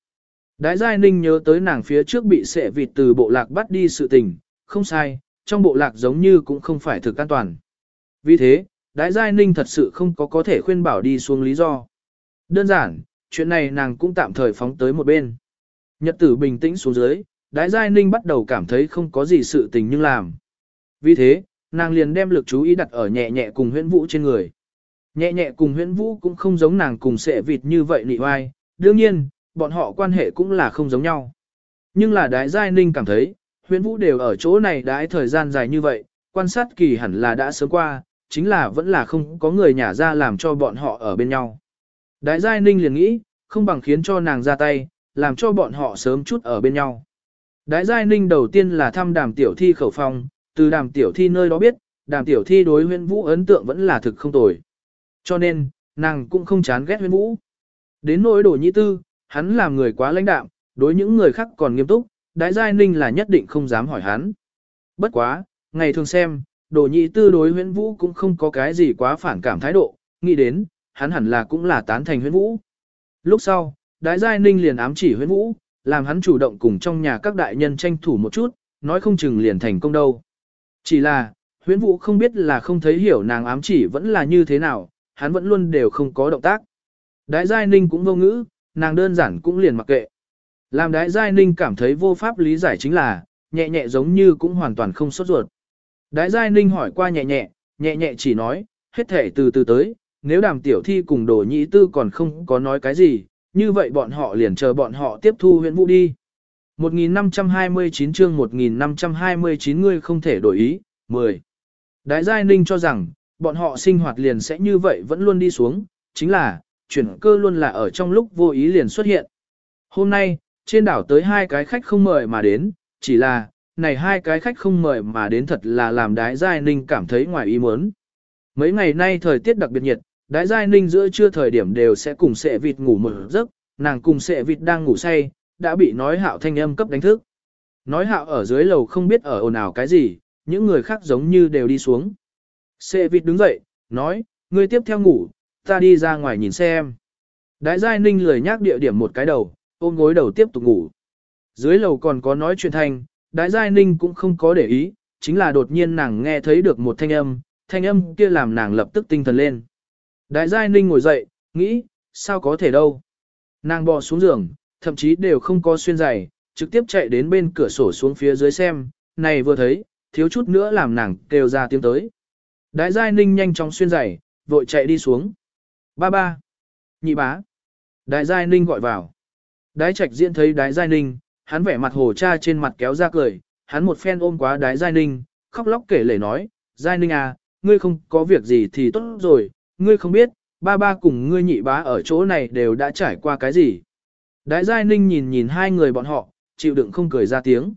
Đái Giai Ninh nhớ tới nàng phía trước bị sệ vịt từ bộ lạc bắt đi sự tình, không sai, trong bộ lạc giống như cũng không phải thực an toàn. Vì thế, Đái Giai Ninh thật sự không có có thể khuyên bảo đi xuống lý do. Đơn giản, chuyện này nàng cũng tạm thời phóng tới một bên. Nhật tử bình tĩnh xuống dưới, Đái Giai Ninh bắt đầu cảm thấy không có gì sự tình nhưng làm. Vì thế, nàng liền đem lực chú ý đặt ở nhẹ nhẹ cùng huyễn vũ trên người. Nhẹ nhẹ cùng huyễn vũ cũng không giống nàng cùng sệ vịt như vậy nị oai. Đương nhiên, bọn họ quan hệ cũng là không giống nhau. Nhưng là đái giai ninh cảm thấy, huyễn vũ đều ở chỗ này đái thời gian dài như vậy, quan sát kỳ hẳn là đã sớm qua, chính là vẫn là không có người nhả ra làm cho bọn họ ở bên nhau. Đái giai ninh liền nghĩ, không bằng khiến cho nàng ra tay, làm cho bọn họ sớm chút ở bên nhau. Đái giai ninh đầu tiên là thăm đàm tiểu thi khẩu phong, từ đàm tiểu thi nơi đó biết, đàm tiểu thi đối huyện vũ ấn tượng vẫn là thực không tồi. Cho nên, nàng cũng không chán ghét huyện vũ. Đến nỗi đồ nhị tư, hắn làm người quá lãnh đạm, đối những người khác còn nghiêm túc, đái giai ninh là nhất định không dám hỏi hắn. Bất quá, ngày thường xem, đồ nhị tư đối huyễn vũ cũng không có cái gì quá phản cảm thái độ, nghĩ đến, hắn hẳn là cũng là tán thành huyễn vũ. Lúc sau, đái giai ninh liền ám chỉ huyễn vũ, làm hắn chủ động cùng trong nhà các đại nhân tranh thủ một chút, nói không chừng liền thành công đâu. Chỉ là, huyễn vũ không biết là không thấy hiểu nàng ám chỉ vẫn là như thế nào, hắn vẫn luôn đều không có động tác. Đái giai ninh cũng vô ngữ, nàng đơn giản cũng liền mặc kệ. Làm đái giai ninh cảm thấy vô pháp lý giải chính là, nhẹ nhẹ giống như cũng hoàn toàn không sốt ruột. Đái giai ninh hỏi qua nhẹ nhẹ, nhẹ nhẹ chỉ nói, hết thể từ từ tới, nếu đàm tiểu thi cùng đồ nhị tư còn không có nói cái gì, như vậy bọn họ liền chờ bọn họ tiếp thu huyện vũ đi. 1529 chương 1529 ngươi không thể đổi ý, 10. Đái Giai Ninh cho rằng, bọn họ sinh hoạt liền sẽ như vậy vẫn luôn đi xuống, chính là, chuyển cơ luôn là ở trong lúc vô ý liền xuất hiện. Hôm nay, trên đảo tới hai cái khách không mời mà đến, chỉ là, này hai cái khách không mời mà đến thật là làm Đái Giai Ninh cảm thấy ngoài ý muốn. Mấy ngày nay thời tiết đặc biệt nhiệt, Đái Giai Ninh giữa trưa thời điểm đều sẽ cùng sệ vịt ngủ một giấc, nàng cùng sệ vịt đang ngủ say, đã bị nói hạo thanh âm cấp đánh thức. Nói hạo ở dưới lầu không biết ở ồn ào cái gì, những người khác giống như đều đi xuống. Sệ vịt đứng dậy, nói, ngươi tiếp theo ngủ, ta đi ra ngoài nhìn xem. Đái Giai Ninh lười nhác địa điểm một cái đầu, ôm gối đầu tiếp tục ngủ. Dưới lầu còn có nói chuyện thanh, Đái Giai Ninh cũng không có để ý, chính là đột nhiên nàng nghe thấy được một thanh âm, thanh âm kia làm nàng lập tức tinh thần lên. Đại giai ninh ngồi dậy, nghĩ, sao có thể đâu. Nàng bò xuống giường, thậm chí đều không có xuyên giày, trực tiếp chạy đến bên cửa sổ xuống phía dưới xem, này vừa thấy, thiếu chút nữa làm nàng kêu ra tiếng tới. Đại giai ninh nhanh chóng xuyên giày, vội chạy đi xuống. Ba ba. Nhị bá. Đại giai ninh gọi vào. Đái trạch diễn thấy đái giai ninh, hắn vẻ mặt hồ cha trên mặt kéo ra cười, hắn một phen ôm quá đái giai ninh, khóc lóc kể lể nói, giai ninh à, ngươi không có việc gì thì tốt rồi, ngươi không biết, ba ba cùng ngươi nhị bá ở chỗ này đều đã trải qua cái gì. Đái Giai Ninh nhìn nhìn hai người bọn họ, chịu đựng không cười ra tiếng.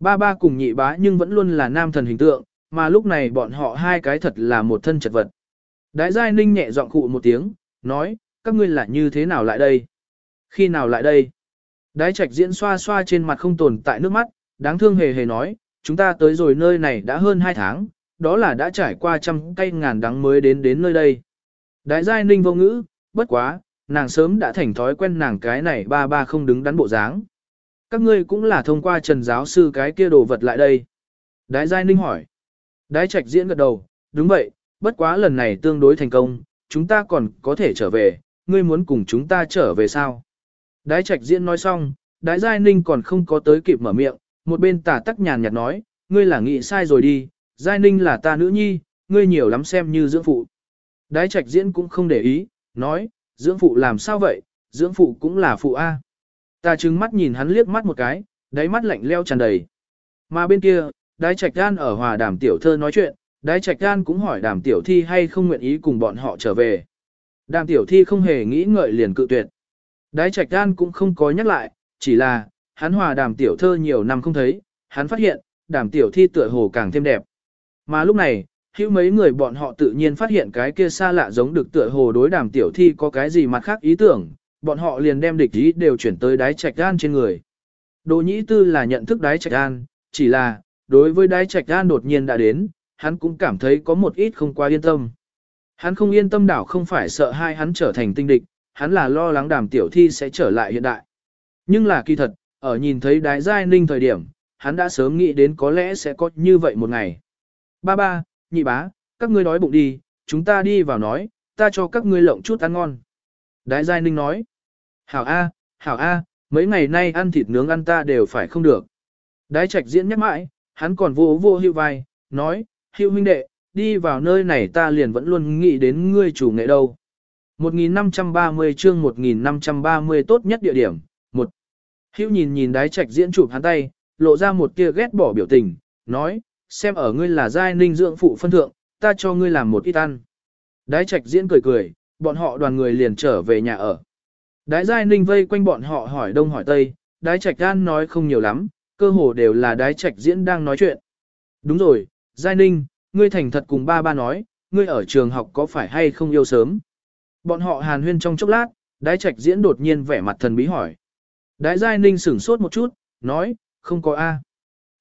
Ba ba cùng nhị bá nhưng vẫn luôn là nam thần hình tượng, mà lúc này bọn họ hai cái thật là một thân chật vật. Đái Giai Ninh nhẹ giọng cụ một tiếng, nói, các ngươi là như thế nào lại đây? Khi nào lại đây? Đái trạch diễn xoa xoa trên mặt không tồn tại nước mắt, đáng thương hề hề nói, chúng ta tới rồi nơi này đã hơn hai tháng, đó là đã trải qua trăm cây ngàn đắng mới đến đến nơi đây. Đại giai ninh vô ngữ, bất quá, nàng sớm đã thành thói quen nàng cái này ba ba không đứng đắn bộ dáng. Các ngươi cũng là thông qua trần giáo sư cái kia đồ vật lại đây. Đại giai ninh hỏi. Đái trạch diễn gật đầu, đúng vậy, bất quá lần này tương đối thành công, chúng ta còn có thể trở về, ngươi muốn cùng chúng ta trở về sao? Đái trạch diễn nói xong, Đái giai ninh còn không có tới kịp mở miệng, một bên tả tắc nhàn nhạt nói, ngươi là nghĩ sai rồi đi, giai ninh là ta nữ nhi, ngươi nhiều lắm xem như dưỡng phụ. Đái trạch diễn cũng không để ý, nói, dưỡng phụ làm sao vậy, dưỡng phụ cũng là phụ A. Ta trừng mắt nhìn hắn liếc mắt một cái, đáy mắt lạnh leo tràn đầy. Mà bên kia, đái trạch gan ở hòa đàm tiểu thơ nói chuyện, đái trạch gan cũng hỏi đàm tiểu thi hay không nguyện ý cùng bọn họ trở về. Đàm tiểu thi không hề nghĩ ngợi liền cự tuyệt. Đái trạch gan cũng không có nhắc lại, chỉ là, hắn hòa đàm tiểu thơ nhiều năm không thấy, hắn phát hiện, đàm tiểu thi tựa hồ càng thêm đẹp. Mà lúc này, hữu mấy người bọn họ tự nhiên phát hiện cái kia xa lạ giống được tựa hồ đối đàm tiểu thi có cái gì mặt khác ý tưởng, bọn họ liền đem địch ý đều chuyển tới đái trạch gan trên người. Đồ nhĩ tư là nhận thức đái trạch gan, chỉ là, đối với đái trạch gan đột nhiên đã đến, hắn cũng cảm thấy có một ít không quá yên tâm. Hắn không yên tâm đảo không phải sợ hai hắn trở thành tinh địch, hắn là lo lắng đàm tiểu thi sẽ trở lại hiện đại. Nhưng là kỳ thật, ở nhìn thấy đái giai ninh thời điểm, hắn đã sớm nghĩ đến có lẽ sẽ có như vậy một ngày. Ba ba, nhị bá, các ngươi đói bụng đi, chúng ta đi vào nói, ta cho các ngươi lộng chút ăn ngon. Đái Giai Ninh nói, hảo A, hảo A, mấy ngày nay ăn thịt nướng ăn ta đều phải không được. Đái Trạch diễn nhắc mãi, hắn còn vô vô hưu vai, nói, hưu huynh đệ, đi vào nơi này ta liền vẫn luôn nghĩ đến ngươi chủ nghệ đâu. 1530 chương 1530 tốt nhất địa điểm. 1. Hữu nhìn nhìn đái trạch diễn chụp hắn tay, lộ ra một tia ghét bỏ biểu tình, nói, xem ở ngươi là giai ninh dưỡng phụ phân thượng, ta cho ngươi làm một ít ăn. Đái trạch diễn cười cười, bọn họ đoàn người liền trở về nhà ở. Đái giai ninh vây quanh bọn họ hỏi đông hỏi tây, đái trạch An nói không nhiều lắm, cơ hồ đều là đái trạch diễn đang nói chuyện. Đúng rồi, giai ninh, ngươi thành thật cùng ba ba nói, ngươi ở trường học có phải hay không yêu sớm. Bọn họ hàn huyên trong chốc lát, đái trạch diễn đột nhiên vẻ mặt thần bí hỏi. Đái giai ninh sửng sốt một chút, nói, không có A.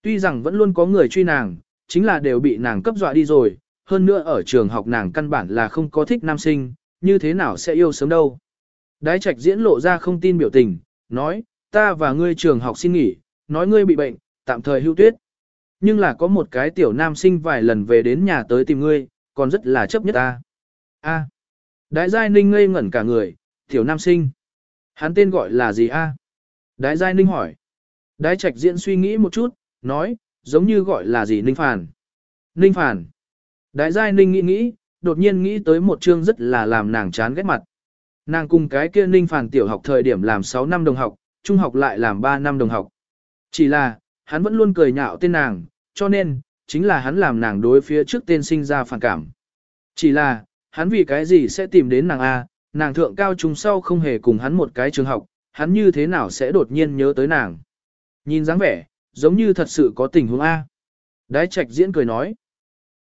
Tuy rằng vẫn luôn có người truy nàng, chính là đều bị nàng cấp dọa đi rồi, hơn nữa ở trường học nàng căn bản là không có thích nam sinh, như thế nào sẽ yêu sớm đâu. Đái trạch diễn lộ ra không tin biểu tình, nói, ta và ngươi trường học xin nghỉ, nói ngươi bị bệnh, tạm thời hưu tuyết. Nhưng là có một cái tiểu nam sinh vài lần về đến nhà tới tìm ngươi, còn rất là chấp nhất ta. A. Đái giai ninh ngây ngẩn cả người, tiểu nam sinh. Hắn tên gọi là gì a? Đái giai ninh hỏi. Đái trạch diễn suy nghĩ một chút, nói, giống như gọi là gì ninh phản. Ninh phản. Đái giai ninh nghĩ nghĩ, đột nhiên nghĩ tới một chương rất là làm nàng chán ghét mặt. Nàng cùng cái kia ninh phản tiểu học thời điểm làm 6 năm đồng học, trung học lại làm 3 năm đồng học. Chỉ là, hắn vẫn luôn cười nhạo tên nàng, cho nên, chính là hắn làm nàng đối phía trước tên sinh ra phản cảm. Chỉ là, hắn vì cái gì sẽ tìm đến nàng A, nàng thượng cao trung sau không hề cùng hắn một cái trường học, hắn như thế nào sẽ đột nhiên nhớ tới nàng. Nhìn dáng vẻ, giống như thật sự có tình huống A. Đái trạch diễn cười nói.